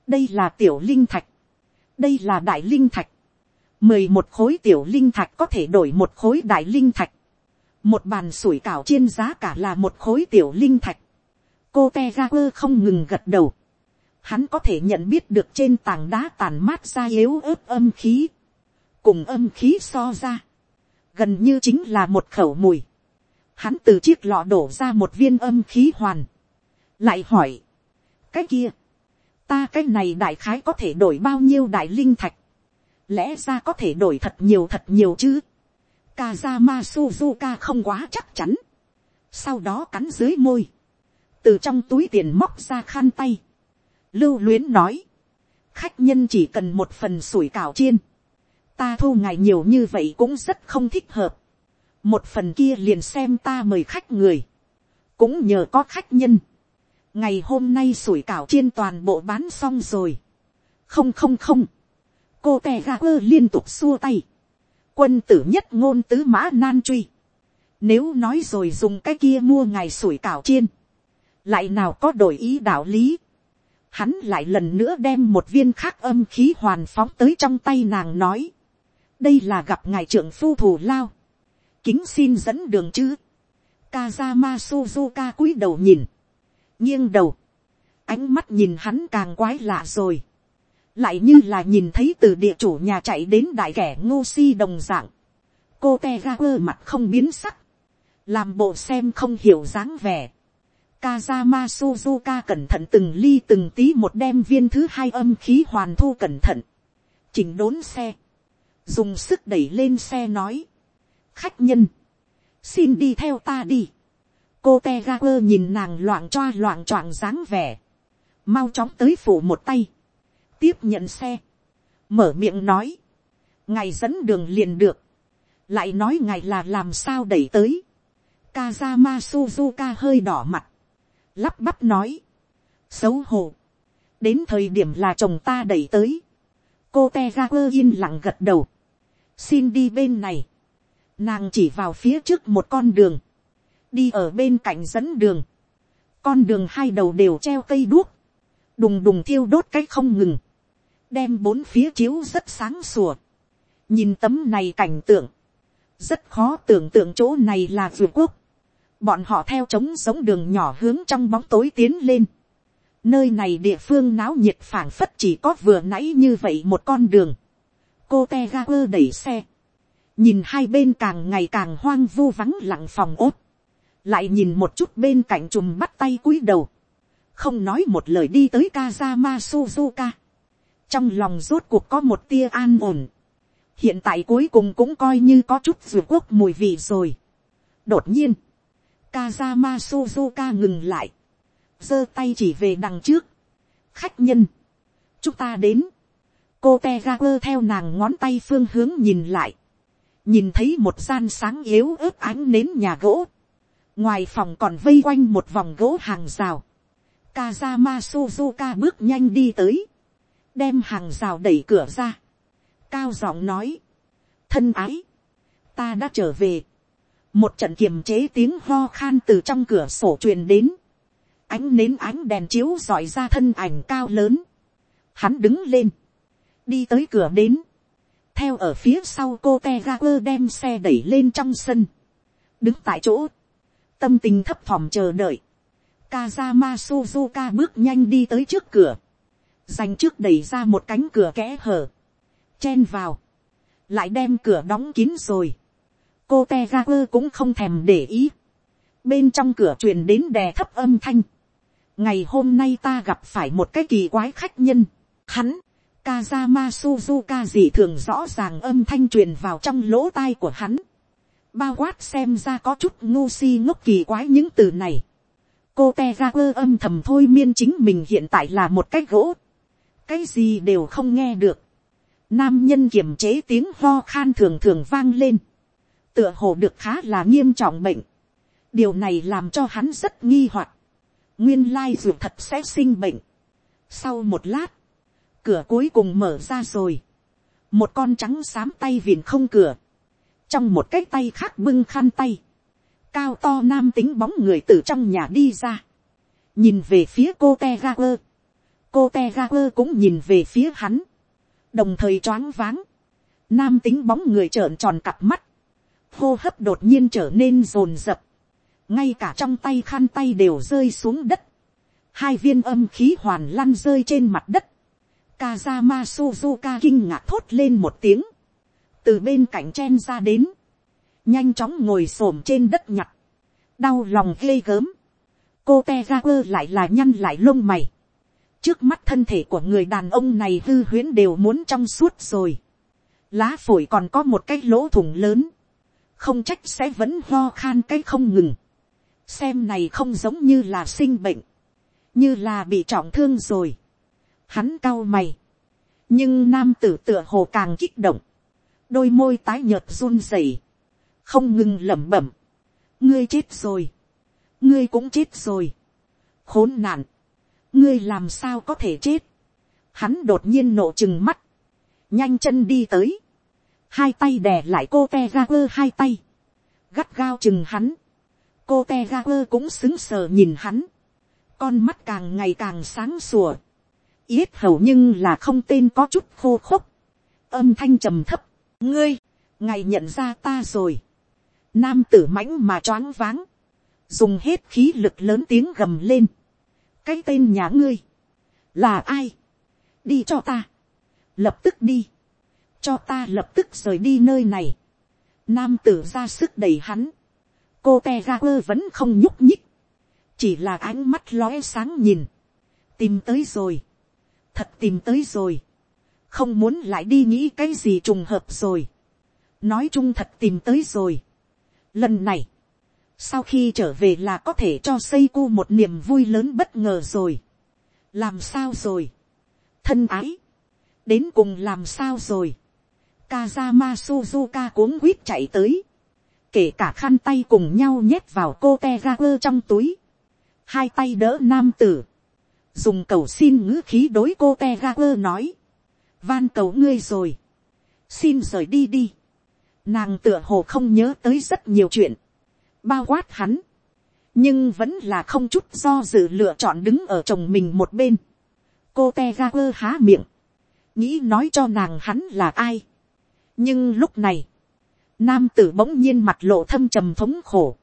đây là tiểu linh thạch, đây là đại linh thạch, mười một khối tiểu linh thạch có thể đổi một khối đại linh thạch, một bàn sủi cảo chiên giá cả là một khối tiểu linh thạch, cô te ga quơ không ngừng gật đầu, hắn có thể nhận biết được trên tảng đá tàn mát ra yếu ớt âm khí, cùng âm khí so ra, gần như chính là một khẩu mùi, hắn từ chiếc lọ đổ ra một viên âm khí hoàn, lại hỏi, cái kia, ta cái này đại khái có thể đổi bao nhiêu đại linh thạch, lẽ ra có thể đổi thật nhiều thật nhiều chứ, Kazama Suzuka không quá chắc chắn, sau đó cắn dưới môi, từ trong túi tiền móc ra khăn tay, lưu luyến nói, khách nhân chỉ cần một phần sủi cảo chiên, ta thu ngài nhiều như vậy cũng rất không thích hợp, một phần kia liền xem ta mời khách người, cũng nhờ có khách nhân, ngày hôm nay sủi cảo chiên toàn bộ bán xong rồi, không không không, cô tè ga quơ liên tục xua tay, quân tử nhất ngôn tứ mã nan truy, nếu nói rồi dùng cái kia mua ngày sủi cảo chiên, lại nào có đổi ý đạo lý, hắn lại lần nữa đem một viên khác âm khí hoàn phóng tới trong tay nàng nói, đây là gặp ngài trưởng phu thù lao, kính xin dẫn đường chứ. Kazama Suzuka cúi đầu nhìn. Nghiêng đầu. Ánh mắt nhìn hắn càng quái lạ rồi. Lại như là nhìn thấy từ địa chủ nhà chạy đến đại kẻ ngô si đồng dạng. cô te ga quơ mặt không biến sắc, làm bộ xem không hiểu dáng vẻ. Kazama Suzuka cẩn thận từng ly từng tí một đem viên thứ hai âm khí hoàn thu cẩn thận. Chỉnh đốn xe. Dùng sức đẩy lên xe nói. Khách nhân. Xin đi theo ta đi. Cô Tegaper nhìn nàng loạn choa loạn choạng dáng vẻ. Mau chóng tới phủ một tay. Tiếp nhận xe. Mở miệng nói. Ngài dẫn đường liền được. Lại nói ngài là làm sao đẩy tới. Kazama Suzuka hơi đỏ mặt lắp bắp nói, xấu hổ, đến thời điểm là chồng ta đẩy tới, cô te ga quơ yên lặng gật đầu, xin đi bên này, nàng chỉ vào phía trước một con đường, đi ở bên cạnh dẫn đường, con đường hai đầu đều treo cây đuốc, đùng đùng thiêu đốt cái không ngừng, đem bốn phía chiếu rất sáng sủa, nhìn tấm này cảnh tượng, rất khó tưởng tượng chỗ này là vườn quốc, bọn họ theo trống giống đường nhỏ hướng trong bóng tối tiến lên. nơi này địa phương náo nhiệt phảng phất chỉ có vừa nãy như vậy một con đường. cô te ga quơ đẩy xe nhìn hai bên càng ngày càng hoang vu vắng lặng phòng ốt. lại nhìn một chút bên cạnh chùm bắt tay cúi đầu. không nói một lời đi tới kazama suzuka. trong lòng rốt cuộc có một tia an ổn. hiện tại cuối cùng cũng coi như có chút ruột quốc mùi vị rồi. đột nhiên, Kazama Suzuka ngừng lại. giơ tay chỉ về đằng trước. Khách nhân. Chúng ta đến. Cô Tegaper theo nàng ngón tay phương hướng nhìn lại. Nhìn thấy một gian sáng yếu ớt ánh nến nhà gỗ. Ngoài phòng còn vây quanh một vòng gỗ hàng rào. Kazama Suzuka bước nhanh đi tới. Đem hàng rào đẩy cửa ra. Cao giọng nói. Thân ái. Ta đã trở về một trận kiềm chế tiếng ho khan từ trong cửa sổ truyền đến, ánh nến ánh đèn chiếu dọi ra thân ảnh cao lớn, hắn đứng lên, đi tới cửa đến, theo ở phía sau cô te ga quơ đem xe đẩy lên trong sân, đứng tại chỗ, tâm tình thấp thỏm chờ đợi, Kazama Suzuka bước nhanh đi tới trước cửa, dành trước đẩy ra một cánh cửa kẽ hở, chen vào, lại đem cửa đóng kín rồi, cô te ga quơ cũng không thèm để ý. bên trong cửa truyền đến đè thấp âm thanh. ngày hôm nay ta gặp phải một cái kỳ quái khách nhân. hắn, Kazama Suzuka dị thường rõ ràng âm thanh truyền vào trong lỗ tai của hắn. bao quát xem ra có chút ngu si ngốc kỳ quái những từ này. cô te quơ âm thầm thôi miên chính mình hiện tại là một cái gỗ. cái gì đều không nghe được. nam nhân kiềm chế tiếng ho khan thường thường vang lên tựa hồ được khá là nghiêm trọng bệnh. điều này làm cho hắn rất nghi hoặc. nguyên lai dù thật sẽ sinh bệnh. sau một lát, cửa cuối cùng mở ra rồi. một con trắng xám tay viền không cửa. trong một cái tay khác bưng khăn tay. cao to nam tính bóng người từ trong nhà đi ra. nhìn về phía cô te cô te cũng nhìn về phía hắn. đồng thời choáng váng. nam tính bóng người trợn tròn cặp mắt hô hấp đột nhiên trở nên rồn rập, ngay cả trong tay khăn tay đều rơi xuống đất, hai viên âm khí hoàn lăn rơi trên mặt đất, Kazama Suzuka kinh ngạc thốt lên một tiếng, từ bên cạnh chen ra đến, nhanh chóng ngồi xổm trên đất nhặt, đau lòng ghê gớm, cô te ra quơ lại là nhăn lại lông mày, trước mắt thân thể của người đàn ông này hư huyễn đều muốn trong suốt rồi, lá phổi còn có một cái lỗ thủng lớn, không trách sẽ vẫn ho khan cái không ngừng, xem này không giống như là sinh bệnh, như là bị trọng thương rồi. Hắn cau mày, nhưng nam tử tựa hồ càng kích động, đôi môi tái nhợt run rẩy, không ngừng lẩm bẩm, ngươi chết rồi, ngươi cũng chết rồi, khốn nạn, ngươi làm sao có thể chết, hắn đột nhiên nổ chừng mắt, nhanh chân đi tới, hai tay đè lại cô te ga quơ hai tay, gắt gao chừng hắn, cô te ga quơ cũng xứng sờ nhìn hắn, con mắt càng ngày càng sáng sủa, yết hầu nhưng là không tên có chút khô khốc, âm thanh trầm thấp, ngươi, ngày nhận ra ta rồi, nam tử mãnh mà choáng váng, dùng hết khí lực lớn tiếng gầm lên, cái tên nhà ngươi, là ai, đi cho ta, lập tức đi, cho ta lập tức rời đi nơi này. nam tử ra sức đẩy hắn, cô te ga quơ vẫn không nhúc nhích, chỉ là ánh mắt lóe sáng nhìn, tìm tới rồi, thật tìm tới rồi, không muốn lại đi nghĩ cái gì trùng hợp rồi, nói chung thật tìm tới rồi. Lần này, sau khi trở về là có thể cho xây cu một niềm vui lớn bất ngờ rồi. làm sao rồi, thân ái, đến cùng làm sao rồi, Kazama Suzuka cuống quýt chạy tới, kể cả khăn tay cùng nhau nhét vào cô te trong túi, hai tay đỡ nam tử, dùng cầu xin ngữ khí đối cô te ga quơ nói, van cầu ngươi rồi, xin rời đi đi, nàng tựa hồ không nhớ tới rất nhiều chuyện, bao quát hắn, nhưng vẫn là không chút do dự lựa chọn đứng ở chồng mình một bên, cô te ga quơ há miệng, nghĩ nói cho nàng hắn là ai, nhưng lúc này, nam tử bỗng nhiên mặt lộ thâm trầm thống khổ,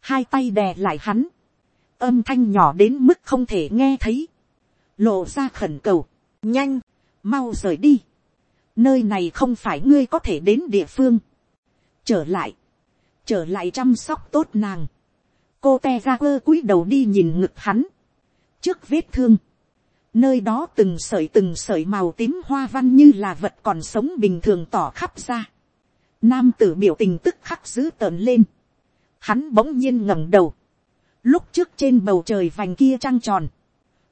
hai tay đè lại hắn, âm thanh nhỏ đến mức không thể nghe thấy, lộ ra khẩn cầu, nhanh, mau rời đi, nơi này không phải ngươi có thể đến địa phương, trở lại, trở lại chăm sóc tốt nàng, cô te ra quơ cúi đầu đi nhìn ngực hắn, trước vết thương, nơi đó từng sợi từng sợi màu tím hoa văn như là vật còn sống bình thường tỏ khắp ra, nam tử biểu tình tức khắc dữ tợn lên, hắn bỗng nhiên ngẩng đầu, lúc trước trên bầu trời vành kia trăng tròn,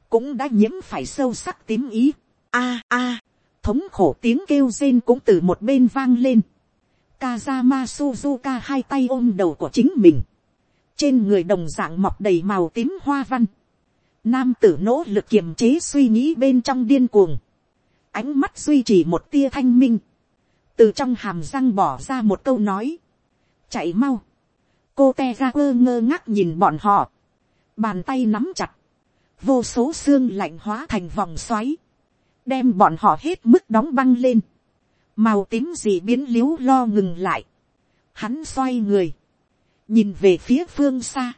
cũng đã nhiễm phải sâu sắc tím ý. A a, thống khổ tiếng kêu rên cũng từ một bên vang lên. Kazama Suzuka hai tay ôm đầu của chính mình. Trên người đồng dạng mọc đầy màu tím hoa văn. Nam tử nỗ lực kiềm chế suy nghĩ bên trong điên cuồng. Ánh mắt duy trì một tia thanh minh. Từ trong hàm răng bỏ ra một câu nói. Chạy mau. Cô te ra quơ ngơ ngác nhìn bọn họ. Bàn tay nắm chặt. Vô số xương lạnh hóa thành vòng xoáy. Đem bọn họ hết mức đóng băng lên. Màu tím gì biến l i ế u lo ngừng lại, hắn xoay người, nhìn về phía phương xa,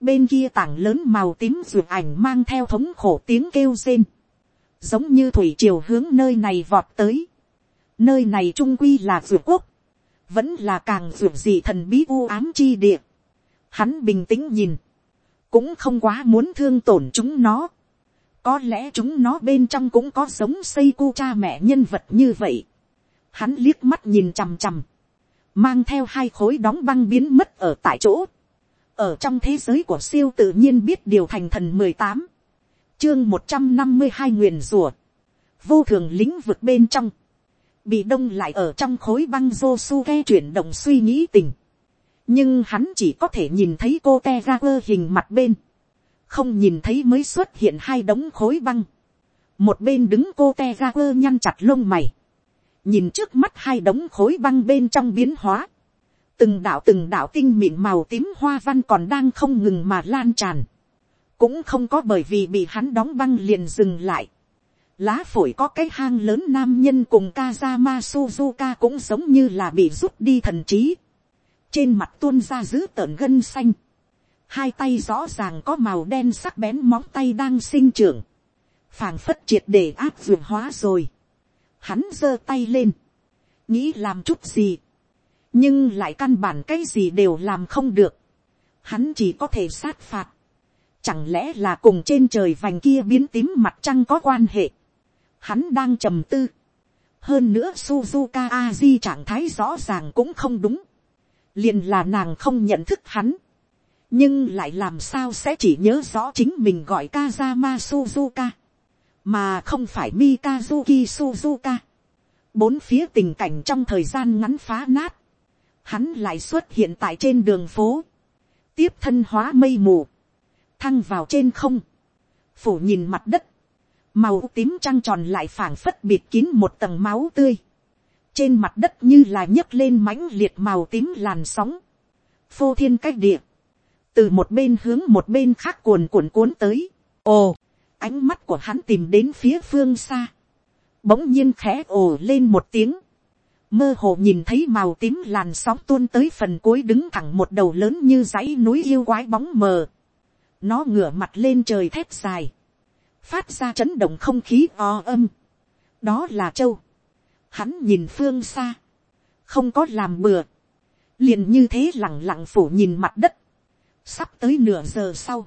bên kia tảng lớn màu tím ruột ảnh mang theo thống khổ tiếng kêu rên, giống như thủy triều hướng nơi này vọt tới, nơi này trung quy là ruột quốc, vẫn là càng ruột gì thần bí u ám chi địa, hắn bình tĩnh nhìn, cũng không quá muốn thương tổn chúng nó, có lẽ chúng nó bên trong cũng có giống xây cu cha mẹ nhân vật như vậy, hắn liếc mắt nhìn chằm chằm, mang theo hai khối đóng băng biến mất ở tại chỗ, ở trong thế giới của siêu tự nhiên biết điều thành thần mười tám, chương một trăm năm mươi hai nguyền rùa, vô thường lĩnh vực bên trong, bị đông lại ở trong khối băng vô chuyển động suy nghĩ tình, nhưng hắn chỉ có thể nhìn thấy cô te ra quơ hình mặt bên, không nhìn thấy mới xuất hiện hai đống khối băng, một bên đứng cô te ra quơ nhăn chặt lông mày, nhìn trước mắt hai đống khối băng bên trong biến hóa, từng đạo từng đạo tinh mịn màu tím hoa văn còn đang không ngừng mà lan tràn, cũng không có bởi vì bị hắn đóng băng liền dừng lại. Lá phổi có cái hang lớn nam nhân cùng Kazama Suzuka cũng giống như là bị rút đi thần trí. Trên mặt tuôn ra giữ tợn gân xanh. Hai tay rõ ràng có màu đen sắc bén móng tay đang sinh trưởng. phảng phất triệt để áp dụng hóa rồi hắn giơ tay lên, nghĩ làm chút gì, nhưng lại căn bản cái gì đều làm không được, hắn chỉ có thể sát phạt, chẳng lẽ là cùng trên trời vành kia biến tím mặt trăng có quan hệ, hắn đang trầm tư, hơn nữa Suzuka Aji trạng thái rõ ràng cũng không đúng, liền là nàng không nhận thức hắn, nhưng lại làm sao sẽ chỉ nhớ rõ chính mình gọi Kazama Suzuka? Mà không phải Mikazuki Suzuka. Bốn phía tình cảnh trong thời gian ngắn phá nát, hắn lại xuất hiện tại trên đường phố, tiếp thân hóa mây mù, thăng vào trên không, phủ nhìn mặt đất, màu tím trăng tròn lại phảng phất bịt kín một tầng máu tươi, trên mặt đất như là nhấc lên mãnh liệt màu tím làn sóng, phô thiên cách địa, từ một bên hướng một bên khác cuồn cuộn cuốn tới, ồ, ánh mắt của hắn tìm đến phía phương xa, bỗng nhiên khẽ ồ lên một tiếng, mơ hồ nhìn thấy màu tím làn sóng tuôn tới phần cuối đứng thẳng một đầu lớn như dãy núi yêu quái bóng mờ, nó ngửa mặt lên trời thép dài, phát ra chấn động không khí o âm, đó là châu, hắn nhìn phương xa, không có làm bừa, liền như thế lẳng lặng phủ nhìn mặt đất, sắp tới nửa giờ sau,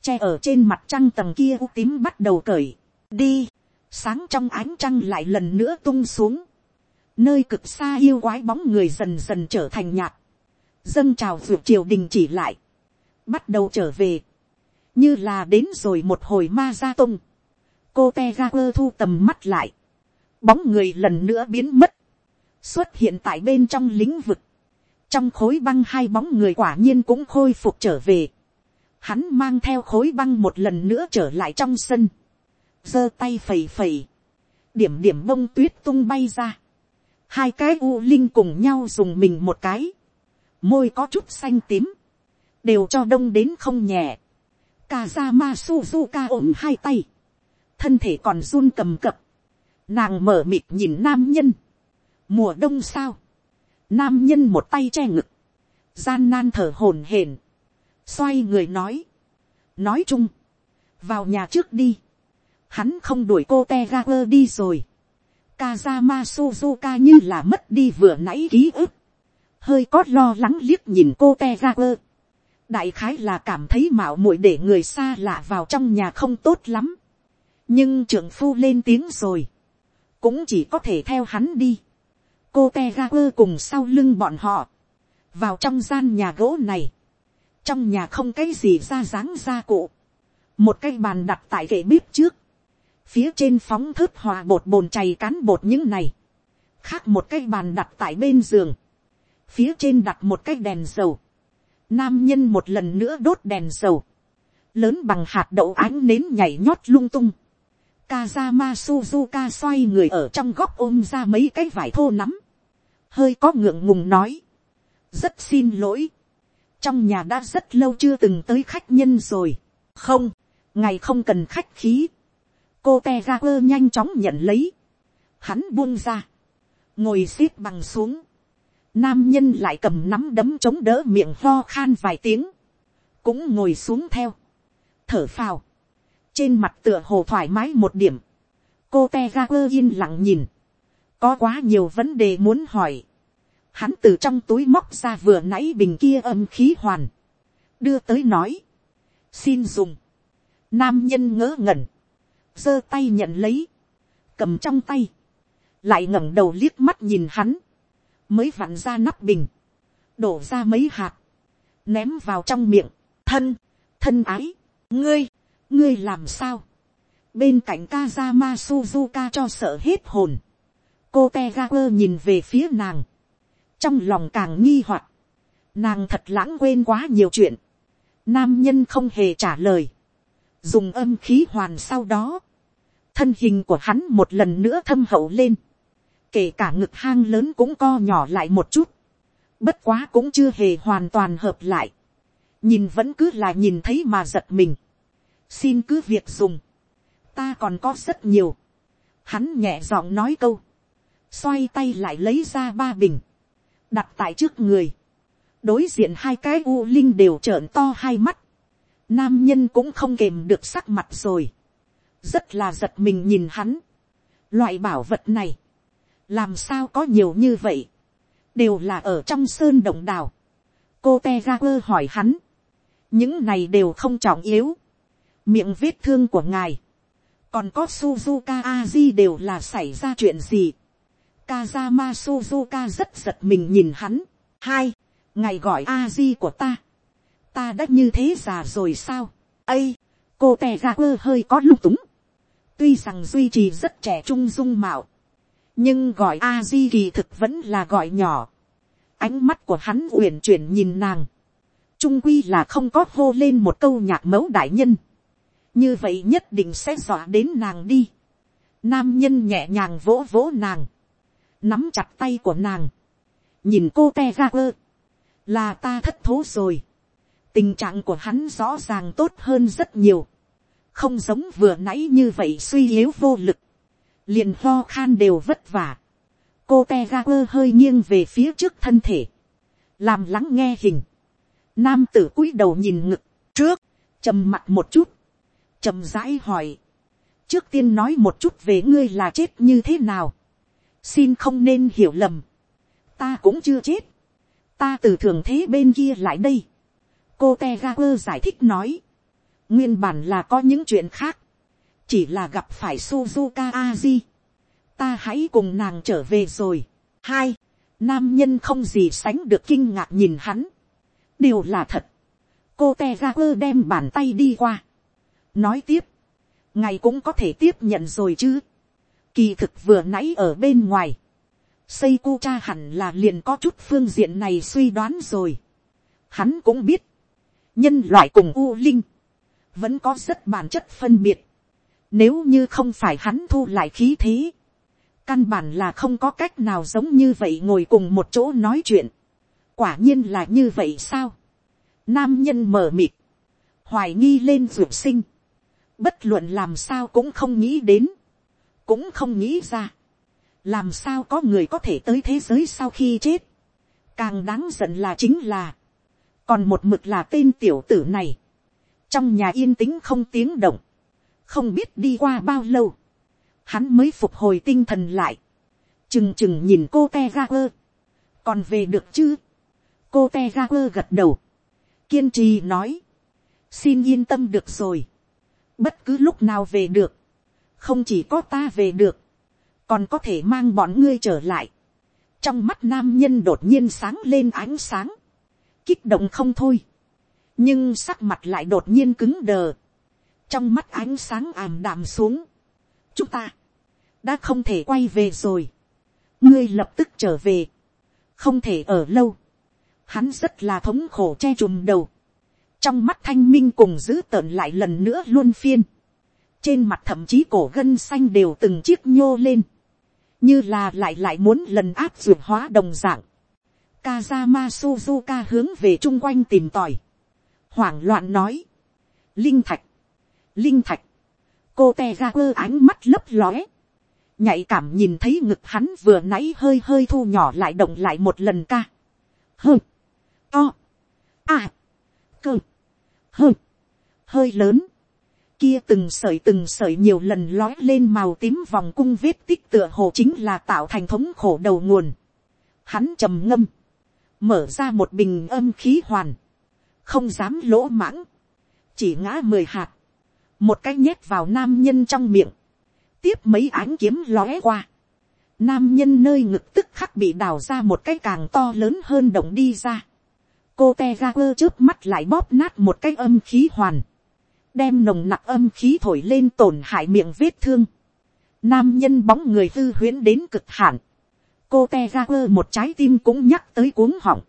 che ở trên mặt trăng tầng kia u tím bắt đầu cởi, đi, sáng trong ánh trăng lại lần nữa tung xuống, nơi cực xa yêu quái bóng người dần dần trở thành nhạt, dâng trào ruột triều đình chỉ lại, bắt đầu trở về, như là đến rồi một hồi ma gia tung, cô te ga quơ thu tầm mắt lại, bóng người lần nữa biến mất, xuất hiện tại bên trong lĩnh vực, trong khối băng hai bóng người quả nhiên cũng khôi phục trở về, hắn mang theo khối băng một lần nữa trở lại trong sân, giơ tay phẩy phẩy, điểm điểm bông tuyết tung bay ra, hai cái u linh cùng nhau dùng mình một cái, môi có chút xanh tím, đều cho đông đến không nhẹ, Kazama Suzuka ôm hai tay, thân thể còn run cầm cập, nàng mở mịt nhìn nam nhân, mùa đông sao, nam nhân một tay che ngực, gian nan thở hổn hển, xoay người nói, nói chung, vào nhà trước đi, hắn không đuổi cô Tegaper đi rồi, Kazama Suzuka như là mất đi vừa nãy ký ức, hơi có lo lắng liếc nhìn cô te quơ, đại khái là cảm thấy mạo muội để người xa lạ vào trong nhà không tốt lắm, nhưng trưởng phu lên tiếng rồi, cũng chỉ có thể theo hắn đi, cô te ga quơ cùng sau lưng bọn họ, vào trong gian nhà gỗ này, trong nhà không cái gì ra dáng ra cụ, một cái bàn đặt tại kệ bếp trước, phía trên phóng thớt hòa bột bồn chày cán bột những này, khác một cái bàn đặt tại bên giường, phía trên đặt một cái đèn dầu, nam nhân một lần nữa đốt đèn dầu, lớn bằng hạt đậu ánh nến nhảy nhót lung tung, Kazama Suzuka xoay người ở trong góc ôm ra mấy cái vải thô nắm. Hơi có ngượng ngùng nói. Rất xin lỗi. Trong nhà đã rất lâu chưa từng tới khách nhân rồi. Không, ngày không cần khách khí. Cô Tegaper nhanh chóng nhận lấy. Hắn buông ra. Ngồi xếp bằng xuống. Nam nhân lại cầm nắm đấm chống đỡ miệng ho khan vài tiếng. Cũng ngồi xuống theo. Thở phào. Trên mặt tựa hồ thoải mái một điểm, cô te ga quơ yên lặng nhìn, có quá nhiều vấn đề muốn hỏi, hắn từ trong túi móc ra vừa nãy bình kia âm khí hoàn, đưa tới nói, xin dùng, nam nhân ngỡ ngẩn, giơ tay nhận lấy, cầm trong tay, lại ngẩng đầu liếc mắt nhìn hắn, mới vặn ra nắp bình, đổ ra mấy hạt, ném vào trong miệng, thân, thân ái, ngươi, ngươi làm sao, bên cạnh Kazama Suzuka cho sợ hết hồn, cô Tegaku nhìn về phía nàng, trong lòng càng nghi hoặc, nàng thật lãng quên quá nhiều chuyện, nam nhân không hề trả lời, dùng âm khí hoàn sau đó, thân hình của hắn một lần nữa thâm hậu lên, kể cả ngực hang lớn cũng co nhỏ lại một chút, bất quá cũng chưa hề hoàn toàn hợp lại, nhìn vẫn cứ là nhìn thấy mà giật mình, xin cứ việc dùng, ta còn có rất nhiều, hắn nhẹ giọng nói câu, xoay tay lại lấy ra ba bình, đặt tại trước người, đối diện hai cái u linh đều trợn to hai mắt, nam nhân cũng không kềm được sắc mặt rồi, rất là giật mình nhìn hắn, loại bảo vật này, làm sao có nhiều như vậy, đều là ở trong sơn động đào, cô te ga quơ hỏi hắn, những này đều không trọng yếu, miệng vết thương của ngài, còn có Suzuka Aji đều là xảy ra chuyện gì. Kazama Suzuka rất giật mình nhìn hắn. Hai, ngài gọi Aji của ta. Ta đã như thế già rồi sao? ây, cô te ra quơ hơi có lung túng. Tuy rằng duy trì rất trẻ trung dung mạo. Nhưng gọi A Di kỳ thực vẫn là gọi nhỏ. Ánh mắt của hắn uyển chuyển nhìn nàng. Trung quy là không có hô lên một câu nhạc mẫu đại nhân như vậy nhất định sẽ dọa đến nàng đi. Nam nhân nhẹ nhàng vỗ vỗ nàng, nắm chặt tay của nàng, nhìn cô te ra quơ, là ta thất thố rồi. tình trạng của hắn rõ ràng tốt hơn rất nhiều, không giống vừa nãy như vậy suy yếu vô lực, liền ho khan đều vất vả. cô te ga quơ hơi nghiêng về phía trước thân thể, làm lắng nghe hình, nam tử cúi đầu nhìn ngực, trước, trầm mặt một chút, trầm rãi hỏi, trước tiên nói một chút về ngươi là chết như thế nào, xin không nên hiểu lầm, ta cũng chưa chết, ta từ thường thế bên kia lại đây, cô te ga quơ giải thích nói, nguyên bản là có những chuyện khác, chỉ là gặp phải suzuka aji, ta hãy cùng nàng trở về rồi. hai, nam nhân không gì sánh được kinh ngạc nhìn hắn, đều là thật, cô te ra quơ đem bàn tay đi qua, nói tiếp, ngài cũng có thể tiếp nhận rồi chứ, kỳ thực vừa nãy ở bên ngoài, xây cu cha hẳn là liền có chút phương diện này suy đoán rồi. Hắn cũng biết, nhân loại cùng u linh, vẫn có rất bản chất phân biệt. Nếu như không phải hắn thu lại khí thế, căn bản là không có cách nào giống như vậy ngồi cùng một chỗ nói chuyện. quả nhiên là như vậy sao. nam nhân mờ mịt, hoài nghi lên ruột sinh, bất luận làm sao cũng không nghĩ đến, cũng không nghĩ ra. Làm sao có người có thể tới thế giới sau khi chết, càng đáng giận là chính là, còn một mực là tên tiểu tử này, trong nhà yên tĩnh không tiếng động, không biết đi qua bao lâu, hắn mới phục hồi tinh thần lại, chừng chừng nhìn cô te ga quơ, còn về được chứ, cô te ga quơ gật đầu, kiên trì nói, xin yên tâm được rồi, bất cứ lúc nào về được, không chỉ có ta về được, còn có thể mang bọn ngươi trở lại. trong mắt nam nhân đột nhiên sáng lên ánh sáng, kích động không thôi, nhưng sắc mặt lại đột nhiên cứng đờ, trong mắt ánh sáng ảm đạm xuống. chúng ta đã không thể quay về rồi, ngươi lập tức trở về, không thể ở lâu, hắn rất là thống khổ che chùm đầu, trong mắt thanh minh cùng giữ tợn lại lần nữa luôn phiên, trên mặt thậm chí cổ gân xanh đều từng chiếc nhô lên, như là lại lại muốn lần áp dụng hóa đồng dạng. Kazama Suzuka hướng về chung quanh tìm tòi. Hoảng loạn nói. Linh thạch. Linh thạch. Cô te ra quơ ánh mắt lấp lóe. Nhạy cảm nhìn thấy ngực hắn vừa nãy hơi hơi thu nhỏ lại động lại một lần ca. Hơ. To. À. Cơ. Hơ. Hơi lớn kia từng sợi từng sợi nhiều lần lói lên màu tím vòng cung vết tích tựa hồ chính là tạo thành thống khổ đầu nguồn. Hắn trầm ngâm, mở ra một bình âm khí hoàn, không dám lỗ mãng, chỉ ngã mười hạt, một cái nhét vào nam nhân trong miệng, tiếp mấy ánh kiếm lóe qua, nam nhân nơi ngực tức khắc bị đào ra một cái càng to lớn hơn động đi ra, cô te ra quơ trước mắt lại bóp nát một cái âm khí hoàn, đem nồng nặc âm khí thổi lên tổn hại miệng vết thương. Nam nhân bóng người hư huyễn đến cực hạn. Cô te ra quơ một trái tim cũng nhắc tới cuống họng.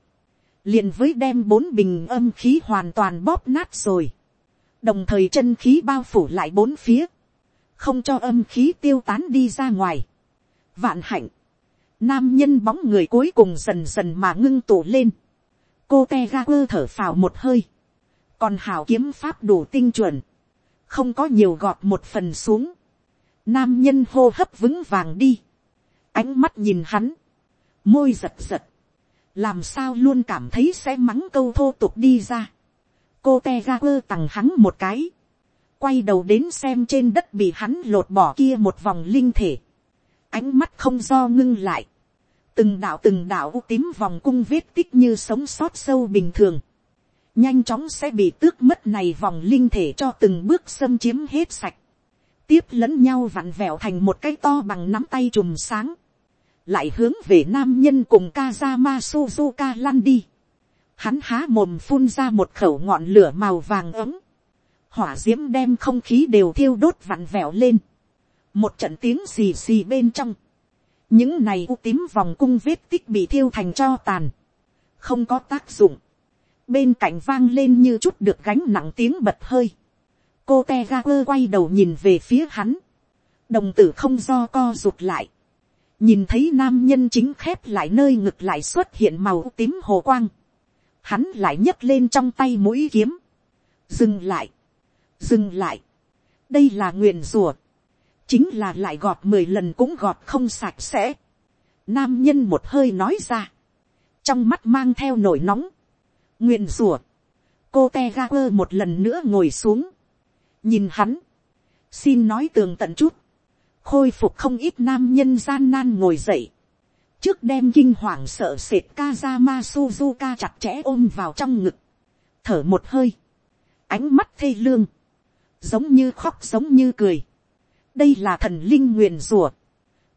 liền với đem bốn bình âm khí hoàn toàn bóp nát rồi. Đồng thời chân khí bao phủ lại bốn phía. Không cho âm khí tiêu tán đi ra ngoài. Vạn hạnh. Nam nhân bóng người cuối cùng dần dần mà ngưng tụ lên. Cô te ga quơ thở phào một hơi còn hào kiếm pháp đủ tinh chuẩn, không có nhiều gọt một phần xuống, nam nhân hô hấp vững vàng đi, ánh mắt nhìn hắn, môi giật giật, làm sao luôn cảm thấy sẽ mắng câu thô tục đi ra, cô te ga quơ tằng hắn một cái, quay đầu đến xem trên đất bị hắn lột bỏ kia một vòng linh thể, ánh mắt không do ngưng lại, từng đạo từng đạo u tím vòng cung vết tích như sống sót sâu bình thường, nhanh chóng sẽ bị tước mất này vòng linh thể cho từng bước xâm chiếm hết sạch, tiếp lẫn nhau vặn vẹo thành một cái to bằng nắm tay chùm sáng, lại hướng về nam nhân cùng Kazama Suzuka lăn đi. Hắn há mồm phun ra một khẩu ngọn lửa màu vàng ấm, hỏa d i ễ m đem không khí đều thiêu đốt vặn vẹo lên, một trận tiếng xì xì bên trong, những này u tím vòng cung vết tích bị thiêu thành cho tàn, không có tác dụng, bên cạnh vang lên như chút được gánh nặng tiếng bật hơi. cô te ga quơ quay đầu nhìn về phía hắn. đồng tử không do co rụt lại. nhìn thấy nam nhân chính khép lại nơi ngực lại xuất hiện màu tím hồ quang hắn lại nhấc lên trong tay mũi kiếm. dừng lại. dừng lại. đây là nguyện rùa. chính là lại gọt mười lần cũng gọt không sạch sẽ. nam nhân một hơi nói ra. trong mắt mang theo nổi nóng nguyện rùa, cô te ga quơ một lần nữa ngồi xuống, nhìn hắn, xin nói tường tận chút, khôi phục không ít nam nhân gian nan ngồi dậy, trước đem kinh hoàng sợ sệt Kazama Suzuka chặt chẽ ôm vào trong ngực, thở một hơi, ánh mắt thê lương, giống như khóc giống như cười. đây là thần linh nguyền rùa,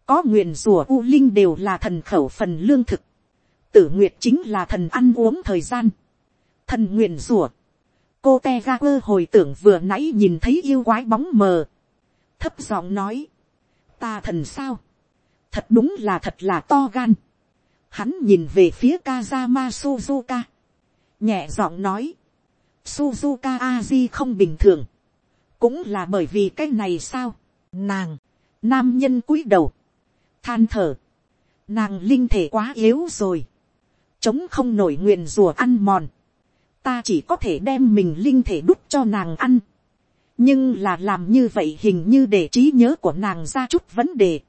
có nguyền rùa u linh đều là thần khẩu phần lương thực, tử nguyệt chính là thần ăn uống thời gian, thần nguyền rùa, cô te ga quơ hồi tưởng vừa nãy nhìn thấy yêu quái bóng mờ, thấp giọng nói, ta thần sao, thật đúng là thật là to gan, hắn nhìn về phía Kazama Suzuka, nhẹ giọng nói, Suzuka Aji không bình thường, cũng là bởi vì cái này sao, nàng, nam nhân cúi đầu, than thở, nàng linh thể quá yếu rồi, chống không nổi nguyện rùa ăn mòn, ta chỉ có thể đem mình linh thể đút cho nàng ăn, nhưng là làm như vậy hình như để trí nhớ của nàng ra chút vấn đề,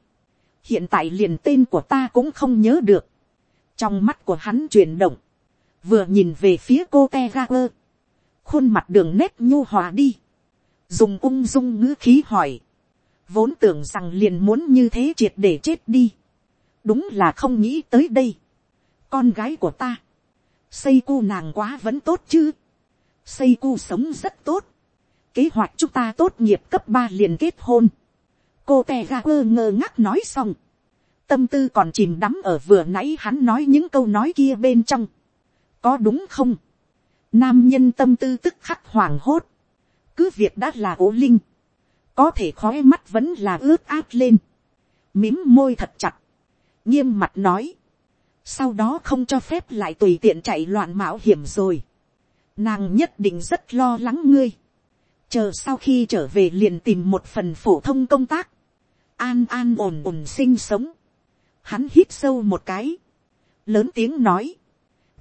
hiện tại liền tên của ta cũng không nhớ được, trong mắt của hắn chuyển động, vừa nhìn về phía cô te ga quơ, khuôn mặt đường nét nhu hòa đi, dùng ung dung ngữ khí hỏi, vốn tưởng rằng liền muốn như thế triệt để chết đi, đúng là không nghĩ tới đây, con gái của ta, xây cu nàng quá vẫn tốt chứ, xây cu sống rất tốt, kế hoạch chúng ta tốt nghiệp cấp ba liền kết hôn, cô te ga quơ ngơ ngác nói xong, tâm tư còn chìm đắm ở vừa nãy hắn nói những câu nói kia bên trong, có đúng không, nam nhân tâm tư tức khắc hoảng hốt, cứ việc đã là ố linh, có thể khói mắt vẫn là ướt át lên, mím môi thật chặt, nghiêm mặt nói, sau đó không cho phép lại tùy tiện chạy loạn mạo hiểm rồi, nàng nhất định rất lo lắng ngươi, chờ sau khi trở về liền tìm một phần phổ thông công tác, an an ổn ổn sinh sống, hắn hít sâu một cái, lớn tiếng nói,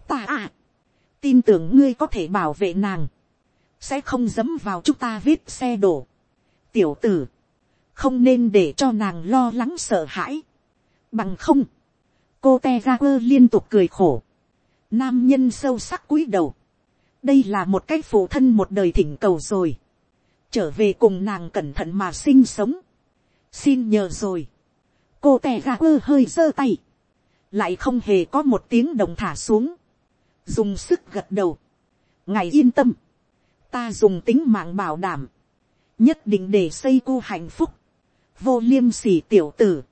ta à, tin tưởng ngươi có thể bảo vệ nàng, sẽ không dấm vào chúng ta vết xe đổ. tiểu tử, không nên để cho nàng lo lắng sợ hãi. bằng không, cô te ra quơ liên tục cười khổ. nam nhân sâu sắc cúi đầu. đây là một cái phụ thân một đời thỉnh cầu rồi. trở về cùng nàng cẩn thận mà sinh sống xin nhờ rồi. cô tè ga quơ hơi giơ tay. lại không hề có một tiếng đồng thả xuống. Dùng sức gật đầu, ngài yên tâm, ta dùng tính mạng bảo đảm, nhất định để xây cô hạnh phúc, vô liêm sỉ tiểu tử,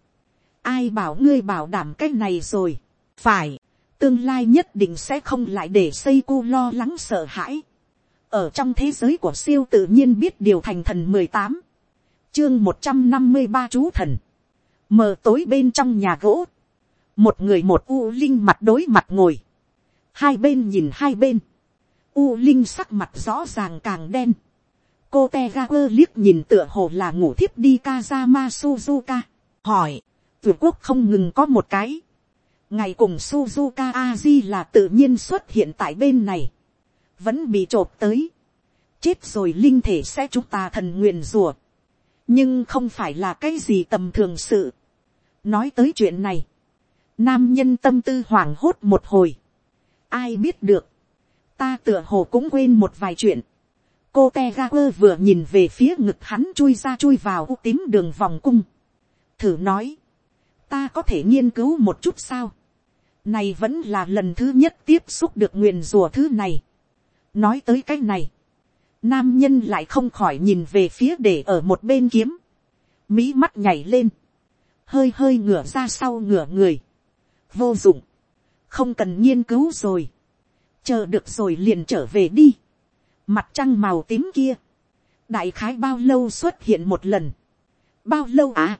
ai bảo ngươi bảo đảm cái này rồi, phải, tương lai nhất định sẽ không lại để xây cô lo lắng sợ hãi, ở trong thế giới của siêu tự nhiên biết điều thành thần mười tám, chương một trăm năm mươi ba chú thần, mờ tối bên trong nhà gỗ, một người một u linh mặt đối mặt ngồi, hai bên nhìn hai bên, u linh sắc mặt rõ ràng càng đen, cô te ga quơ liếc nhìn tựa hồ là ngủ thiếp đi kazama suzuka, hỏi, tuyệt quốc không ngừng có một cái, ngày cùng suzuka aji là tự nhiên xuất hiện tại bên này, vẫn bị t tới, chết rồi linh thể sẽ chúng ta thần nguyền rùa, nhưng không phải là cái gì tầm thường sự. nói tới chuyện này, nam nhân tâm tư hoảng hốt một hồi, ai biết được, ta tựa hồ cũng quên một vài chuyện. cô te ga quơ vừa nhìn về phía ngực hắn chui ra chui vào u tím đường vòng cung. thử nói, ta có thể nghiên cứu một chút sao. này vẫn là lần thứ nhất tiếp xúc được nguyền rùa thứ này. nói tới cái này, nam nhân lại không khỏi nhìn về phía để ở một bên kiếm. mỹ mắt nhảy lên, hơi hơi ngửa ra sau ngửa người. vô dụng, không cần nghiên cứu rồi, chờ được rồi liền trở về đi, mặt trăng màu tím kia, đại khái bao lâu xuất hiện một lần, bao lâu à,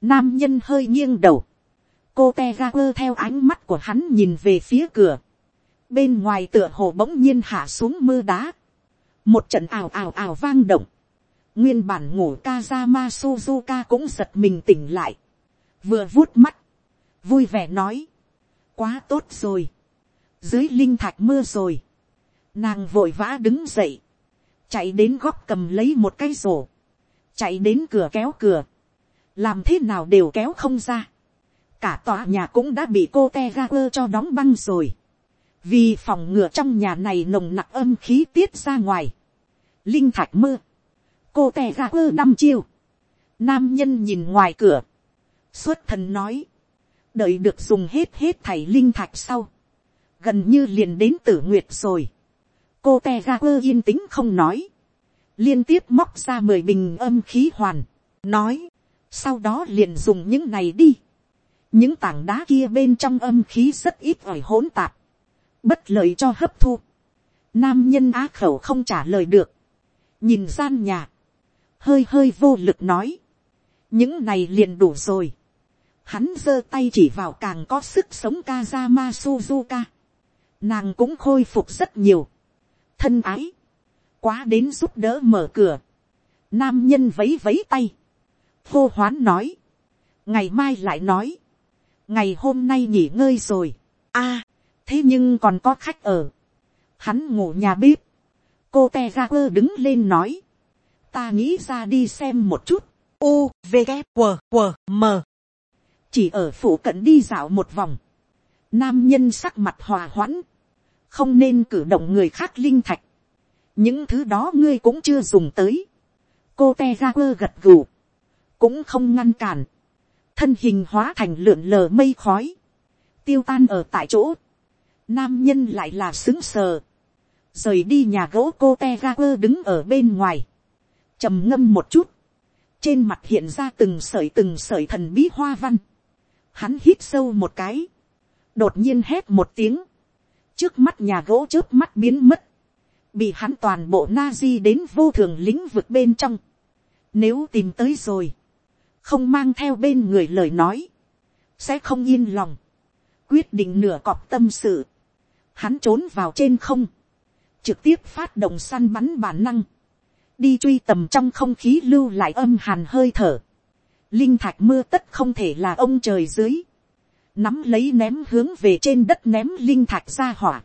nam nhân hơi nghiêng đầu, cô te ra quơ theo ánh mắt của hắn nhìn về phía cửa, bên ngoài tựa hồ bỗng nhiên hạ xuống mưa đá, một trận ào ào ào vang động, nguyên bản ngủ Kazama Suzuka cũng giật mình tỉnh lại, vừa vuốt mắt, vui vẻ nói, quá tốt rồi. Dưới linh thạch mưa rồi. Nàng vội vã đứng dậy. Chạy đến góc cầm lấy một cái rổ. Chạy đến cửa kéo cửa. Làm thế nào đều kéo không ra. Cả tòa nhà cũng đã bị cô te ga quơ cho đóng băng rồi. Vì phòng ngừa trong nhà này nồng nặc âm khí tiết ra ngoài. Linh thạch mưa. Cô tè ra quơ năm chiêu. Nam nhân nhìn ngoài cửa. Xuất thần nói đợi được dùng hết hết thảy linh thạch sau, gần như liền đến tử nguyệt rồi. cô te ra quơ yên tĩnh không nói, liên tiếp móc ra mười bình âm khí hoàn, nói, sau đó liền dùng những này đi. những tảng đá kia bên trong âm khí rất ít ỏi hỗn tạp, bất lợi cho hấp thu. nam nhân á khẩu không trả lời được, nhìn gian nhà, hơi hơi vô lực nói, những này liền đủ rồi. Hắn giơ tay chỉ vào càng có sức sống Kazama Suzuka. Nàng cũng khôi phục rất nhiều. Thân ái. Quá đến giúp đỡ mở cửa. Nam nhân vấy vấy tay. Hô hoán nói. Ngày mai lại nói. Ngày hôm nay nghỉ ngơi rồi. a thế nhưng còn có khách ở. Hắn ngủ nhà bếp. Cô Tegaper đứng lên nói. Ta nghĩ ra đi xem một chút. U, V, g W, W, M. Chỉ ở phủ cận đi dạo một vòng. Nam nhân sắc mặt hòa hoãn. Không nên cử động người khác linh thạch. Những thứ đó ngươi cũng chưa dùng tới. Cô te ra quơ gật gù. Cũng không ngăn cản. Thân hình hóa thành lượn lờ mây khói. Tiêu tan ở tại chỗ. Nam nhân lại là xứng sờ. Rời đi nhà gỗ cô te quơ đứng ở bên ngoài. trầm ngâm một chút. Trên mặt hiện ra từng sợi từng sợi thần bí hoa văn, hắn hít sâu một cái, đột nhiên hét một tiếng, trước mắt nhà gỗ trước mắt biến mất, bị hắn toàn bộ na di đến vô thường lĩnh vực bên trong, nếu tìm tới rồi, không mang theo bên người lời nói, sẽ không yên lòng, quyết định nửa cọp tâm sự, hắn trốn vào trên không, trực tiếp phát động săn bắn bản năng, đi truy tầm trong không khí lưu lại âm hàn hơi thở. Linh thạch mưa tất không thể là ông trời dưới. Nắm lấy ném hướng về trên đất ném linh thạch ra hỏa.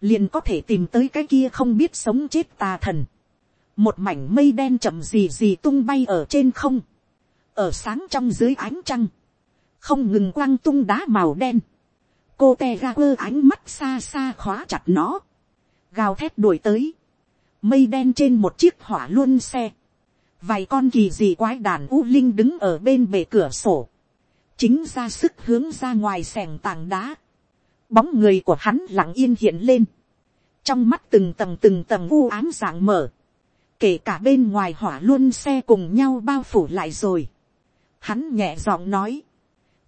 Liền có thể tìm tới cái kia không biết sống chết tà thần. Một mảnh mây đen chậm gì gì tung bay ở trên không. Ở sáng trong dưới ánh trăng. Không ngừng quăng tung đá màu đen. Cô te ra quơ ánh mắt xa xa khóa chặt nó. Gào thét đuổi tới. Mây đen trên một chiếc hỏa luôn xe, vài con kỳ dị quái đàn u linh đứng ở bên bề cửa sổ, chính ra sức hướng ra ngoài sẻng tàng đá, bóng người của hắn lặng yên hiện lên, trong mắt từng tầng từng tầng u ám dạng mở, kể cả bên ngoài hỏa luôn xe cùng nhau bao phủ lại rồi, hắn nhẹ giọng nói,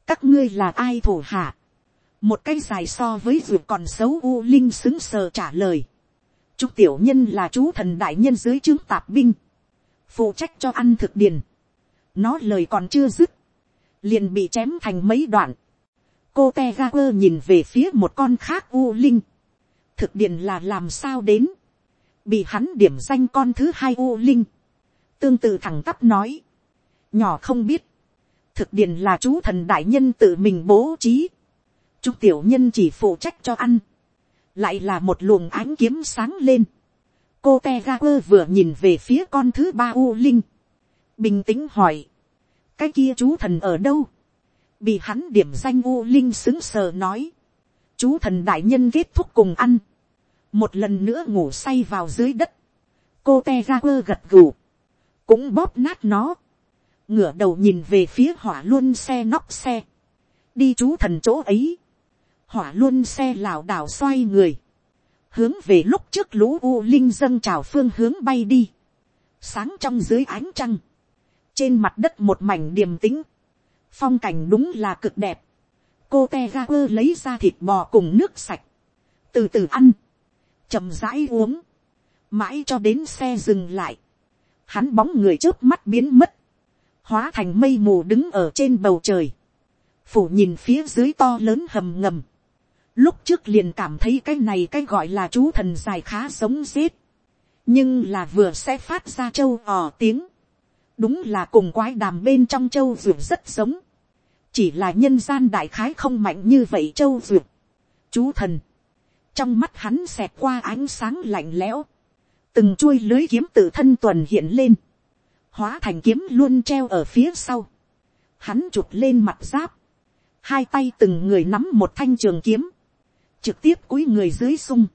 các ngươi là ai thủ hạ, một cái dài so với ruột còn xấu u linh xứng sờ trả lời, Chú tiểu nhân là chú thần đại nhân dưới trướng tạp binh. Phụ trách cho ăn thực điền. Nó lời còn chưa dứt. Liền bị chém thành mấy đoạn. Cô te ga quơ nhìn về phía một con khác u linh. Thực điền là làm sao đến. Bị hắn điểm danh con thứ hai u linh. Tương tự thẳng tắp nói. Nhỏ không biết. Thực điền là chú thần đại nhân tự mình bố trí. Chú tiểu nhân chỉ phụ trách cho ăn lại là một luồng ánh kiếm sáng lên. cô te ga quơ vừa nhìn về phía con thứ ba u linh, bình tĩnh hỏi, cái kia chú thần ở đâu, bị hắn điểm danh u linh xứng sờ nói, chú thần đại nhân kết thúc cùng ăn, một lần nữa ngủ say vào dưới đất, cô te ga quơ gật gù, cũng bóp nát nó, ngửa đầu nhìn về phía hỏa luôn xe nóc xe, đi chú thần chỗ ấy, hỏa luôn xe lảo đảo xoay người, hướng về lúc trước lũ u linh dâng trào phương hướng bay đi, sáng trong dưới ánh trăng, trên mặt đất một mảnh điềm tĩnh, phong cảnh đúng là cực đẹp, cô te ga quơ lấy ra thịt bò cùng nước sạch, từ từ ăn, chậm rãi uống, mãi cho đến xe dừng lại, hắn bóng người trước mắt biến mất, hóa thành mây mù đứng ở trên bầu trời, phủ nhìn phía dưới to lớn hầm ngầm, lúc trước liền cảm thấy cái này cái gọi là chú thần dài khá giống giết, nhưng là vừa sẽ phát ra châu ò tiếng, đúng là cùng quái đàm bên trong châu ruột rất giống, chỉ là nhân gian đại khái không mạnh như vậy châu ruột, chú thần, trong mắt hắn xẹt qua ánh sáng lạnh lẽo, từng chuôi lưới kiếm tự thân tuần hiện lên, hóa thành kiếm luôn treo ở phía sau, hắn chụp lên mặt giáp, hai tay từng người nắm một thanh trường kiếm, trực tiếp cúi người dưới sung,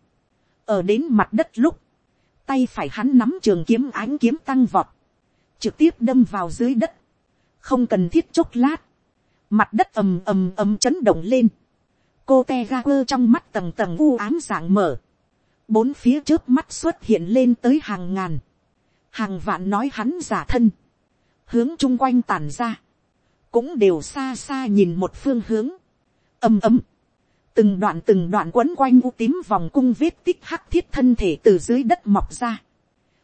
ở đến mặt đất lúc, tay phải hắn nắm trường kiếm ánh kiếm tăng vọt, trực tiếp đâm vào dưới đất, không cần thiết chốc lát, mặt đất ầm ầm ầm chấn động lên, cô te ga quơ trong mắt tầng tầng u ám dạng mở, bốn phía trước mắt xuất hiện lên tới hàng ngàn, hàng vạn nói hắn giả thân, hướng chung quanh tàn ra, cũng đều xa xa nhìn một phương hướng, ầm ầm, từng đoạn từng đoạn quấn quanh u tím vòng cung vết tích hắc thiết thân thể từ dưới đất mọc ra,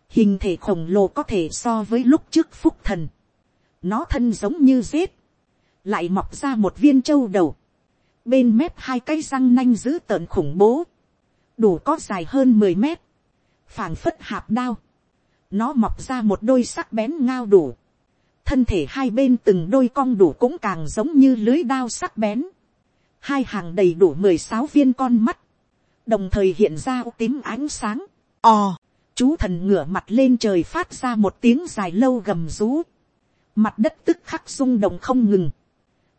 hình thể khổng lồ có thể so với lúc trước phúc thần, nó thân giống như rết, lại mọc ra một viên châu đầu, bên mép hai cái răng nanh dữ tợn khủng bố, đủ có dài hơn mười mét, phảng phất hạp đao, nó mọc ra một đôi sắc bén ngao đủ, thân thể hai bên từng đôi cong đủ cũng càng giống như lưới đao sắc bén, hai hàng đầy đủ mười sáu viên con mắt, đồng thời hiện ra tím ánh sáng, ò, chú thần ngửa mặt lên trời phát ra một tiếng dài lâu gầm rú, mặt đất tức khắc rung động không ngừng,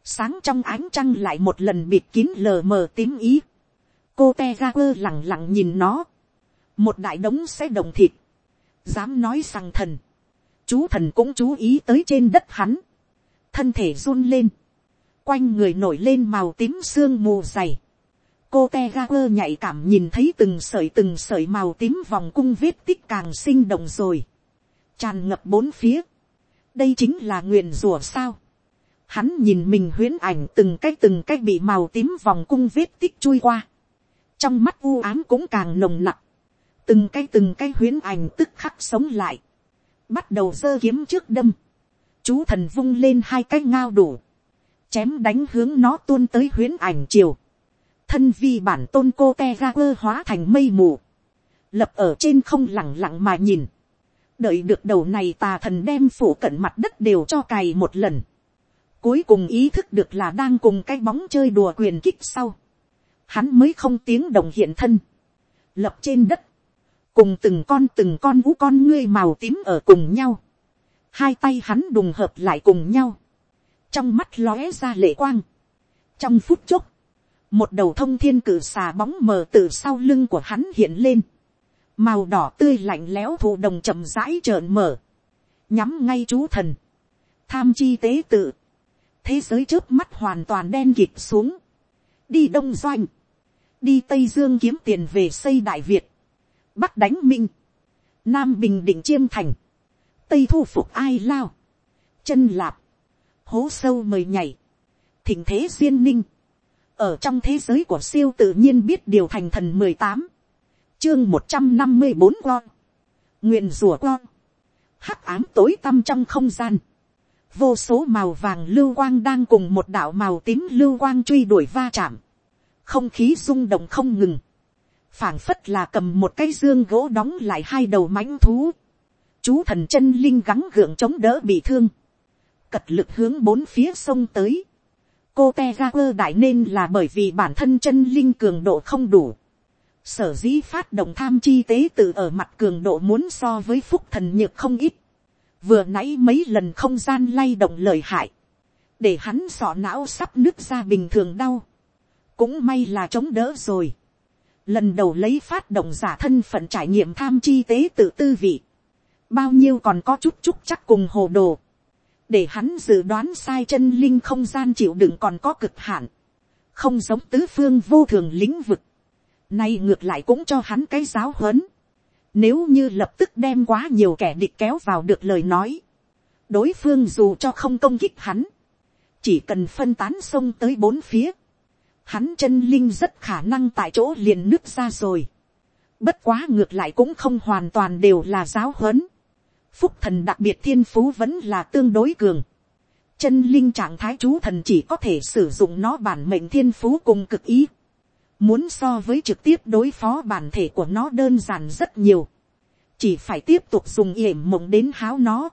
sáng trong ánh trăng lại một lần bịt kín lờ mờ tím ý, cô te ga quơ lẳng lặng nhìn nó, một đại đống sẽ đồng thịt, dám nói rằng thần, chú thần cũng chú ý tới trên đất hắn, thân thể run lên, quanh người nổi lên màu tím sương mù dày, cô te ga quơ nhạy cảm nhìn thấy từng sợi từng sợi màu tím vòng cung vết tích càng sinh động rồi, tràn ngập bốn phía, đây chính là nguyện rùa sao, hắn nhìn mình huyễn ảnh từng cái từng cái bị màu tím vòng cung vết tích chui qua, trong mắt u ám cũng càng nồng nặc, từng cái từng cái huyễn ảnh tức khắc sống lại, bắt đầu giơ kiếm trước đâm, chú thần vung lên hai cái ngao đủ, chém đánh hướng nó tuôn tới huyễn ảnh chiều, thân vi bản tôn cô te ga quơ hóa thành mây mù, lập ở trên không lẳng lặng mà nhìn, đợi được đầu này tà thần đem phủ cận mặt đất đều cho cày một lần, cuối cùng ý thức được là đang cùng cái bóng chơi đùa quyền kích sau, hắn mới không tiếng đồng hiện thân, lập trên đất, cùng từng con từng con vũ con ngươi màu tím ở cùng nhau, hai tay hắn đùng hợp lại cùng nhau, trong mắt lóe ra lệ quang, trong phút chốc, một đầu thông thiên cử xà bóng mờ từ sau lưng của hắn hiện lên, màu đỏ tươi lạnh lẽo thụ đồng chậm rãi trợn mở, nhắm ngay chú thần, tham chi tế tự, thế giới trước mắt hoàn toàn đen kịp xuống, đi đông doanh, đi tây dương kiếm tiền về xây đại việt, bắc đánh minh, nam bình định chiêm thành, tây thu phục ai lao, chân lạp, hố sâu mời nhảy, thỉnh thế duyên ninh, ở trong thế giới của siêu tự nhiên biết điều thành thần mười tám, chương một trăm năm mươi bốn con, nguyện rùa con, hắc ám tối tăm trong không gian, vô số màu vàng lưu quang đang cùng một đạo màu tím lưu quang truy đuổi va chạm, không khí rung động không ngừng, phảng phất là cầm một cái dương gỗ đóng lại hai đầu mãnh thú, chú thần chân linh gắng gượng chống đỡ bị thương, cật lực hướng bốn phía sông tới, cô te ga quơ đại nên là bởi vì bản thân chân linh cường độ không đủ, sở dĩ phát động tham chi tế tự ở mặt cường độ muốn so với phúc thần nhược không ít, vừa nãy mấy lần không gian lay động lời hại, để hắn sọ não sắp nứt ra bình thường đau, cũng may là chống đỡ rồi, lần đầu lấy phát động giả thân phận trải nghiệm tham chi tế tự tư vị, bao nhiêu còn có chút chút chắc cùng hồ đồ, để hắn dự đoán sai chân linh không gian chịu đựng còn có cực hạn, không giống tứ phương vô thường lĩnh vực, nay ngược lại cũng cho hắn cái giáo huấn, nếu như lập tức đem quá nhiều kẻ địch kéo vào được lời nói. Đối phương dù cho không công kích hắn. Chỉ cần phân tán sông tới bốn phía. Hắn chân linh rất khả năng tại chỗ liền nước ra rồi. Bất quá ngược lại cũng không hoàn toàn đều là giáo huấn. Phúc thần đặc biệt thiên phú vẫn là tương đối cường. Chân linh trạng thái chú thần chỉ có thể sử dụng nó bản mệnh thiên phú cùng cực ý Muốn so với trực tiếp đối phó bản thể của nó đơn giản rất nhiều. Chỉ phải tiếp tục dùng yểm mộng đến háo nó.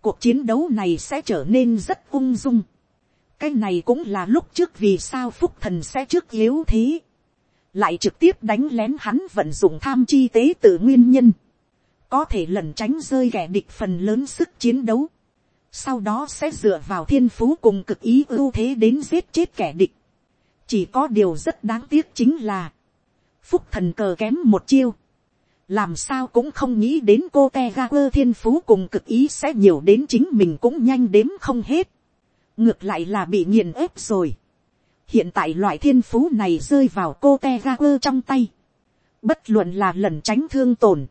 Cuộc chiến đấu này sẽ trở nên rất ung dung. Cái này cũng là lúc trước vì sao phúc thần sẽ trước yếu thế. Lại trực tiếp đánh lén hắn vận dụng tham chi tế tự nguyên nhân. Có thể lẩn tránh rơi kẻ địch phần lớn sức chiến đấu. Sau đó sẽ dựa vào thiên phú cùng cực ý ưu thế đến giết chết kẻ địch chỉ có điều rất đáng tiếc chính là, phúc thần cờ kém một chiêu, làm sao cũng không nghĩ đến cô te ga quơ thiên phú cùng cực ý sẽ nhiều đến chính mình cũng nhanh đếm không hết, ngược lại là bị nghiền ép rồi. hiện tại loại thiên phú này rơi vào cô te ga quơ trong tay. bất luận là lần tránh thương tổn,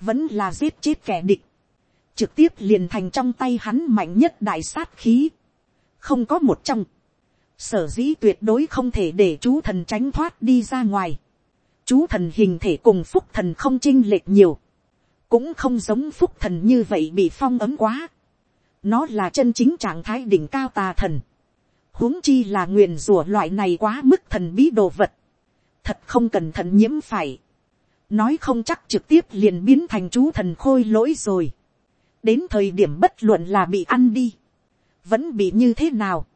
vẫn là giết chết kẻ địch, trực tiếp liền thành trong tay hắn mạnh nhất đại sát khí. không có một trong, sở dĩ tuyệt đối không thể để chú thần tránh thoát đi ra ngoài. chú thần hình thể cùng phúc thần không chinh lệch nhiều, cũng không giống phúc thần như vậy bị phong ấm quá. nó là chân chính trạng thái đỉnh cao tà thần. huống chi là nguyền rủa loại này quá mức thần bí đồ vật. thật không cẩn thận nhiễm phải nói không chắc trực tiếp liền biến thành chú thần khôi lỗi rồi. đến thời điểm bất luận là bị ăn đi, vẫn bị như thế nào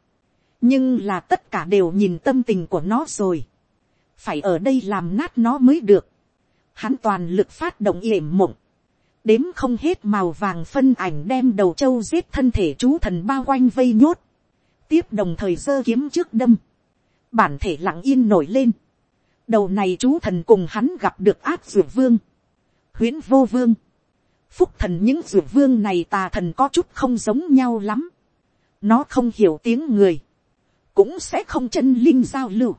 nhưng là tất cả đều nhìn tâm tình của nó rồi. phải ở đây làm nát nó mới được. hắn toàn lực phát động yểm mộng. đếm không hết màu vàng phân ảnh đem đầu châu giết thân thể chú thần bao quanh vây nhốt. tiếp đồng thời giơ kiếm trước đâm. bản thể lặng yên nổi lên đầu này chú thần cùng hắn gặp được áp dược vương. huyễn vô vương. phúc thần những dược vương này tà thần có chút không giống nhau lắm. nó không hiểu tiếng người cũng sẽ không chân linh giao lưu.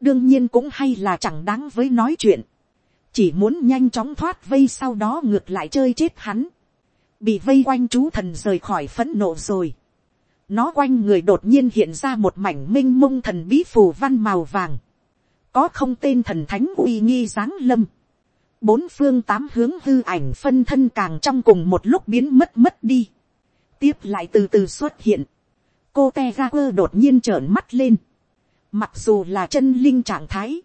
đương nhiên cũng hay là chẳng đáng với nói chuyện. chỉ muốn nhanh chóng thoát vây sau đó ngược lại chơi chết hắn. bị vây quanh chú thần rời khỏi phẫn nộ rồi. nó quanh người đột nhiên hiện ra một mảnh m i n h mông thần bí phù văn màu vàng có không tên thần thánh uy nghi giáng lâm. bốn phương tám hướng hư ảnh phân thân càng trong cùng một lúc biến mất mất đi. tiếp lại từ từ xuất hiện cô te ra quơ đột nhiên trợn mắt lên. Mặc dù là chân linh trạng thái,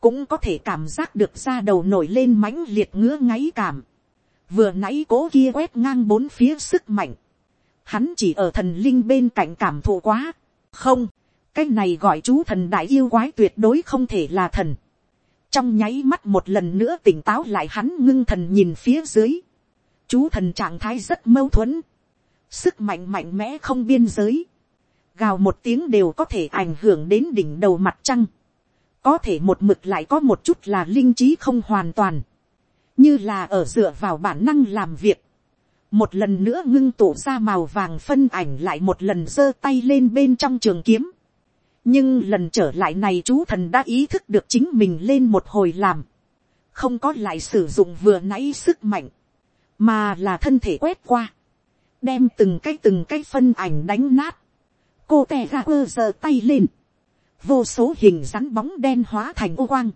cũng có thể cảm giác được da đầu nổi lên mãnh liệt ngứa ngáy cảm. Vừa nãy cố kia quét ngang bốn phía sức mạnh. Hắn chỉ ở thần linh bên cạnh cảm thụ quá. Không, cái này gọi chú thần đại yêu quái tuyệt đối không thể là thần. Trong nháy mắt một lần nữa tỉnh táo lại hắn ngưng thần nhìn phía dưới. Chú thần trạng thái rất mâu thuẫn. Sức mạnh mạnh mẽ không biên giới gào một tiếng đều có thể ảnh hưởng đến đỉnh đầu mặt trăng, có thể một mực lại có một chút là linh trí không hoàn toàn, như là ở dựa vào bản năng làm việc, một lần nữa ngưng tụ ra màu vàng phân ảnh lại một lần giơ tay lên bên trong trường kiếm, nhưng lần trở lại này chú thần đã ý thức được chính mình lên một hồi làm, không có lại sử dụng vừa nãy sức mạnh, mà là thân thể quét qua, đem từng cái từng cái phân ảnh đánh nát, cô tè ra quơ giơ tay lên, vô số hình rắn bóng đen hóa thành ô quang,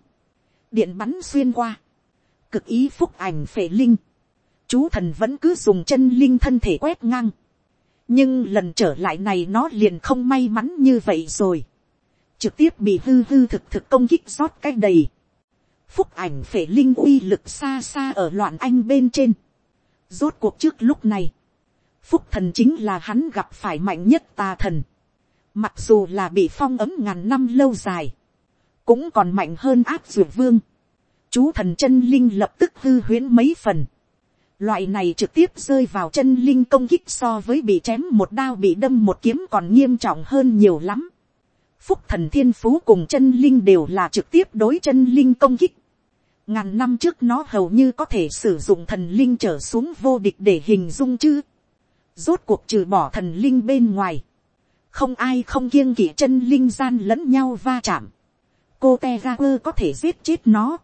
điện bắn xuyên qua, cực ý phúc ảnh phệ linh, chú thần vẫn cứ dùng chân linh thân thể quét ngang, nhưng lần trở lại này nó liền không may mắn như vậy rồi, trực tiếp bị hư hư thực thực công kích rót cái đầy, phúc ảnh phệ linh uy lực xa xa ở loạn anh bên trên, rốt cuộc trước lúc này, phúc thần chính là hắn gặp phải mạnh nhất tà thần, mặc dù là bị phong ấm ngàn năm lâu dài, cũng còn mạnh hơn áp dược vương. Chú thần chân linh lập tức hư huyễn mấy phần. Loại này trực tiếp rơi vào chân linh công kích so với bị chém một đao bị đâm một kiếm còn nghiêm trọng hơn nhiều lắm. Phúc thần thiên phú cùng chân linh đều là trực tiếp đối chân linh công kích. Ngàn năm trước nó hầu như có thể sử dụng thần linh trở xuống vô địch để hình dung chứ. Rốt cuộc trừ bỏ thần linh bên ngoài không ai không kiêng kỵ chân linh gian lẫn nhau va chạm, cô te ga quơ có thể giết chết nó,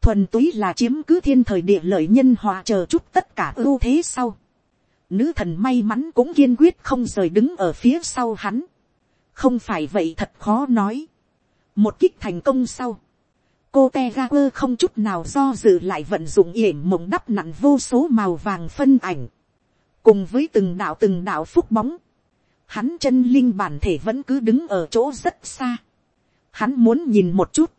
thuần túy là chiếm cứ thiên thời địa lợi nhân hòa chờ chút tất cả ưu thế sau. Nữ thần may mắn cũng kiên quyết không rời đứng ở phía sau hắn. Không phải vậy thật khó nói. Một kích thành công sau. Cô Tegaper không chút nào do dự lại vận dụng yểm mộng đắp nặn vô số màu vàng phân ảnh. Cùng với từng đạo từng đạo phúc bóng hắn chân linh bản thể vẫn cứ đứng ở chỗ rất xa. Hắn muốn nhìn một chút.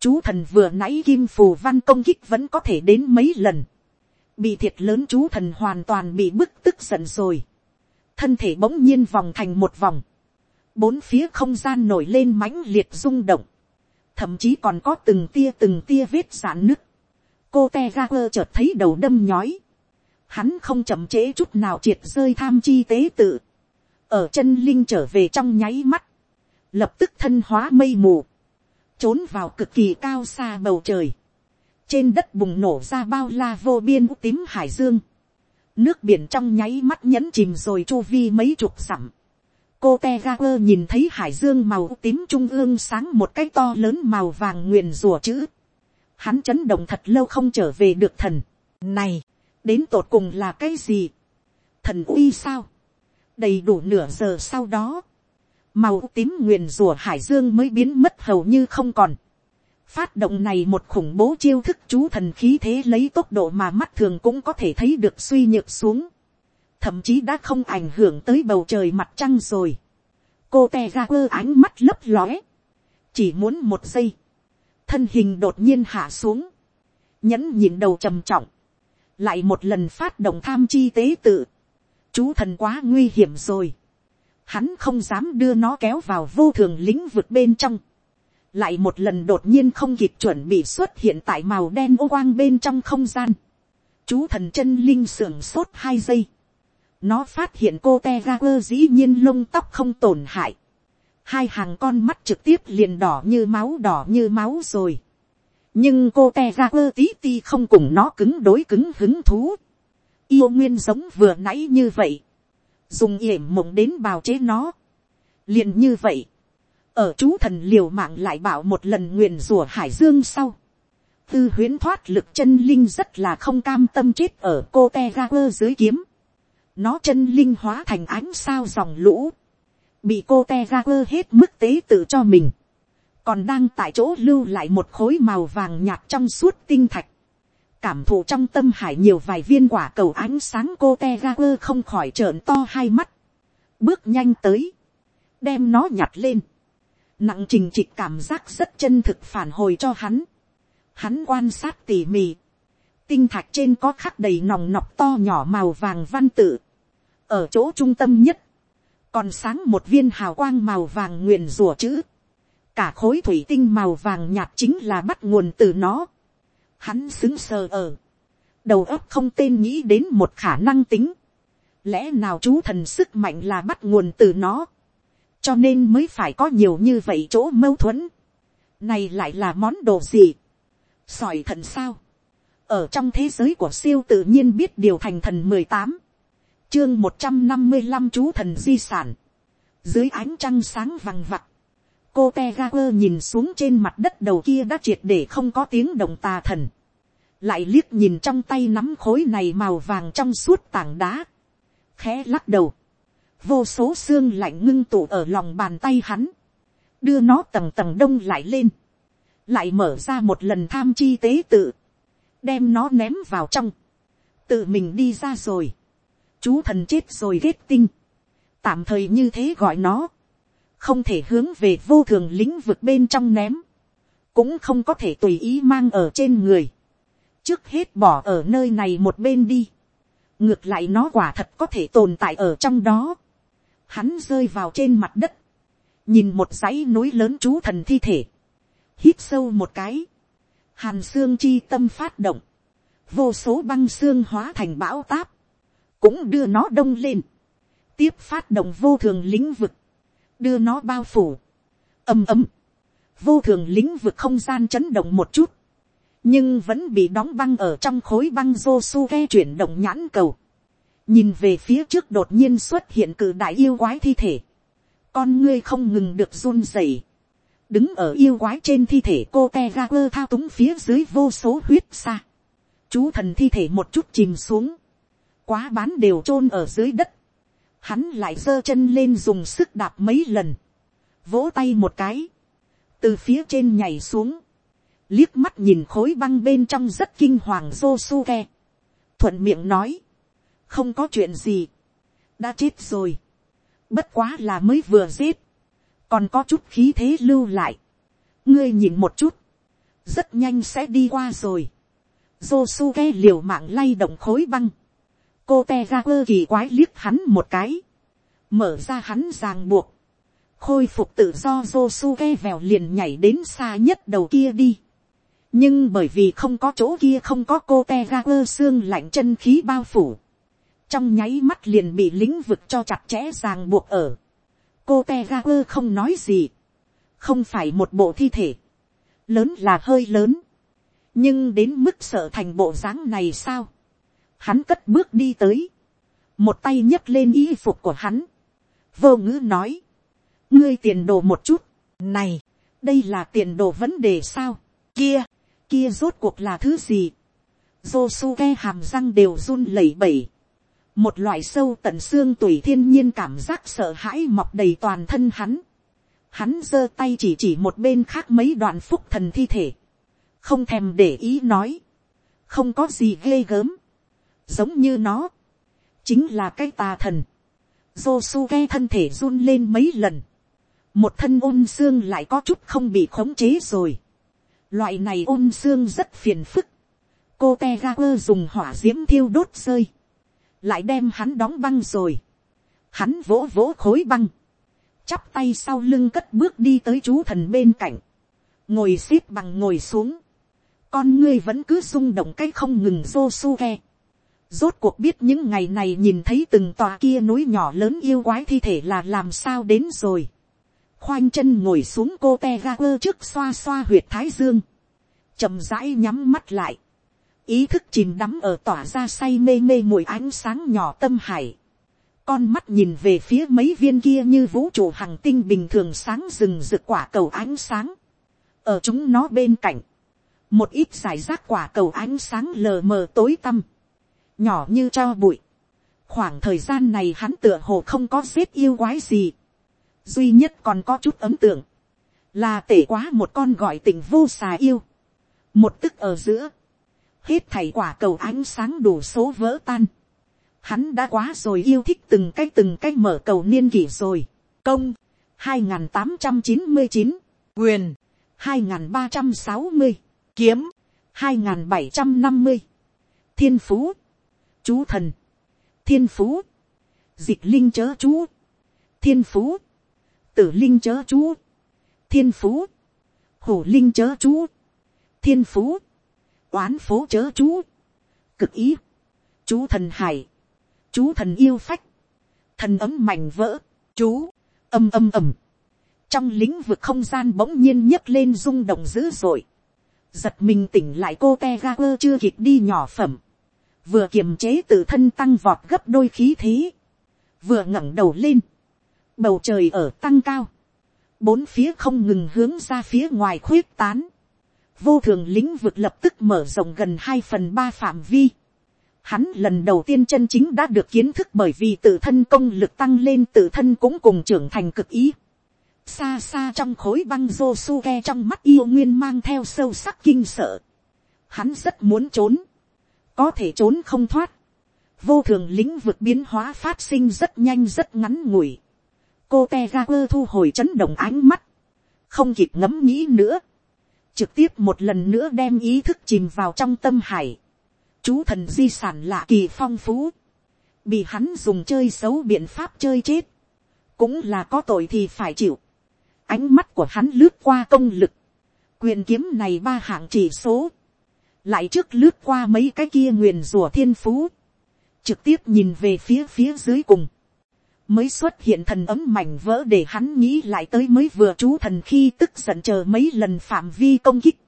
Chú thần vừa nãy kim phù văn công kích vẫn có thể đến mấy lần. Bị thiệt lớn chú thần hoàn toàn bị bức tức giận rồi. Thân thể bỗng nhiên vòng thành một vòng. Bốn phía không gian nổi lên mãnh liệt rung động. Thậm chí còn có từng tia từng tia vết giãn nứt. Cô Tegaper chợt thấy đầu đâm nhói. Hắn không chậm trễ chút nào triệt rơi tham chi tế tự ở chân linh trở về trong nháy mắt, lập tức thân hóa mây mù, trốn vào cực kỳ cao xa bầu trời, trên đất bùng nổ ra bao la vô biên tím hải dương, nước biển trong nháy mắt nhẫn chìm rồi chu vi mấy chục sẵm, cô te ga quơ nhìn thấy hải dương màu tím trung ương sáng một cái to lớn màu vàng nguyền rùa chữ. hắn chấn động thật lâu không trở về được thần. này, đến tột cùng là cái gì. thần uy sao. đầy đủ nửa giờ sau đó, màu tím nguyền rùa hải dương mới biến mất hầu như không còn. phát động này một khủng bố chiêu thức chú thần khí thế lấy tốc độ mà mắt thường cũng có thể thấy được suy nhược xuống thậm chí đã không ảnh hưởng tới bầu trời mặt trăng rồi. cô te ga quơ ánh mắt lấp lóe, chỉ muốn một giây, thân hình đột nhiên hạ xuống, nhẫn nhìn đầu trầm trọng, lại một lần phát động tham chi tế tự, chú thần quá nguy hiểm rồi, hắn không dám đưa nó kéo vào vô thường lĩnh vực bên trong, lại một lần đột nhiên không kịp chuẩn bị xuất hiện tại màu đen ô quang bên trong không gian, chú thần chân linh sưởng sốt hai giây, nó phát hiện cô te ga quơ dĩ nhiên lông tóc không tổn hại. Hai hàng con mắt trực tiếp liền đỏ như máu đỏ như máu rồi. Nhưng cô te ga quơ tí ti không cùng nó cứng đối cứng hứng thú. Yêu nguyên giống vừa nãy như vậy. Dùng yểm mộng đến bào chế nó. Liền như vậy. Ở chú thần liều mạng lại bảo một lần nguyền rủa hải dương sau tư huyến thoát lực chân linh rất là không cam tâm chết ở cô te ga quơ dưới kiếm nó chân linh hóa thành ánh sao dòng lũ, bị cô te ra quơ hết mức tế tự cho mình, còn đang tại chỗ lưu lại một khối màu vàng nhạt trong suốt tinh thạch, cảm thụ trong tâm hải nhiều vài viên quả cầu ánh sáng cô te ra quơ không khỏi trợn to hai mắt, bước nhanh tới, đem nó nhặt lên, nặng trình trịch cảm giác rất chân thực phản hồi cho hắn, hắn quan sát tỉ mỉ, tinh thạch trên có khắc đầy nòng nọc to nhỏ màu vàng văn tự, ở chỗ trung tâm nhất, còn sáng một viên hào quang màu vàng nguyền rùa chữ, cả khối thủy tinh màu vàng nhạt chính là bắt nguồn từ nó. Hắn xứng sờ ở, đầu óc không tên nghĩ đến một khả năng tính, lẽ nào chú thần sức mạnh là bắt nguồn từ nó, cho nên mới phải có nhiều như vậy chỗ mâu thuẫn. Này lại là món đồ gì? Sỏi thần sao? Ở trong thế giới của siêu tự nhiên biết điều thành thần mười tám chương một trăm năm mươi năm chú thần di sản, dưới ánh trăng sáng vằng vặc, cô te ga quơ nhìn xuống trên mặt đất đầu kia đã triệt để không có tiếng động tà thần, lại liếc nhìn trong tay nắm khối này màu vàng trong suốt tảng đá, khẽ lắc đầu, vô số xương lạnh ngưng tụ ở lòng bàn tay hắn, đưa nó tầng tầng đông lại lên, lại mở ra một lần tham chi tế tự, đem nó ném vào trong, tự mình đi ra rồi, chú thần chết rồi ghét tinh, tạm thời như thế gọi nó, không thể hướng về vô thường lĩnh vực bên trong ném, cũng không có thể tùy ý mang ở trên người, trước hết bỏ ở nơi này một bên đi, ngược lại nó quả thật có thể tồn tại ở trong đó, hắn rơi vào trên mặt đất, nhìn một dãy núi lớn chú thần thi thể, hít sâu một cái, hàn xương chi tâm phát động, vô số băng xương hóa thành bão táp, cũng đưa nó đông lên, tiếp phát động vô thường lĩnh vực, đưa nó bao phủ, ầm ầm, vô thường lĩnh vực không gian chấn động một chút, nhưng vẫn bị đóng băng ở trong khối băng rô su chuyển động nhãn cầu, nhìn về phía trước đột nhiên xuất hiện cử đại yêu quái thi thể, con ngươi không ngừng được run rẩy, đứng ở yêu quái trên thi thể cô te ga quơ thao túng phía dưới vô số huyết xa, chú thần thi thể một chút chìm xuống, quá bán đều chôn ở dưới đất. Hắn lại giơ chân lên dùng sức đạp mấy lần. Vỗ tay một cái. Từ phía trên nhảy xuống. Liếc mắt nhìn khối băng bên trong rất kinh hoàng Josuke. Thuận miệng nói. Không có chuyện gì. Đã chết rồi. Bất quá là mới vừa giết. Còn có chút khí thế lưu lại. Ngươi nhìn một chút. Rất nhanh sẽ đi qua rồi. Josuke liều mạng lay động khối băng cô te ra quơ kỳ quái liếc hắn một cái, mở ra hắn ràng buộc, khôi phục tự do Josuke vèo liền nhảy đến xa nhất đầu kia đi. nhưng bởi vì không có chỗ kia không có cô te ra quơ xương lạnh chân khí bao phủ, trong nháy mắt liền bị lĩnh vực cho chặt chẽ ràng buộc ở. cô te ra quơ không nói gì, không phải một bộ thi thể, lớn là hơi lớn, nhưng đến mức sợ thành bộ dáng này sao, hắn cất bước đi tới, một tay nhấc lên y phục của hắn, vô ngữ nói, ngươi tiền đồ một chút, này, đây là tiền đồ vấn đề sao, kia, kia rốt cuộc là thứ gì, Josuke hàm răng đều run lẩy bẩy, một loại sâu tận xương tùy thiên nhiên cảm giác sợ hãi mọc đầy toàn thân hắn, hắn giơ tay chỉ chỉ một bên khác mấy đoạn phúc thần thi thể, không thèm để ý nói, không có gì ghê gớm, giống như nó, chính là cái tà thần, Josuke thân thể run lên mấy lần, một thân ôn xương lại có chút không bị khống chế rồi, loại này ôn xương rất phiền phức, cô te ga quơ dùng hỏa d i ễ m thiêu đốt rơi, lại đem hắn đóng băng rồi, hắn vỗ vỗ khối băng, chắp tay sau lưng cất bước đi tới chú thần bên cạnh, ngồi x ế p bằng ngồi xuống, con ngươi vẫn cứ rung động cái không ngừng Josuke. su. Rốt cuộc biết những ngày này nhìn thấy từng tòa kia núi nhỏ lớn yêu quái thi thể là làm sao đến rồi. Khoanh chân ngồi xuống cô te ga quơ trước xoa xoa huyệt thái dương. chậm rãi nhắm mắt lại ý thức chìm đắm ở tỏa ra say mê mê mùi ánh sáng nhỏ tâm hải. Con mắt nhìn về phía mấy viên kia như vũ trụ hàng tinh bình thường sáng rừng rực quả cầu ánh sáng. Ở chúng nó bên cạnh. Một ít giải rác quả cầu ánh sáng lờ mờ tối tăm. Nhỏ như cho bụi. Khoảng thời gian này hắn tựa hồ không có xếp yêu quái gì. Duy nhất còn có chút ấm tượng. Là tể quá một con gọi tình vô xà yêu. Một tức ở giữa hết thảy quả cầu ánh sáng đủ số vỡ tan. Hắn đã quá rồi yêu thích từng cái từng cái mở cầu niên kỷ rồi. Công, 2899, quyền, 2360, kiếm, 2750, thiên phú, chú thần, thiên phú, dịch linh chớ chú, thiên phú, tử linh chớ chú, thiên phú, hổ linh chớ chú, thiên phú, oán phố chớ chú, cực ý, chú thần hải, chú thần yêu phách, thần ấm mảnh vỡ, chú, âm âm ầm, trong lĩnh vực không gian bỗng nhiên nhấc lên rung động dữ dội, giật mình tỉnh lại cô te ga quơ chưa kịp đi nhỏ phẩm, vừa kiềm chế tự thân tăng vọt gấp đôi khí thế, vừa ngẩng đầu lên, bầu trời ở tăng cao, bốn phía không ngừng hướng ra phía ngoài khuyết tán, vô thường lĩnh vực lập tức mở rộng gần hai phần ba phạm vi. Hắn lần đầu tiên chân chính đã được kiến thức bởi vì tự thân công lực tăng lên tự thân cũng cùng trưởng thành cực ý. Xa xa trong khối băng Josuke trong mắt yêu nguyên mang theo sâu sắc kinh sợ. Hắn rất muốn trốn. Có thể trốn không thoát. Vô thường lĩnh vực biến hóa phát sinh rất nhanh rất ngắn ngủi. Cô Tegaper thu hồi chấn động ánh mắt. Không kịp ngẫm nghĩ nữa trực tiếp một lần nữa đem ý thức chìm vào trong tâm hải. Chú thần di sản lạ kỳ phong phú, bị hắn dùng chơi xấu biện pháp chơi chết, cũng là có tội thì phải chịu. Ánh mắt của hắn lướt qua công lực, quyền kiếm này ba hạng chỉ số, lại trước lướt qua mấy cái kia nguyền rùa thiên phú, trực tiếp nhìn về phía phía dưới cùng mới xuất hiện thần ấm mảnh vỡ để hắn nghĩ lại tới mới vừa chú thần khi tức giận chờ mấy lần phạm vi công kích.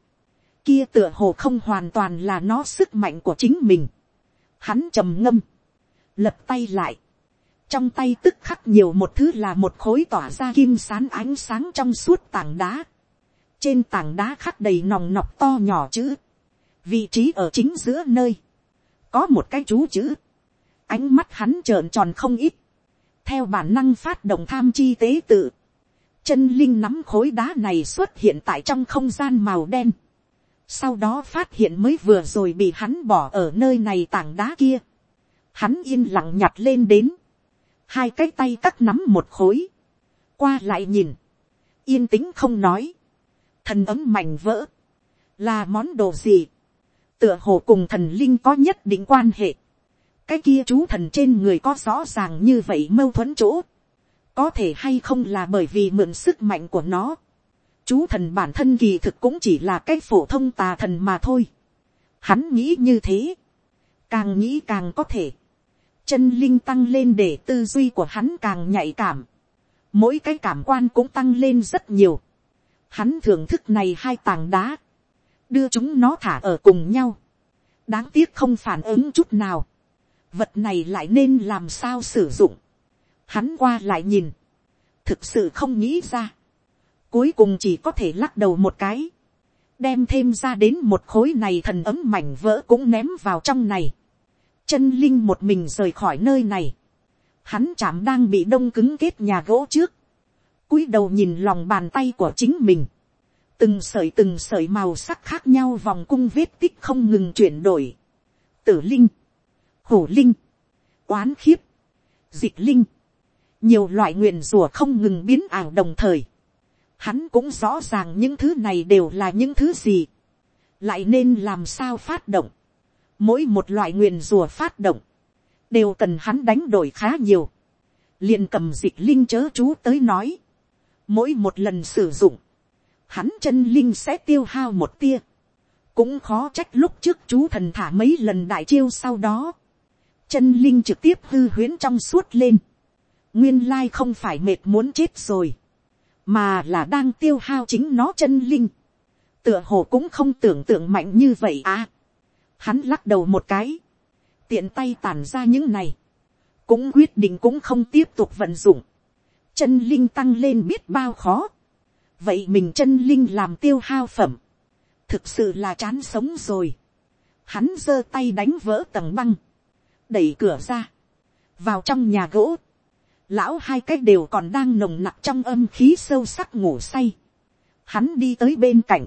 Kia tựa hồ không hoàn toàn là nó sức mạnh của chính mình. Hắn trầm ngâm. Lập tay lại. Trong tay tức khắc nhiều một thứ là một khối tỏa ra kim sán ánh sáng trong suốt tảng đá. Trên tảng đá khắc đầy nòng nọc to nhỏ chữ. Vị trí ở chính giữa nơi. Có một cái chú chữ. Ánh mắt hắn trợn tròn không ít. Theo bản năng phát động tham chi tế tự, chân linh nắm khối đá này xuất hiện tại trong không gian màu đen, sau đó phát hiện mới vừa rồi bị hắn bỏ ở nơi này tảng đá kia, hắn yên lặng nhặt lên đến, hai cái tay cắt nắm một khối, qua lại nhìn, yên tĩnh không nói, thần ấm mảnh vỡ, là món đồ gì, tựa hồ cùng thần linh có nhất định quan hệ, cái kia chú thần trên người có rõ ràng như vậy mâu thuẫn chỗ, có thể hay không là bởi vì mượn sức mạnh của nó, chú thần bản thân kỳ thực cũng chỉ là cái phổ thông tà thần mà thôi. Hắn nghĩ như thế, càng nghĩ càng có thể, chân linh tăng lên để tư duy của hắn càng nhạy cảm, mỗi cái cảm quan cũng tăng lên rất nhiều. Hắn thưởng thức này hai tàng đá, đưa chúng nó thả ở cùng nhau, đáng tiếc không phản ứng chút nào. Vật này lại nên làm sao sử dụng. Hắn qua lại nhìn, thực sự không nghĩ ra, cuối cùng chỉ có thể lắc đầu một cái, đem thêm ra đến một khối này thần ấm mảnh vỡ cũng ném vào trong này, chân linh một mình rời khỏi nơi này, hắn chạm đang bị đông cứng kết nhà gỗ trước, cúi đầu nhìn lòng bàn tay của chính mình, từng sợi từng sợi màu sắc khác nhau vòng cung vết tích không ngừng chuyển đổi, tử linh, hổ linh, oán khiếp, dịch linh, nhiều loại nguyện rùa không ngừng biến ảo đồng thời, hắn cũng rõ ràng những thứ này đều là những thứ gì, lại nên làm sao phát động, mỗi một loại nguyện rùa phát động, đều cần hắn đánh đổi khá nhiều, liền cầm dịch linh chớ chú tới nói, mỗi một lần sử dụng, hắn chân linh sẽ tiêu hao một tia, cũng khó trách lúc trước chú thần thả mấy lần đại chiêu sau đó, chân linh trực tiếp hư huyễn trong suốt lên, nguyên lai không phải mệt muốn chết rồi, mà là đang tiêu hao chính nó chân linh, tựa hồ cũng không tưởng tượng mạnh như vậy à. Hắn lắc đầu một cái, tiện tay tàn ra những này, cũng quyết định cũng không tiếp tục vận dụng, chân linh tăng lên biết bao khó, vậy mình chân linh làm tiêu hao phẩm, thực sự là chán sống rồi, hắn giơ tay đánh vỡ tầng băng, đẩy cửa ra, vào trong nhà gỗ, lão hai cái đều còn đang nồng nặc trong âm khí sâu sắc ngủ say, hắn đi tới bên cạnh,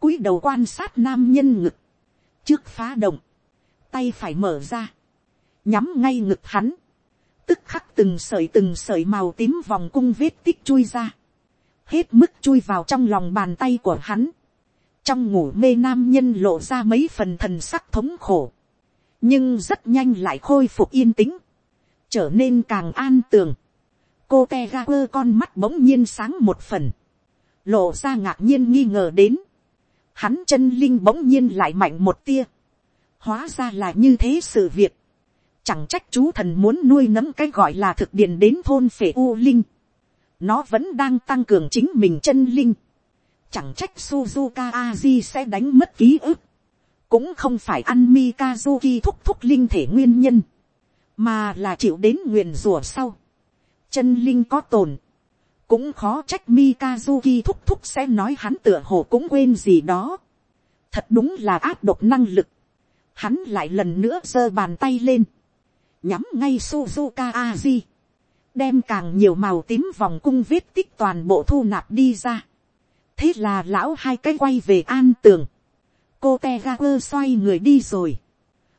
cúi đầu quan sát nam nhân ngực, trước phá động, tay phải mở ra, nhắm ngay ngực hắn, tức khắc từng sợi từng sợi màu tím vòng cung vết tích chui ra, hết mức chui vào trong lòng bàn tay của hắn, trong ngủ mê nam nhân lộ ra mấy phần thần sắc thống khổ, nhưng rất nhanh lại khôi phục yên tĩnh, trở nên càng an tường. cô te ga quơ con mắt bỗng nhiên sáng một phần, lộ ra ngạc nhiên nghi ngờ đến, hắn chân linh bỗng nhiên lại mạnh một tia, hóa ra là như thế sự việc, chẳng trách chú thần muốn nuôi nấm cái gọi là thực điền đến thôn phể u linh, nó vẫn đang tăng cường chính mình chân linh, chẳng trách Suzuka Aji sẽ đánh mất ký ức, cũng không phải ăn Mikazuki thúc thúc linh thể nguyên nhân, mà là chịu đến nguyền rủa sau. Chân linh có tồn, cũng khó trách Mikazuki thúc thúc sẽ nói hắn tựa hồ cũng quên gì đó. Thật đúng là áp độc năng lực. Hắn lại lần nữa giơ bàn tay lên, nhắm ngay Suzuka Aji, đem càng nhiều màu tím vòng cung vết tích toàn bộ thu nạp đi ra. Thế là lão hai cái quay về an tường. Cô Tegaper xoay người đi rồi.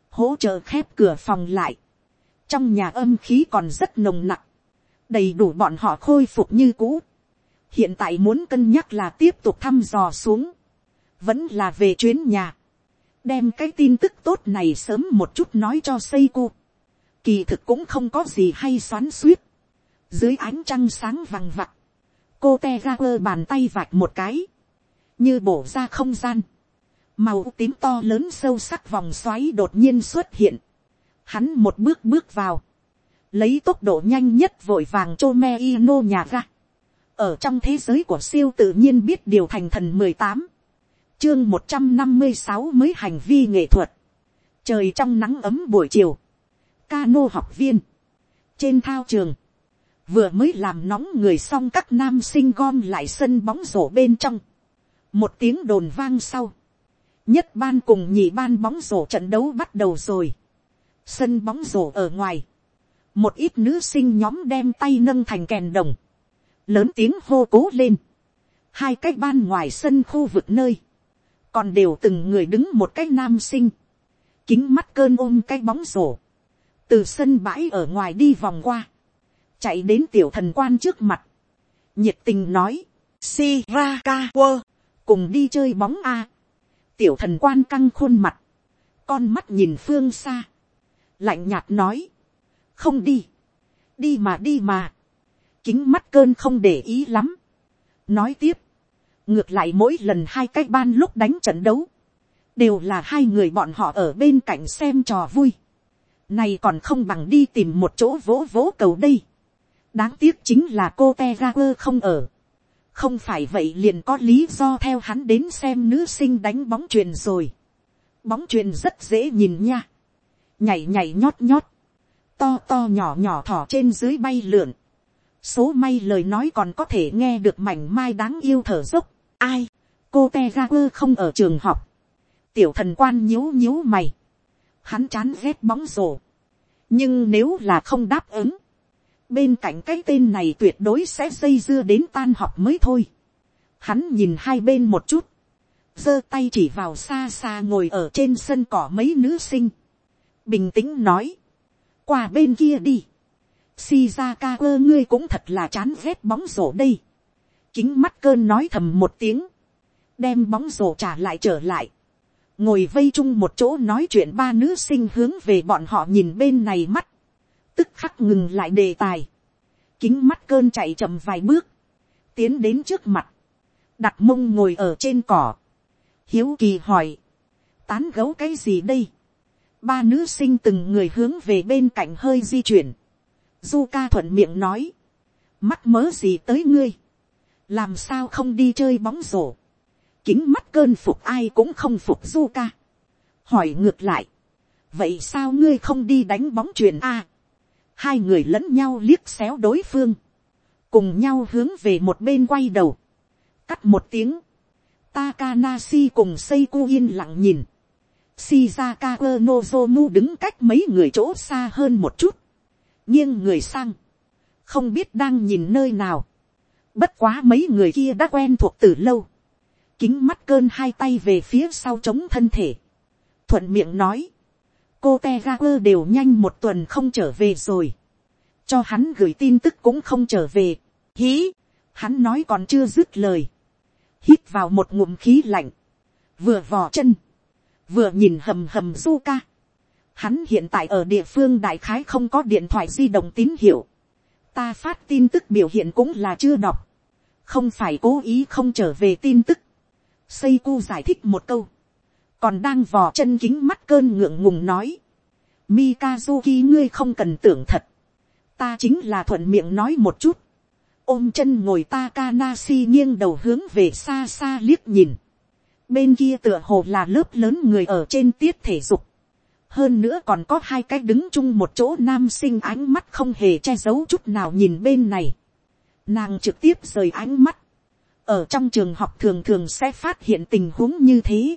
Hỗ trợ khép cửa phòng lại trong nhà âm khí còn rất nồng nặc, đầy đủ bọn họ khôi phục như cũ. hiện tại muốn cân nhắc là tiếp tục thăm dò xuống, vẫn là về chuyến nhà, đem cái tin tức tốt này sớm một chút nói cho Seiko. Kỳ thực cũng không có gì hay xoắn suýt. Dưới ánh trăng sáng vằng vặc, cô te ga quơ bàn tay vạch một cái, như bổ ra không gian. Màu tím to lớn sâu sắc vòng xoáy đột nhiên xuất hiện. Hắn một bước bước vào, lấy tốc độ nhanh nhất vội vàng chô me ino nhà ra. ở trong thế giới của siêu tự nhiên biết điều thành thần mười tám, chương một trăm năm mươi sáu mới hành vi nghệ thuật, trời trong nắng ấm buổi chiều, Cano học viên, trên thao trường, vừa mới làm nóng người xong các nam sinh gom lại sân bóng rổ bên trong, một tiếng đồn vang sau, nhất ban cùng nhị ban bóng rổ trận đấu bắt đầu rồi, sân bóng rổ ở ngoài, một ít nữ sinh nhóm đem tay nâng thành kèn đồng, lớn tiếng hô cố lên, hai cái ban ngoài sân khu vực nơi, còn đều từng người đứng một cái nam sinh, kính mắt cơn ôm cái bóng rổ, từ sân bãi ở ngoài đi vòng qua, chạy đến tiểu thần quan trước mặt, nhiệt tình nói, si ra ca quơ, cùng đi chơi bóng a, tiểu thần quan căng khuôn mặt, con mắt nhìn phương xa, lạnh nhạt nói, không đi, đi mà đi mà, kính mắt cơn không để ý lắm, nói tiếp, ngược lại mỗi lần hai cái ban lúc đánh trận đấu, đều là hai người bọn họ ở bên cạnh xem trò vui, này còn không bằng đi tìm một chỗ vỗ vỗ cầu đây, đáng tiếc chính là cô te ra quơ không ở, không phải vậy liền có lý do theo hắn đến xem nữ sinh đánh bóng truyền rồi, bóng truyền rất dễ nhìn nha, nhảy nhảy nhót nhót, to to nhỏ nhỏ thỏ trên dưới bay lượn, số may lời nói còn có thể nghe được mảnh mai đáng yêu thở dốc, ai, cô te ra quơ không ở trường học, tiểu thần quan nhíu nhíu mày, hắn chán ghét bóng rổ, nhưng nếu là không đáp ứng, bên cạnh cái tên này tuyệt đối sẽ dây dưa đến tan học mới thôi. Hắn nhìn hai bên một chút, giơ tay chỉ vào xa xa ngồi ở trên sân cỏ mấy nữ sinh, bình tĩnh nói, qua bên kia đi, Shizaka ơ ngươi cũng thật là chán ghét bóng rổ đây. Kính mắt cơn nói thầm một tiếng. Đem bóng rổ trả lại trở lại. Ngồi vây chung một chỗ nói chuyện ba nữ sinh hướng về bọn họ nhìn bên này mắt. Tức khắc ngừng lại đề tài. Kính mắt cơn chạy chậm vài bước. Tiến đến trước mặt. Đặt mông ngồi ở trên cỏ. Hiếu kỳ hỏi. Tán gấu cái gì đây? Ba nữ sinh từng người hướng về bên cạnh hơi di chuyển du ca thuận miệng nói, mắt mớ gì tới ngươi, làm sao không đi chơi bóng rổ, kính mắt cơn phục ai cũng không phục du ca, hỏi ngược lại, vậy sao ngươi không đi đánh bóng truyền a, hai người lẫn nhau liếc xéo đối phương, cùng nhau hướng về một bên quay đầu, cắt một tiếng, Takanasi cùng Seiku yên lặng nhìn. Shizaka Nozomu đứng cách mấy người chỗ xa hơn một chút nghiêng người sang, không biết đang nhìn nơi nào, bất quá mấy người kia đã quen thuộc từ lâu, kính mắt cơn hai tay về phía sau chống thân thể, thuận miệng nói, cô te ga quơ đều nhanh một tuần không trở về rồi, cho hắn gửi tin tức cũng không trở về, hí, hắn nói còn chưa dứt lời, hít vào một ngụm khí lạnh, vừa vò chân, vừa nhìn hầm hầm du ca, Hắn hiện tại ở địa phương đại khái không có điện thoại di động tín hiệu. Ta phát tin tức biểu hiện cũng là chưa đọc. Không phải cố ý không trở về tin tức. Seiko giải thích một câu. Còn đang vò chân kính mắt cơn ngượng ngùng nói. Mikazuki, ngươi không cần tưởng thật. Ta chính là thuận miệng nói một chút. Ôm chân ngồi Takanashi nghiêng đầu hướng về xa xa liếc nhìn. Bên kia tựa hồ là lớp lớn người ở trên tiết thể dục hơn nữa còn có hai cái đứng chung một chỗ nam sinh ánh mắt không hề che giấu chút nào nhìn bên này. Nàng trực tiếp rời ánh mắt. ở trong trường học thường thường sẽ phát hiện tình huống như thế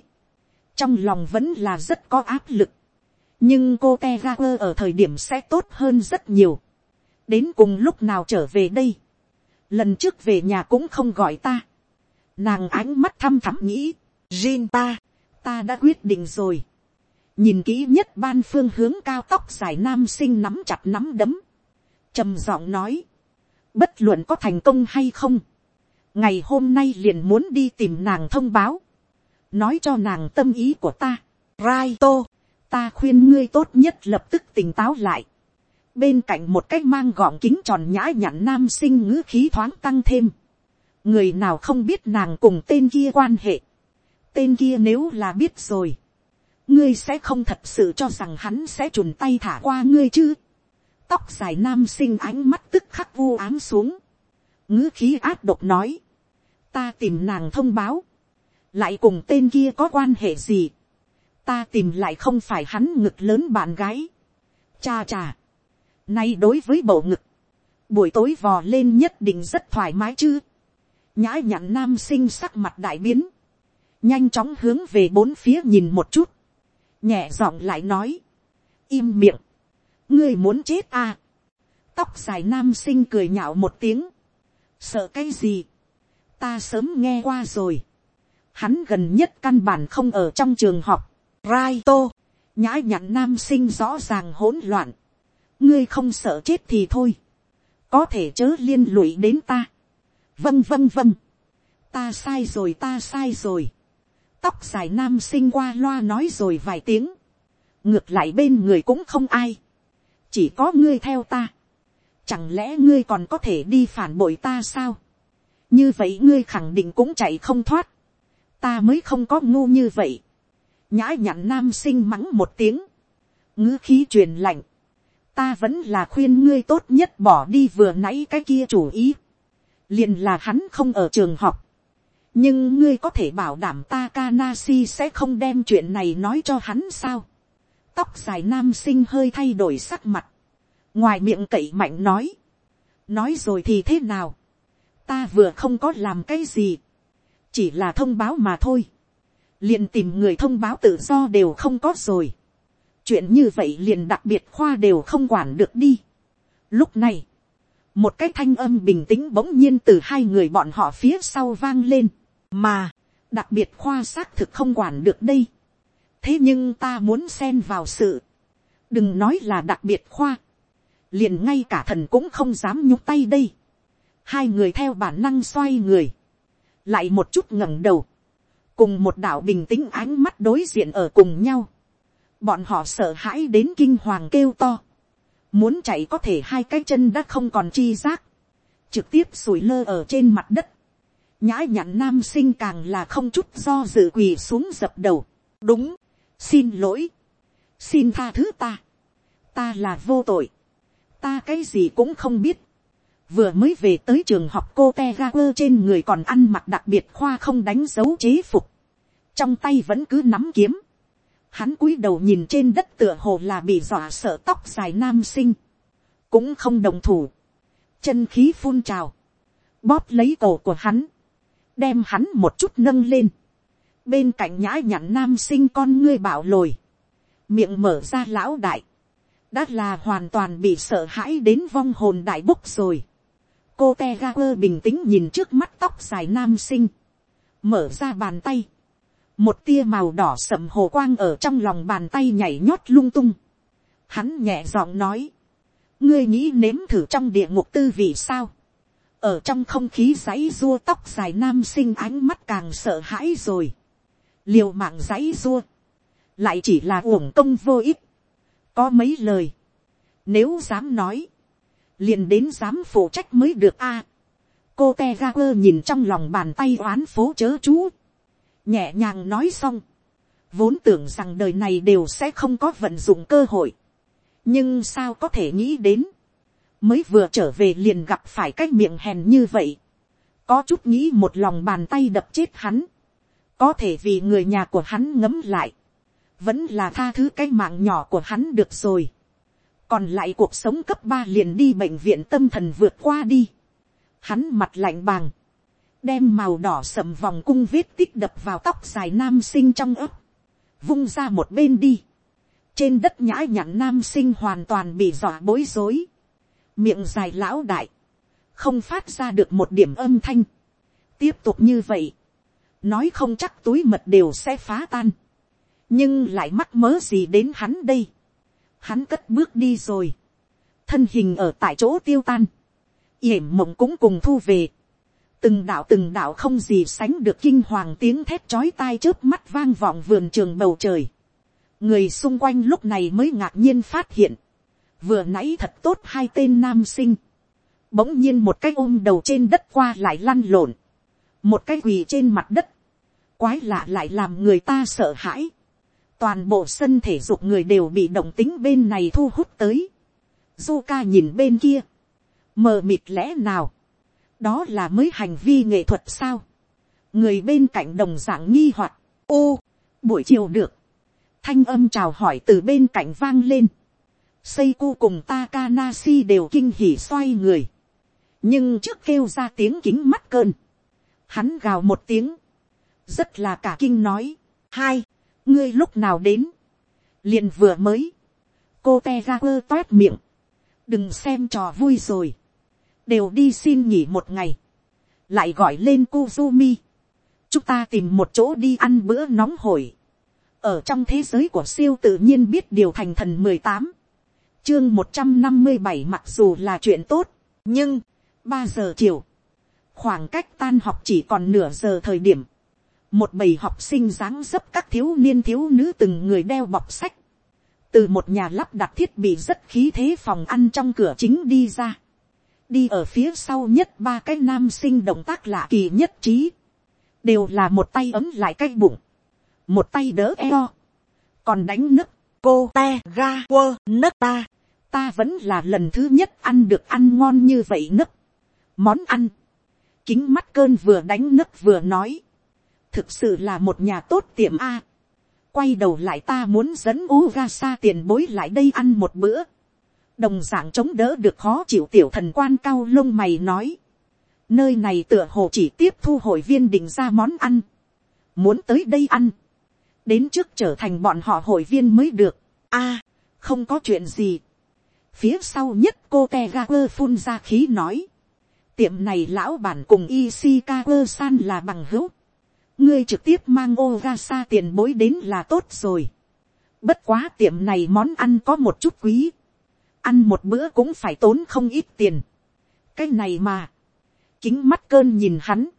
trong lòng vẫn là rất có áp lực. nhưng cô te ra quơ ở thời điểm sẽ tốt hơn rất nhiều. đến cùng lúc nào trở về đây. lần trước về nhà cũng không gọi ta. nàng ánh mắt thăm thẳm nghĩ. Jin ta, ta đã quyết định rồi nhìn kỹ nhất ban phương hướng cao tóc dài nam sinh nắm chặt nắm đấm, trầm giọng nói, bất luận có thành công hay không, ngày hôm nay liền muốn đi tìm nàng thông báo, nói cho nàng tâm ý của ta, Raito, ta khuyên ngươi tốt nhất lập tức tỉnh táo lại, bên cạnh một cái mang gọn kính tròn nhã nhặn nam sinh ngữ khí thoáng tăng thêm, người nào không biết nàng cùng tên kia quan hệ, tên kia nếu là biết rồi, ngươi sẽ không thật sự cho rằng hắn sẽ chùn tay thả qua ngươi chứ. tóc dài nam sinh ánh mắt tức khắc vu ám xuống. ngữ khí áp độc nói. ta tìm nàng thông báo lại cùng tên kia có quan hệ gì. ta tìm lại không phải hắn ngực lớn bạn gái. cha cha. nay đối với bầu ngực. buổi tối vò lên nhất định rất thoải mái chứ. nhã nhặn nam sinh sắc mặt đại biến. nhanh chóng hướng về bốn phía nhìn một chút nhẹ giọng lại nói, im miệng, ngươi muốn chết à. tóc dài nam sinh cười nhạo một tiếng, sợ cái gì, ta sớm nghe qua rồi, hắn gần nhất căn bản không ở trong trường học, Raito, nhãi nhặn nam sinh rõ ràng hỗn loạn, ngươi không sợ chết thì thôi, có thể chớ liên lụy đến ta, vâng vâng vâng, ta sai rồi ta sai rồi, tóc dài nam sinh qua loa nói rồi vài tiếng, ngược lại bên người cũng không ai, chỉ có ngươi theo ta, chẳng lẽ ngươi còn có thể đi phản bội ta sao, như vậy ngươi khẳng định cũng chạy không thoát, ta mới không có ngu như vậy, nhã nhặn nam sinh mắng một tiếng, ngữ khí truyền lạnh, ta vẫn là khuyên ngươi tốt nhất bỏ đi vừa nãy cái kia chủ ý, liền là hắn không ở trường học, nhưng ngươi có thể bảo đảm Takanashi sẽ không đem chuyện này nói cho hắn sao. tóc dài nam sinh hơi thay đổi sắc mặt. ngoài miệng cậy mạnh nói. nói rồi thì thế nào, ta vừa không có làm cái gì, chỉ là thông báo mà thôi, liền tìm người thông báo tự do đều không có rồi, chuyện như vậy liền đặc biệt khoa đều không quản được đi. Lúc này, một cái thanh âm bình tĩnh bỗng nhiên từ hai người bọn họ phía sau vang lên, mà, đặc biệt khoa xác thực không quản được đây. thế nhưng ta muốn xen vào sự, đừng nói là đặc biệt khoa, liền ngay cả thần cũng không dám nhúc tay đây. hai người theo bản năng xoay người, lại một chút ngẩng đầu, cùng một đạo bình tĩnh ánh mắt đối diện ở cùng nhau, bọn họ sợ hãi đến kinh hoàng kêu to, muốn chạy có thể hai cái chân đã không còn chi giác, trực tiếp sủi lơ ở trên mặt đất, nhã nhặn nam sinh càng là không chút do dự quỳ xuống dập đầu, đúng, xin lỗi, xin tha thứ ta, ta là vô tội, ta cái gì cũng không biết, vừa mới về tới trường học cô te ga quơ trên người còn ăn mặc đặc biệt khoa không đánh dấu chế phục, trong tay vẫn cứ nắm kiếm, hắn cúi đầu nhìn trên đất tựa hồ là bị dọa sợ tóc dài nam sinh, cũng không đồng thủ, chân khí phun trào, bóp lấy cổ của hắn, đem hắn một chút nâng lên, bên cạnh nhã nhặn nam sinh con ngươi bảo lồi, miệng mở ra lão đại, đã là hoàn toàn bị sợ hãi đến vong hồn đại búc rồi cô te ga quơ bình tĩnh nhìn trước mắt tóc dài nam sinh, mở ra bàn tay, một tia màu đỏ sậm hồ quang ở trong lòng bàn tay nhảy nhót lung tung. Hắn nhẹ giọng nói, ngươi nghĩ nếm thử trong địa ngục tư vì sao. ở trong không khí dãy dua tóc dài nam sinh ánh mắt càng sợ hãi rồi. liều mạng dãy dua, lại chỉ là uổng công vô ích. có mấy lời, nếu dám nói, liền đến dám phụ trách mới được a. cô te ga quơ nhìn trong lòng bàn tay oán phố chớ chú. Nhẹ nhàng nói xong, vốn tưởng rằng đời này đều sẽ không có vận dụng cơ hội, nhưng sao có thể nghĩ đến, mới vừa trở về liền gặp phải cái miệng hèn như vậy, có chút nghĩ một lòng bàn tay đập chết hắn, có thể vì người nhà của hắn ngấm lại, vẫn là tha thứ cái mạng nhỏ của hắn được rồi, còn lại cuộc sống cấp ba liền đi bệnh viện tâm thần vượt qua đi, hắn mặt lạnh bàng, đem màu đỏ sậm vòng cung vết tích đập vào tóc dài nam sinh trong ấp, vung ra một bên đi, trên đất nhã nhặn nam sinh hoàn toàn bị dọa bối rối, miệng dài lão đại, không phát ra được một điểm âm thanh, tiếp tục như vậy, nói không chắc túi mật đều sẽ phá tan, nhưng lại mắc mớ gì đến hắn đây, hắn cất bước đi rồi, thân hình ở tại chỗ tiêu tan, yểm mộng cũng cùng thu về, từng đạo từng đạo không gì sánh được kinh hoàng tiếng thét chói tai trước mắt vang vọng vườn trường bầu trời. người xung quanh lúc này mới ngạc nhiên phát hiện, vừa nãy thật tốt hai tên nam sinh, bỗng nhiên một cái ôm đầu trên đất qua lại lăn lộn, một cái quỳ trên mặt đất, quái lạ lại làm người ta sợ hãi, toàn bộ sân thể dục người đều bị động tính bên này thu hút tới, du ca nhìn bên kia, mờ mịt lẽ nào, đó là mới hành vi nghệ thuật sao. người bên cạnh đồng dạng nghi hoặc, ô, buổi chiều được, thanh âm chào hỏi từ bên cạnh vang lên, Seiku cùng Takanasi đều kinh hỉ xoay người. Nhưng trước kêu ra tiếng kính mắt cơn. Hắn gào một tiếng. Rất là cả kinh nói. Hai, ngươi lúc nào đến. liền vừa mới. Cô te ra quơ toét miệng. Đừng xem trò vui rồi đều đi xin nghỉ một ngày, lại gọi lên Kuzumi. chúng ta tìm một chỗ đi ăn bữa nóng hổi. ở trong thế giới của siêu tự nhiên biết điều thành thần mười tám, chương một trăm năm mươi bảy mặc dù là chuyện tốt, nhưng, ba giờ chiều, khoảng cách tan học chỉ còn nửa giờ thời điểm, một bầy học sinh dáng dấp các thiếu niên thiếu nữ từng người đeo bọc sách, từ một nhà lắp đặt thiết bị rất khí thế phòng ăn trong cửa chính đi ra. Đi ở phía sau nhất ba cái nam sinh động tác lạ kỳ nhất trí, đều là một tay ấm lại cái bụng, một tay đỡ eo, còn đánh nấc, cô te ga quơ nấc ta, ta vẫn là lần thứ nhất ăn được ăn ngon như vậy nấc, món ăn, kính mắt cơn vừa đánh nấc vừa nói, thực sự là một nhà tốt tiệm a, quay đầu lại ta muốn dẫn u xa tiền bối lại đây ăn một bữa, đồng d ạ n g chống đỡ được khó chịu tiểu thần quan cao lông mày nói, nơi này tựa hồ chỉ tiếp thu hội viên định ra món ăn, muốn tới đây ăn, đến trước trở thành bọn họ hội viên mới được, a, không có chuyện gì, phía sau nhất cô te ga quơ phun ra khí nói, tiệm này lão bản cùng Ishikawa san là bằng hữu, ngươi trực tiếp mang ô ra sa tiền bối đến là tốt rồi. Bất quá tiệm này món ăn có một chút quý ăn một bữa cũng phải tốn không ít tiền. cái này mà, kính mắt cơn nhìn hắn,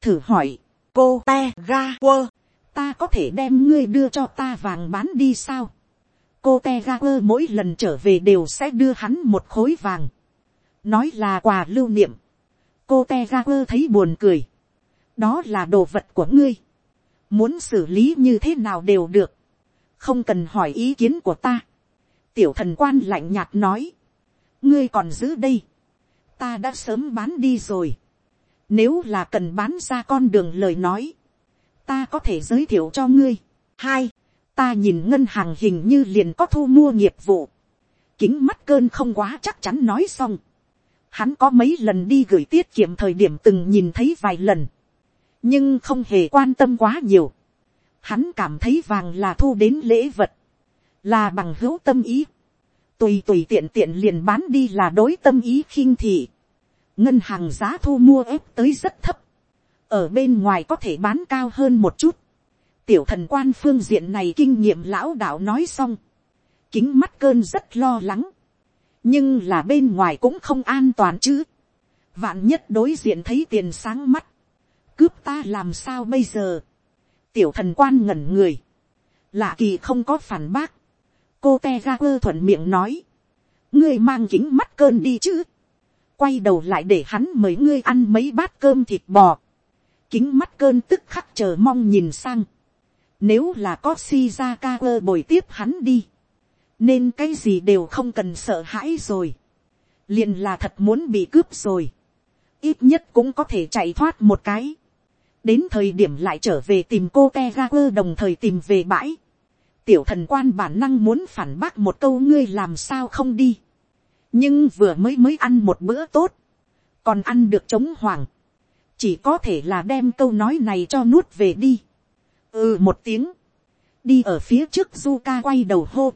thử hỏi, cô te ga quơ, ta có thể đem ngươi đưa cho ta vàng bán đi sao. cô te ga quơ mỗi lần trở về đều sẽ đưa hắn một khối vàng, nói là quà lưu niệm. cô te ga quơ thấy buồn cười, đó là đồ vật của ngươi, muốn xử lý như thế nào đều được, không cần hỏi ý kiến của ta. Tiểu thần quan lạnh nhạt nói, ngươi còn giữ đây, ta đã sớm bán đi rồi, nếu là cần bán ra con đường lời nói, ta có thể giới thiệu cho ngươi. hai, ta nhìn ngân hàng hình như liền có thu mua nghiệp vụ, kính mắt cơn không quá chắc chắn nói xong, hắn có mấy lần đi gửi tiết kiệm thời điểm từng nhìn thấy vài lần, nhưng không hề quan tâm quá nhiều, hắn cảm thấy vàng là thu đến lễ vật, là bằng hữu tâm ý, tùy tùy tiện tiện liền bán đi là đối tâm ý khinh thị, ngân hàng giá thu mua ép tới rất thấp, ở bên ngoài có thể bán cao hơn một chút, tiểu thần quan phương diện này kinh nghiệm lão đạo nói xong, kính mắt cơn rất lo lắng, nhưng là bên ngoài cũng không an toàn chứ, vạn nhất đối diện thấy tiền sáng mắt, cướp ta làm sao bây giờ, tiểu thần quan ngẩn người, lạ kỳ không có phản bác, cô te ga quơ thuận miệng nói, ngươi mang kính mắt cơn đi chứ, quay đầu lại để hắn mời ngươi ăn mấy bát cơm thịt bò, kính mắt cơn tức khắc chờ mong nhìn sang, nếu là có si ra ca quơ bồi tiếp hắn đi, nên cái gì đều không cần sợ hãi rồi, liền là thật muốn bị cướp rồi, ít nhất cũng có thể chạy thoát một cái, đến thời điểm lại trở về tìm cô te ga quơ đồng thời tìm về bãi, tiểu thần quan bản năng muốn phản bác một câu ngươi làm sao không đi. nhưng vừa mới mới ăn một bữa tốt, còn ăn được chống hoàng, chỉ có thể là đem câu nói này cho nuốt về đi. ừ một tiếng, đi ở phía trước du ca quay đầu hô,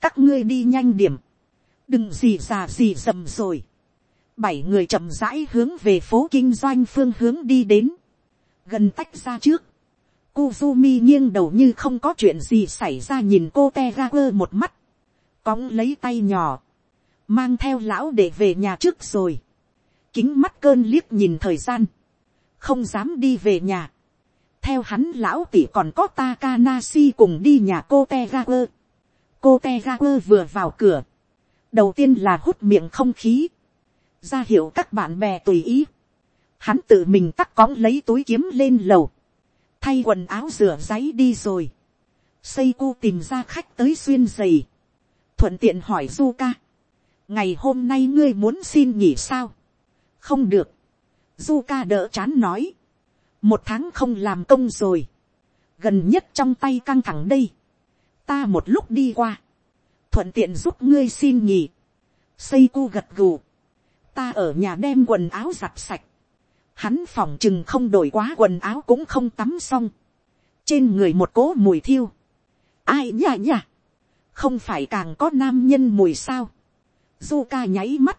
các ngươi đi nhanh điểm, đừng gì già gì dầm rồi. bảy người chậm rãi hướng về phố kinh doanh phương hướng đi đến, gần tách ra trước, Kuzumi nghiêng đầu như không có chuyện gì xảy ra nhìn cô Tegaku một mắt. Cóng lấy tay nhỏ. Mang theo lão để về nhà trước rồi. Kính mắt cơn liếc nhìn thời gian. Không dám đi về nhà. Theo hắn lão tỷ còn có Takanashi cùng đi nhà cô Tegaku. Cô Tegaku vừa vào cửa. Đầu tiên là hút miệng không khí. Ra hiệu các bạn bè tùy ý. Hắn tự mình tắt cóng lấy túi kiếm lên lầu thay quần áo rửa giấy đi rồi. Seiko tìm ra khách tới xuyên giày. Thuận tiện hỏi du ca Ngày hôm nay ngươi muốn xin nghỉ sao? Không được. du ca đỡ chán nói. Một tháng không làm công rồi. Gần nhất trong tay căng thẳng đây. Ta một lúc đi qua. Thuận tiện giúp ngươi xin nghỉ. Seiko gật gù. Ta ở nhà đem quần áo giặt sạch hắn phòng chừng không đổi quá quần áo cũng không tắm xong, trên người một cố mùi thiêu, ai nhả nhả, không phải càng có nam nhân mùi sao, du ca nháy mắt,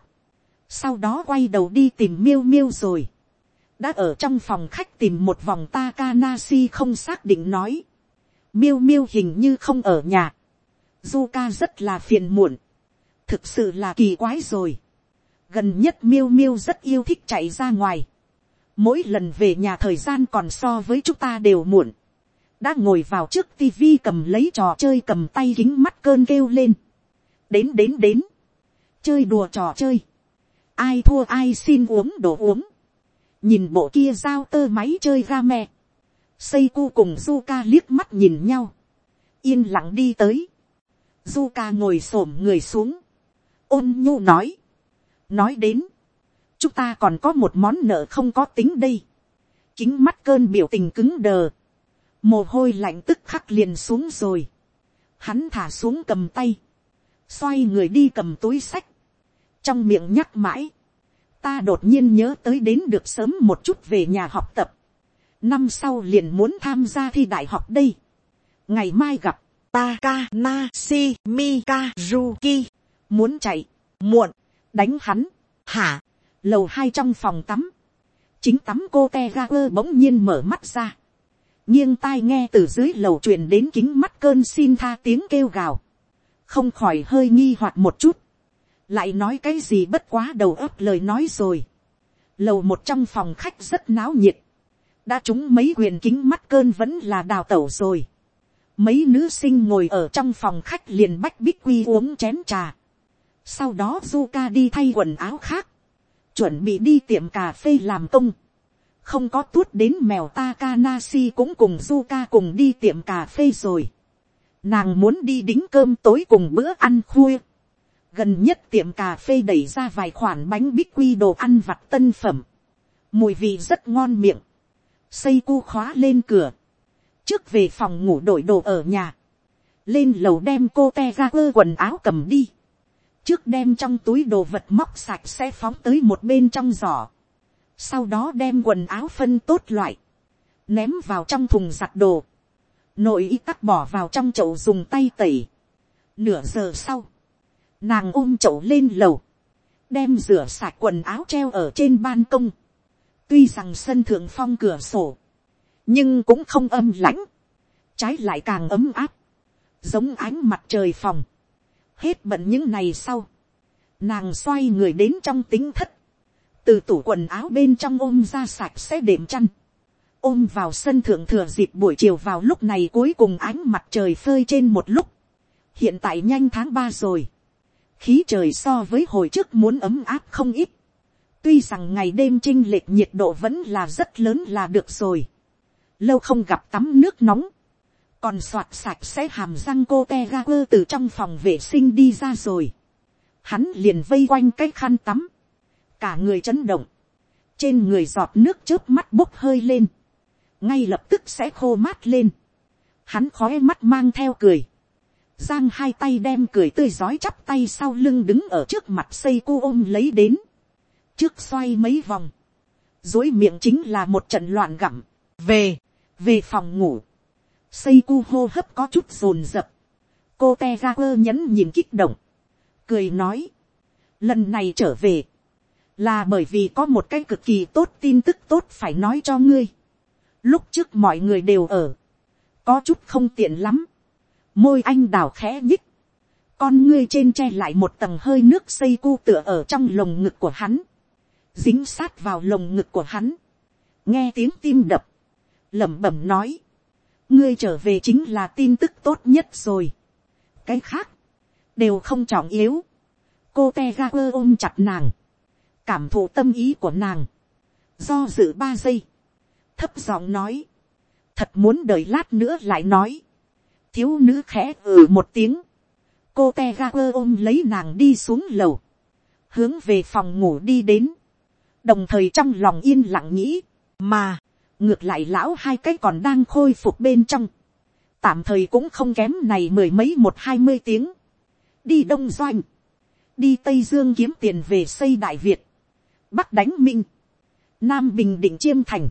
sau đó quay đầu đi tìm miêu miêu rồi, đã ở trong phòng khách tìm một vòng Takanashi không xác định nói, miêu miêu hình như không ở nhà, du rất là phiền muộn, thực sự là kỳ quái rồi, gần nhất miêu miêu rất yêu thích chạy ra ngoài, mỗi lần về nhà thời gian còn so với chúng ta đều muộn, đã ngồi vào trước tivi cầm lấy trò chơi cầm tay kính mắt cơn kêu lên, đến đến đến, chơi đùa trò chơi, ai thua ai xin uống đồ uống, nhìn bộ kia giao tơ máy chơi ga me, cu cùng Zuka liếc mắt nhìn nhau, yên lặng đi tới, Zuka ngồi s người xuống, ôn nhu nói, nói đến, chúng ta còn có một món nợ không có tính đây. kính mắt cơn biểu tình cứng đờ. mồ hôi lạnh tức khắc liền xuống rồi. hắn thả xuống cầm tay. xoay người đi cầm túi sách, trong miệng nhắc mãi, ta đột nhiên nhớ tới đến được sớm một chút về nhà học tập, năm sau liền muốn tham gia thi đại học đây, ngày mai gặp, Takanashi Mikazuki. muốn chạy, Muộn. đánh hắn, Hả lầu hai trong phòng tắm, chính tắm cô te ga quơ bỗng nhiên mở mắt ra, nghiêng tai nghe từ dưới lầu truyền đến kính mắt cơn xin tha tiếng kêu gào, không khỏi hơi nghi hoặc một chút, lại nói cái gì bất quá đầu ấp lời nói rồi, lầu một trong phòng khách rất náo nhiệt, đã trúng mấy quyền kính mắt cơn vẫn là đào tẩu rồi, mấy nữ sinh ngồi ở trong phòng khách liền bách bích quy uống chén trà, sau đó Zuka đi thay quần áo khác, chuẩn bị đi tiệm cà phê làm công, không có tuốt đến mèo Takanasi cũng cùng Zuka cùng đi tiệm cà phê rồi. Nàng muốn đi đính cơm tối cùng bữa ăn khuya. Gần nhất tiệm cà phê đẩy ra vài khoản bánh bích quy đồ ăn vặt tân phẩm. Mùi vị rất ngon miệng. Xây cu khóa lên cửa. Trước về phòng ngủ đổi đồ ở nhà. Lên lầu đem cô te ra quần áo cầm đi. Trước đem trong túi đồ vật móc sạch sẽ phóng tới một bên trong giỏ sau đó đem quần áo phân tốt loại, ném vào trong thùng giặt đồ, nội y tắc bỏ vào trong chậu dùng tay tẩy. Nửa giờ sau, nàng ôm chậu lên lầu, đem rửa sạch quần áo treo ở trên ban công. tuy rằng sân thượng phong cửa sổ, nhưng cũng không âm lãnh, trái lại càng ấm áp, giống ánh mặt trời phòng hết bận những ngày sau, nàng xoay người đến trong tính thất, từ tủ quần áo bên trong ôm ra sạch sẽ đệm chăn, ôm vào sân thượng thừa dịp buổi chiều vào lúc này cuối cùng ánh mặt trời phơi trên một lúc, hiện tại nhanh tháng ba rồi, khí trời so với hồi trước muốn ấm áp không ít, tuy rằng ngày đêm chinh lệch nhiệt độ vẫn là rất lớn là được rồi, lâu không gặp tắm nước nóng, còn soạt sạch sẽ hàm răng cô te ga quơ từ trong phòng vệ sinh đi ra rồi, hắn liền vây quanh cái khăn tắm, cả người chấn động, trên người giọt nước trước mắt bốc hơi lên, ngay lập tức sẽ khô mát lên, hắn khói mắt mang theo cười, giang hai tay đem cười tươi giói chắp tay sau lưng đứng ở trước mặt xây cô ôm lấy đến, trước xoay mấy vòng, dối miệng chính là một trận loạn gặm, về, về phòng ngủ, xây cu hô hấp có chút rồn rập, cô te ra quơ nhẫn nhìn kích động, cười nói, lần này trở về, là bởi vì có một cái cực kỳ tốt tin tức tốt phải nói cho ngươi. lúc trước mọi người đều ở, có chút không tiện lắm, môi anh đào khẽ nhích, con ngươi trên che lại một tầng hơi nước xây cu tựa ở trong lồng ngực của hắn, dính sát vào lồng ngực của hắn, nghe tiếng tim đập, lẩm bẩm nói, ngươi trở về chính là tin tức tốt nhất rồi. cái khác, đều không trọng yếu. cô te ga quơ ôm chặt nàng, cảm thụ tâm ý của nàng, do dự ba giây, thấp giọng nói, thật muốn đợi lát nữa lại nói, thiếu nữ khẽ ừ một tiếng, cô te ga quơ ôm lấy nàng đi xuống lầu, hướng về phòng ngủ đi đến, đồng thời trong lòng yên lặng nghĩ, mà, ngược lại lão hai cái còn đang khôi phục bên trong, tạm thời cũng không kém này mười mấy một hai mươi tiếng, đi đông doanh, đi tây dương kiếm tiền về xây đại việt, bắc đánh minh, nam bình định chiêm thành,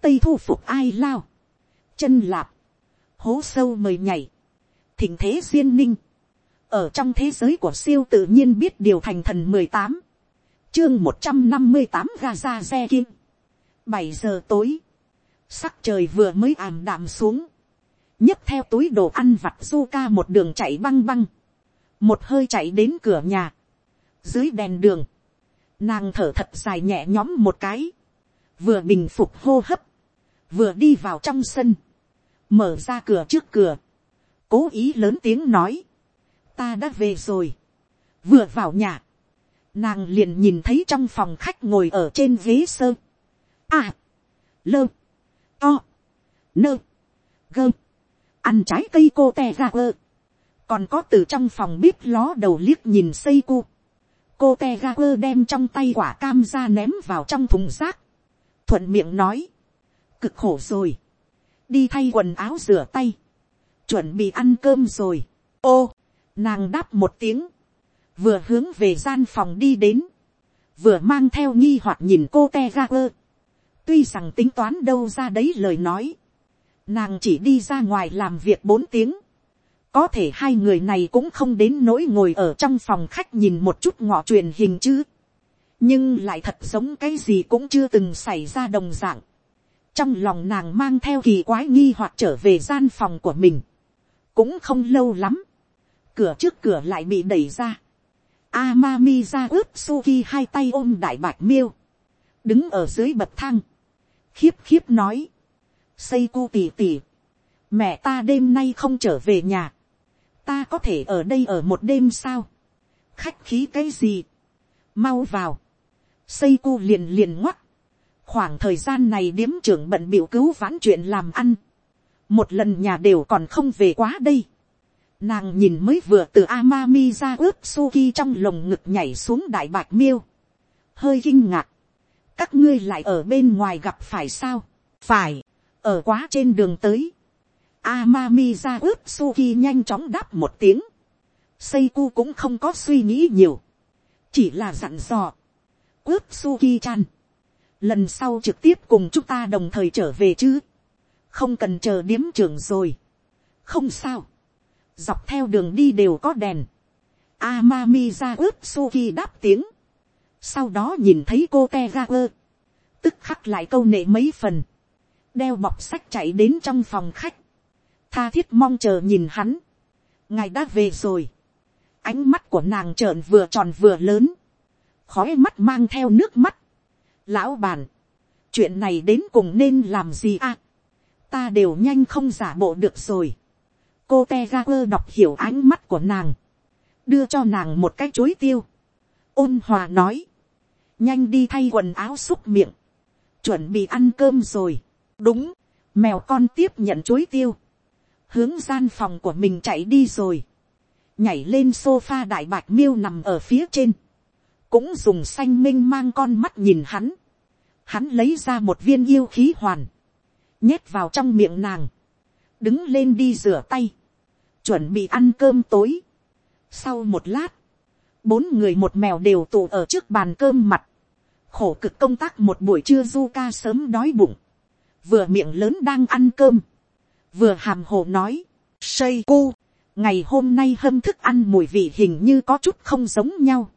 tây thu phục ai lao, chân lạp, hố sâu mời nhảy, thỉnh thế duyên ninh, ở trong thế giới của siêu tự nhiên biết điều thành thần mười tám, chương một trăm năm mươi tám gaza xe kim, bảy giờ tối, sắc trời vừa mới ảm đạm xuống, nhấc theo túi đồ ăn vặt du ca một đường chạy băng băng, một hơi chạy đến cửa nhà, dưới đèn đường, Nàng thở thật dài nhẹ nhõm một cái. Vừa bình phục hô hấp. Vừa đi vào trong sân. Mở ra cửa trước cửa. Cố ý lớn tiếng nói. Ta đã về rồi. Vừa vào nhà. Nàng liền nhìn thấy trong phòng khách ngồi ở trên ghế sơ. À. Lơ. To. Nơ. Gơ. Ăn trái cây cô te ra ơ. Còn có từ trong phòng bếp ló đầu liếc nhìn xây cu cô te ra quơ đem trong tay quả cam ra ném vào trong thùng rác, thuận miệng nói, cực khổ rồi, đi thay quần áo rửa tay, chuẩn bị ăn cơm rồi, ô, Nàng đáp một tiếng. Vừa hướng về gian phòng đi đến. Vừa mang theo nghi hoặc nhìn cô te ra quơ. Tuy rằng tính toán đâu ra đấy lời nói. Nàng chỉ đi ra ngoài làm việc bốn tiếng. Có thể hai người này cũng không đến nỗi ngồi ở trong phòng khách nhìn một chút ngọ truyền hình chứ. Nhưng lại thật giống cái gì cũng chưa từng xảy ra đồng dạng. Trong lòng nàng mang theo kỳ quái nghi hoặc trở về gian phòng của mình. Cũng không lâu lắm. Cửa trước cửa lại bị đẩy ra. Amami ra ướp Suki hai tay ôm đại bạch miêu. Đứng ở dưới bậc thang. Khiếp khiếp nói. Xây cu tỉ tỉ. Mẹ ta đêm nay không trở về nhà. Ta có thể ở đây ở một đêm sao? Khách khí cái gì? Mau vào. Xây cu liền liền ngoắt. Khoảng thời gian này điếm trưởng bận biểu cứu vãn chuyện làm ăn. Một lần nhà đều còn không về quá đây. Nàng nhìn mới vừa từ Amami ra ướp Suki trong lồng ngực nhảy xuống đại bạc miêu. Hơi kinh ngạc. Các ngươi lại ở bên ngoài gặp phải sao? Phải. Ở quá trên đường tới. Amami ra ướp Suki nhanh chóng đáp một tiếng. Seiku cũng không có suy nghĩ nhiều. Chỉ là dặn dò. Ướp Suki chan. Lần sau trực tiếp cùng chúng ta đồng thời trở về chứ. Không cần chờ điếm trường rồi. Không sao dọc theo đường đi đều có đèn. Amami ra ướp Suki đáp tiếng. Sau đó nhìn thấy cô Tegaper. Tức khắc lại câu nệ mấy phần. Đeo bọc sách chạy đến trong phòng khách. Tha thiết mong chờ nhìn hắn. Ngài đã về rồi. Ánh mắt của nàng trợn vừa tròn vừa lớn. Khói mắt mang theo nước mắt. Lão bàn. Chuyện này đến cùng nên làm gì à? Ta đều nhanh không giả bộ được rồi cô te ga quơ đọc hiểu ánh mắt của nàng, đưa cho nàng một cái chối tiêu, ôn hòa nói, nhanh đi thay quần áo xúc miệng, chuẩn bị ăn cơm rồi, đúng, mèo con tiếp nhận chối tiêu, hướng gian phòng của mình chạy đi rồi, nhảy lên sofa đại bạc miêu nằm ở phía trên, cũng dùng xanh minh mang con mắt nhìn hắn, hắn lấy ra một viên yêu khí hoàn, nhét vào trong miệng nàng, đứng lên đi rửa tay, chuẩn bị ăn cơm tối. Sau một lát, bốn người một mèo đều tụ ở trước bàn cơm mặt, khổ cực công tác một buổi trưa du ca sớm đói bụng, vừa miệng lớn đang ăn cơm, vừa hàm hồ nói, xây cu, ngày hôm nay hâm thức ăn mùi vị hình như có chút không giống nhau,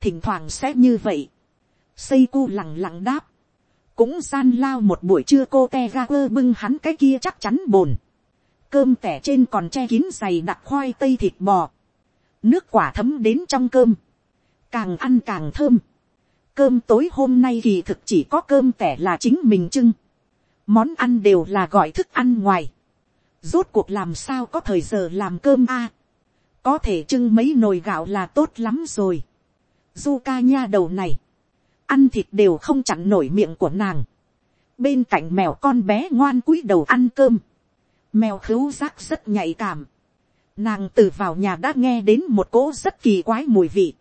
thỉnh thoảng sẽ như vậy, xây cu lẳng lặng đáp, cũng gian lao một buổi trưa cô te ga quơ bưng hắn cái kia chắc chắn bồn, cơm tẻ trên còn che kín dày đặc khoai tây thịt bò, nước quả thấm đến trong cơm, càng ăn càng thơm, cơm tối hôm nay kỳ thực chỉ có cơm tẻ là chính mình trưng, món ăn đều là gọi thức ăn ngoài, rốt cuộc làm sao có thời giờ làm cơm a, có thể trưng mấy nồi gạo là tốt lắm rồi, du ca nha đầu này, ăn thịt đều không chặn nổi miệng của nàng, bên cạnh mèo con bé ngoan cúi đầu ăn cơm, Mèo khứu giác rất nhạy cảm. Nàng từ vào nhà đã nghe đến một cỗ rất kỳ quái mùi vị.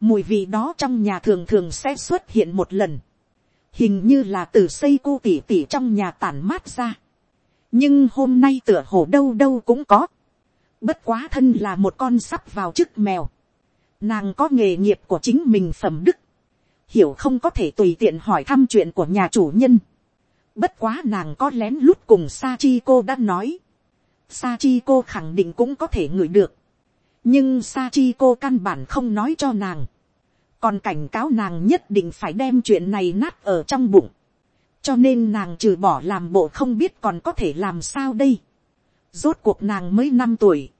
Mùi vị đó trong nhà thường thường sẽ xuất hiện một lần. Hình như là từ xây cu tỉ tỉ trong nhà tản mát ra. Nhưng hôm nay tựa hồ đâu đâu cũng có. Bất quá thân là một con sắp vào chức mèo. Nàng có nghề nghiệp của chính mình phẩm đức. Hiểu không có thể tùy tiện hỏi thăm chuyện của nhà chủ nhân Bất quá nàng có lén lút cùng Sa Chi cô đã nói. Sa Chi cô khẳng định cũng có thể ngửi được. Nhưng Sachiko căn bản không nói cho nàng. Còn cảnh cáo nàng nhất định phải đem chuyện này nát ở trong bụng. Cho nên nàng trừ bỏ làm bộ không biết còn có thể làm sao đây. Rốt cuộc nàng mới năm tuổi.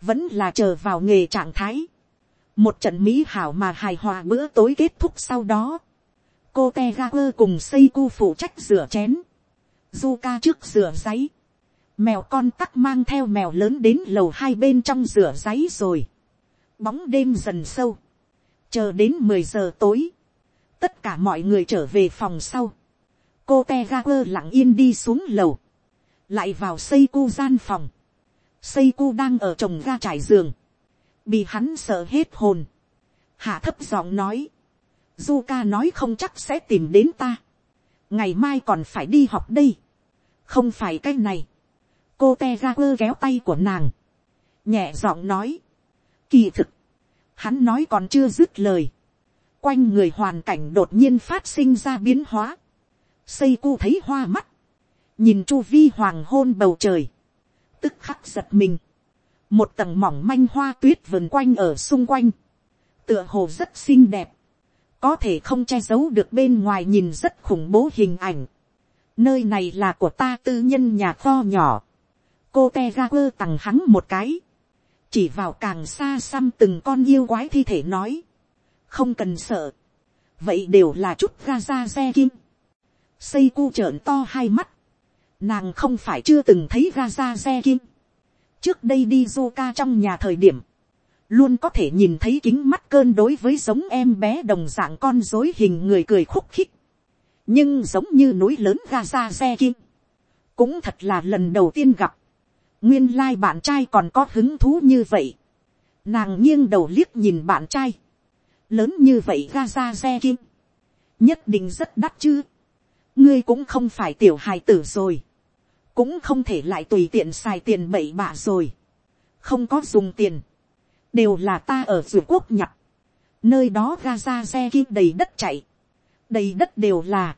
Vẫn là chờ vào nghề trạng thái. Một trận mỹ hảo mà hài hòa bữa tối kết thúc sau đó cô te ga quơ cùng xây cu phụ trách rửa chén, du ca trước rửa giấy, mèo con tắc mang theo mèo lớn đến lầu hai bên trong rửa giấy rồi, bóng đêm dần sâu, chờ đến mười giờ tối, tất cả mọi người trở về phòng sau, cô te lặng yên đi xuống lầu, lại vào xây cu gian phòng, xây cu đang ở trồng ga trải giường, bị hắn sợ hết hồn, hạ thấp giọng nói, du ca nói không chắc sẽ tìm đến ta. ngày mai còn phải đi học đây. không phải cái này cô te ra quơ kéo tay của nàng. nhẹ giọng nói. Kỳ thực, hắn nói còn chưa dứt lời. Quanh người hoàn cảnh đột nhiên phát sinh ra biến hóa. Xây cu thấy hoa mắt. Nhìn chu vi hoàng hôn bầu trời. Tức khắc giật mình. Một tầng mỏng manh hoa tuyết vườn quanh ở xung quanh. Tựa hồ rất xinh đẹp. Có thể không che giấu được bên ngoài nhìn rất khủng bố hình ảnh. Nơi này là của ta tư nhân nhà kho nhỏ. Cô te ra quơ tặng hắn một cái. Chỉ vào càng xa xăm từng con yêu quái thi thể nói, không cần sợ, vậy đều là chút ra ra xe kim, xây cu trợn to hai mắt, nàng không phải chưa từng thấy ra ra xe kim, trước đây đi du ca trong nhà thời điểm, luôn có thể nhìn thấy kính mắt cơn đối với giống em bé đồng dạng con dối hình người cười khúc khích, nhưng giống như núi lớn ra ra xe kim, cũng thật là lần đầu tiên gặp, nguyên lai bạn trai còn có hứng thú như vậy. nàng nghiêng đầu liếc nhìn bạn trai. lớn như vậy ga ra xe kim. nhất định rất đắt chứ. ngươi cũng không phải tiểu hài tử rồi. cũng không thể lại tùy tiện xài tiền bậy bạ rồi. không có dùng tiền. đều là ta ở ruột quốc nhặt. nơi đó ga ra xe kim đầy đất chạy. đầy đất đều là.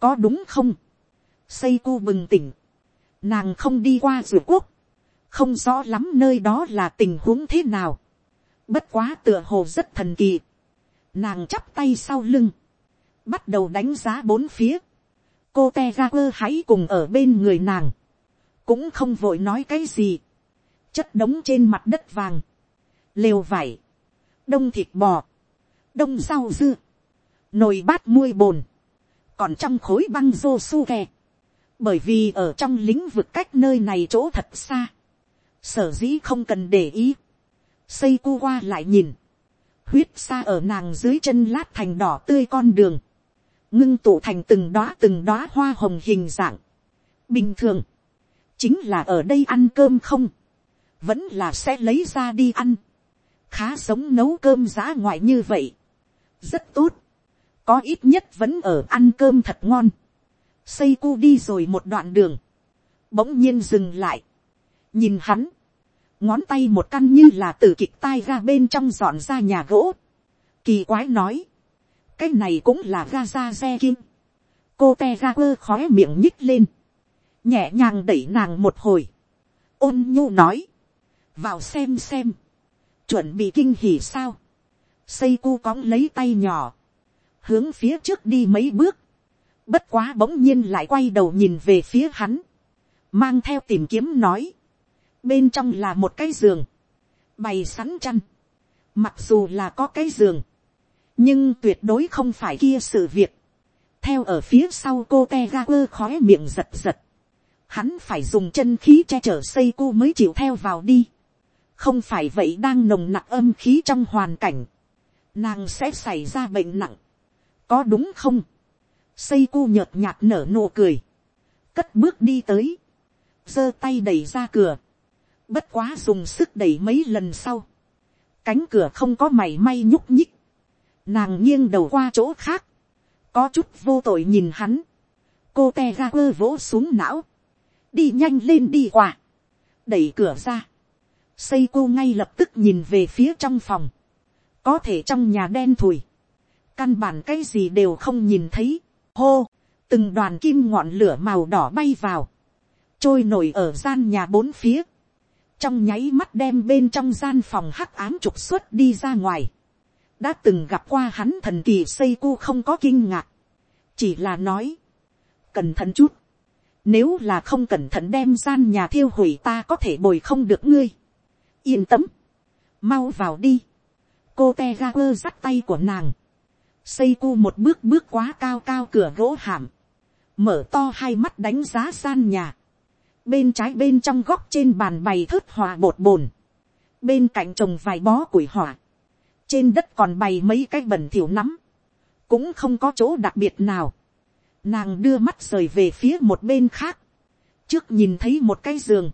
có đúng không. xây cu bừng tỉnh Nàng không đi qua rượu quốc. Không rõ lắm nơi đó là tình huống thế nào. Bất quá tựa hồ rất thần kỳ. Nàng chắp tay sau lưng. Bắt đầu đánh giá bốn phía. Cô te ra quơ hãy cùng ở bên người nàng. Cũng không vội nói cái gì. Chất đống trên mặt đất vàng. Lều vải. Đông thịt bò. Đông rau dưa. Nồi bát muôi bồn. Còn trong khối băng rô su kè bởi vì ở trong lĩnh vực cách nơi này chỗ thật xa, sở dĩ không cần để ý, xây cu qua lại nhìn, huyết xa ở nàng dưới chân lát thành đỏ tươi con đường, ngưng tụ thành từng đóa từng đóa hoa hồng hình dạng. bình thường, chính là ở đây ăn cơm không, vẫn là sẽ lấy ra đi ăn, khá sống nấu cơm giá ngoại như vậy, rất tốt, có ít nhất vẫn ở ăn cơm thật ngon, xây cu đi rồi một đoạn đường, bỗng nhiên dừng lại, nhìn hắn, ngón tay một căn như là từ kịch tai ra bên trong dọn ra nhà gỗ, kỳ quái nói, cái này cũng là ga ra xe kim, cô te ga quơ khói miệng nhích lên, nhẹ nhàng đẩy nàng một hồi, ôn nhu nói, vào xem xem, chuẩn bị kinh hỉ sao, xây cu cóng lấy tay nhỏ, hướng phía trước đi mấy bước, Bất quá bỗng nhiên lại quay đầu nhìn về phía hắn. Mang theo tìm kiếm nói. Bên trong là một cái giường. Bày sẵn chăn. Mặc dù là có cái giường. Nhưng tuyệt đối không phải kia sự việc. Theo ở phía sau cô te ga quơ khói miệng giật giật. Hắn phải dùng chân khí che chở xây cô mới chịu theo vào đi. Không phải vậy đang nồng nặc âm khí trong hoàn cảnh. Nàng sẽ xảy ra bệnh nặng. Có đúng không? Xây cu nhợt nhạt nở nụ cười, cất bước đi tới, giơ tay đẩy ra cửa, bất quá dùng sức đẩy mấy lần sau, cánh cửa không có mảy may nhúc nhích, nàng nghiêng đầu qua chỗ khác, có chút vô tội nhìn hắn, cô te ra quơ vỗ xuống não, đi nhanh lên đi qua, đẩy cửa ra, xây cô ngay lập tức nhìn về phía trong phòng, có thể trong nhà đen thùi, căn bản cái gì đều không nhìn thấy, hô, từng đoàn kim ngọn lửa màu đỏ bay vào, trôi nổi ở gian nhà bốn phía, trong nháy mắt đem bên trong gian phòng hắc ám trục xuất đi ra ngoài, đã từng gặp qua hắn thần kỳ xây cu không có kinh ngạc, chỉ là nói, cẩn thận chút, nếu là không cẩn thận đem gian nhà thiêu hủy ta có thể bồi không được ngươi, yên tâm, mau vào đi, cô te ga quơ dắt tay của nàng, xây cu một bước bước quá cao cao cửa gỗ hàm, mở to hai mắt đánh giá gian nhà, bên trái bên trong góc trên bàn bày thớt hòa bột bồn, bên cạnh trồng vài bó củi hỏa, trên đất còn bày mấy cái bẩn thiểu nắm, cũng không có chỗ đặc biệt nào, nàng đưa mắt rời về phía một bên khác, trước nhìn thấy một cái giường,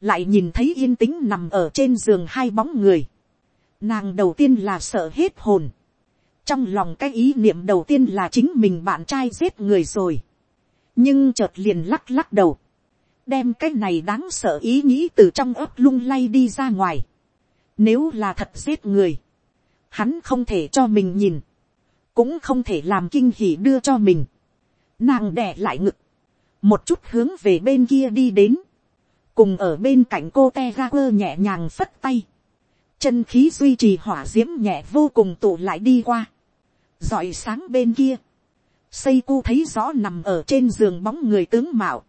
lại nhìn thấy yên tĩnh nằm ở trên giường hai bóng người, nàng đầu tiên là sợ hết hồn, trong lòng cái ý niệm đầu tiên là chính mình bạn trai giết người rồi. nhưng chợt liền lắc lắc đầu. đem cái này đáng sợ ý nghĩ từ trong ấp lung lay đi ra ngoài. Nếu là thật giết người, hắn không thể cho mình nhìn, cũng không thể làm kinh hỉ đưa cho mình. Nàng đè lại ngực, một chút hướng về bên kia đi đến, cùng ở bên cạnh cô te ga quơ nhẹ nhàng phất tay, chân khí duy trì hỏa d i ễ m nhẹ vô cùng tụ lại đi qua, Rọi sáng bên kia, xây cu thấy rõ nằm ở trên giường bóng người tướng mạo,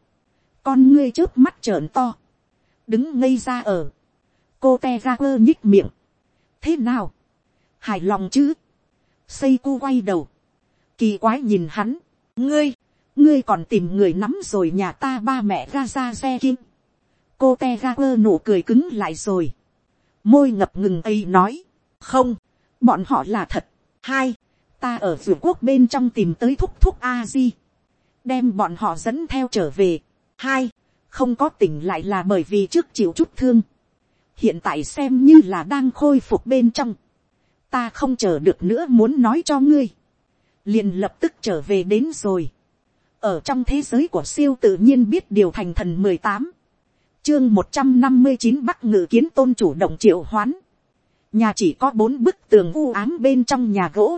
con ngươi trước mắt trợn to, đứng ngây ra ở, cô te ra quơ nhích miệng, thế nào, hài lòng chứ, xây cu quay đầu, kỳ quái nhìn hắn, ngươi, ngươi còn tìm người nắm rồi nhà ta ba mẹ ra ra xe kim, cô te ra quơ nụ cười cứng lại rồi môi ngập ngừng ấy nói, không, bọn họ là thật. hai, ta ở ruột quốc bên trong tìm tới thúc thúc a di, đem bọn họ dẫn theo trở về. hai, không có tỉnh lại là bởi vì trước chịu chút thương. hiện tại xem như là đang khôi phục bên trong. ta không chờ được nữa muốn nói cho ngươi. liền lập tức trở về đến rồi. ở trong thế giới của siêu tự nhiên biết điều thành thần mười tám chương một trăm năm mươi chín bắc ngự kiến tôn chủ động triệu hoán. nhà chỉ có bốn bức tường u ám bên trong nhà gỗ.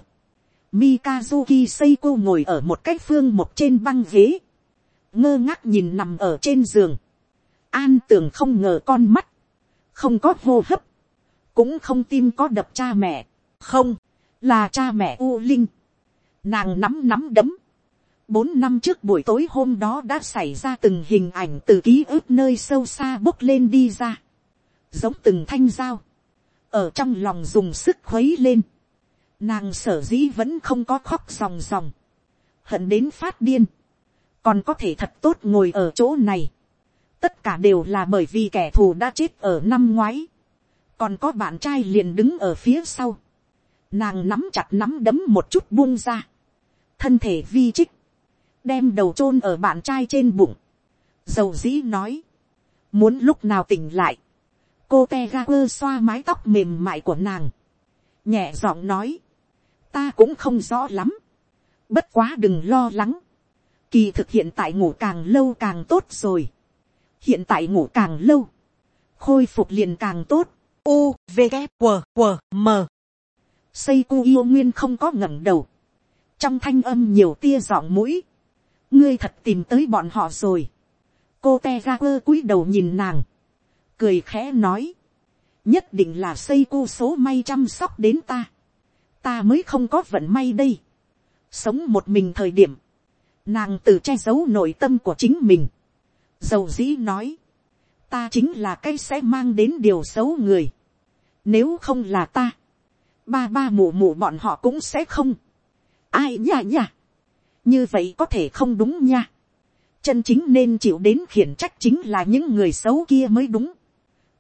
Mikazuki Seiko ngồi ở một cái phương một trên băng ghế. ngơ ngác nhìn nằm ở trên giường. an tường không ngờ con mắt. không có hô hấp. cũng không tim có đập cha mẹ. không, là cha mẹ u linh. nàng nắm nắm đấm bốn năm trước buổi tối hôm đó đã xảy ra từng hình ảnh từ ký ức nơi sâu xa bốc lên đi ra, giống từng thanh dao, ở trong lòng dùng sức khuấy lên, nàng sở dĩ vẫn không có khóc ròng ròng, hận đến phát điên, còn có thể thật tốt ngồi ở chỗ này, tất cả đều là bởi vì kẻ thù đã chết ở năm ngoái, còn có bạn trai liền đứng ở phía sau, nàng nắm chặt nắm đấm một chút buông ra, thân thể vi trích, đem đầu chôn ở bạn trai trên bụng, dầu dĩ nói, muốn lúc nào tỉnh lại, cô te ga quơ xoa mái tóc mềm mại của nàng, nhẹ giọng nói, ta cũng không rõ lắm, bất quá đừng lo lắng, kỳ thực hiện tại ngủ càng lâu càng tốt rồi, hiện tại ngủ càng lâu, khôi phục liền càng tốt, u v g w w m. Xây cu yêu nguyên không có ngẩng đầu, trong thanh âm nhiều tia giọng mũi, ngươi thật tìm tới bọn họ rồi. cô te ra quơ cúi đầu nhìn nàng, cười khẽ nói, nhất định là xây cô số may chăm sóc đến ta, ta mới không có vận may đây. sống một mình thời điểm, nàng tự che giấu nội tâm của chính mình, dầu dĩ nói, ta chính là cái sẽ mang đến điều xấu người, nếu không là ta, ba ba mù mù bọn họ cũng sẽ không, ai nhả nhả, như vậy có thể không đúng nha. chân chính nên chịu đến khiển trách chính là những người xấu kia mới đúng.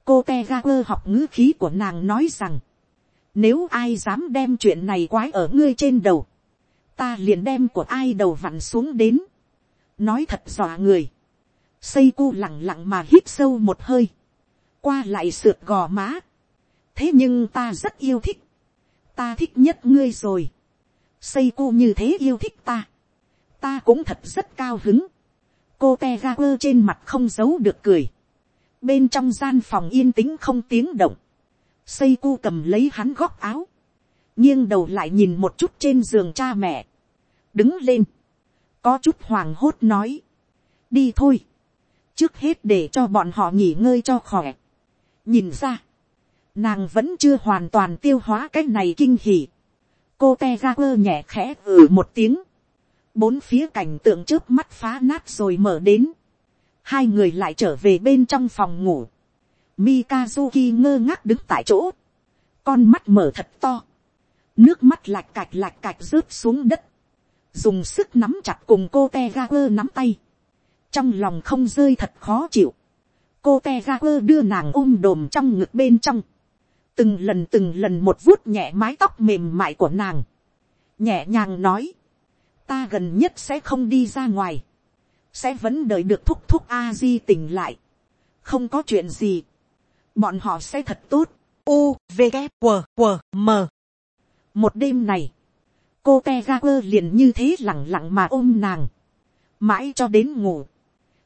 cô te ga quơ học ngữ khí của nàng nói rằng, nếu ai dám đem chuyện này quái ở ngươi trên đầu, ta liền đem của ai đầu vặn xuống đến. nói thật dọa người. xây cu lẳng lặng mà hít sâu một hơi, qua lại sượt gò má. thế nhưng ta rất yêu thích, ta thích nhất ngươi rồi. xây cu như thế yêu thích ta ta cũng thật rất cao hứng. cô te ga quơ trên mặt không giấu được cười. bên trong gian phòng yên tĩnh không tiếng động. xây cu cầm lấy hắn góc áo. nghiêng đầu lại nhìn một chút trên giường cha mẹ. đứng lên. có chút hoàng hốt nói. đi thôi. trước hết để cho bọn họ nghỉ ngơi cho khỏe. nhìn ra. nàng vẫn chưa hoàn toàn tiêu hóa cái này kinh hỉ. cô te ga quơ nhẹ khẽ ừ một tiếng bốn phía cảnh tượng trước mắt phá nát rồi mở đến, hai người lại trở về bên trong phòng ngủ, Mikazuki ngơ ngác đứng tại chỗ, con mắt mở thật to, nước mắt lạch cạch lạch cạch rớt xuống đất, dùng sức nắm chặt cùng cô te ga quơ nắm tay, trong lòng không rơi thật khó chịu, cô te ga quơ đưa nàng ôm đồm trong ngực bên trong, từng lần từng lần một vuốt nhẹ mái tóc mềm mại của nàng, nhẹ nhàng nói, ta gần nhất sẽ không đi ra ngoài, sẽ vẫn đợi được thúc thúc a di tỉnh lại, không có chuyện gì, bọn họ sẽ thật tốt, u v g q q m. Một đêm này, cô te ga quơ liền như thế lẳng lặng mà ôm nàng, mãi cho đến ngủ,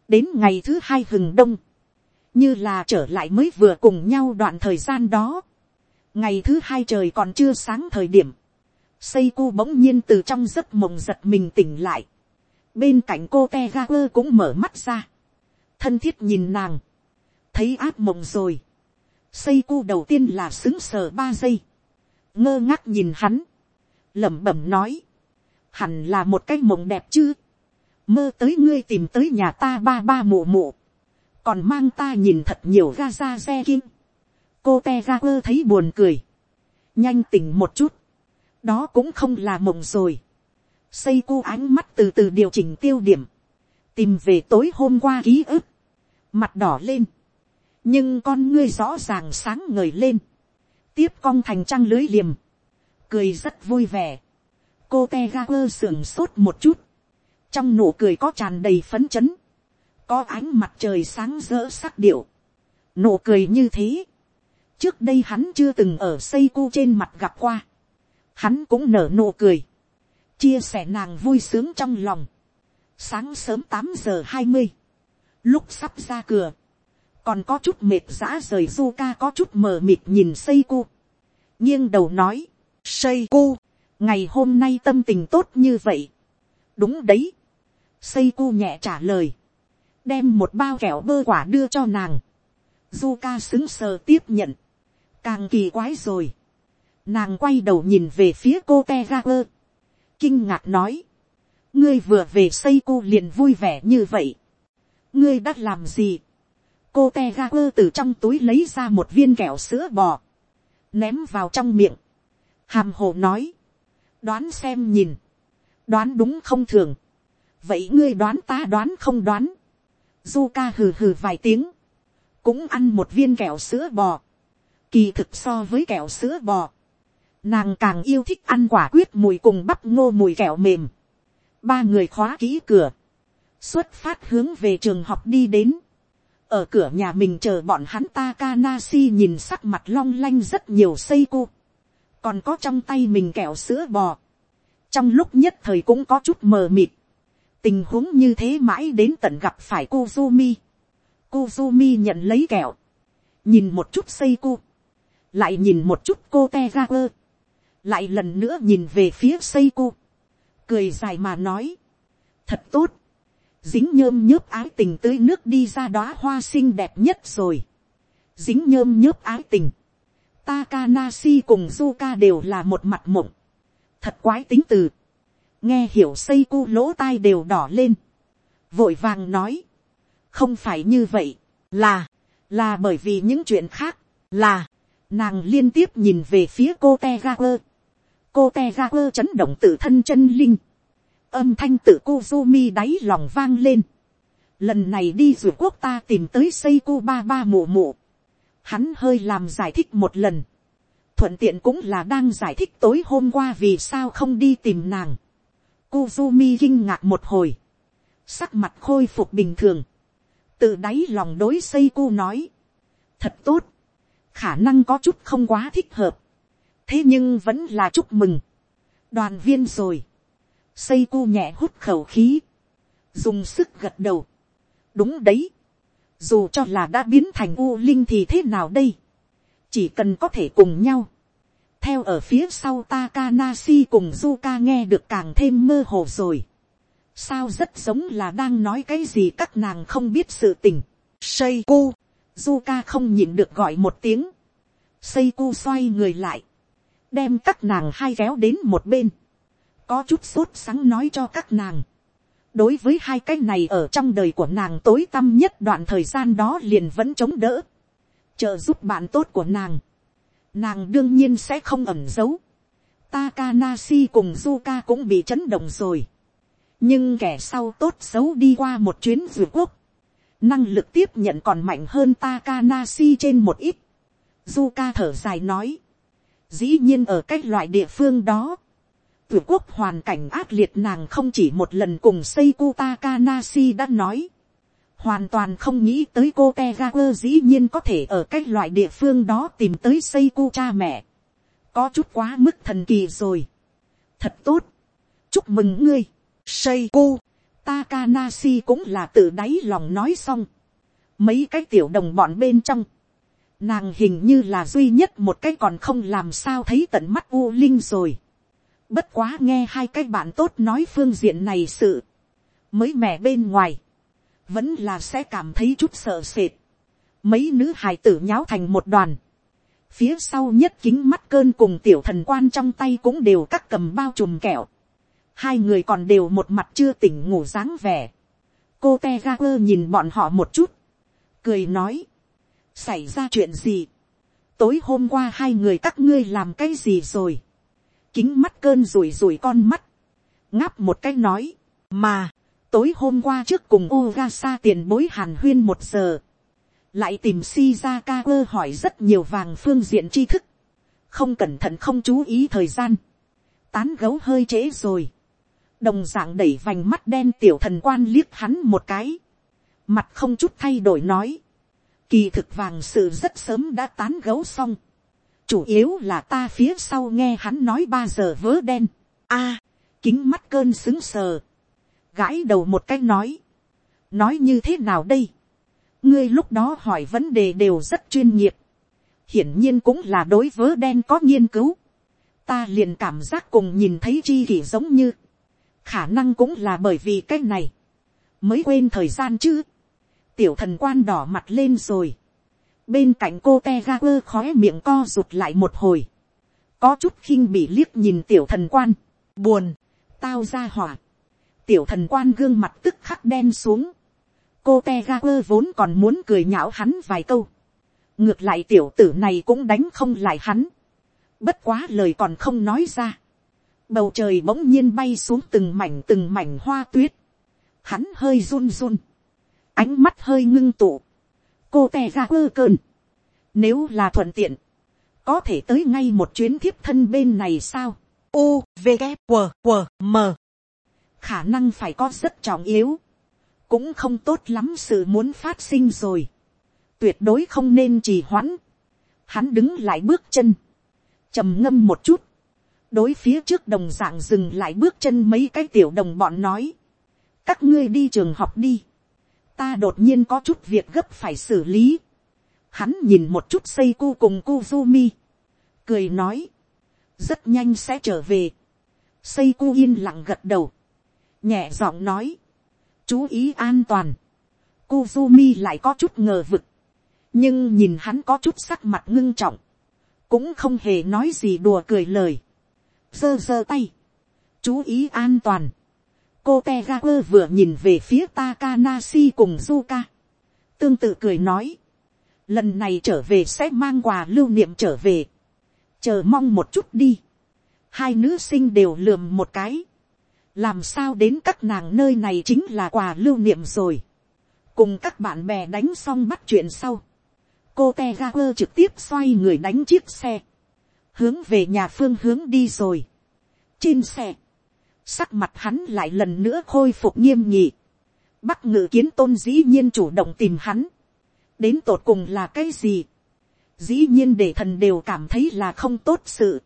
đến ngày thứ hai hừng đông, như là trở lại mới vừa cùng nhau đoạn thời gian đó, ngày thứ hai trời còn chưa sáng thời điểm, Seiko bỗng nhiên từ trong giấc mộng giật mình tỉnh lại. Bên cạnh cô Tegaper cũng mở mắt ra. Thân thiết nhìn nàng. Thấy áp mộng rồi. Seiko đầu tiên là xứng sờ ba giây. Ngơ ngác nhìn hắn. lẩm bẩm nói. Hẳn là một cái mộng đẹp chứ. Mơ tới ngươi tìm tới nhà ta ba ba mụ mụ. Còn mang ta nhìn thật nhiều ga ra xe kim. Cô Tegaper thấy buồn cười. Nhanh tỉnh một chút đó cũng không là mộng rồi. xây cu ánh mắt từ từ điều chỉnh tiêu điểm, tìm về tối hôm qua ký ức, mặt đỏ lên, nhưng con ngươi rõ ràng sáng ngời lên, tiếp cong thành trăng lưới liềm, cười rất vui vẻ, cô te ga quơ sưởng sốt một chút, trong nụ cười có tràn đầy phấn chấn, có ánh mặt trời sáng rỡ sắc điệu, nụ cười như thế, trước đây hắn chưa từng ở xây cu trên mặt gặp qua, hắn cũng nở nụ cười, chia sẻ nàng vui sướng trong lòng. Sáng sớm tám giờ hai mươi, lúc sắp ra cửa, còn có chút mệt dã rời du ca có chút mờ mịt nhìn xây cu. nghiêng đầu nói, xây cu, ngày hôm nay tâm tình tốt như vậy. đúng đấy, xây cu nhẹ trả lời, đem một bao kẹo bơ quả đưa cho nàng. du ca xứng sờ tiếp nhận, càng kỳ quái rồi Nàng quay đầu nhìn về phía cô te quơ. Kinh ngạc nói. Ngươi vừa về xây cô liền vui vẻ như vậy. Ngươi đã làm gì? Cô te quơ từ trong túi lấy ra một viên kẹo sữa bò. Ném vào trong miệng. Hàm hồ nói. Đoán xem nhìn. Đoán đúng không thường. Vậy ngươi đoán ta đoán không đoán. Du ca hừ hừ vài tiếng. Cũng ăn một viên kẹo sữa bò. Kỳ thực so với kẹo sữa bò Nàng càng yêu thích ăn quả quyết mùi cùng bắp ngô mùi kẹo mềm. Ba người khóa kỹ cửa. Xuất phát hướng về trường học đi đến. Ở cửa nhà mình chờ bọn hắn Takanashi nhìn sắc mặt long lanh rất nhiều xây cô. Còn có trong tay mình kẹo sữa bò. Trong lúc nhất thời cũng có chút mờ mịt. Tình huống như thế mãi đến tận gặp phải Kuzumi. Kuzumi nhận lấy kẹo. Nhìn một chút xây cô. Lại nhìn một chút cô Tegaper lại lần nữa nhìn về phía xây cu, cười dài mà nói, thật tốt, dính nhơm nhớp ái tình tưới nước đi ra đóa hoa xinh đẹp nhất rồi, dính nhơm nhớp ái tình, Takanashi cùng Zuka đều là một mặt mộng, thật quái tính từ, nghe hiểu xây cu lỗ tai đều đỏ lên, vội vàng nói, không phải như vậy, là, là bởi vì những chuyện khác, là, nàng liên tiếp nhìn về phía cô te ga quơ, cô te ga quơ chấn động tự thân chân linh, âm thanh tự Kuzumi đáy lòng vang lên. Lần này đi dù quốc ta tìm tới xây cô ba ba mù mù. Hắn hơi làm giải thích một lần. Thuận tiện cũng là đang giải thích tối hôm qua vì sao không đi tìm nàng. Kuzumi kinh ngạc một hồi. Sắc mặt khôi phục bình thường. Từ đáy lòng đối xây cô nói. Thật tốt. Khả năng có chút không quá thích hợp thế nhưng vẫn là chúc mừng. đoàn viên rồi. xây cu nhẹ hút khẩu khí. dùng sức gật đầu. đúng đấy. dù cho là đã biến thành u linh thì thế nào đây. chỉ cần có thể cùng nhau. theo ở phía sau Takanasi cùng Zuka nghe được càng thêm mơ hồ rồi. sao rất giống là đang nói cái gì các nàng không biết sự tình. Seiko, Zuka không nhịn được gọi một tiếng. Seiko xoay người lại đem các nàng hai kéo đến một bên, có chút sốt sáng nói cho các nàng. đối với hai cái này ở trong đời của nàng tối tăm nhất đoạn thời gian đó liền vẫn chống đỡ, trợ giúp bạn tốt của nàng. nàng đương nhiên sẽ không ẩn giấu. Takanashi cùng Zuka cũng bị chấn động rồi. nhưng kẻ sau tốt xấu đi qua một chuyến vượt quốc, năng lực tiếp nhận còn mạnh hơn Takanashi trên một ít. Zuka thở dài nói, Dĩ nhiên ở cách loại địa phương đó. Tử quốc hoàn cảnh ác liệt nàng không chỉ một lần cùng Seiko Takanashi đã nói. Hoàn toàn không nghĩ tới cô Tegaku dĩ nhiên có thể ở cách loại địa phương đó tìm tới Seiku cha mẹ. Có chút quá mức thần kỳ rồi. Thật tốt. Chúc mừng ngươi. Seiku. Takanashi cũng là tự đáy lòng nói xong. Mấy cái tiểu đồng bọn bên trong Nàng hình như là duy nhất một cái còn không làm sao thấy tận mắt U Linh rồi. Bất quá nghe hai cái bạn tốt nói phương diện này sự. Mới mẻ bên ngoài. Vẫn là sẽ cảm thấy chút sợ sệt. Mấy nữ hài tử nháo thành một đoàn. Phía sau nhất kính mắt cơn cùng tiểu thần quan trong tay cũng đều cắt cầm bao trùm kẹo. Hai người còn đều một mặt chưa tỉnh ngủ dáng vẻ. Cô Tegaper nhìn bọn họ một chút. Cười nói xảy ra chuyện gì, tối hôm qua hai người các ngươi làm cái gì rồi, kính mắt cơn rủi rủi con mắt, ngáp một cái nói, mà, tối hôm qua trước cùng Ogasa tiền bối hàn huyên một giờ, lại tìm Shizaka hỏi rất nhiều vàng phương diện tri thức, không cẩn thận không chú ý thời gian, tán gấu hơi trễ rồi, đồng d ạ n g đẩy vành mắt đen tiểu thần quan liếc hắn một cái, mặt không chút thay đổi nói, Kỳ thực vàng sự rất sớm đã tán gấu xong. Chủ yếu là ta phía sau nghe hắn nói ba giờ vớ đen. a, kính mắt cơn xứng sờ. Gãi đầu một cách nói. Nói như thế nào đây? Ngươi lúc đó hỏi vấn đề đều rất chuyên nghiệp. Hiển nhiên cũng là đối vớ đen có nghiên cứu. Ta liền cảm giác cùng nhìn thấy chi kỷ giống như. Khả năng cũng là bởi vì cái này. Mới quên thời gian chứ tiểu thần quan đỏ mặt lên rồi. bên cạnh cô te ga quơ khói miệng co rụt lại một hồi. có chút khinh bị liếc nhìn tiểu thần quan. buồn, tao ra hỏa. tiểu thần quan gương mặt tức khắc đen xuống. cô te ga quơ vốn còn muốn cười nhạo hắn vài câu. ngược lại tiểu tử này cũng đánh không lại hắn. bất quá lời còn không nói ra. bầu trời bỗng nhiên bay xuống từng mảnh từng mảnh hoa tuyết. hắn hơi run run ánh mắt hơi ngưng tụ, cô tè ra quơ cơn, nếu là thuận tiện, có thể tới ngay một chuyến thiếp thân bên này sao, u v g q q m. Khả năng phải có rất trọng yếu, cũng không tốt lắm sự muốn phát sinh rồi, tuyệt đối không nên trì hoãn, hắn đứng lại bước chân, trầm ngâm một chút, đối phía trước đồng d ạ n g dừng lại bước chân mấy cái tiểu đồng bọn nói, các ngươi đi trường học đi, ta đột nhiên có chút việc gấp phải xử lý. Hắn nhìn một chút xây cu cùng Kuzumi. Cười nói. Rất nhanh sẽ trở về. Xây cu yên lặng gật đầu. Nhẹ giọng nói. Chú ý an toàn. Kuzumi lại có chút ngờ vực. Nhưng nhìn hắn có chút sắc mặt ngưng trọng. Cũng không hề nói gì đùa cười lời. giơ giơ tay. Chú ý an toàn cô te ga quơ vừa nhìn về phía Takanasi cùng Zuka. Tương tự cười nói. Lần này trở về sẽ mang quà lưu niệm trở về. Chờ mong một chút đi. Hai nữ sinh đều lườm một cái. Làm sao đến các nàng nơi này chính là quà lưu niệm rồi. Cùng các bạn bè đánh xong bắt chuyện sau. Cô te ga quơ trực tiếp xoay người đánh chiếc xe. Hướng về nhà phương hướng đi rồi. Trên xe sắc mặt hắn lại lần nữa khôi phục nghiêm nhị. Bắc ngự kiến tôn dĩ nhiên chủ động tìm hắn. Đến tột cùng là cái gì? Dĩ nhiên để thần đều cảm thấy là không tốt sự.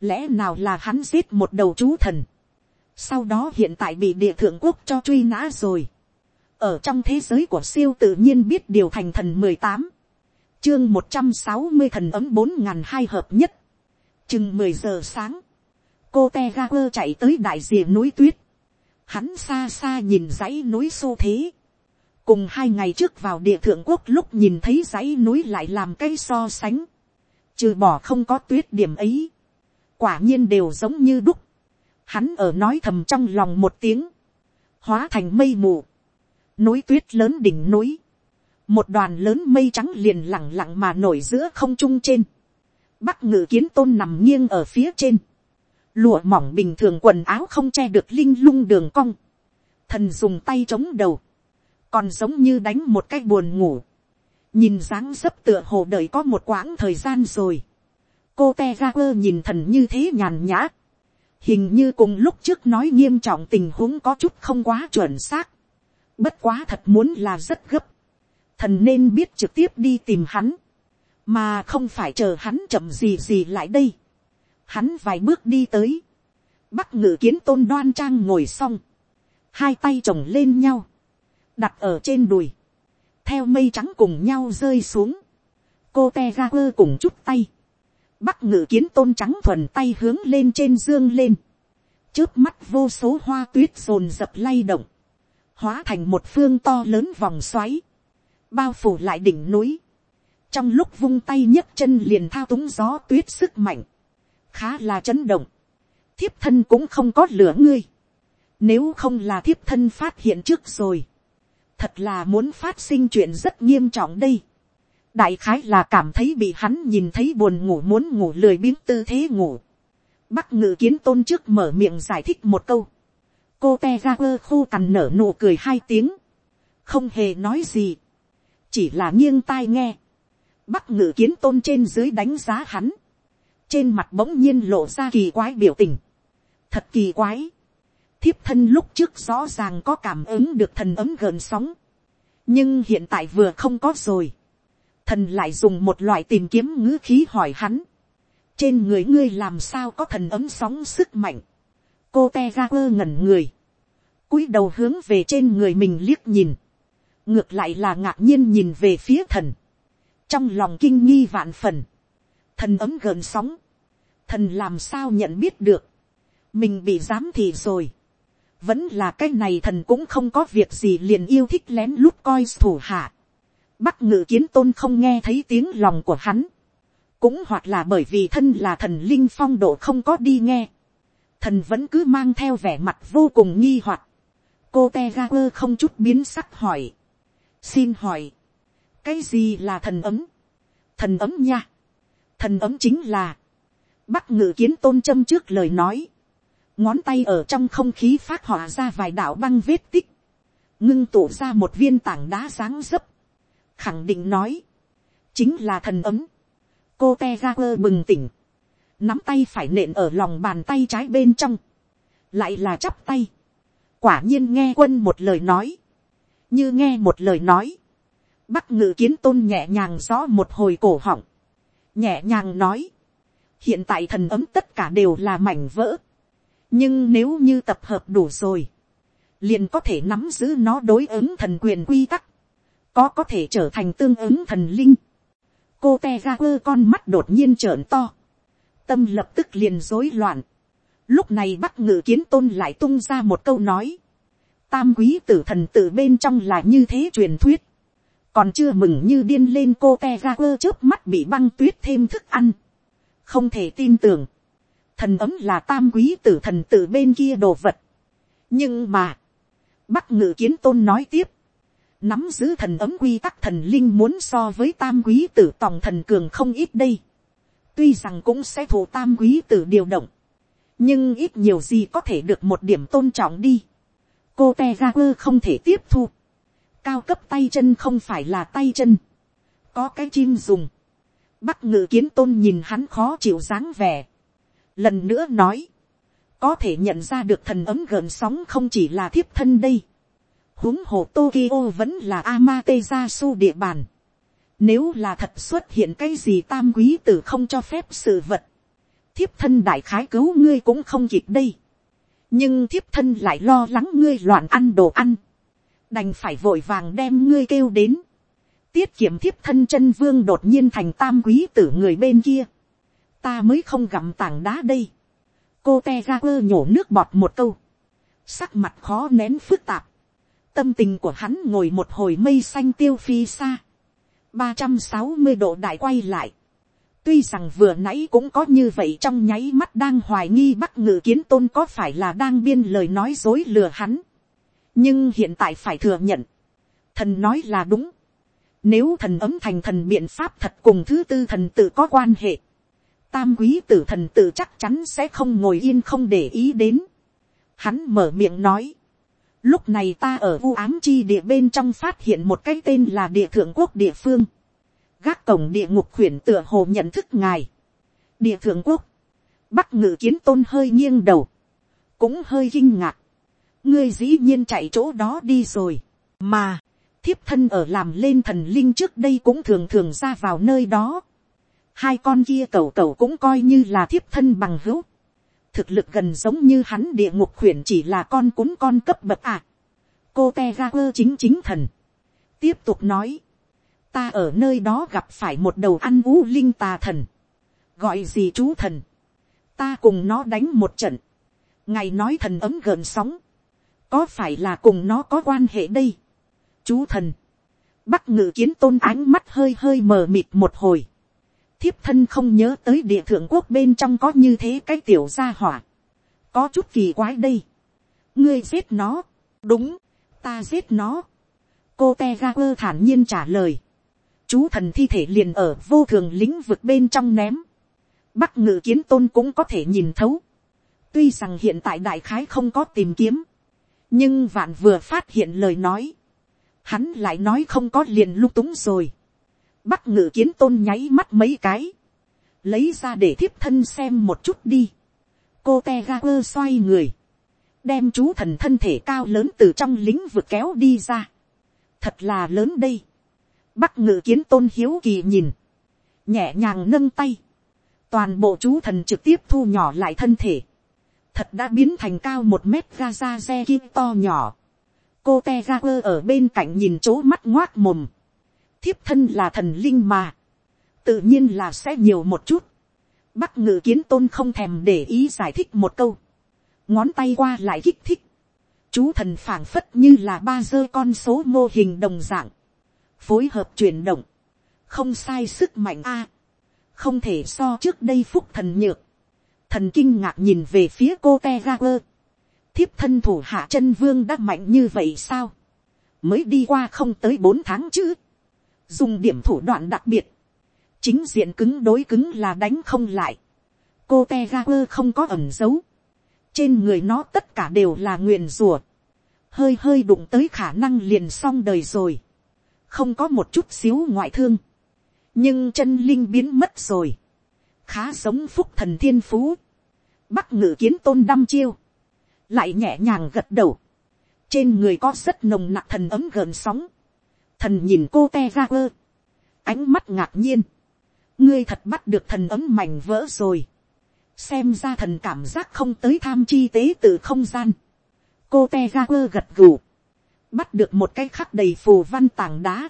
Lẽ nào là hắn giết một đầu chú thần. Sau đó hiện tại bị địa thượng quốc cho truy nã rồi. Ở trong thế giới của siêu tự nhiên biết điều thành thần mười tám Chương một trăm sáu mươi thần ấm bốn ngàn hai hợp nhất. Chừng mười giờ sáng cô te ga quơ chạy tới đại rìa núi tuyết. Hắn xa xa nhìn dãy núi xô thế. Cùng hai ngày trước vào địa thượng quốc lúc nhìn thấy dãy núi lại làm cây so sánh. Trừ bỏ không có tuyết điểm ấy. Quả nhiên đều giống như đúc. Hắn ở nói thầm trong lòng một tiếng. Hóa thành mây mù. Núi tuyết lớn đỉnh núi. Một đoàn lớn mây trắng liền lẳng lặng mà nổi giữa không trung trên. Bắc ngự kiến tôn nằm nghiêng ở phía trên lụa mỏng bình thường quần áo không che được linh lung đường cong, thần dùng tay chống đầu, còn giống như đánh một cái buồn ngủ, nhìn dáng dấp tựa hồ đợi có một quãng thời gian rồi, cô te quơ nhìn thần như thế nhàn nhã, hình như cùng lúc trước nói nghiêm trọng tình huống có chút không quá chuẩn xác, bất quá thật muốn là rất gấp, thần nên biết trực tiếp đi tìm hắn, mà không phải chờ hắn chậm gì gì lại đây hắn vài bước đi tới, bắc ngự kiến tôn đoan trang ngồi xong, hai tay chồng lên nhau, đặt ở trên đùi, theo mây trắng cùng nhau rơi xuống, cô te ga quơ cùng chút tay, bắc ngự kiến tôn trắng thuần tay hướng lên trên dương lên, trước mắt vô số hoa tuyết rồn rập lay động, hóa thành một phương to lớn vòng xoáy, bao phủ lại đỉnh núi, trong lúc vung tay nhấc chân liền thao túng gió tuyết sức mạnh, khá là chấn động, thiếp thân cũng không có lửa ngươi, nếu không là thiếp thân phát hiện trước rồi, thật là muốn phát sinh chuyện rất nghiêm trọng đây, đại khái là cảm thấy bị hắn nhìn thấy buồn ngủ muốn ngủ lười biếng tư thế ngủ, bắc ngự kiến tôn trước mở miệng giải thích một câu, cô te ga quơ khô cằn nở nụ cười hai tiếng, không hề nói gì, chỉ là nghiêng tai nghe, bắc ngự kiến tôn trên dưới đánh giá hắn, trên mặt bỗng nhiên lộ ra kỳ quái biểu tình, thật kỳ quái, thiếp thân lúc trước rõ ràng có cảm ứng được thần ấm gần sóng, nhưng hiện tại vừa không có rồi, thần lại dùng một loại tìm kiếm ngữ khí hỏi hắn, trên người ngươi làm sao có thần ấm sóng sức mạnh, cô te ga quơ ngẩn người, cúi đầu hướng về trên người mình liếc nhìn, ngược lại là ngạc nhiên nhìn về phía thần, trong lòng kinh nghi vạn phần, thần ấm gợn sóng, thần làm sao nhận biết được, mình bị giám thị rồi, vẫn là cái này thần cũng không có việc gì liền yêu thích lén lút coi thủ hạ, bắc ngự kiến tôn không nghe thấy tiếng lòng của hắn, cũng hoặc là bởi vì thân là thần linh phong độ không có đi nghe, thần vẫn cứ mang theo vẻ mặt vô cùng nghi hoặc, cô te ga quơ không chút biến sắc hỏi, xin hỏi, cái gì là thần ấm, thần ấm nha, thần ấm chính là, bắc ngự kiến tôn châm trước lời nói, ngón tay ở trong không khí phát họa ra vài đạo băng vết tích, ngưng tụ ra một viên tảng đá sáng dấp, khẳng định nói, chính là thần ấm, cô te ga quơ bừng tỉnh, nắm tay phải nện ở lòng bàn tay trái bên trong, lại là chắp tay, quả nhiên nghe quân một lời nói, như nghe một lời nói, bắc ngự kiến tôn nhẹ nhàng rõ một hồi cổ họng, nhẹ nhàng nói, hiện tại thần ấm tất cả đều là mảnh vỡ, nhưng nếu như tập hợp đủ rồi, liền có thể nắm giữ nó đối ứng thần quyền quy tắc, có có thể trở thành tương ứng thần linh. cô te ga quơ con mắt đột nhiên trợn to, tâm lập tức liền rối loạn. lúc này bắc ngự kiến tôn lại tung ra một câu nói, tam quý tử thần tử bên trong là như thế truyền thuyết, còn chưa mừng như điên lên cô te ga quơ trước mắt bị băng tuyết thêm thức ăn, không thể tin tưởng, thần ấm là tam quý tử thần từ bên kia đồ vật. nhưng mà, bắc ngự kiến tôn nói tiếp, nắm giữ thần ấm quy tắc thần linh muốn so với tam quý tử tòng thần cường không ít đây. tuy rằng cũng sẽ thủ tam quý tử điều động, nhưng ít nhiều gì có thể được một điểm tôn trọng đi. cô te ga quơ không thể tiếp thu cao cấp tay chân không phải là tay chân. có cái chim dùng. bắc ngự kiến tôn nhìn hắn khó chịu dáng vẻ lần nữa nói, có thể nhận ra được thần ấm gợn sóng không chỉ là thiếp thân đây, huống hồ Tokyo vẫn là Amaterasu địa bàn. Nếu là thật xuất hiện cái gì tam quý tử không cho phép sự vật, thiếp thân đại khái cứu ngươi cũng không kịp đây. nhưng thiếp thân lại lo lắng ngươi loạn ăn đồ ăn, đành phải vội vàng đem ngươi kêu đến. tiết kiệm thiếp thân chân vương đột nhiên thành tam quý tử người bên kia ta mới không gặm tảng đá đây. cô te ra quơ nhổ nước bọt một câu. sắc mặt khó nén phức tạp. tâm tình của hắn ngồi một hồi mây xanh tiêu phi xa. ba trăm sáu mươi độ đại quay lại. tuy rằng vừa nãy cũng có như vậy trong nháy mắt đang hoài nghi bắc ngự kiến tôn có phải là đang biên lời nói dối lừa hắn nhưng hiện tại phải thừa nhận. thần nói là đúng. Nếu thần ấm thành thần biện pháp thật cùng thứ tư thần tự có quan hệ, tam quý tử thần tử chắc chắn sẽ không ngồi yên không để ý đến. Hắn mở miệng nói. Lúc này ta ở u ám chi địa bên trong phát hiện một cái tên là địa thượng quốc địa phương. Gác cổng địa ngục khuyển tựa hồ nhận thức ngài. Địa thượng quốc. Bắc ngự kiến tôn hơi nghiêng đầu. Cũng hơi kinh ngạc. Ngươi dĩ nhiên chạy chỗ đó đi rồi. Mà, thiếp thân ở làm lên thần linh trước đây cũng thường thường ra vào nơi đó hai con kia cầu cầu cũng coi như là thiếp thân bằng hữu. thực lực gần giống như hắn địa ngục khuyển chỉ là con cún con cấp bậc à. cô te ra quơ chính chính thần. tiếp tục nói, ta ở nơi đó gặp phải một đầu ăn vũ linh tà thần, gọi gì chú thần, ta cùng nó đánh một trận, ngài nói thần ấm gợn sóng, có phải là cùng nó có quan hệ đây, chú thần, bắc ngự kiến tôn ánh mắt hơi hơi mờ mịt một hồi, thiếp thân không nhớ tới địa thượng quốc bên trong có như thế cái tiểu gia hỏa, có chút kỳ quái đây, ngươi giết nó, đúng, ta giết nó, cô te ga quơ thản nhiên trả lời, chú thần thi thể liền ở vô thường lĩnh vực bên trong ném, bắc ngự kiến tôn cũng có thể nhìn thấu, tuy rằng hiện tại đại khái không có tìm kiếm, nhưng vạn vừa phát hiện lời nói, hắn lại nói không có liền lung túng rồi, bắc ngự kiến tôn nháy mắt mấy cái, lấy ra để thiếp thân xem một chút đi, cô te ga quơ xoay người, đem chú thần thân thể cao lớn từ trong lính vực kéo đi ra, thật là lớn đây, bắc ngự kiến tôn hiếu kỳ nhìn, nhẹ nhàng nâng tay, toàn bộ chú thần trực tiếp thu nhỏ lại thân thể, thật đã biến thành cao một mét ga ra xe kim to nhỏ, cô te ga quơ ở bên cạnh nhìn chỗ mắt ngoác mồm, thiếp thân là thần linh mà, tự nhiên là sẽ nhiều một chút, bắc ngự kiến tôn không thèm để ý giải thích một câu, ngón tay qua lại kích thích, chú thần phảng phất như là ba dơ con số mô hình đồng dạng, phối hợp chuyển động, không sai sức mạnh a, không thể so trước đây phúc thần nhược, thần kinh ngạc nhìn về phía cô te ga quơ, thiếp thân thủ hạ chân vương đã mạnh như vậy sao, mới đi qua không tới bốn tháng chứ, dùng điểm thủ đoạn đặc biệt, chính diện cứng đối cứng là đánh không lại, cô te ga quơ không có ẩm dấu, trên người nó tất cả đều là nguyền rùa, hơi hơi đụng tới khả năng liền xong đời rồi, không có một chút xíu ngoại thương, nhưng chân linh biến mất rồi, khá giống phúc thần thiên phú, bắc ngự kiến tôn đăm chiêu, lại nhẹ nhàng gật đầu, trên người có rất nồng nặc thần ấm gợn sóng, thần nhìn cô te ra quơ, ánh mắt ngạc nhiên, ngươi thật bắt được thần ấm mảnh vỡ rồi, xem ra thần cảm giác không tới tham chi tế từ không gian, cô te ra quơ gật gù, bắt được một cái khắc đầy phù văn tảng đá,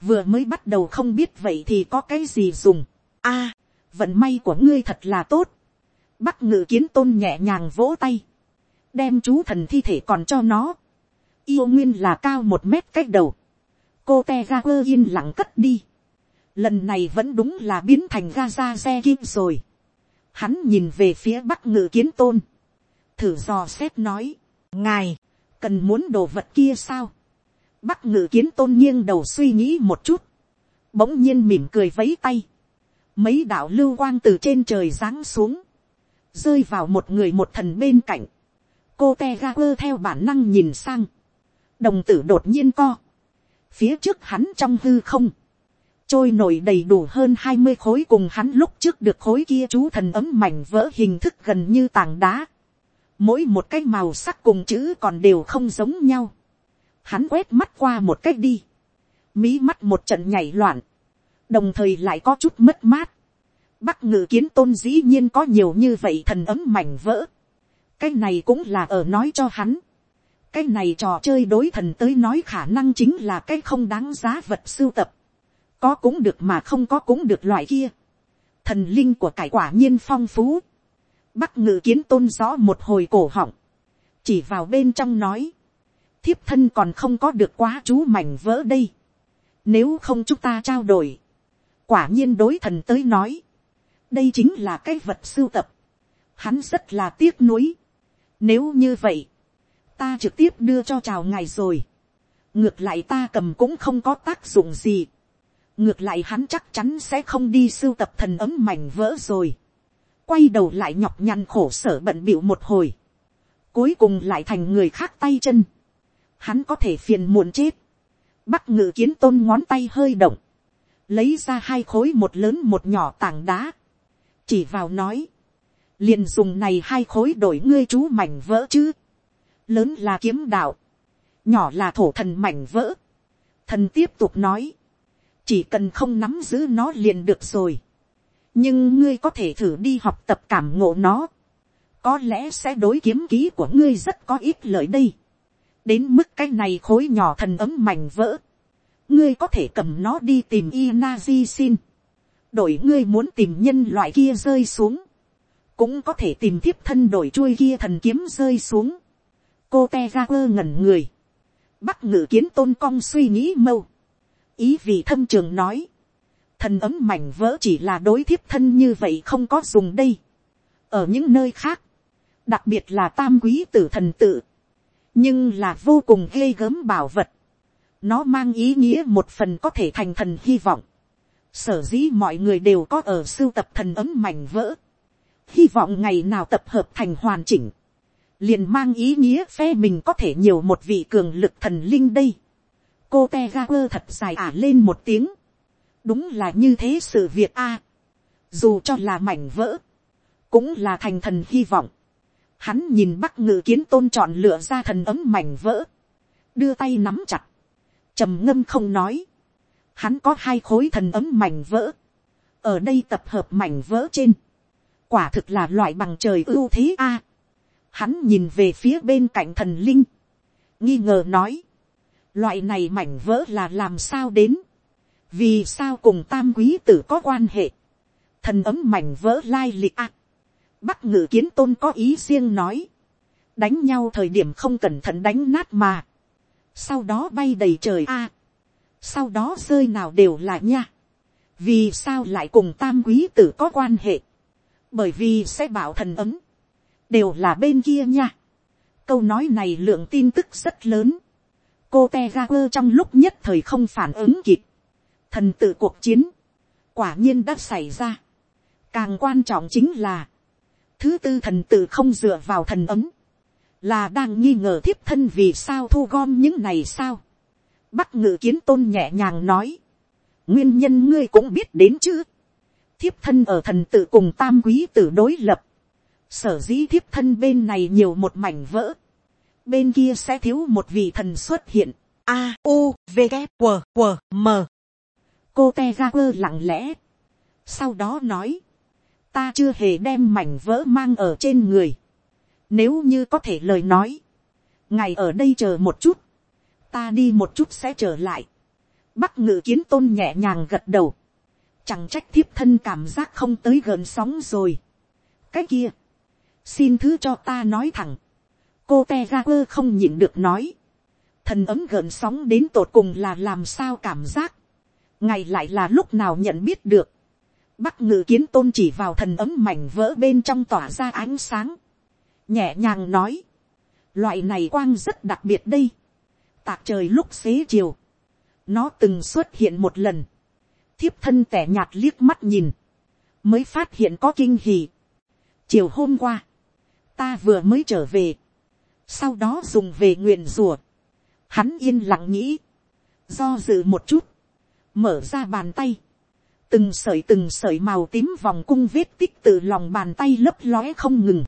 vừa mới bắt đầu không biết vậy thì có cái gì dùng, a, vận may của ngươi thật là tốt, bắc ngự kiến tôn nhẹ nhàng vỗ tay, đem chú thần thi thể còn cho nó, yêu nguyên là cao một mét cách đầu, cô te ga quơ yên lặng cất đi, lần này vẫn đúng là biến thành ga ra xe kim rồi, hắn nhìn về phía bắc ngự kiến tôn, thử dò xét nói, ngài, cần muốn đồ vật kia sao, bắc ngự kiến tôn nghiêng đầu suy nghĩ một chút, bỗng nhiên mỉm cười vấy tay, mấy đạo lưu quang từ trên trời giáng xuống, rơi vào một người một thần bên cạnh, cô te ga quơ theo bản năng nhìn sang, đồng tử đột nhiên co, phía trước hắn trong hư không, trôi nổi đầy đủ hơn hai mươi khối cùng hắn lúc trước được khối kia chú thần ấm mảnh vỡ hình thức gần như tảng đá. Mỗi một cái màu sắc cùng chữ còn đều không giống nhau. Hắn quét mắt qua một cách đi. Mí mắt một trận nhảy loạn. Đồng thời lại có chút mất mát. Bắc ngự kiến tôn dĩ nhiên có nhiều như vậy thần ấm mảnh vỡ. Cái này cũng là ở nói cho hắn. Cái này trò chơi đối thần tới nói khả năng chính là cái không đáng giá vật sưu tập có cũng được mà không có cũng được loại kia. thần linh của cải quả nhiên phong phú. bắc ngự kiến tôn rõ một hồi cổ họng. chỉ vào bên trong nói. thiếp thân còn không có được quá chú mảnh vỡ đây. nếu không chúng ta trao đổi. quả nhiên đối thần tới nói đây chính là cái vật sưu tập. hắn rất là tiếc nuối. nếu như vậy, ta trực tiếp đưa cho chào ngài rồi. ngược lại ta cầm cũng không có tác dụng gì ngược lại hắn chắc chắn sẽ không đi sưu tập thần ấm mảnh vỡ rồi. quay đầu lại nhọc nhằn khổ sở bận bịu một hồi. cuối cùng lại thành người khác tay chân. hắn có thể phiền muộn chết. bắc ngự kiến tôn ngón tay hơi động. lấy ra hai khối một lớn một nhỏ tảng đá chỉ vào nói. liền dùng này hai khối đổi ngươi chú mảnh vỡ chứ. lớn là kiếm đạo. nhỏ là thổ thần mảnh vỡ. thần tiếp tục nói chỉ cần không nắm giữ nó liền được rồi. nhưng ngươi có thể thử đi học tập cảm ngộ nó. có lẽ sẽ đối kiếm ký của ngươi rất có ít lợi đây. đến mức cái này khối nhỏ thần ấm mảnh vỡ. ngươi có thể cầm nó đi tìm Inazi xin, đổi ngươi muốn tìm nhân loại kia rơi xuống, cũng có thể tìm thiếp thân đổi chuôi kia thần kiếm rơi xuống, cô te ga quơ ngẩn người, bắc ngự kiến tôn cong suy nghĩ mâu, ý vì thâm trường nói, thần ấm mảnh vỡ chỉ là đối thiếp thân như vậy không có dùng đây, ở những nơi khác, đặc biệt là tam quý tử thần tự, nhưng là vô cùng ghê gớm bảo vật, nó mang ý nghĩa một phần có thể thành thần hy vọng, sở dĩ mọi người đều có ở sưu tập thần ấm mảnh vỡ, hy vọng ngày nào tập hợp thành hoàn chỉnh, liền mang ý nghĩa phe mình có thể nhiều một vị cường lực thần linh đây. cô te ga quơ thật dài ả lên một tiếng. đúng là như thế sự việc a. dù cho là mảnh vỡ, cũng là thành thần hy vọng. hắn nhìn bắc ngự kiến tôn chọn lựa ra thần ấm mảnh vỡ, đưa tay nắm chặt, trầm ngâm không nói hắn có hai khối thần ấm mảnh vỡ, ở đây tập hợp mảnh vỡ trên, quả thực là loại bằng trời ưu thế a. Hắn nhìn về phía bên cạnh thần linh. Nghi ngờ nói. Loại này mảnh vỡ là làm sao đến. Vì sao cùng tam quý tử có quan hệ. Thần ấm mảnh vỡ lai lịch ạ. Bắc ngự kiến tôn có ý riêng nói. Đánh nhau thời điểm không cẩn thận đánh nát mà. Sau đó bay đầy trời a. Sau đó rơi nào đều là nha. Vì sao lại cùng tam quý tử có quan hệ. Bởi vì sẽ bảo thần ấm đều là bên kia nha. câu nói này lượng tin tức rất lớn. cô te ga quơ trong lúc nhất thời không phản ứng kịp. thần tự cuộc chiến, quả nhiên đã xảy ra. càng quan trọng chính là, thứ tư thần tự không dựa vào thần ấm, là đang nghi ngờ thiếp thân vì sao thu gom những này sao bắc ngự kiến tôn nhẹ nhàng nói, nguyên nhân ngươi cũng biết đến chứ. thiếp thân ở thần tự cùng tam quý tử đối lập, sở dĩ thiếp thân bên này nhiều một mảnh vỡ, bên kia sẽ thiếu một vị thần xuất hiện. A, U, V, g W, W, M. cô te ra quơ lặng lẽ. sau đó nói, ta chưa hề đem mảnh vỡ mang ở trên người. nếu như có thể lời nói, ngày ở đây chờ một chút, ta đi một chút sẽ trở lại. bắc ngự kiến tôn nhẹ nhàng gật đầu, chẳng trách thiếp thân cảm giác không tới gần sóng rồi. cái kia, xin thứ cho ta nói thẳng, cô te ga quơ không nhịn được nói, thần ấm gần sóng đến tột cùng là làm sao cảm giác, ngày lại là lúc nào nhận biết được, bắc ngự kiến tôn chỉ vào thần ấm mảnh vỡ bên trong tỏa ra ánh sáng, nhẹ nhàng nói, loại này quang rất đặc biệt đây, tạc trời lúc xế chiều, nó từng xuất hiện một lần, thiếp thân tẻ nhạt liếc mắt nhìn, mới phát hiện có kinh hì. chiều hôm qua, ta vừa mới trở về, sau đó dùng về nguyện rùa, hắn yên lặng nghĩ, do dự một chút, mở ra bàn tay, từng sợi từng sợi màu tím vòng cung vết tích từ lòng bàn tay lấp lóe không ngừng,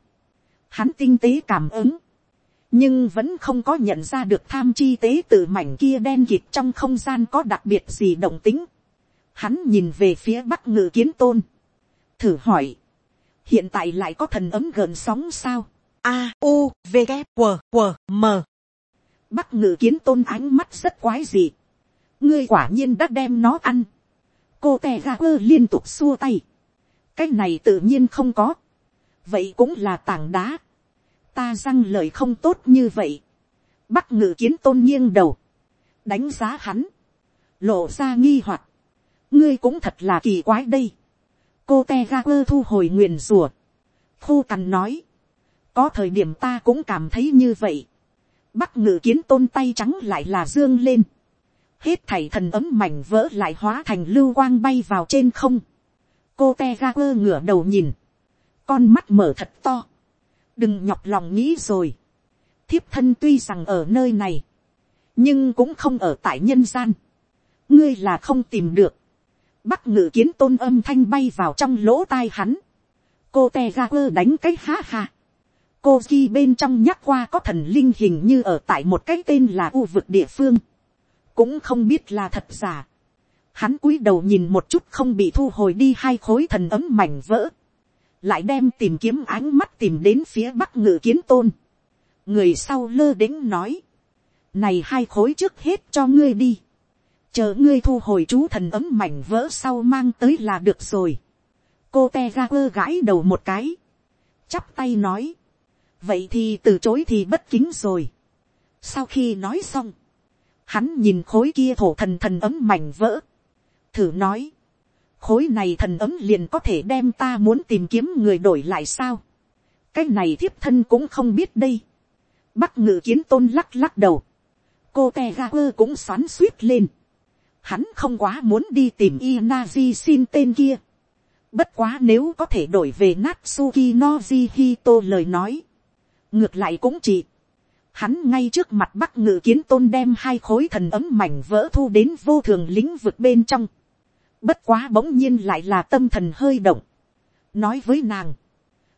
hắn tinh tế cảm ứng, nhưng vẫn không có nhận ra được tham chi tế từ mảnh kia đen kịt trong không gian có đặc biệt gì động tính. Hắn nhìn về phía bắc ngự kiến tôn, thử hỏi, hiện tại lại có thần ấm gần sóng sao. A, U, V, K, W, W, M. Bắc ngự kiến tôn ánh mắt rất quái dị. ngươi quả nhiên đã đem nó ăn. cô tè ga quơ liên tục xua tay. cái này tự nhiên không có. vậy cũng là tảng đá ta răng lời không tốt như vậy. Bắc ngự kiến tôn nghiêng đầu. đánh giá hắn. lộ ra nghi hoặc. ngươi cũng thật là kỳ quái đây cô te ga quơ thu hồi nguyền rùa. Khô cằn nói. Có thời điểm ta cũng cảm thấy như vậy. Bắc ngự kiến tôn tay trắng lại là dương lên. Hết thảy thần ấm mảnh vỡ lại hóa thành lưu quang bay vào trên không. Cô te ga quơ ngửa đầu nhìn. Con mắt mở thật to. Đừng nhọc lòng nghĩ rồi. Thiếp thân tuy rằng ở nơi này. Nhưng cũng không ở tại nhân gian. Ngươi là không tìm được bắc ngự kiến tôn âm thanh bay vào trong lỗ tai hắn. cô te ga quơ đánh cái ha ha. cô ghi bên trong nhắc qua có thần linh hình như ở tại một cái tên là u vực địa phương. cũng không biết là thật giả. hắn cúi đầu nhìn một chút không bị thu hồi đi hai khối thần ấm mảnh vỡ lại đem tìm kiếm ánh mắt tìm đến phía bắc ngự kiến tôn. người sau lơ đĩnh nói. này hai khối trước hết cho ngươi đi chờ ngươi thu hồi chú thần ấm mảnh vỡ sau mang tới là được rồi. cô te ga quơ gãi đầu một cái, chắp tay nói, vậy thì từ chối thì bất kính rồi. sau khi nói xong, hắn nhìn khối kia thổ thần thần ấm mảnh vỡ, thử nói, khối này thần ấm liền có thể đem ta muốn tìm kiếm người đổi lại sao. cái này thiếp thân cũng không biết đây. bắc ngự kiến tôn lắc lắc đầu. cô te ga quơ cũng xoắn suýt lên. hắn không quá muốn đi tìm Inazi xin tên kia. bất quá nếu có thể đổi về Natsuki Noji Hito lời nói. ngược lại cũng chỉ. Hắn ngay trước mặt bắc ngự kiến tôn đem hai khối thần ấm mảnh vỡ thu đến vô thường lĩnh vực bên trong Bất quá bỗng nhiên lại là tâm thần hơi động. Nói với nàng.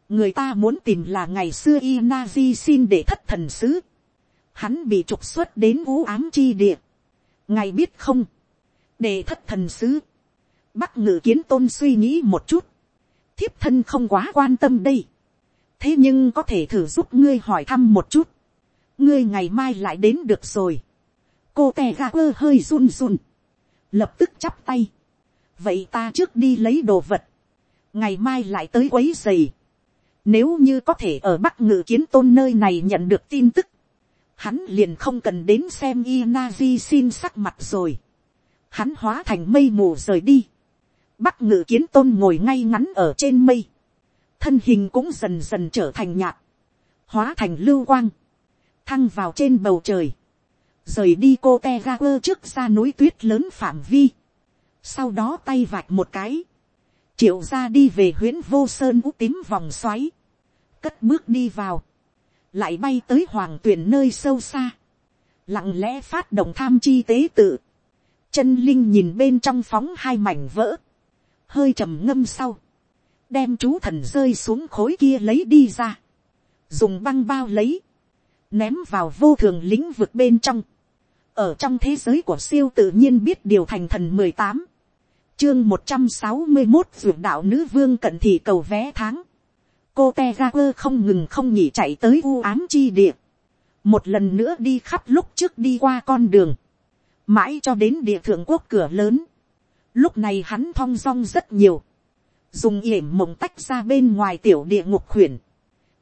Người ta muốn tìm là ngày xưa Inazi xin để thất thần sứ. Hắn bị trục xuất đến vũ ám chi địa. Ngày biết không? Để thất thần sứ. Bắc ngự kiến tôn suy nghĩ một chút. Thiếp thân không quá quan tâm đây. Thế nhưng có thể thử giúp ngươi hỏi thăm một chút. Ngươi ngày mai lại đến được rồi. Cô tè ga quơ hơi run run. Lập tức chắp tay vậy ta trước đi lấy đồ vật, ngày mai lại tới quấy giày. Nếu như có thể ở bắc ngự kiến tôn nơi này nhận được tin tức, hắn liền không cần đến xem Inazi xin sắc mặt rồi. Hắn hóa thành mây mù rời đi. Bắc ngự kiến tôn ngồi ngay ngắn ở trên mây. Thân hình cũng dần dần trở thành nhạt. Hóa thành lưu quang. Thăng vào trên bầu trời. Rời đi cô te ra trước ra núi tuyết lớn phạm vi sau đó tay vạch một cái, triệu ra đi về huyễn vô sơn ú tím vòng xoáy, cất bước đi vào, lại bay tới hoàng tuyển nơi sâu xa, lặng lẽ phát động tham chi tế tự, chân linh nhìn bên trong phóng hai mảnh vỡ, hơi trầm ngâm sau, đem chú thần rơi xuống khối kia lấy đi ra, dùng băng bao lấy, ném vào vô thường lĩnh vực bên trong, ở trong thế giới của siêu tự nhiên biết điều thành thần mười tám, chương một trăm sáu mươi một vượt đạo nữ vương cận thị cầu vé tháng, cô te ga quơ không ngừng không nghỉ chạy tới u ám chi địa, một lần nữa đi khắp lúc trước đi qua con đường, mãi cho đến địa thượng quốc cửa lớn, lúc này hắn thong dong rất nhiều, dùng yểm mộng tách ra bên ngoài tiểu địa ngục khuyển,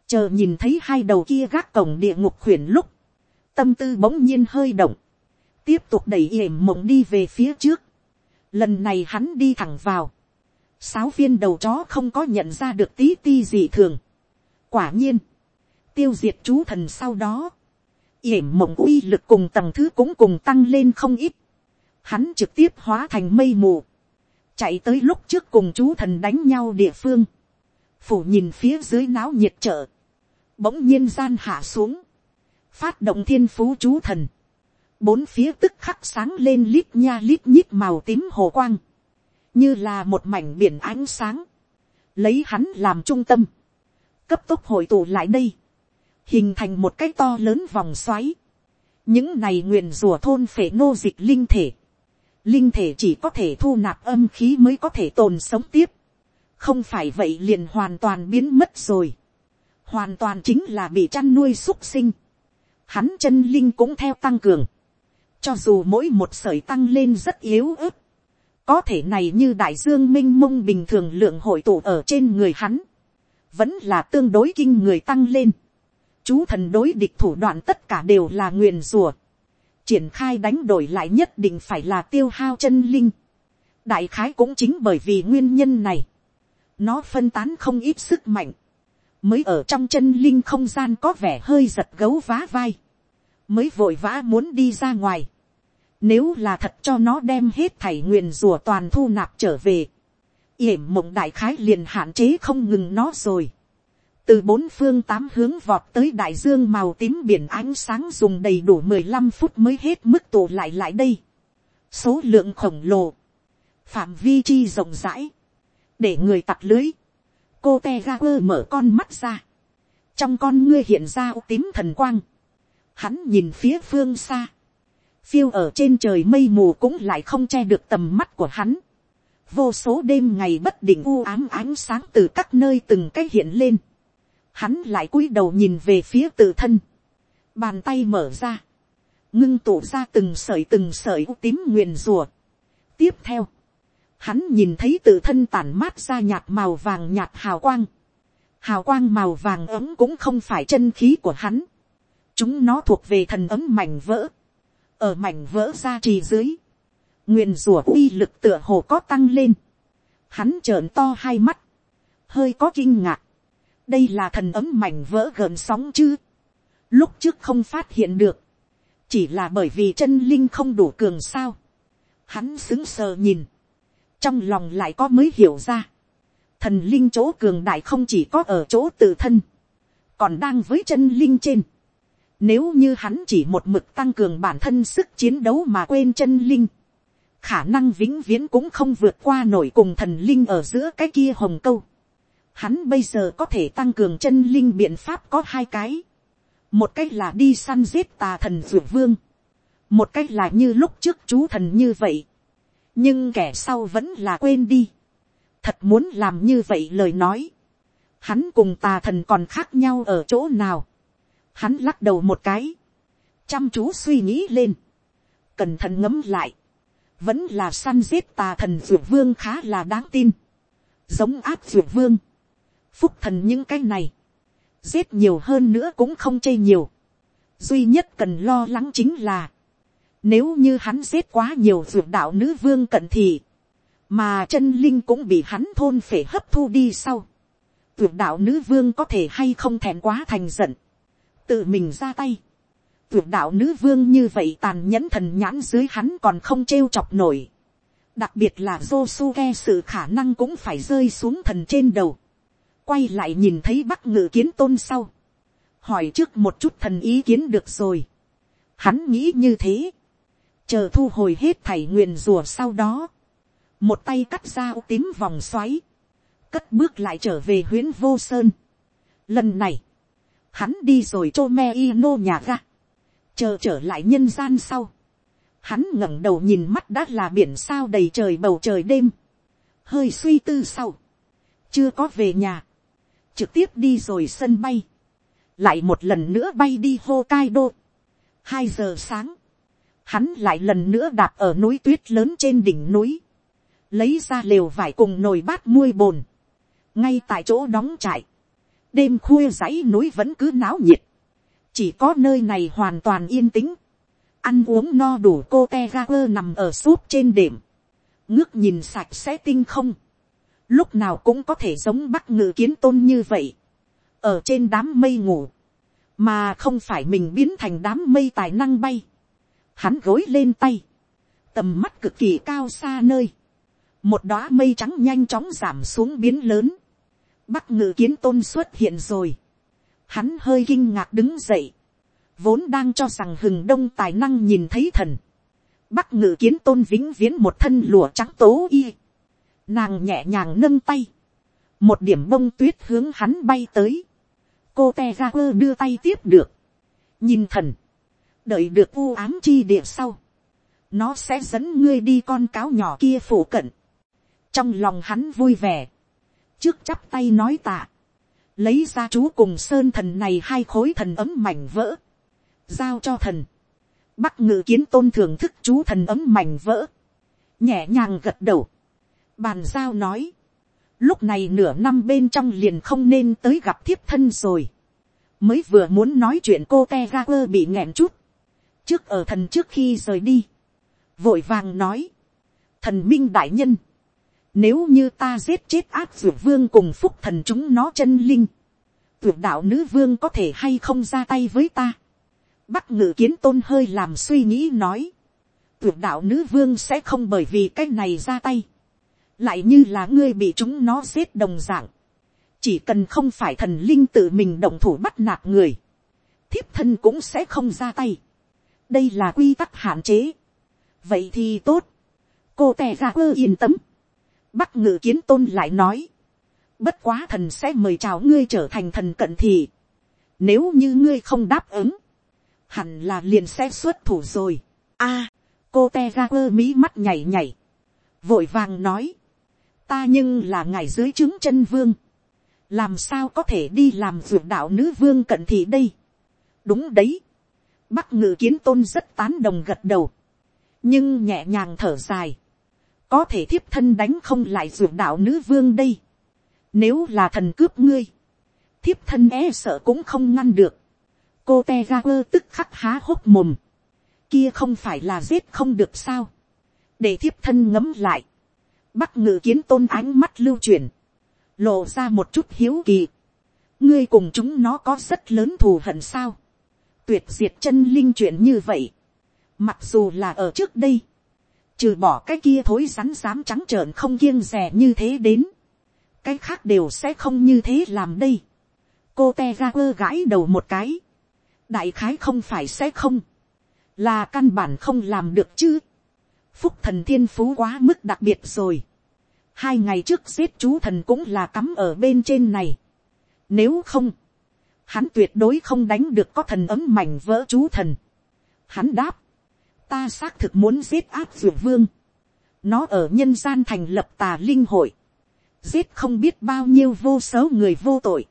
chờ nhìn thấy hai đầu kia gác cổng địa ngục khuyển lúc, tâm tư bỗng nhiên hơi động, tiếp tục đẩy yểm mộng đi về phía trước, lần này hắn đi thẳng vào, sáu viên đầu chó không có nhận ra được tí ti gì thường. quả nhiên, tiêu diệt chú thần sau đó, yểm mộng uy lực cùng tầng thứ cũng cùng tăng lên không ít. Hắn trực tiếp hóa thành mây mù, chạy tới lúc trước cùng chú thần đánh nhau địa phương, phủ nhìn phía dưới náo nhiệt trợ, bỗng nhiên gian hạ xuống, phát động thiên phú chú thần, bốn phía tức khắc sáng lên lít nha lít nhít màu tím hồ quang, như là một mảnh biển ánh sáng, lấy hắn làm trung tâm, cấp tốc hội tụ lại đây, hình thành một cái to lớn vòng xoáy, những này nguyền rùa thôn phể nô dịch linh thể, linh thể chỉ có thể thu nạp âm khí mới có thể tồn sống tiếp, không phải vậy liền hoàn toàn biến mất rồi, hoàn toàn chính là bị chăn nuôi xúc sinh, hắn chân linh cũng theo tăng cường, cho dù mỗi một sởi tăng lên rất yếu ớt, có thể này như đại dương m i n h mông bình thường lượng hội tụ ở trên người hắn, vẫn là tương đối kinh người tăng lên. Chú thần đối địch thủ đoạn tất cả đều là nguyền rùa. Triển khai đánh đổi lại nhất định phải là tiêu hao chân linh. Đại khái cũng chính bởi vì nguyên nhân này. Nó phân tán không ít sức mạnh. Mới ở trong chân linh không gian có vẻ hơi giật gấu vá vai. Mới vội vã muốn đi ra ngoài. Nếu là thật cho nó đem hết thảy nguyền rùa toàn thu nạp trở về. yểm mộng đại khái liền hạn chế không ngừng nó rồi. Từ bốn phương tám hướng vọt tới đại dương màu tím biển ánh sáng dùng đầy đủ mười lăm phút mới hết mức tụ lại lại đây. Số lượng khổng lồ. Phạm vi chi rộng rãi. Để người tặc lưới. Cô te mở con mắt ra. Trong con ngươi hiện ra tím thần quang. Hắn nhìn phía phương xa phiêu ở trên trời mây mù cũng lại không che được tầm mắt của hắn. vô số đêm ngày bất định u ám ánh sáng từ các nơi từng cái hiện lên. hắn lại cúi đầu nhìn về phía tự thân. bàn tay mở ra. ngưng tụ ra từng sợi từng sợi u tím nguyền rùa. tiếp theo, hắn nhìn thấy tự thân tản mát ra nhạt màu vàng nhạt hào quang. hào quang màu vàng ấm cũng không phải chân khí của hắn chúng nó thuộc về thần ấm mảnh vỡ. ở mảnh vỡ ra trì dưới, nguyền rùa uy lực tựa hồ có tăng lên. hắn trợn to hai mắt, hơi có kinh ngạc. đây là thần ấm mảnh vỡ gợn sóng chứ. lúc trước không phát hiện được, chỉ là bởi vì chân linh không đủ cường sao. hắn xứng sờ nhìn, trong lòng lại có mới hiểu ra. thần linh chỗ cường đại không chỉ có ở chỗ tự thân, còn đang với chân linh trên. Nếu như hắn chỉ một mực tăng cường bản thân sức chiến đấu mà quên chân linh, khả năng vĩnh viễn cũng không vượt qua nổi cùng thần linh ở giữa cái kia hồng câu. Hắn bây giờ có thể tăng cường chân linh biện pháp có hai cái. Một cách là đi săn giết tà thần dược vương. Một cách là như lúc trước chú thần như vậy. Nhưng kẻ sau vẫn là quên đi. Thật muốn làm như vậy lời nói. Hắn cùng tà thần còn khác nhau ở chỗ nào. Hắn lắc đầu một cái. Chăm chú suy nghĩ lên. Cẩn thận ngấm lại. Vẫn là săn giết tà thần dược vương khá là đáng tin. Giống áp dược vương phúc thần những cái này, giết nhiều hơn nữa cũng không chê nhiều. duy nhất cần lo lắng chính là, nếu như hắn giết quá nhiều dược đạo nữ vương cận thì, mà chân linh cũng bị hắn thôn phể hấp thu đi sau. Ruột đạo nữ vương có thể hay không thèm quá thành giận, tự mình ra tay. tuyệt đạo nữ vương như vậy tàn nhẫn thần nhãn dưới hắn còn không trêu chọc nổi. đặc biệt là Josuke sự khả năng cũng phải rơi xuống thần trên đầu quay lại nhìn thấy bắc ngự kiến tôn sau, hỏi trước một chút thần ý kiến được rồi. Hắn nghĩ như thế, chờ thu hồi hết thảy nguyện rùa sau đó, một tay cắt ra tím vòng xoáy, cất bước lại trở về huyến vô sơn. Lần này, hắn đi rồi chô me y nô nhà ga, chờ trở lại nhân gian sau, hắn ngẩng đầu nhìn mắt đã là biển sao đầy trời bầu trời đêm, hơi suy tư sau, chưa có về nhà, trực tiếp đi rồi sân bay, lại một lần nữa bay đi Hokkaido. hai giờ sáng, hắn lại lần nữa đạp ở núi tuyết lớn trên đỉnh núi, lấy ra lều vải cùng nồi bát muôi bồn, ngay tại chỗ đóng trại, đêm khuya dãy núi vẫn cứ náo nhiệt, chỉ có nơi này hoàn toàn yên tĩnh, ăn uống no đủ cô te ga quơ nằm ở súp trên đệm, ngước nhìn sạch sẽ tinh không, lúc nào cũng có thể giống bắc ngự kiến tôn như vậy, ở trên đám mây ngủ, mà không phải mình biến thành đám mây tài năng bay, hắn gối lên tay, tầm mắt cực kỳ cao xa nơi, một đoá mây trắng nhanh chóng giảm xuống biến lớn, bắc ngự kiến tôn xuất hiện rồi, hắn hơi kinh ngạc đứng dậy, vốn đang cho rằng hừng đông tài năng nhìn thấy thần, bắc ngự kiến tôn vĩnh viễn một thân lụa trắng tố y, Nàng nhẹ nhàng nâng tay. Một điểm bông tuyết hướng hắn bay tới. Cô te ra quơ đưa tay tiếp được. Nhìn thần. Đợi được u ám chi địa sau. Nó sẽ dẫn ngươi đi con cáo nhỏ kia phủ cận. Trong lòng hắn vui vẻ. Trước chắp tay nói tạ. Lấy ra chú cùng sơn thần này hai khối thần ấm mảnh vỡ. Giao cho thần. Bắc ngự kiến tôn thưởng thức chú thần ấm mảnh vỡ. Nhẹ nhàng gật đầu Bàn giao nói. Lúc này nửa năm bên trong liền không nên tới gặp thiếp thân rồi. Mới vừa muốn nói chuyện cô te ga quơ bị nghẹn chút. Trước ở thần trước khi rời đi. Vội vàng nói. Thần minh đại nhân. Nếu như ta giết chết ác dược vương cùng phúc thần chúng nó chân linh. Dược đạo nữ vương có thể hay không ra tay với ta. Bắc ngự kiến tôn hơi làm suy nghĩ nói. Dược đạo nữ vương sẽ không bởi vì cái này ra tay lại như là ngươi bị chúng nó giết đồng dạng, chỉ cần không phải thần linh tự mình động thủ bắt nạt người, thiếp thân cũng sẽ không ra tay. đây là quy tắc hạn chế. vậy thì tốt, cô tè ra ơ yên tâm bắc ngự kiến tôn lại nói, bất quá thần sẽ mời chào ngươi trở thành thần cận thì, nếu như ngươi không đáp ứng, hẳn là liền sẽ xuất thủ rồi. a, cô te ra quơ mí mắt nhảy nhảy, vội vàng nói, ta nhưng là ngài dưới trướng chân vương, làm sao có thể đi làm ruột đạo nữ vương cận thị đây. đúng đấy, Bắc ngự kiến tôn rất tán đồng gật đầu. Nhưng nhẹ nhàng thở dài. Có thể thiếp thân đánh không lại ruột đạo nữ vương đây. Nếu là thần cướp ngươi. Thiếp thân e sợ cũng không ngăn được. Cô te ra quơ tức khắc há hốc mồm. Kia không phải là giết không được sao. Để thiếp thân ngấm lại. Bắc ngự kiến tôn ánh mắt lưu chuyển. Lộ ra một chút hiếu kỳ. Ngươi cùng chúng nó có rất lớn thù hận sao tuyệt diệt chân linh chuyện như vậy. Mặc dù là ở trước đây, trừ bỏ cái kia thối rắn dám trắng trợn không kiêng rẻ như thế đến, cái khác đều sẽ không như thế làm đây. cô te ra quơ gãi đầu một cái, đại khái không phải sẽ không, là căn bản không làm được chứ. phúc thần thiên phú quá mức đặc biệt rồi. hai ngày trước giết chú thần cũng là cắm ở bên trên này. nếu không, hắn tuyệt đối không đánh được có thần ấm mảnh vỡ chú thần. Hắn đáp, ta xác thực muốn giết áp dược vương. Nó ở nhân gian thành lập tà linh hội. Giết không biết bao nhiêu vô số người vô tội.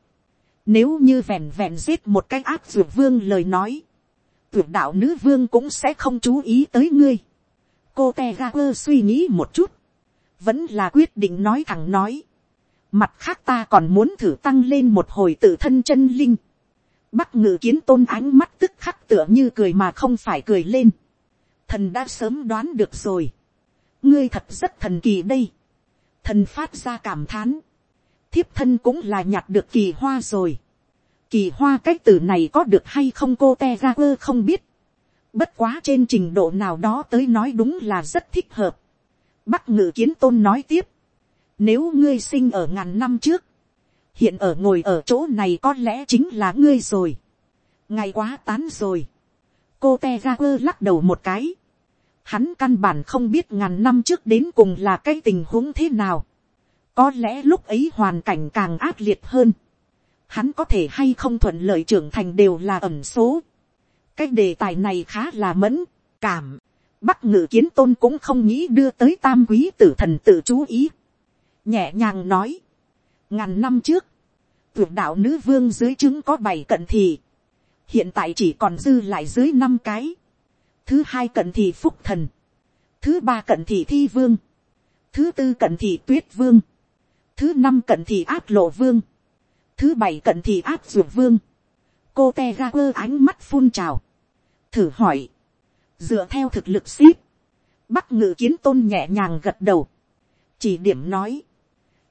Nếu như vẹn vẹn giết một cái áp dược vương lời nói. Tuyệt đạo nữ vương cũng sẽ không chú ý tới ngươi. Cô Tegaper suy nghĩ một chút. Vẫn là quyết định nói thẳng nói. Mặt khác ta còn muốn thử tăng lên một hồi tự thân chân linh. Bắc ngự kiến tôn ánh mắt tức khắc tựa như cười mà không phải cười lên. Thần đã sớm đoán được rồi. Ngươi thật rất thần kỳ đây. Thần phát ra cảm thán. Thiếp thân cũng là nhặt được kỳ hoa rồi. Kỳ hoa cách từ này có được hay không cô te ra quơ không biết. Bất quá trên trình độ nào đó tới nói đúng là rất thích hợp. Bắc ngự kiến tôn nói tiếp. Nếu ngươi sinh ở ngàn năm trước, hiện ở ngồi ở chỗ này có lẽ chính là ngươi rồi. ngày quá tán rồi cô te ga quơ lắc đầu một cái. hắn căn bản không biết ngàn năm trước đến cùng là cái tình huống thế nào. có lẽ lúc ấy hoàn cảnh càng ác liệt hơn. hắn có thể hay không thuận lợi trưởng thành đều là ẩm số. cái đề tài này khá là mẫn, cảm. bắc ngự kiến tôn cũng không nghĩ đưa tới tam quý tử thần tự chú ý. nhẹ nhàng nói ngàn năm trước, tuyệt đạo nữ vương dưới chứng có bảy cận thì, hiện tại chỉ còn dư lại dưới năm cái, thứ hai cận thị phúc thần, thứ ba cận thị thi vương, thứ tư cận thị tuyết vương, thứ năm cận thị áp lộ vương, thứ bảy cận thị áp ruột vương, cô te ra quơ ánh mắt phun trào, thử hỏi, dựa theo thực lực ship, bắc ngự kiến tôn nhẹ nhàng gật đầu, chỉ điểm nói,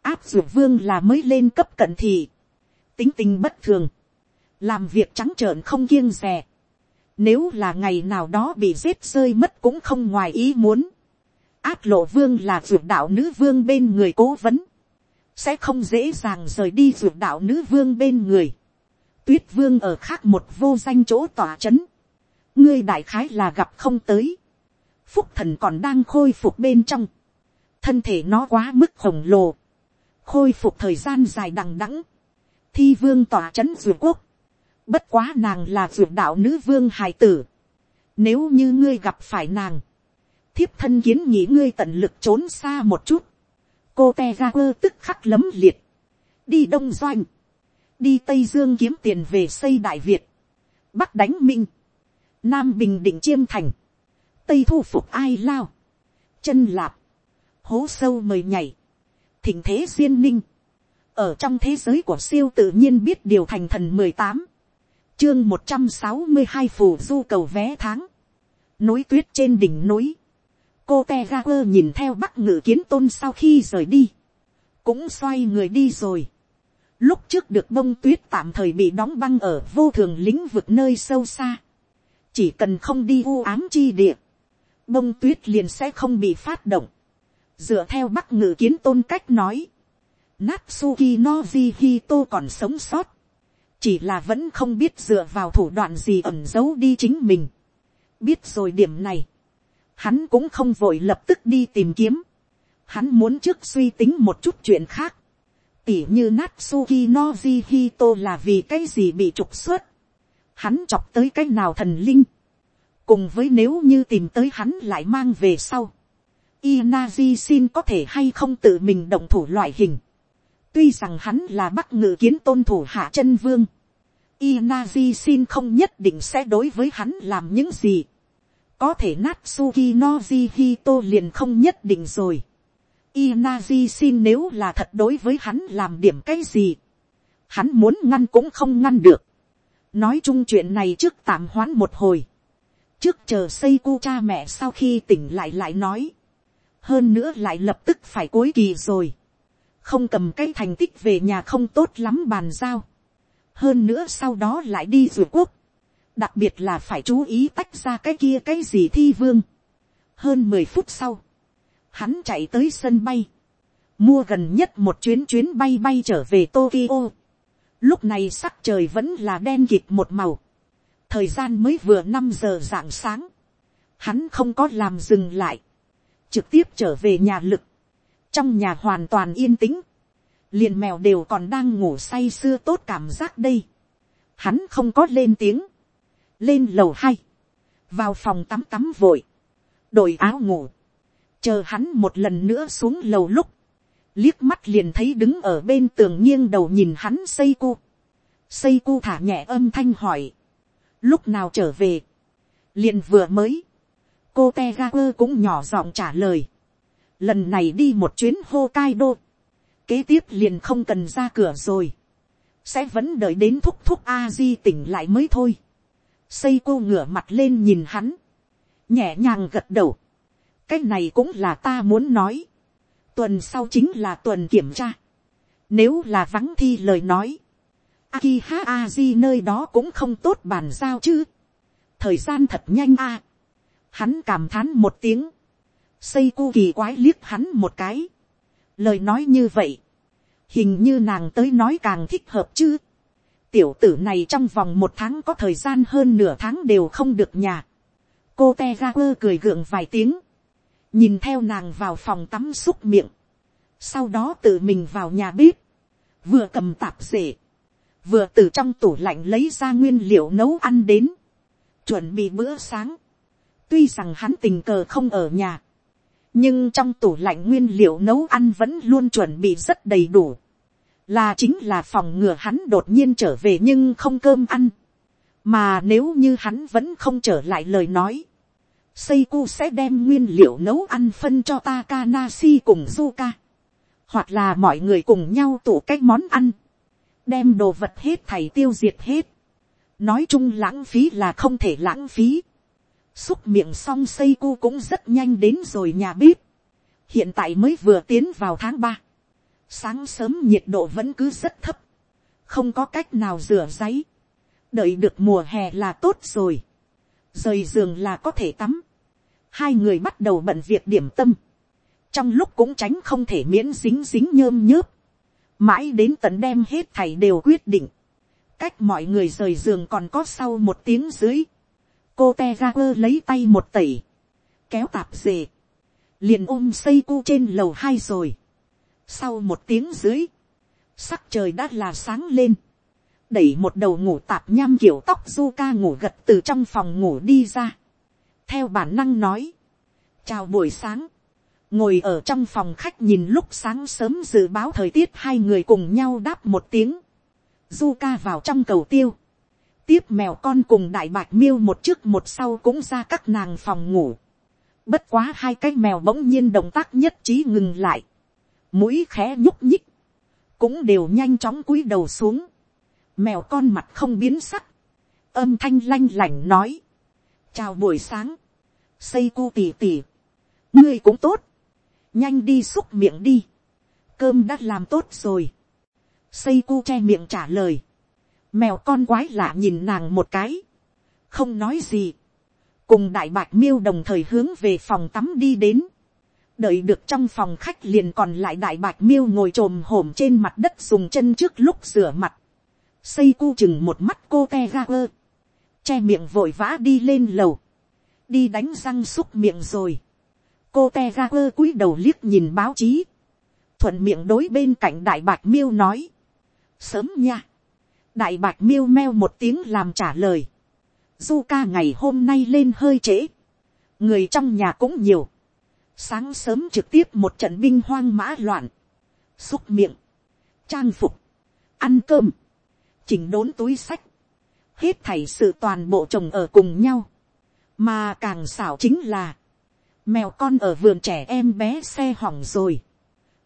áp ruột vương là mới lên cấp cận thị. Tính tình bất thường, làm việc trắng trợn không kiêng rè. Nếu là ngày nào đó bị giết rơi mất cũng không ngoài ý muốn. Át lộ vương là ruột đạo nữ vương bên người cố vấn. Sẽ không dễ dàng rời đi ruột đạo nữ vương bên người. Tuyết vương ở khác một vô danh chỗ tỏa chấn. Ngươi đại khái là gặp không tới. Phúc thần còn đang khôi phục bên trong. Thân thể nó quá mức khổng lồ khôi phục thời gian dài đằng đẵng, thi vương tỏa chấn ruột quốc, bất quá nàng là dược đạo nữ vương hài tử, nếu như ngươi gặp phải nàng, thiếp thân kiến nghĩ ngươi tận lực trốn xa một chút, cô te ra quơ tức khắc lấm liệt, đi đông doanh, đi tây dương kiếm tiền về xây đại việt, bắc đánh minh, nam bình định chiêm thành, tây thu phục ai lao, chân lạp, hố sâu mời nhảy, thỉnh thế duyên ninh, ở trong thế giới của siêu tự nhiên biết điều thành thần mười tám, chương một trăm sáu mươi hai phù du cầu vé tháng, núi tuyết trên đỉnh núi, cô Tegaper nhìn theo bắc ngự kiến tôn sau khi rời đi, cũng xoay người đi rồi. Lúc trước được bông tuyết tạm thời bị đóng băng ở vô thường lĩnh vực nơi sâu xa. Chỉ cần không đi u ám chi địa. Bông tuyết liền sẽ không bị phát động dựa theo bắc ngự kiến tôn cách nói, Natsuki Noji Hito còn sống sót, chỉ là vẫn không biết dựa vào thủ đoạn gì ẩn giấu đi chính mình. biết rồi điểm này, hắn cũng không vội lập tức đi tìm kiếm, hắn muốn trước suy tính một chút chuyện khác, tỉ như Natsuki Noji Hito là vì cái gì bị trục xuất, hắn chọc tới cái nào thần linh, cùng với nếu như tìm tới hắn lại mang về sau, Inazi xin có thể hay không tự mình động thủ loại hình. Tuy rằng hắn là bắc ngự kiến tôn thủ hạ chân vương. Inazi xin không nhất định sẽ đối với hắn làm những gì. Có thể Natsuki Noji Hito liền không nhất định rồi. Inazi xin nếu là thật đối với hắn làm điểm cái gì. Hắn muốn ngăn cũng không ngăn được. Nói chung chuyện này trước tạm hoãn một hồi. Trước chờ xây cu cha mẹ sau khi tỉnh lại lại nói. Hơn nữa lại lập tức phải cuối kỳ rồi. Không cầm cái thành tích về nhà không tốt lắm bàn giao hơn nữa sau đó lại đi ruột quốc, đặc biệt là phải chú ý tách ra cái kia cái gì thi vương. hơn mười phút sau, hắn chạy tới sân bay, mua gần nhất một chuyến chuyến bay bay trở về Tokyo. Lúc này sắc trời vẫn là đen kịt một màu, thời gian mới vừa năm giờ rạng sáng, hắn không có làm dừng lại, trực tiếp trở về nhà lực, trong nhà hoàn toàn yên tĩnh, liền mèo đều còn đang ngủ say sưa tốt cảm giác đây. Hắn không có lên tiếng. Lên lầu hai. Vào phòng tắm tắm vội. Đổi áo ngủ. Chờ hắn một lần nữa xuống lầu lúc. Liếc mắt liền thấy đứng ở bên tường nghiêng đầu nhìn hắn xây cu. Xây cu thả nhẹ âm thanh hỏi. Lúc nào trở về. Liền vừa mới. Cô Tegaper cũng nhỏ giọng trả lời. Lần này đi một chuyến Hokkaido kế tiếp liền không cần ra cửa rồi, sẽ vẫn đợi đến thúc thúc a di tỉnh lại mới thôi. xây cô ngửa mặt lên nhìn hắn, nhẹ nhàng gật đầu, cái này cũng là ta muốn nói, tuần sau chính là tuần kiểm tra, nếu là vắng thi lời nói, Akiha di nơi đó cũng không tốt bàn giao chứ. Thời gian thật nhanh a. Hắn cảm thán một tiếng. Xây cu kỳ quái liếc hắn một cái lời nói như vậy, hình như nàng tới nói càng thích hợp chứ. tiểu tử này trong vòng một tháng có thời gian hơn nửa tháng đều không được nhà. cô te ga quơ cười gượng vài tiếng, nhìn theo nàng vào phòng tắm xúc miệng, sau đó tự mình vào nhà bếp, vừa cầm tạp rể, vừa từ trong tủ lạnh lấy ra nguyên liệu nấu ăn đến, chuẩn bị bữa sáng. tuy rằng hắn tình cờ không ở nhà, nhưng trong tủ lạnh nguyên liệu nấu ăn vẫn luôn chuẩn bị rất đầy đủ, là chính là phòng ngừa hắn đột nhiên trở về nhưng không cơm ăn, mà nếu như hắn vẫn không trở lại lời nói, Seiku sẽ đem nguyên liệu nấu ăn phân cho Takanashi cùng Zuka. Hoặc là mọi người cùng nhau tụ cách món ăn. Đem đồ vật hết thầy tiêu diệt hết. Nói chung lãng phí là không thể lãng phí xúc miệng xong xây cu cũng rất nhanh đến rồi nhà bếp. hiện tại mới vừa tiến vào tháng ba. sáng sớm nhiệt độ vẫn cứ rất thấp. không có cách nào rửa giấy. đợi được mùa hè là tốt rồi. rời giường là có thể tắm. hai người bắt đầu bận việc điểm tâm. trong lúc cũng tránh không thể miễn dính dính nhơm nhớp. mãi đến tận đem hết thầy đều quyết định. cách mọi người rời giường còn có sau một tiếng dưới cô te ra quơ lấy tay một tẩy, kéo tạp dề, liền ôm xây cu trên lầu hai rồi. sau một tiếng dưới, sắc trời đã là sáng lên, đẩy một đầu ngủ tạp nham kiểu tóc du ca ngủ gật từ trong phòng ngủ đi ra. theo bản năng nói, chào buổi sáng, ngồi ở trong phòng khách nhìn lúc sáng sớm dự báo thời tiết hai người cùng nhau đáp một tiếng, du ca vào trong cầu tiêu, tiếp mèo con cùng đại bạch miêu một trước một sau cũng ra các nàng phòng ngủ. Bất quá hai cái mèo bỗng nhiên động tác nhất trí ngừng lại. Mũi khẽ nhúc nhích. Cũng đều nhanh chóng cúi đầu xuống. Mèo con mặt không biến sắc. Âm thanh lanh lảnh nói. Chào buổi sáng. Xây cu tỉ tỉ. Ngươi cũng tốt. Nhanh đi xúc miệng đi. Cơm đã làm tốt rồi. Xây cu che miệng trả lời Mèo con quái lạ nhìn nàng một cái. Không nói gì. Cùng đại bạch miêu đồng thời hướng về phòng tắm đi đến. Đợi được trong phòng khách liền còn lại đại bạch miêu ngồi trồm hổm trên mặt đất dùng chân trước lúc rửa mặt. Xây cu chừng một mắt cô te ga quơ. Che miệng vội vã đi lên lầu. Đi đánh răng xúc miệng rồi. Cô te ga quơ cúi đầu liếc nhìn báo chí. Thuận miệng đối bên cạnh đại bạch miêu nói. Sớm nha đại bạch miêu meo một tiếng làm trả lời. du ca ngày hôm nay lên hơi trễ. người trong nhà cũng nhiều. sáng sớm trực tiếp một trận binh hoang mã loạn. xúc miệng. trang phục. ăn cơm. chỉnh đốn túi sách. hết thảy sự toàn bộ chồng ở cùng nhau, mà càng xảo chính là, mèo con ở vườn trẻ em bé xe hỏng rồi,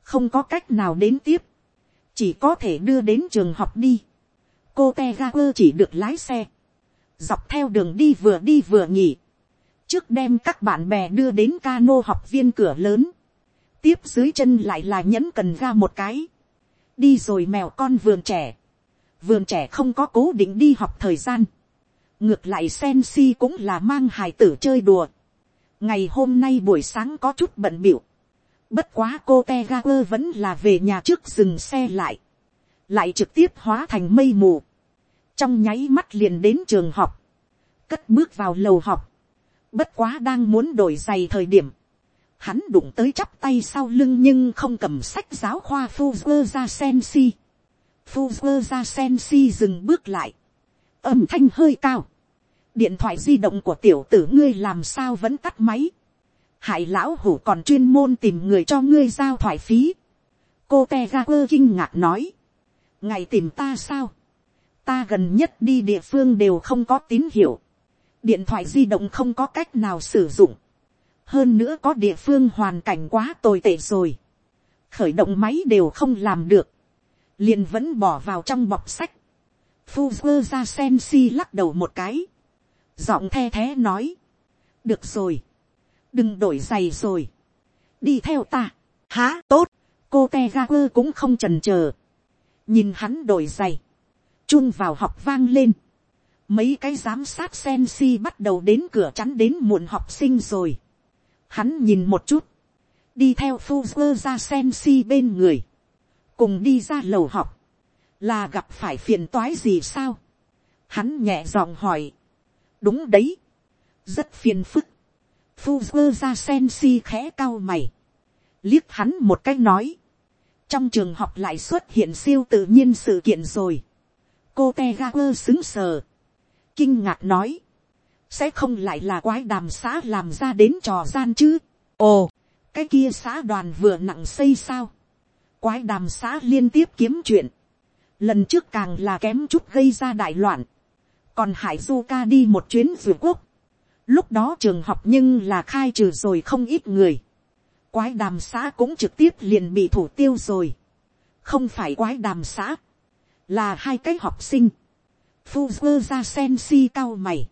không có cách nào đến tiếp, chỉ có thể đưa đến trường học đi, cô te ga quơ chỉ được lái xe, dọc theo đường đi vừa đi vừa nghỉ, trước đem các bạn bè đưa đến cano học viên cửa lớn, tiếp dưới chân lại là nhẫn cần ga một cái, đi rồi mèo con vườn trẻ, vườn trẻ không có cố định đi học thời gian, ngược lại sen si cũng là mang hài tử chơi đùa, ngày hôm nay buổi sáng có chút bận biểu, bất quá cô te ga quơ vẫn là về nhà trước dừng xe lại, lại trực tiếp hóa thành mây mù, trong nháy mắt liền đến trường học, cất bước vào lầu học, bất quá đang muốn đổi giày thời điểm, hắn đụng tới chắp tay sau lưng nhưng không cầm sách giáo khoa Fuzzer ra sen si. Fuzzer ra sen si dừng bước lại. âm thanh hơi cao. điện thoại di động của tiểu tử ngươi làm sao vẫn tắt máy. hại lão hủ còn chuyên môn tìm người cho ngươi giao thoại phí. cô te quơ kinh ngạc nói. ngày tìm ta sao ta gần nhất đi địa phương đều không có tín hiệu. điện thoại di động không có cách nào sử dụng. Hơn nữa có địa phương hoàn cảnh quá tồi tệ rồi, khởi động máy đều không làm được, liền vẫn bỏ vào trong bọc sách, Fuzzer ra sen si lắc đầu một cái, giọng the thế nói, được rồi, đừng đổi giày rồi, đi theo ta, há tốt, cô te quơ cũng không trần c h ờ nhìn hắn đổi giày, chung vào học vang lên, mấy cái giám sát sen si bắt đầu đến cửa chắn đến muộn học sinh rồi, Hắn nhìn một chút. Đi theo Fuzzer ra sen si bên người. Cùng đi ra lầu học. Là gặp phải phiền toái gì sao? Hắn nhẹ giọng hỏi. Đúng đấy. Rất phiền phức. Fuzzer ra sen si khẽ cao mày. Liếc hắn một cách nói. Trong trường học lại xuất hiện siêu tự nhiên sự kiện rồi. Cô Tegaper xứng sờ. Kinh ngạc nói sẽ không lại là quái đàm xã làm ra đến trò gian chứ. ồ, cái kia xã đoàn vừa nặng xây sao. quái đàm xã liên tiếp kiếm chuyện. lần trước càng là kém chút gây ra đại loạn. còn hải du ca đi một chuyến vượt quốc. lúc đó trường học nhưng là khai trừ rồi không ít người. quái đàm xã cũng trực tiếp liền bị thủ tiêu rồi. không phải quái đàm xã, là hai cái học sinh. Fuzzer ra sen si cao mày.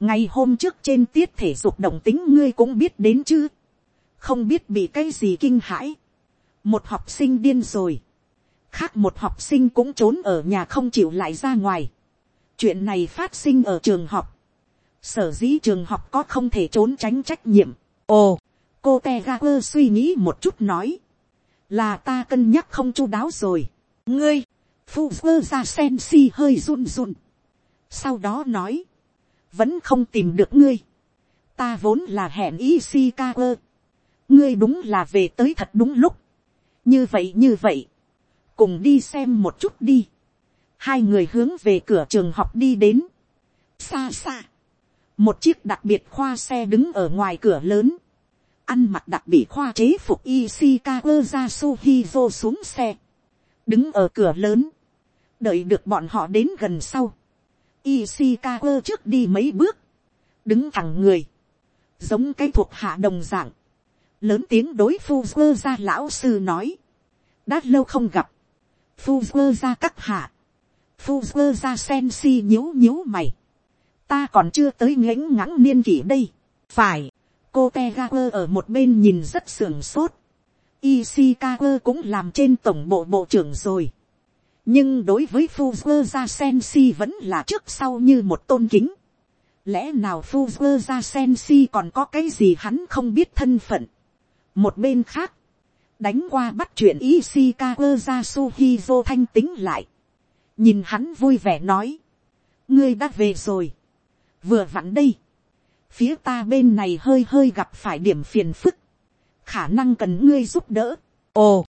Ngày hôm trước trên tiết thể dục động tính ngươi cũng biết đến chứ, không biết bị cái gì kinh hãi, một học sinh điên rồi, khác một học sinh cũng trốn ở nhà không chịu lại ra ngoài, chuyện này phát sinh ở trường học, sở dĩ trường học có không thể trốn tránh trách nhiệm, ồ, cô te ga quơ suy nghĩ một chút nói, là ta cân nhắc không chu đáo rồi, ngươi, phu vơ ra sen si hơi run run, sau đó nói, vẫn không tìm được ngươi. ta vốn là hẹn Ishikawa. ngươi đúng là về tới thật đúng lúc. như vậy như vậy, cùng đi xem một chút đi. hai người hướng về cửa trường học đi đến. xa xa, một chiếc đặc biệt khoa xe đứng ở ngoài cửa lớn. ăn mặc đặc biệt khoa chế phục Ishikawa ra Suhizo xuống xe. đứng ở cửa lớn đợi được bọn họ đến gần sau Ishikawa trước đi mấy bước. Đứng thẳng người. Giống cái thuộc hạ đồng dạng. Lớn tiếng đối Fuzzer ra lão sư nói. Đã lâu không gặp. Fuzzer ra các hạ. Fuzzer ra sen si nhíu nhíu mày. Ta còn chưa tới nghĩnh ngãng niên kỷ đây. Phải. Cô tegakur ở một bên nhìn rất sưởng sốt. Ishikawa cũng làm trên tổng bộ bộ trưởng rồi nhưng đối với Fuzzer ra Sensi vẫn là trước sau như một tôn kính. Lẽ nào Fuzzer ra Sensi còn có cái gì hắn không biết thân phận. Một bên khác, đánh qua bắt chuyện Ishikawa ra Suhizo thanh tính lại. Nhìn hắn vui vẻ nói. Ngươi đã về rồi. Vừa vặn đây. Phía ta bên này hơi hơi gặp phải điểm phiền phức. Khả năng cần ngươi giúp đỡ. Ồ,